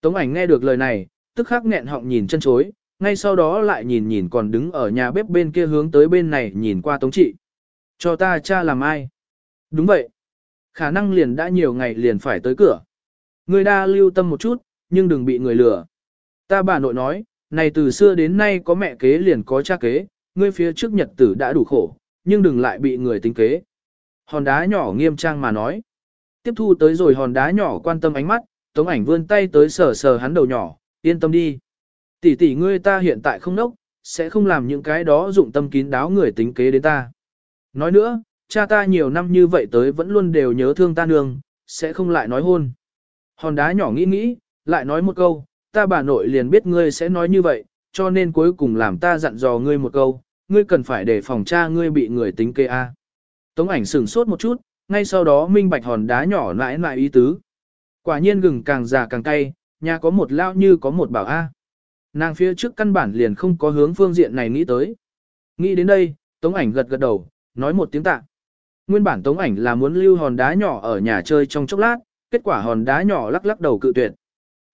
Tống ảnh nghe được lời này, tức khắc nghẹn họng nhìn chân chối, ngay sau đó lại nhìn nhìn còn đứng ở nhà bếp bên kia hướng tới bên này nhìn qua tống trị. Cho ta cha làm ai? Đúng vậy. Khả năng liền đã nhiều ngày liền phải tới cửa. Người đa lưu tâm một chút, nhưng đừng bị người lừa. Ta bà nội nói, này từ xưa đến nay có mẹ kế liền có cha kế, ngươi phía trước nhật tử đã đủ khổ, nhưng đừng lại bị người tính kế. Hòn đá nhỏ nghiêm trang mà nói. Tiếp thu tới rồi hòn đá nhỏ quan tâm ánh mắt, tống ảnh vươn tay tới sờ sờ hắn đầu nhỏ, yên tâm đi. Tỷ tỷ ngươi ta hiện tại không nốc, sẽ không làm những cái đó dụng tâm kín đáo người tính kế đến ta. Nói nữa, cha ta nhiều năm như vậy tới vẫn luôn đều nhớ thương ta nương, sẽ không lại nói hôn. Hòn đá nhỏ nghĩ nghĩ, lại nói một câu, ta bà nội liền biết ngươi sẽ nói như vậy, cho nên cuối cùng làm ta dặn dò ngươi một câu, ngươi cần phải để phòng cha ngươi bị người tính kê a. Tống ảnh sửng sốt một chút, ngay sau đó minh bạch hòn đá nhỏ lại lại ý tứ. Quả nhiên gừng càng già càng cay, nhà có một lao như có một bảo a. Nàng phía trước căn bản liền không có hướng phương diện này nghĩ tới. Nghĩ đến đây, tống ảnh gật gật đầu, nói một tiếng tạ. Nguyên bản tống ảnh là muốn lưu hòn đá nhỏ ở nhà chơi trong chốc lát, kết quả hòn đá nhỏ lắc lắc đầu cự tuyệt.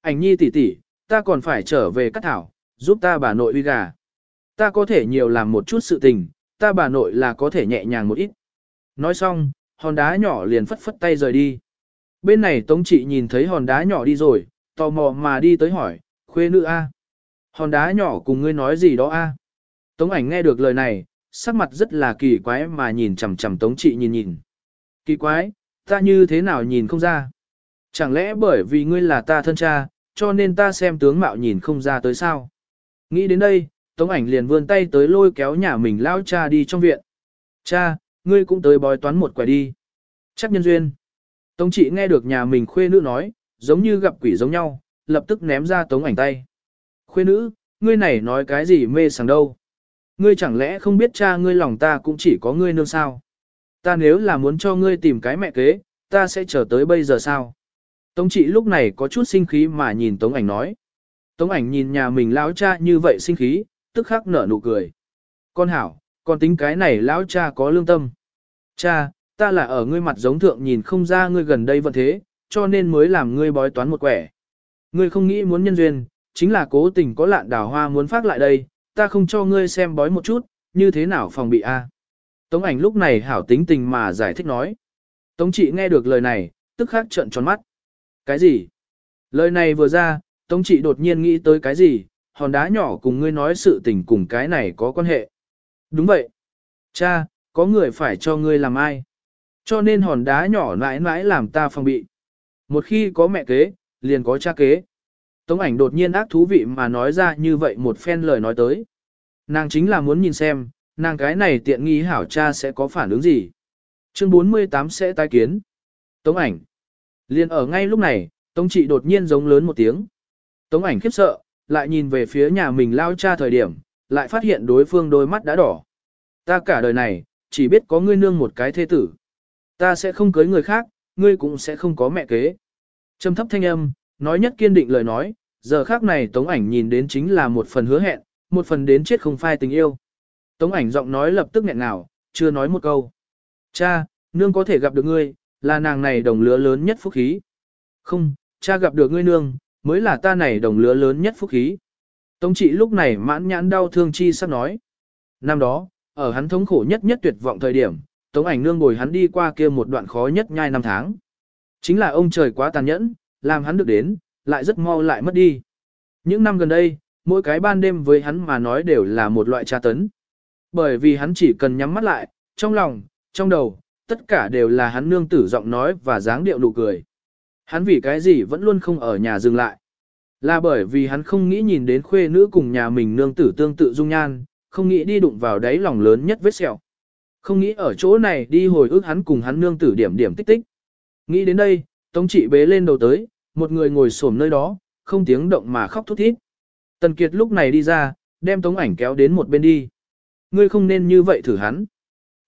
Ảnh nhi tỷ tỷ, ta còn phải trở về cắt thảo, giúp ta bà nội uy gà. Ta có thể nhiều làm một chút sự tình, ta bà nội là có thể nhẹ nhàng một ít. Nói xong, hòn đá nhỏ liền phất phất tay rời đi. Bên này Tống chị nhìn thấy hòn đá nhỏ đi rồi, tò mò mà đi tới hỏi, khuê nữ a, Hòn đá nhỏ cùng ngươi nói gì đó a? Tống ảnh nghe được lời này, sắc mặt rất là kỳ quái mà nhìn chằm chằm Tống chị nhìn nhìn. Kỳ quái, ta như thế nào nhìn không ra? Chẳng lẽ bởi vì ngươi là ta thân cha, cho nên ta xem tướng mạo nhìn không ra tới sao? Nghĩ đến đây, Tống ảnh liền vươn tay tới lôi kéo nhà mình lao cha đi trong viện. Cha, ngươi cũng tới bói toán một quẻ đi. Chắc nhân duyên. Tống chị nghe được nhà mình khuê nữ nói, giống như gặp quỷ giống nhau, lập tức ném ra tống ảnh tay. Khuê nữ, ngươi này nói cái gì mê sảng đâu. Ngươi chẳng lẽ không biết cha ngươi lòng ta cũng chỉ có ngươi nương sao. Ta nếu là muốn cho ngươi tìm cái mẹ kế, ta sẽ chờ tới bây giờ sao. Tống chị lúc này có chút sinh khí mà nhìn tống ảnh nói. Tống ảnh nhìn nhà mình lão cha như vậy sinh khí, tức khắc nở nụ cười. Con hảo, con tính cái này lão cha có lương tâm. Cha, ta là ở ngươi mặt giống thượng nhìn không ra ngươi gần đây vận thế, cho nên mới làm ngươi bói toán một quẻ. Ngươi không nghĩ muốn nhân duyên, chính là cố tình có lạn đào hoa muốn phát lại đây, ta không cho ngươi xem bói một chút, như thế nào phòng bị a? À? Tống ảnh lúc này hảo tính tình mà giải thích nói. Tống trị nghe được lời này, tức khắc trợn tròn mắt. Cái gì? Lời này vừa ra, Tống trị đột nhiên nghĩ tới cái gì, hòn đá nhỏ cùng ngươi nói sự tình cùng cái này có quan hệ. Đúng vậy. Cha, có người phải cho ngươi làm ai? Cho nên hòn đá nhỏ mãi mãi làm ta phòng bị. Một khi có mẹ kế, liền có cha kế. Tống ảnh đột nhiên ác thú vị mà nói ra như vậy một phen lời nói tới. Nàng chính là muốn nhìn xem, nàng cái này tiện nghi hảo cha sẽ có phản ứng gì. Chương 48 sẽ tái kiến. Tống ảnh. Liên ở ngay lúc này, Tống trị đột nhiên giống lớn một tiếng. Tống ảnh khiếp sợ, lại nhìn về phía nhà mình lao cha thời điểm, lại phát hiện đối phương đôi mắt đã đỏ. Ta cả đời này, chỉ biết có ngươi nương một cái thế tử. Ta sẽ không cưới người khác, ngươi cũng sẽ không có mẹ kế. Trầm thấp thanh âm, nói nhất kiên định lời nói, giờ khác này tống ảnh nhìn đến chính là một phần hứa hẹn, một phần đến chết không phai tình yêu. Tống ảnh giọng nói lập tức nghẹn ngào, chưa nói một câu. Cha, nương có thể gặp được ngươi, là nàng này đồng lứa lớn nhất phúc khí. Không, cha gặp được ngươi nương, mới là ta này đồng lứa lớn nhất phúc khí. Tống trị lúc này mãn nhãn đau thương chi sắp nói. Năm đó, ở hắn thống khổ nhất nhất tuyệt vọng thời điểm, tống ảnh nương bồi hắn đi qua kia một đoạn khó nhất nhai năm tháng. Chính là ông trời quá tàn nhẫn, làm hắn được đến, lại rất mau lại mất đi. Những năm gần đây, mỗi cái ban đêm với hắn mà nói đều là một loại tra tấn. Bởi vì hắn chỉ cần nhắm mắt lại, trong lòng, trong đầu, tất cả đều là hắn nương tử giọng nói và dáng điệu nụ cười. Hắn vì cái gì vẫn luôn không ở nhà dừng lại. Là bởi vì hắn không nghĩ nhìn đến khuê nữ cùng nhà mình nương tử tương tự dung nhan, không nghĩ đi đụng vào đáy lòng lớn nhất vết sẹo. Không nghĩ ở chỗ này đi hồi ức hắn cùng hắn nương tử điểm điểm tích tích. Nghĩ đến đây, Tống trị bế lên đầu tới, một người ngồi xổm nơi đó, không tiếng động mà khóc thút thít. Tần Kiệt lúc này đi ra, đem Tống ảnh kéo đến một bên đi. Ngươi không nên như vậy thử hắn.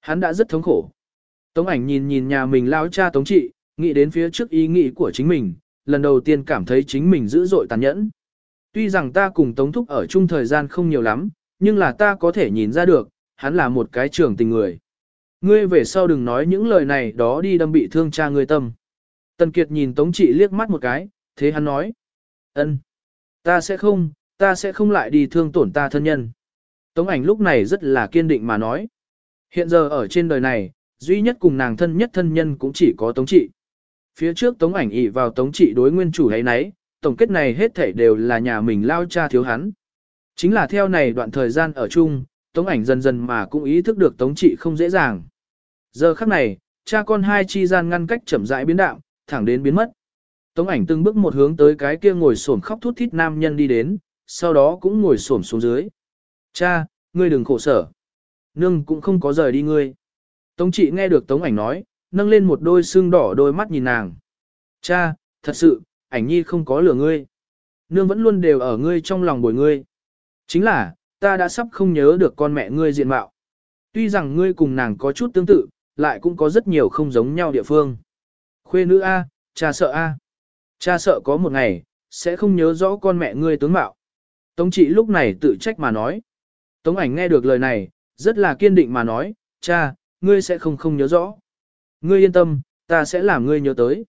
Hắn đã rất thống khổ. Tống ảnh nhìn nhìn nhà mình lao cha tống trị, nghĩ đến phía trước ý nghĩ của chính mình, lần đầu tiên cảm thấy chính mình dữ dội tàn nhẫn. Tuy rằng ta cùng tống thúc ở chung thời gian không nhiều lắm, nhưng là ta có thể nhìn ra được, hắn là một cái trưởng tình người. Ngươi về sau đừng nói những lời này đó đi đâm bị thương cha ngươi tâm. Tần Kiệt nhìn Tống Trị liếc mắt một cái, thế hắn nói. ân, Ta sẽ không, ta sẽ không lại đi thương tổn ta thân nhân. Tống ảnh lúc này rất là kiên định mà nói. Hiện giờ ở trên đời này, duy nhất cùng nàng thân nhất thân nhân cũng chỉ có Tống Trị. Phía trước Tống ảnh ỷ vào Tống Trị đối nguyên chủ ấy nấy, tổng kết này hết thảy đều là nhà mình lao cha thiếu hắn. Chính là theo này đoạn thời gian ở chung, Tống ảnh dần dần mà cũng ý thức được Tống Trị không dễ dàng. Giờ khắc này, cha con hai chi gian ngăn cách chậm rãi biến đạo, thẳng đến biến mất. Tống ảnh từng bước một hướng tới cái kia ngồi xổm khóc thút thít nam nhân đi đến, sau đó cũng ngồi xổm xuống dưới. Cha, ngươi đừng khổ sở. Nương cũng không có rời đi ngươi. Tống trị nghe được Tống ảnh nói, nâng lên một đôi xương đỏ đôi mắt nhìn nàng. Cha, thật sự, ảnh nhi không có lừa ngươi. Nương vẫn luôn đều ở ngươi trong lòng bồi ngươi. Chính là, ta đã sắp không nhớ được con mẹ ngươi diện mạo. Tuy rằng ngươi cùng nàng có chút tương tự, lại cũng có rất nhiều không giống nhau địa phương. Khuê nữ A, cha sợ A. Cha sợ có một ngày, sẽ không nhớ rõ con mẹ ngươi tướng mạo. Tống trị lúc này tự trách mà nói. Tống ảnh nghe được lời này, rất là kiên định mà nói, cha, ngươi sẽ không không nhớ rõ. Ngươi yên tâm, ta sẽ làm ngươi nhớ tới.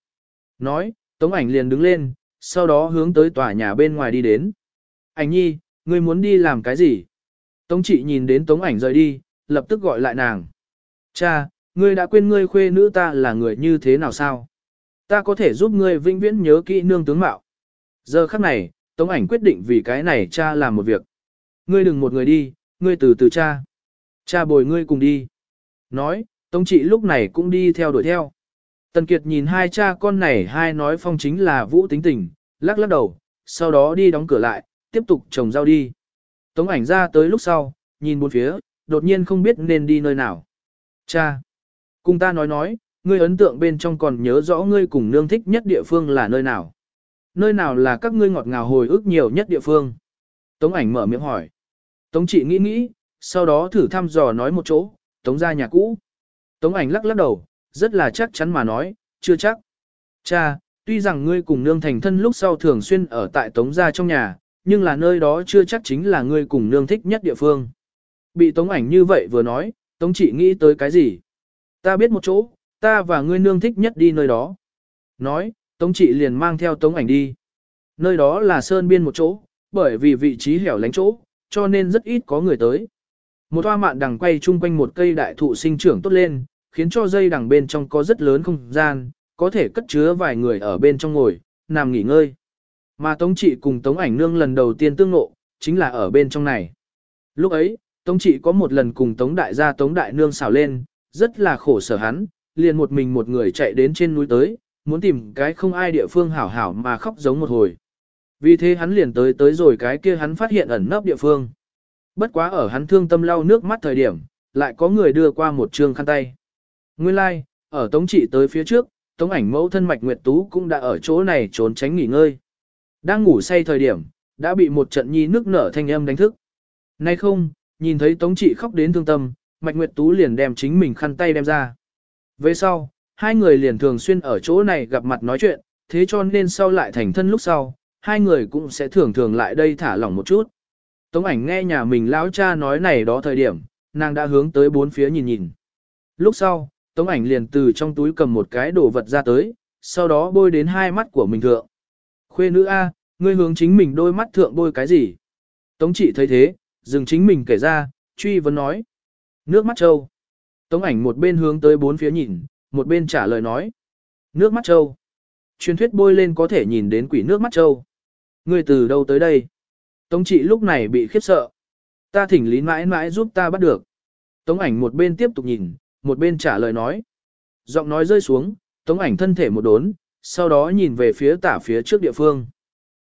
Nói, Tống ảnh liền đứng lên, sau đó hướng tới tòa nhà bên ngoài đi đến. Ảnh nhi, ngươi muốn đi làm cái gì? Tống trị nhìn đến Tống ảnh rời đi, lập tức gọi lại nàng. Cha, ngươi đã quên ngươi khuê nữ ta là người như thế nào sao? Ta có thể giúp ngươi vĩnh viễn nhớ kỹ nương tướng mạo. Giờ khắc này, Tống ảnh quyết định vì cái này cha làm một việc. Ngươi đừng một người đi, ngươi từ từ cha. Cha bồi ngươi cùng đi. Nói, Tống trị lúc này cũng đi theo đuổi theo. Tần Kiệt nhìn hai cha con này hai nói phong chính là vũ tính tình, lắc lắc đầu, sau đó đi đóng cửa lại, tiếp tục trồng rau đi. Tống ảnh ra tới lúc sau, nhìn bốn phía, đột nhiên không biết nên đi nơi nào. Cha! Cùng ta nói nói, ngươi ấn tượng bên trong còn nhớ rõ ngươi cùng nương thích nhất địa phương là nơi nào. Nơi nào là các ngươi ngọt ngào hồi ức nhiều nhất địa phương. Tống ảnh mở miệng hỏi. Tống chị nghĩ nghĩ, sau đó thử thăm dò nói một chỗ, tống ra nhà cũ. Tống ảnh lắc lắc đầu, rất là chắc chắn mà nói, chưa chắc. Cha, tuy rằng ngươi cùng nương thành thân lúc sau thường xuyên ở tại tống gia trong nhà, nhưng là nơi đó chưa chắc chính là ngươi cùng nương thích nhất địa phương. Bị tống ảnh như vậy vừa nói, tống trị nghĩ tới cái gì? Ta biết một chỗ, ta và ngươi nương thích nhất đi nơi đó. Nói, tống trị liền mang theo tống ảnh đi. Nơi đó là sơn biên một chỗ, bởi vì vị trí hẻo lánh chỗ, cho nên rất ít có người tới. Một hoa mạn đằng quay chung quanh một cây đại thụ sinh trưởng tốt lên, khiến cho dây đằng bên trong có rất lớn không gian, có thể cất chứa vài người ở bên trong ngồi, nằm nghỉ ngơi. Mà Tống Trị cùng Tống Ảnh Nương lần đầu tiên tương ngộ, chính là ở bên trong này. Lúc ấy, Tống Trị có một lần cùng Tống Đại gia Tống Đại Nương xào lên, rất là khổ sở hắn, liền một mình một người chạy đến trên núi tới, muốn tìm cái không ai địa phương hảo hảo mà khóc giống một hồi. Vì thế hắn liền tới tới rồi cái kia hắn phát hiện ẩn nấp địa phương. Bất quá ở hắn thương tâm lau nước mắt thời điểm, lại có người đưa qua một trương khăn tay. Nguyên lai, like, ở Tống Trị tới phía trước, Tống ảnh mẫu thân Mạch Nguyệt Tú cũng đã ở chỗ này trốn tránh nghỉ ngơi. Đang ngủ say thời điểm, đã bị một trận nhi nước nở thanh âm đánh thức. Nay không, nhìn thấy Tống Trị khóc đến thương tâm, Mạch Nguyệt Tú liền đem chính mình khăn tay đem ra. Về sau, hai người liền thường xuyên ở chỗ này gặp mặt nói chuyện, thế cho nên sau lại thành thân lúc sau, hai người cũng sẽ thường thường lại đây thả lỏng một chút. Tống ảnh nghe nhà mình lão cha nói này đó thời điểm, nàng đã hướng tới bốn phía nhìn nhìn. Lúc sau, Tống ảnh liền từ trong túi cầm một cái đồ vật ra tới, sau đó bôi đến hai mắt của mình thượng. Khuê nữ A, ngươi hướng chính mình đôi mắt thượng bôi cái gì? Tống trị thấy thế, dừng chính mình kể ra, truy vấn nói. Nước mắt châu, Tống ảnh một bên hướng tới bốn phía nhìn, một bên trả lời nói. Nước mắt châu, Truyền thuyết bôi lên có thể nhìn đến quỷ nước mắt châu, Ngươi từ đâu tới đây? Tống trị lúc này bị khiếp sợ. Ta thỉnh lý mãi mãi giúp ta bắt được. Tống ảnh một bên tiếp tục nhìn, một bên trả lời nói. Giọng nói rơi xuống, tống ảnh thân thể một đốn, sau đó nhìn về phía tả phía trước địa phương.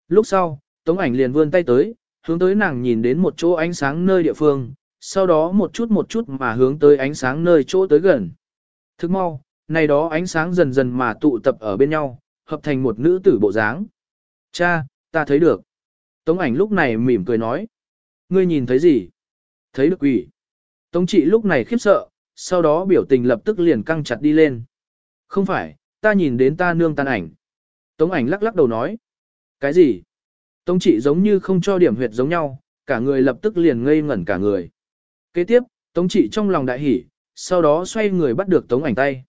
Lúc sau, tống ảnh liền vươn tay tới, hướng tới nàng nhìn đến một chỗ ánh sáng nơi địa phương, sau đó một chút một chút mà hướng tới ánh sáng nơi chỗ tới gần. Thức mau, này đó ánh sáng dần dần mà tụ tập ở bên nhau, hợp thành một nữ tử bộ dáng. Cha, ta thấy được. Tống ảnh lúc này mỉm cười nói. Ngươi nhìn thấy gì? Thấy được quỷ. Tống trị lúc này khiếp sợ, sau đó biểu tình lập tức liền căng chặt đi lên. Không phải, ta nhìn đến ta nương tan ảnh. Tống ảnh lắc lắc đầu nói. Cái gì? Tống trị giống như không cho điểm huyệt giống nhau, cả người lập tức liền ngây ngẩn cả người. Kế tiếp, Tống trị trong lòng đại hỉ, sau đó xoay người bắt được Tống ảnh tay.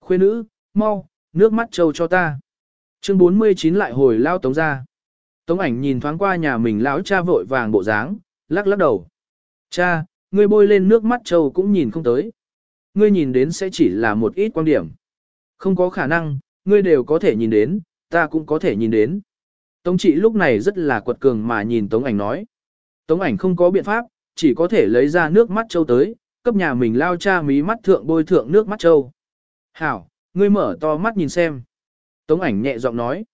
Khuê nữ, mau, nước mắt trâu cho ta. Chương 49 lại hồi lao Tống ra. Tống ảnh nhìn thoáng qua nhà mình lão cha vội vàng bộ dáng, lắc lắc đầu. Cha, ngươi bôi lên nước mắt trâu cũng nhìn không tới. Ngươi nhìn đến sẽ chỉ là một ít quan điểm. Không có khả năng, ngươi đều có thể nhìn đến, ta cũng có thể nhìn đến. Tống trị lúc này rất là quật cường mà nhìn Tống ảnh nói. Tống ảnh không có biện pháp, chỉ có thể lấy ra nước mắt châu tới, cấp nhà mình lao cha mí mắt thượng bôi thượng nước mắt châu. Hảo, ngươi mở to mắt nhìn xem. Tống ảnh nhẹ giọng nói.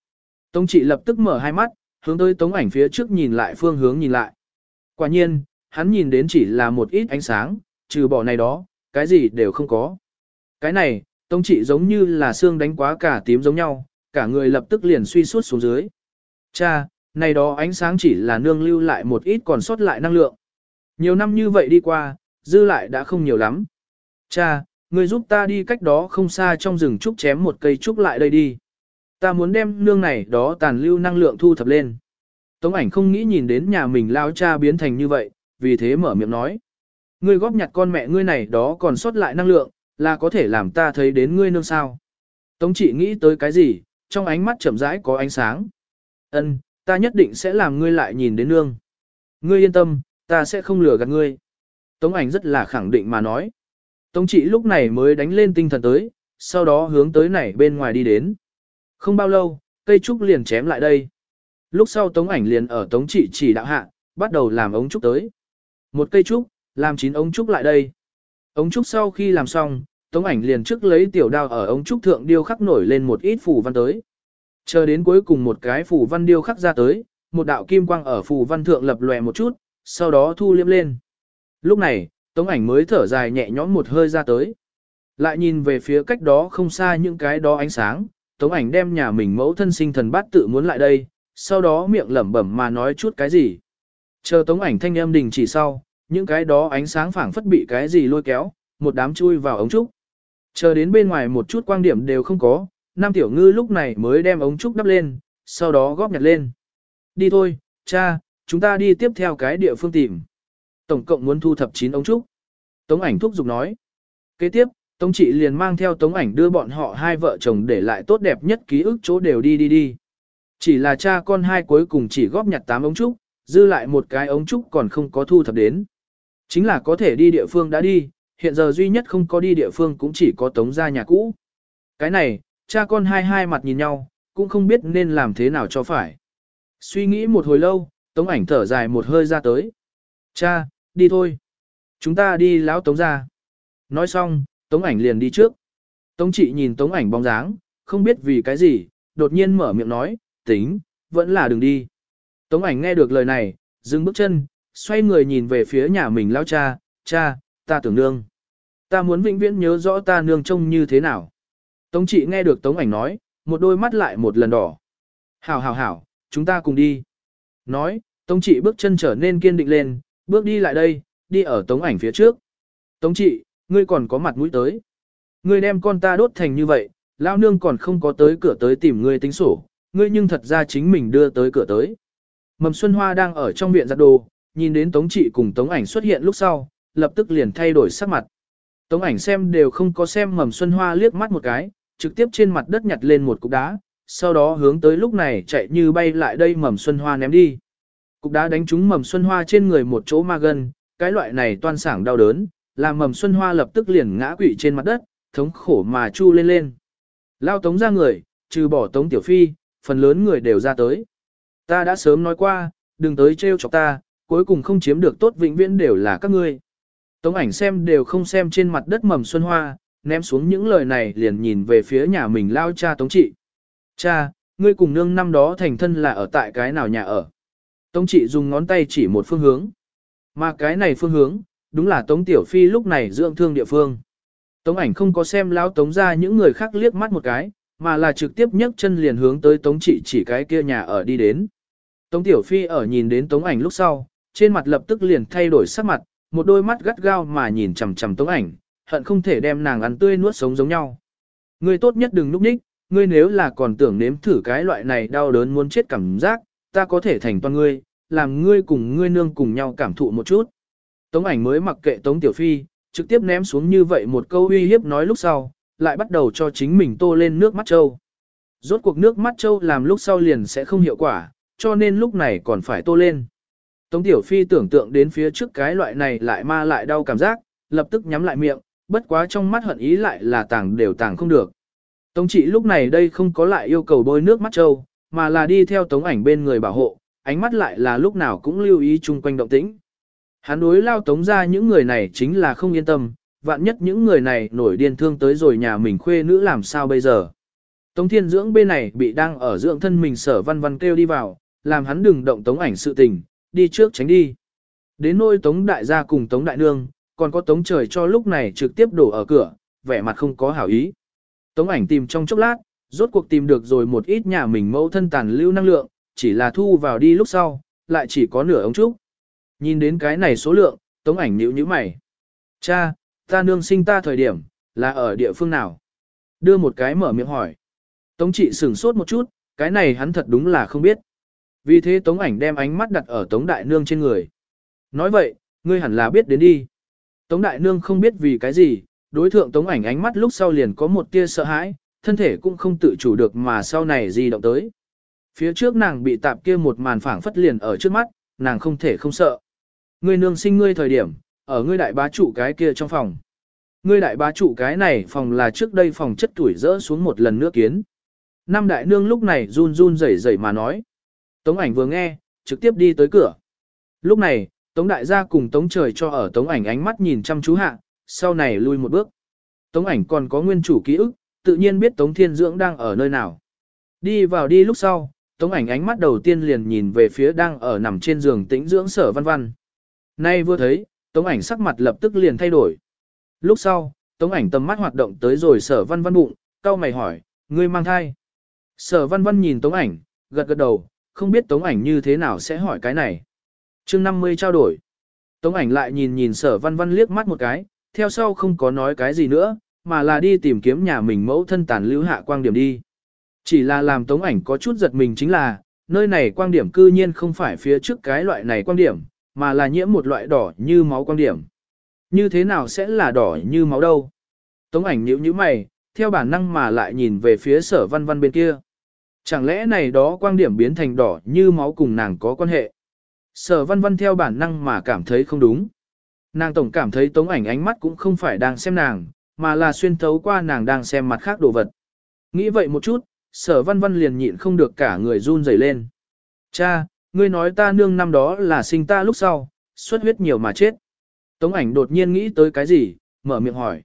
Tống trị lập tức mở hai mắt, hướng tới tống ảnh phía trước nhìn lại phương hướng nhìn lại. Quả nhiên, hắn nhìn đến chỉ là một ít ánh sáng, trừ bỏ này đó, cái gì đều không có. Cái này, tống trị giống như là xương đánh quá cả tím giống nhau, cả người lập tức liền suy suốt xuống dưới. Cha, này đó ánh sáng chỉ là nương lưu lại một ít còn sót lại năng lượng. Nhiều năm như vậy đi qua, dư lại đã không nhiều lắm. Cha, người giúp ta đi cách đó không xa trong rừng trúc chém một cây trúc lại đây đi. Ta muốn đem nương này đó tàn lưu năng lượng thu thập lên. Tống ảnh không nghĩ nhìn đến nhà mình lao cha biến thành như vậy, vì thế mở miệng nói. Ngươi góp nhặt con mẹ ngươi này đó còn sót lại năng lượng, là có thể làm ta thấy đến ngươi nương sao. Tống chỉ nghĩ tới cái gì, trong ánh mắt chậm rãi có ánh sáng. Ân, ta nhất định sẽ làm ngươi lại nhìn đến nương. Ngươi yên tâm, ta sẽ không lừa gạt ngươi. Tống ảnh rất là khẳng định mà nói. Tống trị lúc này mới đánh lên tinh thần tới, sau đó hướng tới này bên ngoài đi đến. Không bao lâu, cây trúc liền chém lại đây. Lúc sau tống ảnh liền ở tống trị chỉ đạo hạ, bắt đầu làm ống trúc tới. Một cây trúc, làm chín ống trúc lại đây. Ống trúc sau khi làm xong, tống ảnh liền trước lấy tiểu đao ở ống trúc thượng điêu khắc nổi lên một ít phù văn tới. Chờ đến cuối cùng một cái phù văn điêu khắc ra tới, một đạo kim quang ở phù văn thượng lập lòe một chút, sau đó thu liếm lên. Lúc này, tống ảnh mới thở dài nhẹ nhõm một hơi ra tới. Lại nhìn về phía cách đó không xa những cái đó ánh sáng, tống ảnh đem nhà mình mẫu thân sinh thần bát tự muốn lại đây, sau đó miệng lẩm bẩm mà nói chút cái gì. Chờ tống ảnh thanh âm đình chỉ sau, những cái đó ánh sáng phảng phất bị cái gì lôi kéo, một đám chui vào ống trúc. Chờ đến bên ngoài một chút quang điểm đều không có, Nam Tiểu Ngư lúc này mới đem ống trúc đắp lên, sau đó góp nhặt lên. Đi thôi, cha, chúng ta đi tiếp theo cái địa phương tìm. Tổng cộng muốn thu thập 9 ống trúc. Tống ảnh thúc giục nói. Kế tiếp, Tống chị liền mang theo tống ảnh đưa bọn họ hai vợ chồng để lại tốt đẹp nhất ký ức chỗ đều đi đi đi. Chỉ là cha con hai cuối cùng chỉ góp nhặt 8 ống trúc, dư lại một cái ống trúc còn không có thu thập đến. Chính là có thể đi địa phương đã đi, hiện giờ duy nhất không có đi địa phương cũng chỉ có tống gia nhà cũ. Cái này, cha con hai hai mặt nhìn nhau, cũng không biết nên làm thế nào cho phải. Suy nghĩ một hồi lâu, tống ảnh thở dài một hơi ra tới. Cha, đi thôi. Chúng ta đi lão tống ra. Nói xong, tống ảnh liền đi trước. Tống trị nhìn tống ảnh bóng dáng, không biết vì cái gì, đột nhiên mở miệng nói, tính, vẫn là đừng đi. Tống ảnh nghe được lời này, dừng bước chân, xoay người nhìn về phía nhà mình lão cha, cha, ta tưởng nương. Ta muốn vĩnh viễn nhớ rõ ta nương trông như thế nào. Tống trị nghe được tống ảnh nói, một đôi mắt lại một lần đỏ. Hảo hảo hảo, chúng ta cùng đi. Nói, tống trị bước chân trở nên kiên định lên, bước đi lại đây, đi ở tống ảnh phía trước. Tống trị, ngươi còn có mặt mũi tới. Ngươi đem con ta đốt thành như vậy, lão nương còn không có tới cửa tới tìm ngươi tính sổ, ngươi nhưng thật ra chính mình đưa tới cửa tới. Mầm Xuân Hoa đang ở trong viện giặt đồ, nhìn đến Tống Trị cùng Tống Ảnh xuất hiện lúc sau, lập tức liền thay đổi sắc mặt. Tống Ảnh xem đều không có xem Mầm Xuân Hoa liếc mắt một cái, trực tiếp trên mặt đất nhặt lên một cục đá, sau đó hướng tới lúc này chạy như bay lại đây Mầm Xuân Hoa ném đi. Cục đá đánh trúng Mầm Xuân Hoa trên người một chỗ ma gần, cái loại này toan sảng đau đớn, làm Mầm Xuân Hoa lập tức liền ngã quỵ trên mặt đất, thống khổ mà chu lên lên. Lao Tống ra người, trừ bỏ Tống Tiểu Phi, phần lớn người đều ra tới. Ta đã sớm nói qua, đừng tới trêu chọc ta, cuối cùng không chiếm được tốt vĩnh viễn đều là các ngươi. Tống ảnh xem đều không xem trên mặt đất mầm xuân hoa, ném xuống những lời này liền nhìn về phía nhà mình lao cha Tống trị. Cha, ngươi cùng nương năm đó thành thân là ở tại cái nào nhà ở. Tống trị dùng ngón tay chỉ một phương hướng. Mà cái này phương hướng, đúng là Tống Tiểu Phi lúc này dưỡng thương địa phương. Tống ảnh không có xem lão Tống ra những người khác liếc mắt một cái, mà là trực tiếp nhấc chân liền hướng tới Tống trị chỉ cái kia nhà ở đi đến. Tống Tiểu Phi ở nhìn đến Tống ảnh lúc sau, trên mặt lập tức liền thay đổi sắc mặt, một đôi mắt gắt gao mà nhìn chằm chằm Tống ảnh, hận không thể đem nàng ăn tươi nuốt sống giống nhau. Ngươi tốt nhất đừng núp ních, ngươi nếu là còn tưởng nếm thử cái loại này đau đớn muốn chết cảm giác, ta có thể thành toàn ngươi, làm ngươi cùng ngươi nương cùng nhau cảm thụ một chút. Tống ảnh mới mặc kệ Tống Tiểu Phi, trực tiếp ném xuống như vậy một câu uy hiếp nói lúc sau, lại bắt đầu cho chính mình tô lên nước mắt châu. Rốt cuộc nước mắt châu làm lúc sau liền sẽ không hiệu quả, cho nên lúc này còn phải tô lên. Tống Tiểu Phi tưởng tượng đến phía trước cái loại này lại ma lại đau cảm giác, lập tức nhắm lại miệng, bất quá trong mắt hận ý lại là tàng đều tàng không được. Tống trị lúc này đây không có lại yêu cầu bôi nước mắt châu, mà là đi theo tống ảnh bên người bảo hộ, ánh mắt lại là lúc nào cũng lưu ý chung quanh động tĩnh. Hắn đối lao tống ra những người này chính là không yên tâm, vạn nhất những người này nổi điên thương tới rồi nhà mình khuê nữ làm sao bây giờ. Tống thiên dưỡng bên này bị đang ở dưỡng thân mình sở văn văn kêu đi vào, làm hắn đừng động tống ảnh sự tình, đi trước tránh đi. Đến nôi tống đại gia cùng tống đại nương, còn có tống trời cho lúc này trực tiếp đổ ở cửa, vẻ mặt không có hảo ý. Tống ảnh tìm trong chốc lát, rốt cuộc tìm được rồi một ít nhà mình mẫu thân tàn lưu năng lượng, chỉ là thu vào đi lúc sau, lại chỉ có nửa ống trúc. Nhìn đến cái này số lượng, tống ảnh nhíu nhíu mày. Cha, ta nương sinh ta thời điểm, là ở địa phương nào? Đưa một cái mở miệng hỏi. Tống trị sửng sốt một chút, cái này hắn thật đúng là không biết. Vì thế tống ảnh đem ánh mắt đặt ở tống đại nương trên người. Nói vậy, ngươi hẳn là biết đến đi. Tống đại nương không biết vì cái gì, đối thượng tống ảnh ánh mắt lúc sau liền có một tia sợ hãi, thân thể cũng không tự chủ được mà sau này di động tới. Phía trước nàng bị tạp kia một màn phảng phất liền ở trước mắt, nàng không thể không sợ. Ngươi nương sinh ngươi thời điểm, ở ngươi đại bá chủ cái kia trong phòng. Ngươi đại bá chủ cái này phòng là trước đây phòng chất tuổi rỡ xuống một lần nữa kiến. Năm đại nương lúc này run run rẩy rẩy mà nói. Tống ảnh vừa nghe, trực tiếp đi tới cửa. Lúc này, Tống đại gia cùng Tống trời cho ở Tống ảnh ánh mắt nhìn chăm chú hạ, sau này lui một bước. Tống ảnh còn có nguyên chủ ký ức, tự nhiên biết Tống Thiên Dưỡng đang ở nơi nào. Đi vào đi lúc sau, Tống ảnh ánh mắt đầu tiên liền nhìn về phía đang ở nằm trên giường tĩnh dưỡng sở văn văn. Nay vừa thấy, Tống ảnh sắc mặt lập tức liền thay đổi. Lúc sau, Tống ảnh tầm mắt hoạt động tới rồi sở văn văn bụng, cao mày hỏi, ngươi mang thai. Sở văn văn nhìn Tống ảnh, gật gật đầu, không biết Tống ảnh như thế nào sẽ hỏi cái này. chương 50 trao đổi. Tống ảnh lại nhìn nhìn sở văn văn liếc mắt một cái, theo sau không có nói cái gì nữa, mà là đi tìm kiếm nhà mình mẫu thân tàn lưu hạ quang điểm đi. Chỉ là làm tống ảnh có chút giật mình chính là, nơi này quang điểm cư nhiên không phải phía trước cái loại này quang điểm, mà là nhiễm một loại đỏ như máu quang điểm. Như thế nào sẽ là đỏ như máu đâu? Tống ảnh nhíu như mày, theo bản năng mà lại nhìn về phía sở văn văn bên kia. Chẳng lẽ này đó quang điểm biến thành đỏ như máu cùng nàng có quan hệ? Sở văn văn theo bản năng mà cảm thấy không đúng. Nàng tổng cảm thấy tống ảnh ánh mắt cũng không phải đang xem nàng, mà là xuyên thấu qua nàng đang xem mặt khác đồ vật. Nghĩ vậy một chút, sở văn văn liền nhịn không được cả người run rẩy lên. Cha, ngươi nói ta nương năm đó là sinh ta lúc sau, xuất huyết nhiều mà chết. Tống ảnh đột nhiên nghĩ tới cái gì, mở miệng hỏi.